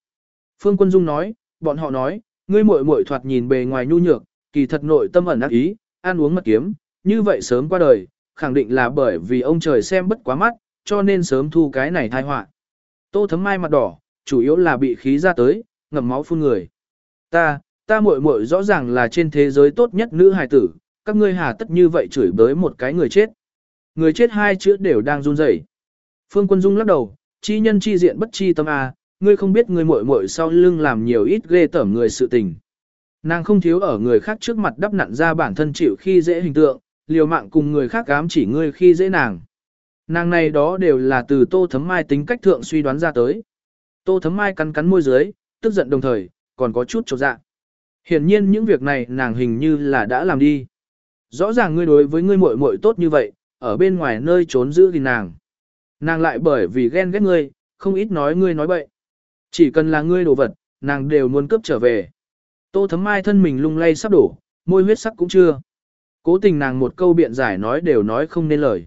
Phương Quân Dung nói, bọn họ nói, ngươi muội muội thoạt nhìn bề ngoài nhu nhược, kỳ thật nội tâm ẩn ác ý, ăn uống mật kiếm, như vậy sớm qua đời, khẳng định là bởi vì ông trời xem bất quá mắt, cho nên sớm thu cái này thai họa. Tô thấm mai mặt đỏ, chủ yếu là bị khí ra tới, ngậm máu phun người. Ta, ta muội muội rõ ràng là trên thế giới tốt nhất nữ hài tử, các ngươi hà tất như vậy chửi bới một cái người chết. Người chết hai chữ đều đang run rẩy. Phương Quân Dung lắc đầu, chi nhân chi diện bất chi tâm a, ngươi không biết ngươi muội muội sau lưng làm nhiều ít ghê tởm người sự tình. Nàng không thiếu ở người khác trước mặt đắp nặn ra bản thân chịu khi dễ hình tượng, liều mạng cùng người khác ám chỉ ngươi khi dễ nàng. Nàng này đó đều là từ Tô Thấm Mai tính cách thượng suy đoán ra tới. Tô Thấm Mai cắn cắn môi dưới, tức giận đồng thời, còn có chút chột dạ. Hiển nhiên những việc này nàng hình như là đã làm đi. Rõ ràng ngươi đối với ngươi muội muội tốt như vậy, ở bên ngoài nơi trốn giữ gìn nàng. Nàng lại bởi vì ghen ghét ngươi, không ít nói ngươi nói bậy. Chỉ cần là ngươi đồ vật, nàng đều muốn cướp trở về. Tô thấm mai thân mình lung lay sắp đổ, môi huyết sắc cũng chưa. Cố tình nàng một câu biện giải nói đều nói không nên lời.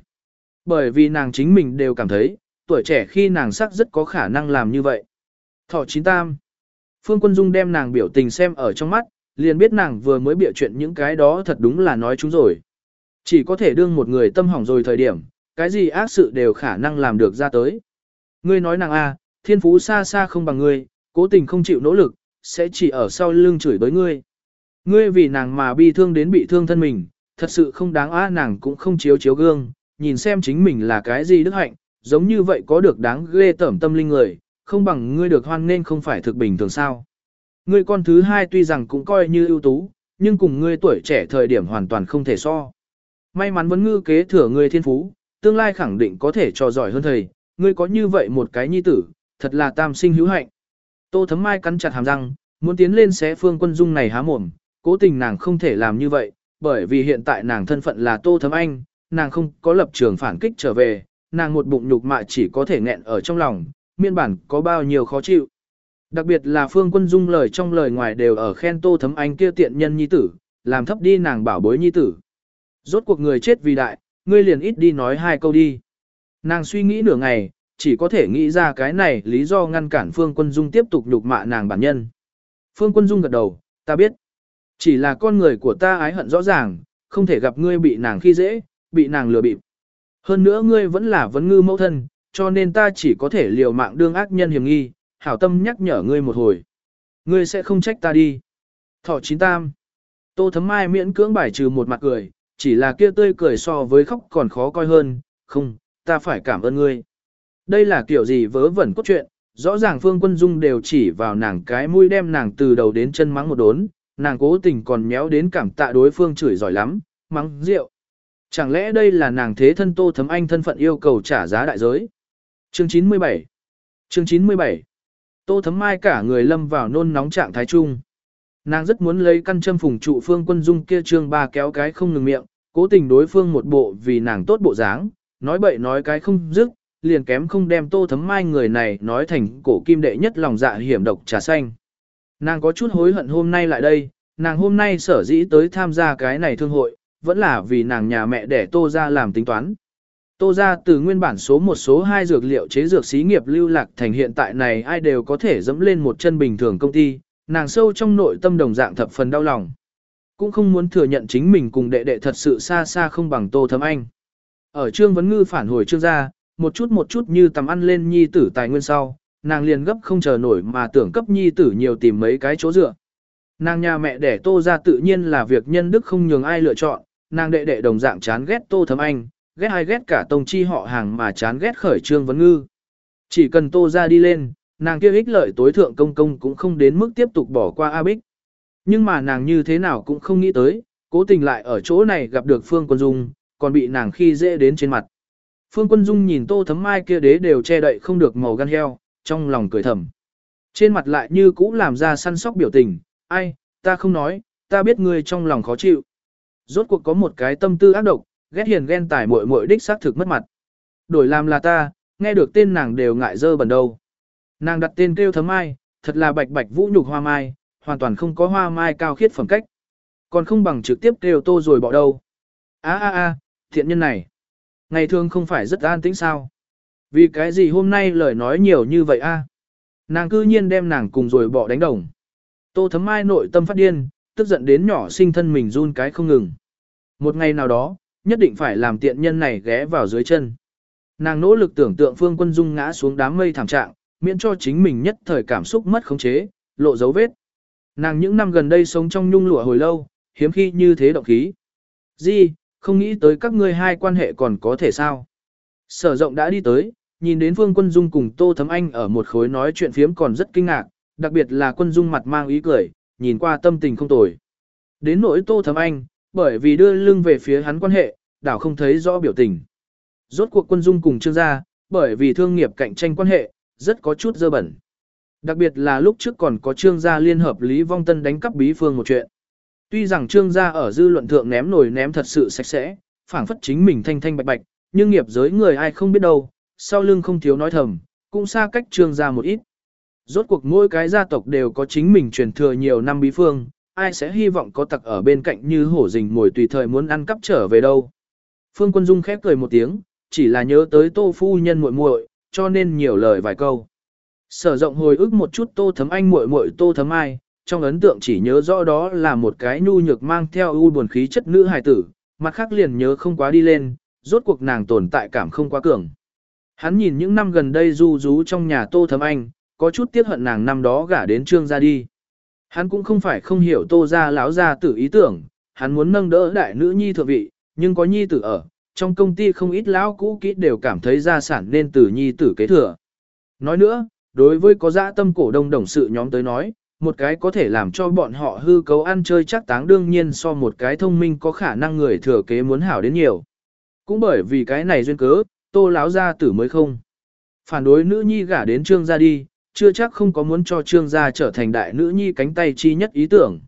Bởi vì nàng chính mình đều cảm thấy, tuổi trẻ khi nàng sắc rất có khả năng làm như vậy. Thọ chín tam. Phương Quân Dung đem nàng biểu tình xem ở trong mắt, liền biết nàng vừa mới bịa chuyện những cái đó thật đúng là nói chúng rồi. Chỉ có thể đương một người tâm hỏng rồi thời điểm, cái gì ác sự đều khả năng làm được ra tới. Ngươi nói nàng a, thiên phú xa xa không bằng ngươi, cố tình không chịu nỗ lực, sẽ chỉ ở sau lưng chửi bới ngươi. Ngươi vì nàng mà bi thương đến bị thương thân mình, thật sự không đáng á nàng cũng không chiếu chiếu gương, nhìn xem chính mình là cái gì đức hạnh, giống như vậy có được đáng ghê tởm tâm linh người, không bằng ngươi được hoan nên không phải thực bình thường sao. Ngươi con thứ hai tuy rằng cũng coi như ưu tú, nhưng cùng ngươi tuổi trẻ thời điểm hoàn toàn không thể so. May mắn vẫn ngư kế thừa ngươi thiên phú, tương lai khẳng định có thể trò giỏi hơn thầy, ngươi có như vậy một cái nhi tử, thật là tam sinh hữu hạnh. Tô thấm mai cắn chặt hàm răng, muốn tiến lên xé phương quân dung này há mồm, cố tình nàng không thể làm như vậy, bởi vì hiện tại nàng thân phận là tô thấm anh, nàng không có lập trường phản kích trở về, nàng một bụng nhục mạ chỉ có thể nghẹn ở trong lòng, miên bản có bao nhiêu khó chịu. Đặc biệt là phương quân dung lời trong lời ngoài đều ở khen tô thấm anh kia tiện nhân nhi tử, làm thấp đi nàng bảo bối nhi tử. Rốt cuộc người chết vì đại, ngươi liền ít đi nói hai câu đi. Nàng suy nghĩ nửa ngày, chỉ có thể nghĩ ra cái này lý do ngăn cản Phương Quân Dung tiếp tục nhục mạ nàng bản nhân. Phương Quân Dung gật đầu, ta biết. Chỉ là con người của ta ái hận rõ ràng, không thể gặp ngươi bị nàng khi dễ, bị nàng lừa bịp. Hơn nữa ngươi vẫn là vấn ngư mẫu thân, cho nên ta chỉ có thể liều mạng đương ác nhân hiểm nghi, hảo tâm nhắc nhở ngươi một hồi. Ngươi sẽ không trách ta đi. Thọ chín tam. Tô thấm mai miễn cưỡng bài trừ một mặt cười, chỉ là kia tươi cười so với khóc còn khó coi hơn, không, ta phải cảm ơn ngươi. Đây là kiểu gì vớ vẩn cốt truyện, rõ ràng Phương Quân Dung đều chỉ vào nàng cái mũi đem nàng từ đầu đến chân mắng một đốn, nàng cố tình còn méo đến cảm tạ đối phương chửi giỏi lắm, mắng rượu. Chẳng lẽ đây là nàng thế thân Tô Thấm Anh thân phận yêu cầu trả giá đại giới? Chương 97 Chương 97 Tô Thấm Mai cả người lâm vào nôn nóng trạng thái trung. Nàng rất muốn lấy căn châm phùng trụ Phương Quân Dung kia trương ba kéo cái không ngừng miệng, cố tình đối phương một bộ vì nàng tốt bộ dáng, nói bậy nói cái không dứt, liền kém không đem tô thấm mai người này nói thành cổ kim đệ nhất lòng dạ hiểm độc trà xanh. Nàng có chút hối hận hôm nay lại đây, nàng hôm nay sở dĩ tới tham gia cái này thương hội, vẫn là vì nàng nhà mẹ để tô ra làm tính toán. Tô ra từ nguyên bản số một số hai dược liệu chế dược xí nghiệp lưu lạc thành hiện tại này ai đều có thể dẫm lên một chân bình thường công ty, nàng sâu trong nội tâm đồng dạng thập phần đau lòng. Cũng không muốn thừa nhận chính mình cùng đệ đệ thật sự xa xa không bằng tô thấm anh. Ở trương vấn ngư phản hồi trương gia, một chút một chút như tầm ăn lên nhi tử tài nguyên sau, nàng liền gấp không chờ nổi mà tưởng cấp nhi tử nhiều tìm mấy cái chỗ dựa. Nàng nhà mẹ đẻ tô ra tự nhiên là việc nhân đức không nhường ai lựa chọn, nàng đệ đệ đồng dạng chán ghét tô thấm anh, ghét ai ghét cả tông chi họ hàng mà chán ghét khởi trương vấn ngư. Chỉ cần tô ra đi lên, nàng kia ích lợi tối thượng công công cũng không đến mức tiếp tục bỏ qua A Bích. Nhưng mà nàng như thế nào cũng không nghĩ tới, cố tình lại ở chỗ này gặp được Phương Quân Dung, còn bị nàng khi dễ đến trên mặt. Phương Quân Dung nhìn Tô Thấm Mai kia đế đều che đậy không được màu gan heo, trong lòng cười thầm. Trên mặt lại như cũ làm ra săn sóc biểu tình, ai, ta không nói, ta biết ngươi trong lòng khó chịu. Rốt cuộc có một cái tâm tư ác độc, ghét hiền ghen tài muội muội đích xác thực mất mặt. Đổi làm là ta, nghe được tên nàng đều ngại dơ bẩn đầu. Nàng đặt tên kêu thấm ai, thật là bạch bạch vũ nhục hoa mai, hoàn toàn không có hoa mai cao khiết phẩm cách. Còn không bằng trực tiếp kêu tô rồi bỏ đâu. a a a thiện nhân này. Ngày thường không phải rất an tĩnh sao. Vì cái gì hôm nay lời nói nhiều như vậy a? Nàng cư nhiên đem nàng cùng rồi bỏ đánh đồng. Tô thấm mai nội tâm phát điên, tức giận đến nhỏ sinh thân mình run cái không ngừng. Một ngày nào đó, nhất định phải làm tiện nhân này ghé vào dưới chân. Nàng nỗ lực tưởng tượng phương quân dung ngã xuống đám mây thảm trạng, miễn cho chính mình nhất thời cảm xúc mất khống chế, lộ dấu vết. Nàng những năm gần đây sống trong nhung lụa hồi lâu, hiếm khi như thế động khí. Di, không nghĩ tới các ngươi hai quan hệ còn có thể sao. Sở rộng đã đi tới, nhìn đến vương Quân Dung cùng Tô Thấm Anh ở một khối nói chuyện phiếm còn rất kinh ngạc, đặc biệt là Quân Dung mặt mang ý cười, nhìn qua tâm tình không tồi. Đến nỗi Tô Thấm Anh, bởi vì đưa lưng về phía hắn quan hệ, đảo không thấy rõ biểu tình. Rốt cuộc Quân Dung cùng Trương gia, bởi vì thương nghiệp cạnh tranh quan hệ, rất có chút dơ bẩn. Đặc biệt là lúc trước còn có Trương gia liên hợp Lý Vong Tân đánh cắp bí phương một chuyện. Tuy rằng Trương gia ở dư luận thượng ném nổi ném thật sự sạch sẽ, phảng phất chính mình thanh thanh bạch bạch, nhưng nghiệp giới người ai không biết đâu, sau lưng không thiếu nói thầm, cũng xa cách trương gia một ít. Rốt cuộc mỗi cái gia tộc đều có chính mình truyền thừa nhiều năm bí phương, ai sẽ hy vọng có tặc ở bên cạnh như hổ rình mồi tùy thời muốn ăn cắp trở về đâu. Phương Quân Dung khép cười một tiếng, chỉ là nhớ tới tô phu nhân muội muội, cho nên nhiều lời vài câu. Sở rộng hồi ức một chút tô thấm anh muội muội tô thấm ai, trong ấn tượng chỉ nhớ rõ đó là một cái nhu nhược mang theo ưu buồn khí chất nữ hài tử, mặt khác liền nhớ không quá đi lên, rốt cuộc nàng tồn tại cảm không quá cường. Hắn nhìn những năm gần đây du rú trong nhà Tô Thấm Anh, có chút tiếc hận nàng năm đó gả đến trương gia đi. Hắn cũng không phải không hiểu Tô gia lão gia tử ý tưởng, hắn muốn nâng đỡ đại nữ nhi thượng vị, nhưng có nhi tử ở, trong công ty không ít lão cũ kỹ đều cảm thấy gia sản nên từ nhi tử kế thừa. Nói nữa, đối với có dã tâm cổ đông đồng sự nhóm tới nói, một cái có thể làm cho bọn họ hư cấu ăn chơi chắc táng đương nhiên so một cái thông minh có khả năng người thừa kế muốn hảo đến nhiều. Cũng bởi vì cái này duyên cớ, tô láo gia tử mới không. Phản đối nữ nhi gả đến trương gia đi, chưa chắc không có muốn cho trương gia trở thành đại nữ nhi cánh tay chi nhất ý tưởng.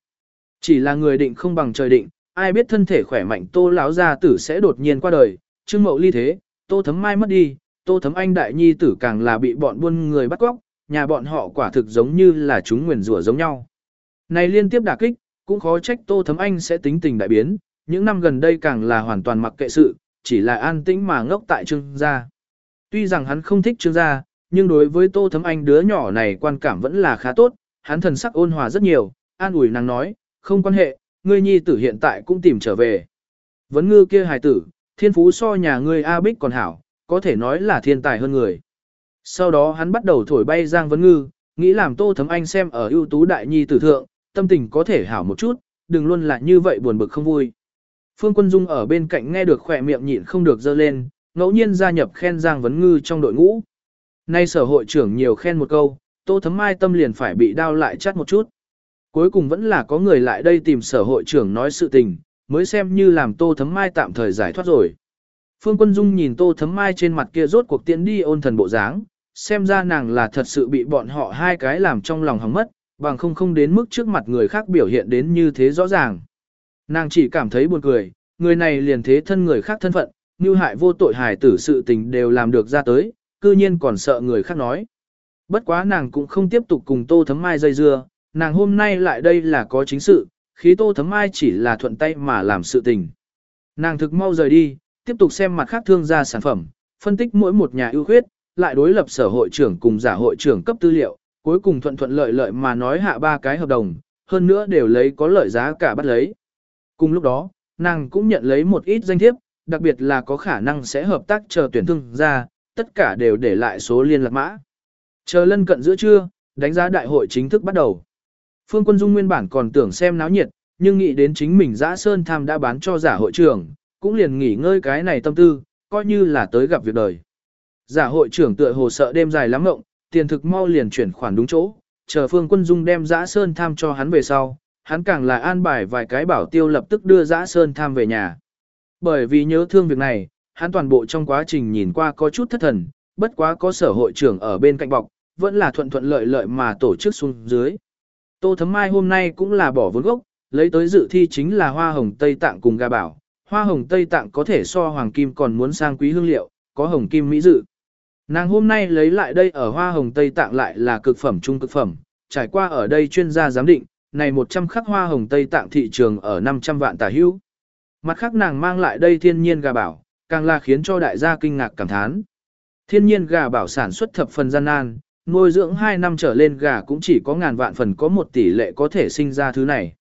Chỉ là người định không bằng trời định, ai biết thân thể khỏe mạnh tô láo gia tử sẽ đột nhiên qua đời, trương mậu ly thế, tô thấm mai mất đi, tô thấm anh đại nhi tử càng là bị bọn buôn người bắt cóc, nhà bọn họ quả thực giống như là chúng nguyền rủa giống nhau. Này liên tiếp đả kích, cũng khó trách tô thấm anh sẽ tính tình đại biến, những năm gần đây càng là hoàn toàn mặc kệ sự, chỉ là an tĩnh mà ngốc tại trương gia. Tuy rằng hắn không thích trương gia, nhưng đối với tô thấm anh đứa nhỏ này quan cảm vẫn là khá tốt, hắn thần sắc ôn hòa rất nhiều, an ủi nàng nói, không quan hệ, ngươi nhi tử hiện tại cũng tìm trở về. Vấn ngư kia hài tử, thiên phú so nhà ngươi A Bích còn hảo, có thể nói là thiên tài hơn người. Sau đó hắn bắt đầu thổi bay Giang Vấn Ngư, nghĩ làm Tô Thấm Anh xem ở ưu tú đại nhi tử thượng, tâm tình có thể hảo một chút, đừng luôn là như vậy buồn bực không vui. Phương Quân Dung ở bên cạnh nghe được khỏe miệng nhịn không được dơ lên, ngẫu nhiên gia nhập khen Giang Vấn Ngư trong đội ngũ. Nay sở hội trưởng nhiều khen một câu, Tô Thấm Mai tâm liền phải bị đau lại chắt một chút. Cuối cùng vẫn là có người lại đây tìm sở hội trưởng nói sự tình, mới xem như làm Tô Thấm Mai tạm thời giải thoát rồi. Phương Quân Dung nhìn Tô Thấm Mai trên mặt kia rốt cuộc tiễn đi ôn thần bộ dáng, xem ra nàng là thật sự bị bọn họ hai cái làm trong lòng hỏng mất, bằng không không đến mức trước mặt người khác biểu hiện đến như thế rõ ràng. Nàng chỉ cảm thấy buồn cười, người này liền thế thân người khác thân phận, như hại vô tội hài tử sự tình đều làm được ra tới, cư nhiên còn sợ người khác nói. Bất quá nàng cũng không tiếp tục cùng Tô Thấm Mai dây dưa, nàng hôm nay lại đây là có chính sự, khí Tô Thấm Mai chỉ là thuận tay mà làm sự tình. Nàng thực mau rời đi, tiếp tục xem mặt khác thương gia sản phẩm, phân tích mỗi một nhà ưu khuyết, lại đối lập sở hội trưởng cùng giả hội trưởng cấp tư liệu, cuối cùng thuận thuận lợi lợi mà nói hạ ba cái hợp đồng, hơn nữa đều lấy có lợi giá cả bắt lấy. Cùng lúc đó, nàng cũng nhận lấy một ít danh thiếp, đặc biệt là có khả năng sẽ hợp tác chờ tuyển thương ra, tất cả đều để lại số liên lạc mã. Chờ lân cận giữa trưa, đánh giá đại hội chính thức bắt đầu. Phương Quân Dung nguyên bản còn tưởng xem náo nhiệt, nhưng nghĩ đến chính mình giã sơn tham đã bán cho giả hội trưởng, cũng liền nghỉ ngơi cái này tâm tư, coi như là tới gặp việc đời. Giả hội trưởng tựa hồ sợ đêm dài lắm ngộng, tiền thực mau liền chuyển khoản đúng chỗ, chờ Phương Quân Dung đem Giã Sơn tham cho hắn về sau, hắn càng là an bài vài cái bảo tiêu lập tức đưa Dã Sơn tham về nhà. Bởi vì nhớ thương việc này, hắn toàn bộ trong quá trình nhìn qua có chút thất thần, bất quá có sở hội trưởng ở bên cạnh bọc, vẫn là thuận thuận lợi lợi mà tổ chức xuống dưới. Tô Thấm Mai hôm nay cũng là bỏ vốn gốc, lấy tới dự thi chính là hoa hồng Tây Tạng cùng gà bảo. Hoa hồng Tây Tạng có thể so hoàng kim còn muốn sang quý hương liệu, có hồng kim mỹ dự. Nàng hôm nay lấy lại đây ở hoa hồng Tây Tạng lại là cực phẩm trung cực phẩm, trải qua ở đây chuyên gia giám định, này 100 khắc hoa hồng Tây Tạng thị trường ở 500 vạn tả hữu. Mặt khác nàng mang lại đây thiên nhiên gà bảo, càng là khiến cho đại gia kinh ngạc cảm thán. Thiên nhiên gà bảo sản xuất thập phần gian nan, nuôi dưỡng 2 năm trở lên gà cũng chỉ có ngàn vạn phần có một tỷ lệ có thể sinh ra thứ này.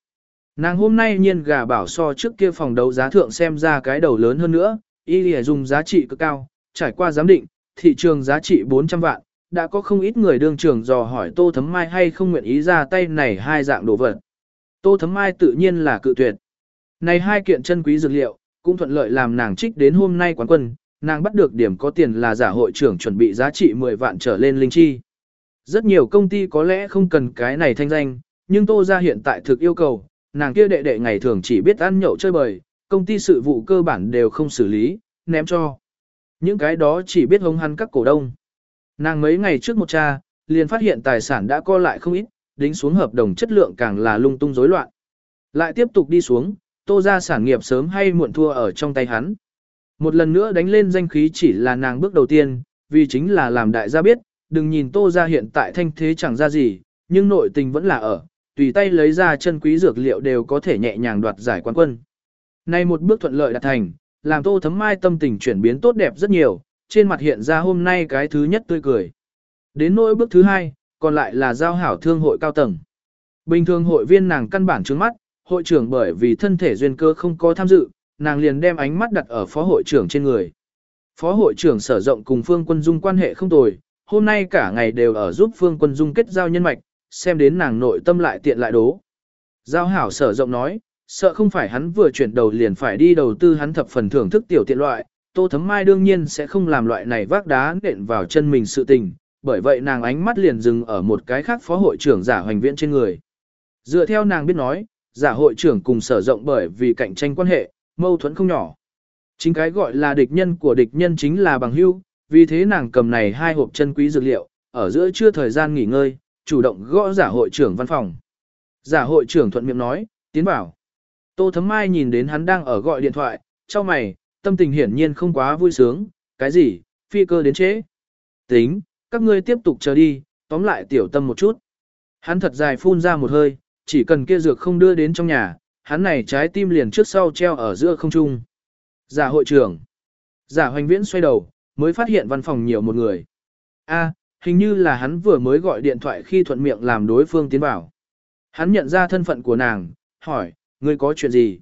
Nàng hôm nay nhiên gà bảo so trước kia phòng đấu giá thượng xem ra cái đầu lớn hơn nữa, y lìa dùng giá trị cực cao, trải qua giám định, thị trường giá trị 400 vạn, đã có không ít người đương trường dò hỏi Tô Thấm Mai hay không nguyện ý ra tay này hai dạng đồ vật. Tô Thấm Mai tự nhiên là cự tuyệt. Này hai kiện chân quý dược liệu, cũng thuận lợi làm nàng trích đến hôm nay quán quân, nàng bắt được điểm có tiền là giả hội trưởng chuẩn bị giá trị 10 vạn trở lên linh chi. Rất nhiều công ty có lẽ không cần cái này thanh danh, nhưng Tô ra hiện tại thực yêu cầu, nàng kia đệ đệ ngày thường chỉ biết ăn nhậu chơi bời, công ty sự vụ cơ bản đều không xử lý, ném cho. Những cái đó chỉ biết hống hắn các cổ đông. Nàng mấy ngày trước một cha, liền phát hiện tài sản đã co lại không ít, đính xuống hợp đồng chất lượng càng là lung tung rối loạn. Lại tiếp tục đi xuống, tô ra sản nghiệp sớm hay muộn thua ở trong tay hắn. Một lần nữa đánh lên danh khí chỉ là nàng bước đầu tiên, vì chính là làm đại gia biết, đừng nhìn tô ra hiện tại thanh thế chẳng ra gì, nhưng nội tình vẫn là ở, tùy tay lấy ra chân quý dược liệu đều có thể nhẹ nhàng đoạt giải quán quân. Nay một bước thuận lợi đạt thành, làm tô thấm mai tâm tình chuyển biến tốt đẹp rất nhiều, trên mặt hiện ra hôm nay cái thứ nhất tươi cười. Đến nỗi bước thứ hai, còn lại là giao hảo thương hội cao tầng. Bình thường hội viên nàng căn bản trước mắt, hội trưởng bởi vì thân thể duyên cơ không có tham dự, nàng liền đem ánh mắt đặt ở phó hội trưởng trên người. Phó hội trưởng sở rộng cùng Phương Quân Dung quan hệ không tồi, hôm nay cả ngày đều ở giúp Phương Quân Dung kết giao nhân mạch, xem đến nàng nội tâm lại tiện lại đố. Giao hảo sở rộng nói, sợ không phải hắn vừa chuyển đầu liền phải đi đầu tư hắn thập phần thưởng thức tiểu tiện loại, Tô Thấm Mai đương nhiên sẽ không làm loại này vác đá nện vào chân mình sự tình, bởi vậy nàng ánh mắt liền dừng ở một cái khác phó hội trưởng giả hoành viện trên người. Dựa theo nàng biết nói, giả hội trưởng cùng sở rộng bởi vì cạnh tranh quan hệ, mâu thuẫn không nhỏ. Chính cái gọi là địch nhân của địch nhân chính là bằng hưu, vì thế nàng cầm này hai hộp chân quý dược liệu, ở giữa chưa thời gian nghỉ ngơi, chủ động gõ giả hội trưởng văn phòng. Giả hội trưởng thuận miệng nói, tiến bảo. Tô Thấm Mai nhìn đến hắn đang ở gọi điện thoại, cho mày, tâm tình hiển nhiên không quá vui sướng, cái gì, phi cơ đến chế. Tính, các ngươi tiếp tục chờ đi, tóm lại tiểu tâm một chút. Hắn thật dài phun ra một hơi, chỉ cần kia dược không đưa đến trong nhà, hắn này trái tim liền trước sau treo ở giữa không trung. Giả hội trưởng. Giả hoành viễn xoay đầu, mới phát hiện văn phòng nhiều một người. A, hình như là hắn vừa mới gọi điện thoại khi thuận miệng làm đối phương tiến vào. Hắn nhận ra thân phận của nàng, hỏi, ngươi có chuyện gì?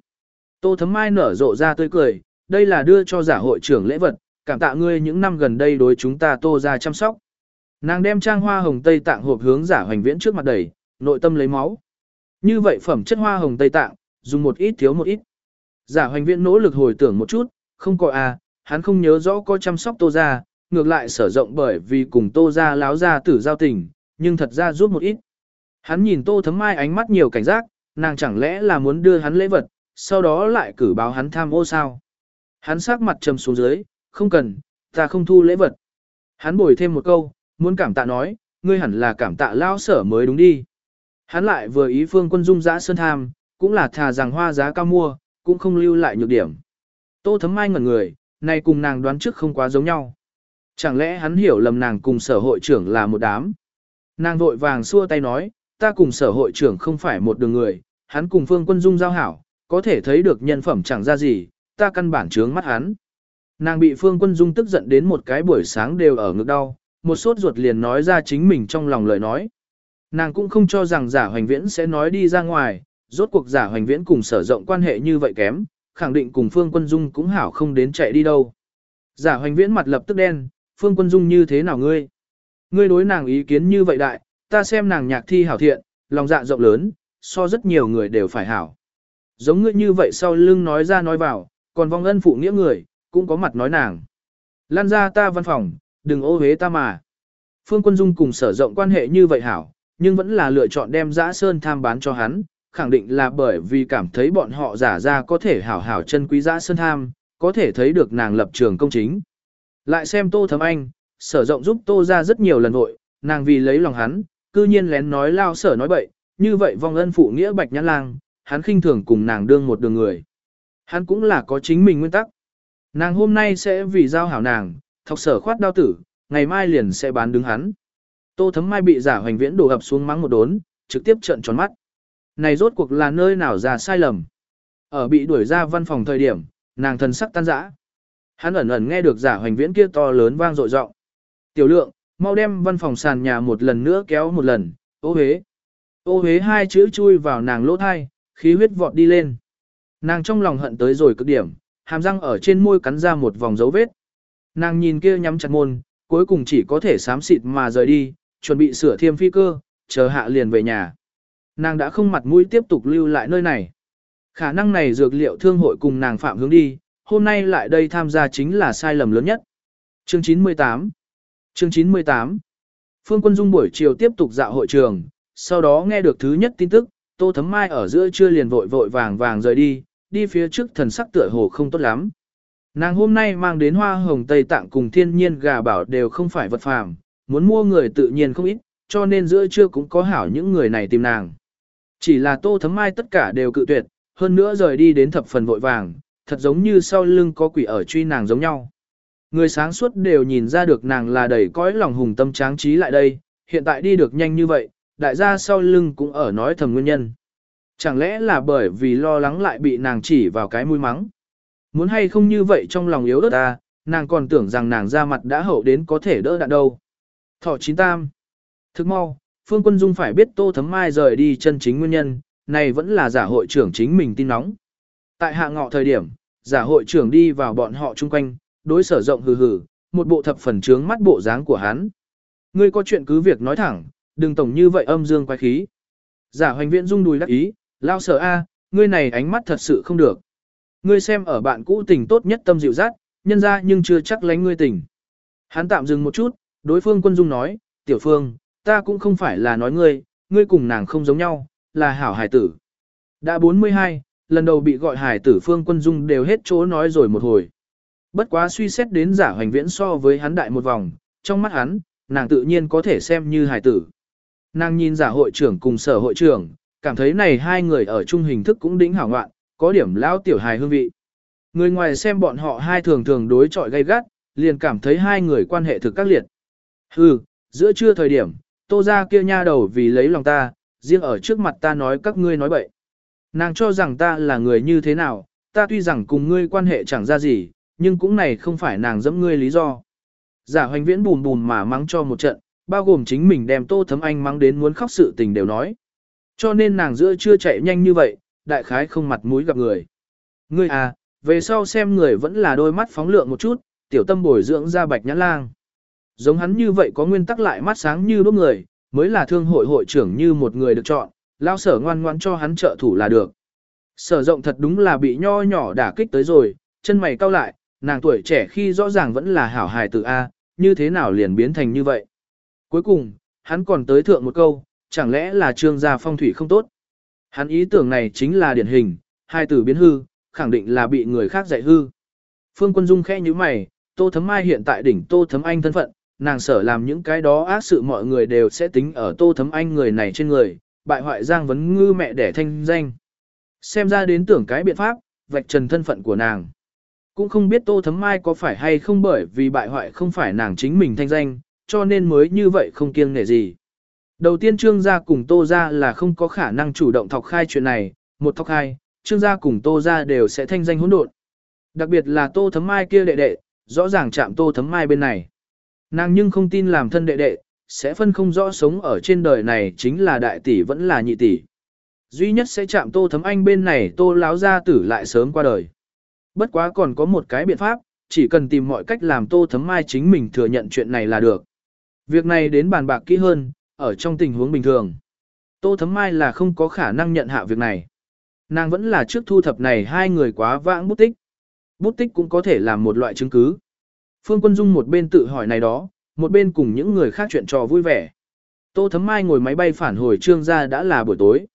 Tô thấm mai nở rộ ra tươi cười, đây là đưa cho giả hội trưởng lễ vật, cảm tạ ngươi những năm gần đây đối chúng ta tô ra chăm sóc. Nàng đem trang hoa hồng tây tạng hộp hướng giả hoành viễn trước mặt đẩy, nội tâm lấy máu. Như vậy phẩm chất hoa hồng tây tạng, dùng một ít thiếu một ít. Giả hoành viễn nỗ lực hồi tưởng một chút, không có à, hắn không nhớ rõ có chăm sóc tô ra, ngược lại sở rộng bởi vì cùng tô ra láo ra tử giao tình, nhưng thật ra giúp một ít. Hắn nhìn tô thấm mai ánh mắt nhiều cảnh giác, nàng chẳng lẽ là muốn đưa hắn lễ vật, sau đó lại cử báo hắn tham ô sao. Hắn sắc mặt trầm xuống dưới, không cần, ta không thu lễ vật. Hắn bồi thêm một câu, muốn cảm tạ nói, ngươi hẳn là cảm tạ lao sở mới đúng đi. Hắn lại vừa ý phương quân dung giã sơn tham, cũng là thà rằng hoa giá cao mua, cũng không lưu lại nhược điểm. Tô thấm mai ngẩn người, này cùng nàng đoán trước không quá giống nhau. Chẳng lẽ hắn hiểu lầm nàng cùng sở hội trưởng là một đám. Nàng vội vàng xua tay nói, ta cùng sở hội trưởng không phải một đường người, hắn cùng phương quân dung giao hảo, có thể thấy được nhân phẩm chẳng ra gì, ta căn bản trướng mắt hắn. Nàng bị phương quân dung tức giận đến một cái buổi sáng đều ở ngực đau, một sốt ruột liền nói ra chính mình trong lòng lời nói. Nàng cũng không cho rằng giả hoành viễn sẽ nói đi ra ngoài, rốt cuộc giả hoành viễn cùng sở rộng quan hệ như vậy kém, khẳng định cùng phương quân dung cũng hảo không đến chạy đi đâu. Giả hoành viễn mặt lập tức đen, phương quân dung như thế nào ngươi? Ngươi đối nàng ý kiến như vậy đại, ta xem nàng nhạc thi hảo thiện, lòng dạ rộng lớn, so rất nhiều người đều phải hảo. Giống ngươi như vậy sau lưng nói ra nói vào, còn vong ân phụ nghĩa người, cũng có mặt nói nàng. Lan ra ta văn phòng, đừng ô hế ta mà. Phương Quân Dung cùng sở rộng quan hệ như vậy hảo, nhưng vẫn là lựa chọn đem giã sơn tham bán cho hắn, khẳng định là bởi vì cảm thấy bọn họ giả ra có thể hảo hảo chân quý giã sơn tham, có thể thấy được nàng lập trường công chính. Lại xem Tô Thấm Anh, sở rộng giúp Tô ra rất nhiều lần vội, nàng vì lấy lòng hắn, cư nhiên lén nói lao sở nói bậy, như vậy vong ân phụ nghĩa bạch nhãn lang, hắn khinh thường cùng nàng đương một đường người. Hắn cũng là có chính mình nguyên tắc. Nàng hôm nay sẽ vì giao hảo nàng, thọc sở khoát đao tử, ngày mai liền sẽ bán đứng hắn. Tô thấm mai bị giả hoành viễn đổ ập xuống mắng một đốn, trực tiếp trợn tròn mắt. Này rốt cuộc là nơi nào ra sai lầm. Ở bị đuổi ra văn phòng thời điểm, nàng thần sắc tan rã. Hắn ẩn ẩn nghe được giả hoành viễn kia to lớn vang dội rộng. Tiểu lượng, mau đem văn phòng sàn nhà một lần nữa kéo một lần, ô hế. Ô hế hai chữ chui vào nàng lỗ thai, khí huyết vọt đi lên. Nàng trong lòng hận tới rồi cực điểm, hàm răng ở trên môi cắn ra một vòng dấu vết. Nàng nhìn kia nhắm chặt môn, cuối cùng chỉ có thể sám xịt mà rời đi, chuẩn bị sửa thiêm phi cơ, chờ hạ liền về nhà. Nàng đã không mặt mũi tiếp tục lưu lại nơi này. Khả năng này dược liệu thương hội cùng nàng phạm hướng đi, hôm nay lại đây tham gia chính là sai lầm lớn nhất. Chương 98 Chương 98 Phương Quân Dung buổi chiều tiếp tục dạo hội trường, sau đó nghe được thứ nhất tin tức, Tô Thấm Mai ở giữa trưa liền vội vội vàng vàng rời đi, đi phía trước thần sắc tựa hồ không tốt lắm. Nàng hôm nay mang đến hoa hồng Tây Tạng cùng thiên nhiên gà bảo đều không phải vật phàm, muốn mua người tự nhiên không ít, cho nên giữa trưa cũng có hảo những người này tìm nàng. Chỉ là Tô Thấm Mai tất cả đều cự tuyệt, hơn nữa rời đi đến thập phần vội vàng, thật giống như sau lưng có quỷ ở truy nàng giống nhau. Người sáng suốt đều nhìn ra được nàng là đầy cõi lòng hùng tâm tráng trí lại đây, hiện tại đi được nhanh như vậy, đại gia sau lưng cũng ở nói thầm nguyên nhân. Chẳng lẽ là bởi vì lo lắng lại bị nàng chỉ vào cái mũi mắng. Muốn hay không như vậy trong lòng yếu đất ta, à, nàng còn tưởng rằng nàng ra mặt đã hậu đến có thể đỡ đạn đâu. Thọ chín tam. Thức mau, Phương Quân Dung phải biết Tô Thấm Mai rời đi chân chính nguyên nhân, này vẫn là giả hội trưởng chính mình tin nóng. Tại hạ ngọ thời điểm, giả hội trưởng đi vào bọn họ chung quanh, đối sở rộng hừ hừ, một bộ thập phần trướng mắt bộ dáng của hắn. Ngươi có chuyện cứ việc nói thẳng, đừng tổng như vậy âm dương quái khí. Giả hoành viện dung đùi đắc ý, lao sở A, ngươi này ánh mắt thật sự không được. Ngươi xem ở bạn cũ tình tốt nhất tâm dịu dắt, nhân ra nhưng chưa chắc lánh ngươi tình. Hắn tạm dừng một chút, đối phương quân dung nói, tiểu phương, ta cũng không phải là nói ngươi, ngươi cùng nàng không giống nhau, là hảo hải tử. Đã 42, lần đầu bị gọi hải tử phương quân dung đều hết chỗ nói rồi một hồi. Bất quá suy xét đến giả hoành viễn so với hắn đại một vòng, trong mắt hắn, nàng tự nhiên có thể xem như hải tử. Nàng nhìn giả hội trưởng cùng sở hội trưởng, cảm thấy này hai người ở chung hình thức cũng đỉnh hảo ngoạn, có điểm lão tiểu hài hương vị. Người ngoài xem bọn họ hai thường thường đối chọi gay gắt, liền cảm thấy hai người quan hệ thực các liệt. Hừ, giữa trưa thời điểm, tô ra kia nha đầu vì lấy lòng ta, riêng ở trước mặt ta nói các ngươi nói bậy. Nàng cho rằng ta là người như thế nào, ta tuy rằng cùng ngươi quan hệ chẳng ra gì, nhưng cũng này không phải nàng dẫm ngươi lý do. Giả hoành viễn bùn bùn mà mắng cho một trận, bao gồm chính mình đem tô thấm anh mắng đến muốn khóc sự tình đều nói. Cho nên nàng giữa chưa chạy nhanh như vậy, đại khái không mặt mũi gặp người. Ngươi à, về sau xem người vẫn là đôi mắt phóng lượng một chút, tiểu tâm bồi dưỡng ra bạch nhãn lang. Giống hắn như vậy có nguyên tắc lại mắt sáng như đốt người, mới là thương hội hội trưởng như một người được chọn, lao sở ngoan ngoan cho hắn trợ thủ là được. Sở rộng thật đúng là bị nho nhỏ đả kích tới rồi, chân mày cau lại, nàng tuổi trẻ khi rõ ràng vẫn là hảo hài tử A, như thế nào liền biến thành như vậy. Cuối cùng, hắn còn tới thượng một câu, chẳng lẽ là trương gia phong thủy không tốt. Hắn ý tưởng này chính là điển hình, hai tử biến hư, khẳng định là bị người khác dạy hư. Phương Quân Dung khẽ như mày, Tô Thấm Mai hiện tại đỉnh Tô Thấm Anh thân phận, nàng sở làm những cái đó ác sự mọi người đều sẽ tính ở Tô Thấm Anh người này trên người, bại hoại Giang Vấn Ngư mẹ đẻ thanh danh. Xem ra đến tưởng cái biện pháp, vạch trần thân phận của nàng. Cũng không biết Tô Thấm Mai có phải hay không bởi vì bại hoại không phải nàng chính mình thanh danh, cho nên mới như vậy không kiêng nể gì. Đầu tiên Trương gia cùng Tô gia là không có khả năng chủ động thọc khai chuyện này, một thọc khai, Trương gia cùng Tô gia đều sẽ thanh danh hỗn độn. Đặc biệt là Tô Thấm Mai kia đệ đệ, rõ ràng chạm Tô Thấm Mai bên này. Nàng nhưng không tin làm thân đệ đệ, sẽ phân không rõ sống ở trên đời này chính là đại tỷ vẫn là nhị tỷ. Duy nhất sẽ chạm Tô Thấm Anh bên này Tô láo gia tử lại sớm qua đời. Bất quá còn có một cái biện pháp, chỉ cần tìm mọi cách làm Tô Thấm Mai chính mình thừa nhận chuyện này là được. Việc này đến bàn bạc kỹ hơn, ở trong tình huống bình thường. Tô Thấm Mai là không có khả năng nhận hạ việc này. Nàng vẫn là trước thu thập này hai người quá vãng bút tích. Bút tích cũng có thể làm một loại chứng cứ. Phương Quân Dung một bên tự hỏi này đó, một bên cùng những người khác chuyện trò vui vẻ. Tô Thấm Mai ngồi máy bay phản hồi trương ra đã là buổi tối.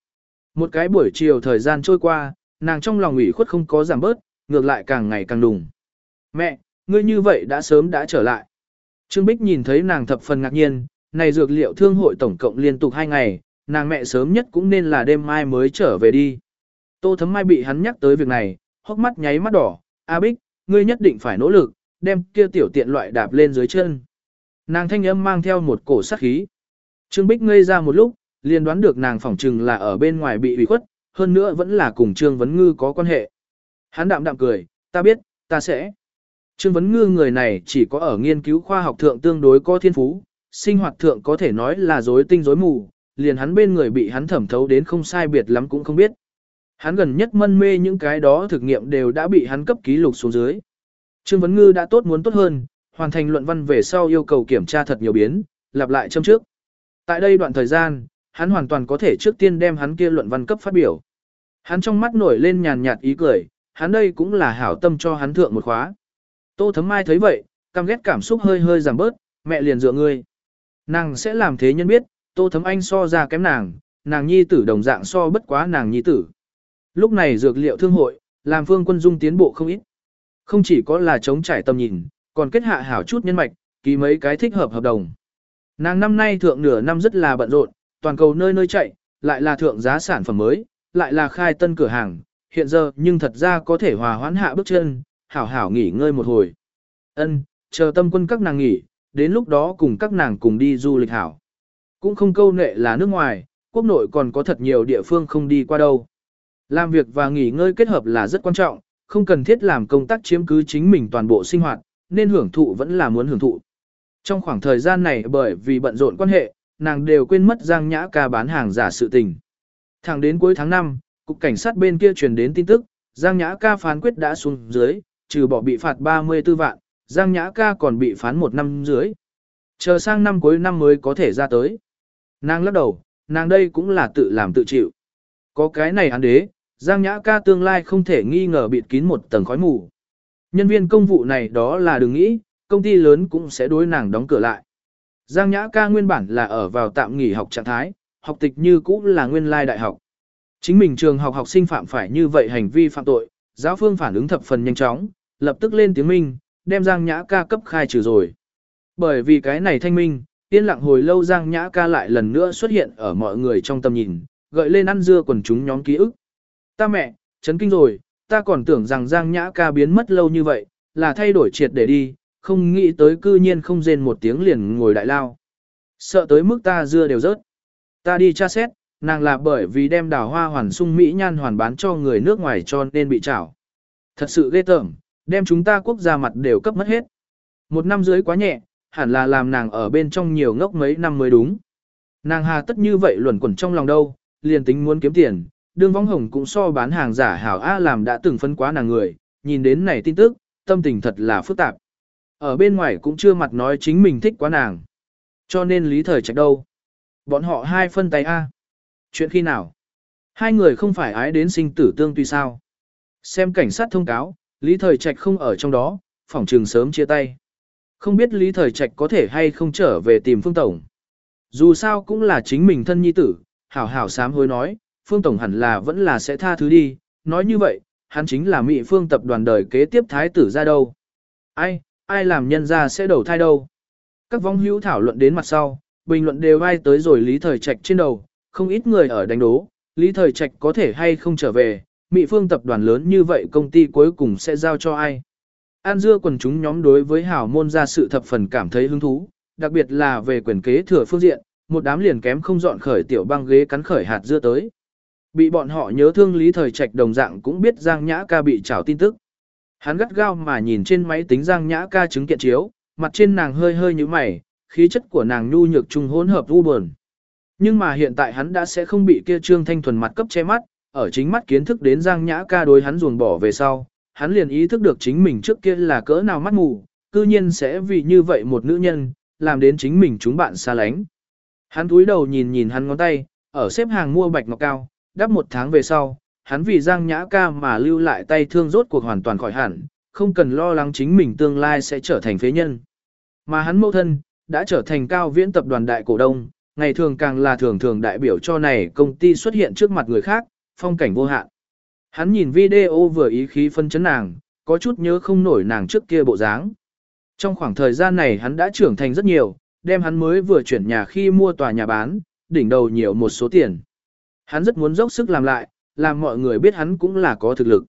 Một cái buổi chiều thời gian trôi qua, nàng trong lòng ủy khuất không có giảm bớt, ngược lại càng ngày càng đùng. Mẹ, ngươi như vậy đã sớm đã trở lại. Trương Bích nhìn thấy nàng thập phần ngạc nhiên, này dược liệu thương hội tổng cộng liên tục hai ngày, nàng mẹ sớm nhất cũng nên là đêm mai mới trở về đi. Tô thấm mai bị hắn nhắc tới việc này, hốc mắt nháy mắt đỏ, A Bích, ngươi nhất định phải nỗ lực, đem kia tiểu tiện loại đạp lên dưới chân. Nàng thanh âm mang theo một cổ sát khí. Trương Bích ngây ra một lúc, liền đoán được nàng phỏng trừng là ở bên ngoài bị ủy khuất, hơn nữa vẫn là cùng Trương Vấn Ngư có quan hệ. Hắn đạm đạm cười, ta biết, ta sẽ. Trương Vấn Ngư người này chỉ có ở nghiên cứu khoa học thượng tương đối có thiên phú, sinh hoạt thượng có thể nói là rối tinh rối mù, liền hắn bên người bị hắn thẩm thấu đến không sai biệt lắm cũng không biết. Hắn gần nhất mân mê những cái đó thực nghiệm đều đã bị hắn cấp ký lục xuống dưới. Trương Vấn Ngư đã tốt muốn tốt hơn, hoàn thành luận văn về sau yêu cầu kiểm tra thật nhiều biến, lặp lại châm trước. Tại đây đoạn thời gian, hắn hoàn toàn có thể trước tiên đem hắn kia luận văn cấp phát biểu. Hắn trong mắt nổi lên nhàn nhạt ý cười, hắn đây cũng là hảo tâm cho hắn thượng một khóa. Tô Thấm Mai thấy vậy, căm ghét cảm xúc hơi hơi giảm bớt, mẹ liền dựa ngươi. Nàng sẽ làm thế nhân biết, Tô Thấm Anh so ra kém nàng, nàng nhi tử đồng dạng so bất quá nàng nhi tử. Lúc này dược liệu thương hội, làm phương quân dung tiến bộ không ít. Không chỉ có là chống trải tầm nhìn, còn kết hạ hảo chút nhân mạch, ký mấy cái thích hợp hợp đồng. Nàng năm nay thượng nửa năm rất là bận rộn, toàn cầu nơi nơi chạy, lại là thượng giá sản phẩm mới, lại là khai tân cửa hàng, hiện giờ nhưng thật ra có thể hòa hoãn hạ bước chân, hảo hảo nghỉ ngơi một hồi. Ân, chờ tâm quân các nàng nghỉ, đến lúc đó cùng các nàng cùng đi du lịch hảo. Cũng không câu nệ là nước ngoài, quốc nội còn có thật nhiều địa phương không đi qua đâu. Làm việc và nghỉ ngơi kết hợp là rất quan trọng, không cần thiết làm công tác chiếm cứ chính mình toàn bộ sinh hoạt, nên hưởng thụ vẫn là muốn hưởng thụ. Trong khoảng thời gian này bởi vì bận rộn quan hệ, nàng đều quên mất Giang Nhã ca bán hàng giả sự tình. Thẳng đến cuối tháng 5, cục cảnh sát bên kia truyền đến tin tức, Giang Nhã ca phán quyết đã xuống dưới, trừ bỏ bị phạt 34 vạn, Giang Nhã ca còn bị phán một năm dưới. Chờ sang năm cuối năm mới có thể ra tới. Nàng lắc đầu, nàng đây cũng là tự làm tự chịu. Có cái này án đế, Giang Nhã ca tương lai không thể nghi ngờ bịt kín một tầng khói mù. Nhân viên công vụ này đó là đừng nghĩ, công ty lớn cũng sẽ đối nàng đóng cửa lại. Giang Nhã ca nguyên bản là ở vào tạm nghỉ học trạng thái, học tịch như cũ là nguyên lai đại học. Chính mình trường học học sinh phạm phải như vậy hành vi phạm tội, giáo phương phản ứng thập phần nhanh chóng, lập tức lên tiếng minh, đem Giang Nhã ca cấp khai trừ rồi. Bởi vì cái này thanh minh, yên lặng hồi lâu Giang Nhã ca lại lần nữa xuất hiện ở mọi người trong tầm nhìn, gợi lên ăn dưa quần chúng nhóm ký ức. Ta mẹ, chấn kinh rồi, ta còn tưởng rằng Giang Nhã ca biến mất lâu như vậy, là thay đổi triệt để đi, không nghĩ tới cư nhiên không rên một tiếng liền ngồi đại lao. Sợ tới mức ta dưa đều rớt. Ta đi tra xét, nàng là bởi vì đem đào hoa hoàn sung Mỹ nhan hoàn bán cho người nước ngoài cho nên bị trảo. Thật sự ghê tởm, đem chúng ta quốc gia mặt đều cấp mất hết. Một năm dưới quá nhẹ, hẳn là làm nàng ở bên trong nhiều ngốc mấy năm mới đúng. Nàng hà tất như vậy luẩn quẩn trong lòng đâu, liền tính muốn kiếm tiền, đương vong hồng cũng so bán hàng giả hảo A làm đã từng phân quá nàng người, nhìn đến này tin tức, tâm tình thật là phức tạp. Ở bên ngoài cũng chưa mặt nói chính mình thích quá nàng. Cho nên lý thời trạch đâu. Bọn họ hai phân tay A. Chuyện khi nào? Hai người không phải ái đến sinh tử tương tuy sao. Xem cảnh sát thông cáo, lý thời trạch không ở trong đó, phỏng trường sớm chia tay. Không biết lý thời trạch có thể hay không trở về tìm phương tổng. Dù sao cũng là chính mình thân nhi tử, hảo hảo sám hối nói, phương tổng hẳn là vẫn là sẽ tha thứ đi, nói như vậy, hắn chính là mỹ phương tập đoàn đời kế tiếp thái tử ra đâu. Ai, ai làm nhân ra sẽ đầu thai đâu. Các vong hữu thảo luận đến mặt sau, bình luận đều ai tới rồi Lý Thời Trạch trên đầu, không ít người ở đánh đố, Lý Thời Trạch có thể hay không trở về, Mỹ phương tập đoàn lớn như vậy công ty cuối cùng sẽ giao cho ai. An dưa quần chúng nhóm đối với hảo môn ra sự thập phần cảm thấy hứng thú, đặc biệt là về quyền kế thừa phương diện, một đám liền kém không dọn khởi tiểu băng ghế cắn khởi hạt dưa tới. Bị bọn họ nhớ thương Lý Thời Trạch đồng dạng cũng biết Giang Nhã ca bị trảo tin tức. Hắn gắt gao mà nhìn trên máy tính Giang Nhã ca chứng kiện chiếu, mặt trên nàng hơi hơi như mày, khí chất của nàng nhu nhược trung hỗn hợp u buồn. Nhưng mà hiện tại hắn đã sẽ không bị kia trương thanh thuần mặt cấp che mắt, ở chính mắt kiến thức đến Giang Nhã ca đối hắn ruồng bỏ về sau, hắn liền ý thức được chính mình trước kia là cỡ nào mắt mù, cư nhiên sẽ vì như vậy một nữ nhân, làm đến chính mình chúng bạn xa lánh. Hắn túi đầu nhìn nhìn hắn ngón tay, ở xếp hàng mua bạch ngọc cao, đắp một tháng về sau, hắn vì Giang Nhã ca mà lưu lại tay thương rốt cuộc hoàn toàn khỏi hẳn, không cần lo lắng chính mình tương lai sẽ trở thành phế nhân. Mà hắn mẫu thân, đã trở thành cao viễn tập đoàn đại cổ đông, ngày thường càng là thường thường đại biểu cho này công ty xuất hiện trước mặt người khác, phong cảnh vô hạn. Hắn nhìn video vừa ý khí phân chấn nàng, có chút nhớ không nổi nàng trước kia bộ dáng. Trong khoảng thời gian này hắn đã trưởng thành rất nhiều, đem hắn mới vừa chuyển nhà khi mua tòa nhà bán, đỉnh đầu nhiều một số tiền. Hắn rất muốn dốc sức làm lại, làm mọi người biết hắn cũng là có thực lực.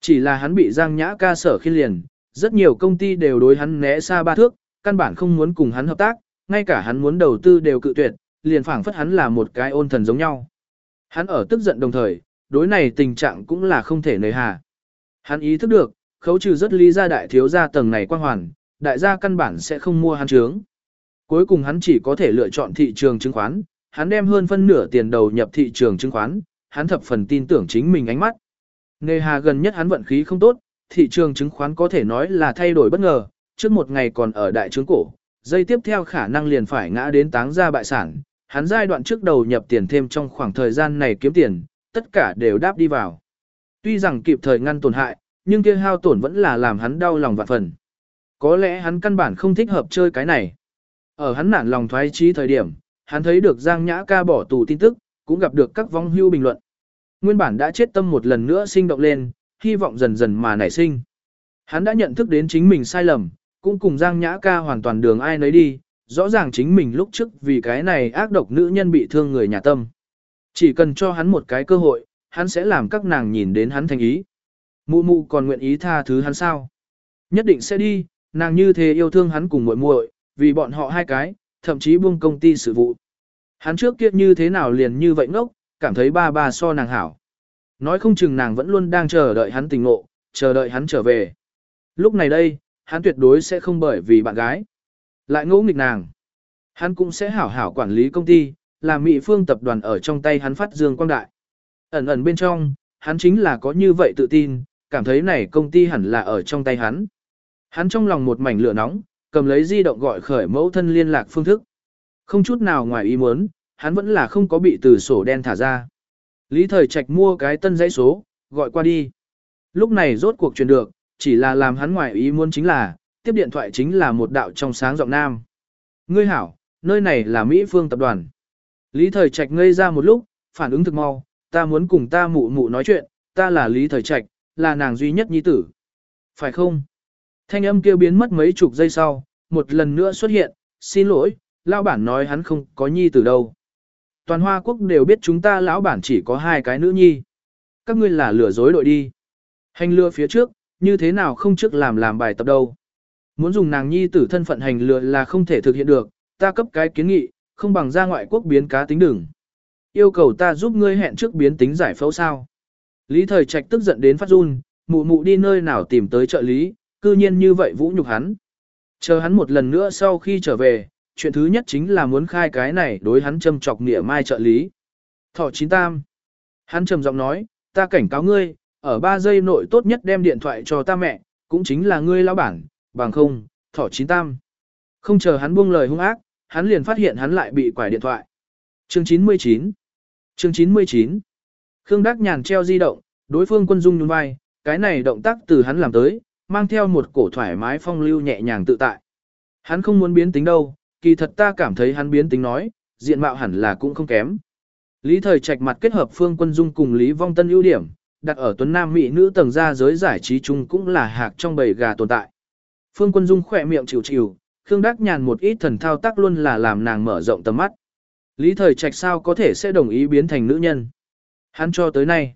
Chỉ là hắn bị Giang Nhã ca sở khi liền, rất nhiều công ty đều đối hắn né xa ba thước, căn bản không muốn cùng hắn hợp tác, ngay cả hắn muốn đầu tư đều cự tuyệt, liền phảng phất hắn là một cái ôn thần giống nhau. Hắn ở tức giận đồng thời, đối này tình trạng cũng là không thể nề hà. Hắn ý thức được, khấu trừ rất lý gia đại thiếu gia tầng này quan hoàn, đại gia căn bản sẽ không mua hắn trướng. Cuối cùng hắn chỉ có thể lựa chọn thị trường chứng khoán, hắn đem hơn phân nửa tiền đầu nhập thị trường chứng khoán, hắn thập phần tin tưởng chính mình ánh mắt. Nề hà gần nhất hắn vận khí không tốt, thị trường chứng khoán có thể nói là thay đổi bất ngờ, trước một ngày còn ở đại trướng cổ, dây tiếp theo khả năng liền phải ngã đến táng ra bại sản, hắn giai đoạn trước đầu nhập tiền thêm trong khoảng thời gian này kiếm tiền, tất cả đều đáp đi vào. Tuy rằng kịp thời ngăn tổn hại, nhưng kia hao tổn vẫn là làm hắn đau lòng vạn phần. Có lẽ hắn căn bản không thích hợp chơi cái này. Ở hắn nản lòng thoái trí thời điểm, hắn thấy được Giang Nhã ca bỏ tù tin tức, cũng gặp được các vong hưu bình luận. Nguyên bản đã chết tâm một lần nữa sinh động lên, hy vọng dần dần mà nảy sinh. Hắn đã nhận thức đến chính mình sai lầm, cũng cùng Giang Nhã ca hoàn toàn đường ai nấy đi, rõ ràng chính mình lúc trước vì cái này ác độc nữ nhân bị thương người nhà tâm. Chỉ cần cho hắn một cái cơ hội, hắn sẽ làm các nàng nhìn đến hắn thành ý. Mụ mụ còn nguyện ý tha thứ hắn sao? Nhất định sẽ đi, nàng như thế yêu thương hắn cùng muội muội, vì bọn họ hai cái, thậm chí buông công ty sự vụ. Hắn trước kia như thế nào liền như vậy ngốc, cảm thấy ba ba so nàng hảo. Nói không chừng nàng vẫn luôn đang chờ đợi hắn tình ngộ, chờ đợi hắn trở về. Lúc này đây, hắn tuyệt đối sẽ không bởi vì bạn gái. Lại ngỗ nghịch nàng. Hắn cũng sẽ hảo hảo quản lý công ty, làm Mỹ Phương tập đoàn ở trong tay hắn phát dương quang đại. Ẩn ẩn bên trong, hắn chính là có như vậy tự tin, cảm thấy này công ty hẳn là ở trong tay hắn. Hắn trong lòng một mảnh lửa nóng, cầm lấy di động gọi khởi mẫu thân liên lạc phương thức. Không chút nào ngoài ý muốn, hắn vẫn là không có bị từ sổ đen thả ra. Lý Thời Trạch mua cái tân dãy số, gọi qua đi. Lúc này rốt cuộc truyền được, chỉ là làm hắn ngoài ý muốn chính là, tiếp điện thoại chính là một đạo trong sáng giọng nam. Ngươi hảo, nơi này là Mỹ Phương Tập đoàn. Lý Thời Trạch ngây ra một lúc, phản ứng thực mau, ta muốn cùng ta mụ mụ nói chuyện, ta là Lý Thời Trạch, là nàng duy nhất nhi tử. Phải không? Thanh âm kêu biến mất mấy chục giây sau, một lần nữa xuất hiện, xin lỗi, lão bản nói hắn không có nhi tử đâu. Toàn Hoa Quốc đều biết chúng ta lão bản chỉ có hai cái nữ nhi. Các ngươi là lừa dối đội đi. Hành lừa phía trước, như thế nào không trước làm làm bài tập đâu. Muốn dùng nàng nhi tử thân phận hành lừa là không thể thực hiện được, ta cấp cái kiến nghị, không bằng ra ngoại quốc biến cá tính đừng. Yêu cầu ta giúp ngươi hẹn trước biến tính giải phẫu sao. Lý thời trạch tức giận đến phát run, mụ mụ đi nơi nào tìm tới trợ lý, cư nhiên như vậy vũ nhục hắn. Chờ hắn một lần nữa sau khi trở về, chuyện thứ nhất chính là muốn khai cái này đối hắn châm chọc nghĩa mai trợ lý. Thọ chín tam. Hắn trầm giọng nói, ta cảnh cáo ngươi, ở 3 giây nội tốt nhất đem điện thoại cho ta mẹ, cũng chính là ngươi lão bản, bằng không, thỏ chín tam. Không chờ hắn buông lời hung ác, hắn liền phát hiện hắn lại bị quải điện thoại. Chương 99 Chương 99 Khương Đắc Nhàn treo di động, đối phương quân dung nhún vai, cái này động tác từ hắn làm tới, mang theo một cổ thoải mái phong lưu nhẹ nhàng tự tại. Hắn không muốn biến tính đâu, kỳ thật ta cảm thấy hắn biến tính nói, diện mạo hẳn là cũng không kém. Lý thời trạch mặt kết hợp phương quân dung cùng Lý vong tân ưu điểm, đặt ở tuấn nam mỹ nữ tầng ra giới giải trí chung cũng là hạc trong bầy gà tồn tại. Phương Quân Dung khỏe miệng chịu chịu, Khương Đắc Nhàn một ít thần thao tác luôn là làm nàng mở rộng tầm mắt. Lý Thời Trạch sao có thể sẽ đồng ý biến thành nữ nhân. Hắn cho tới nay,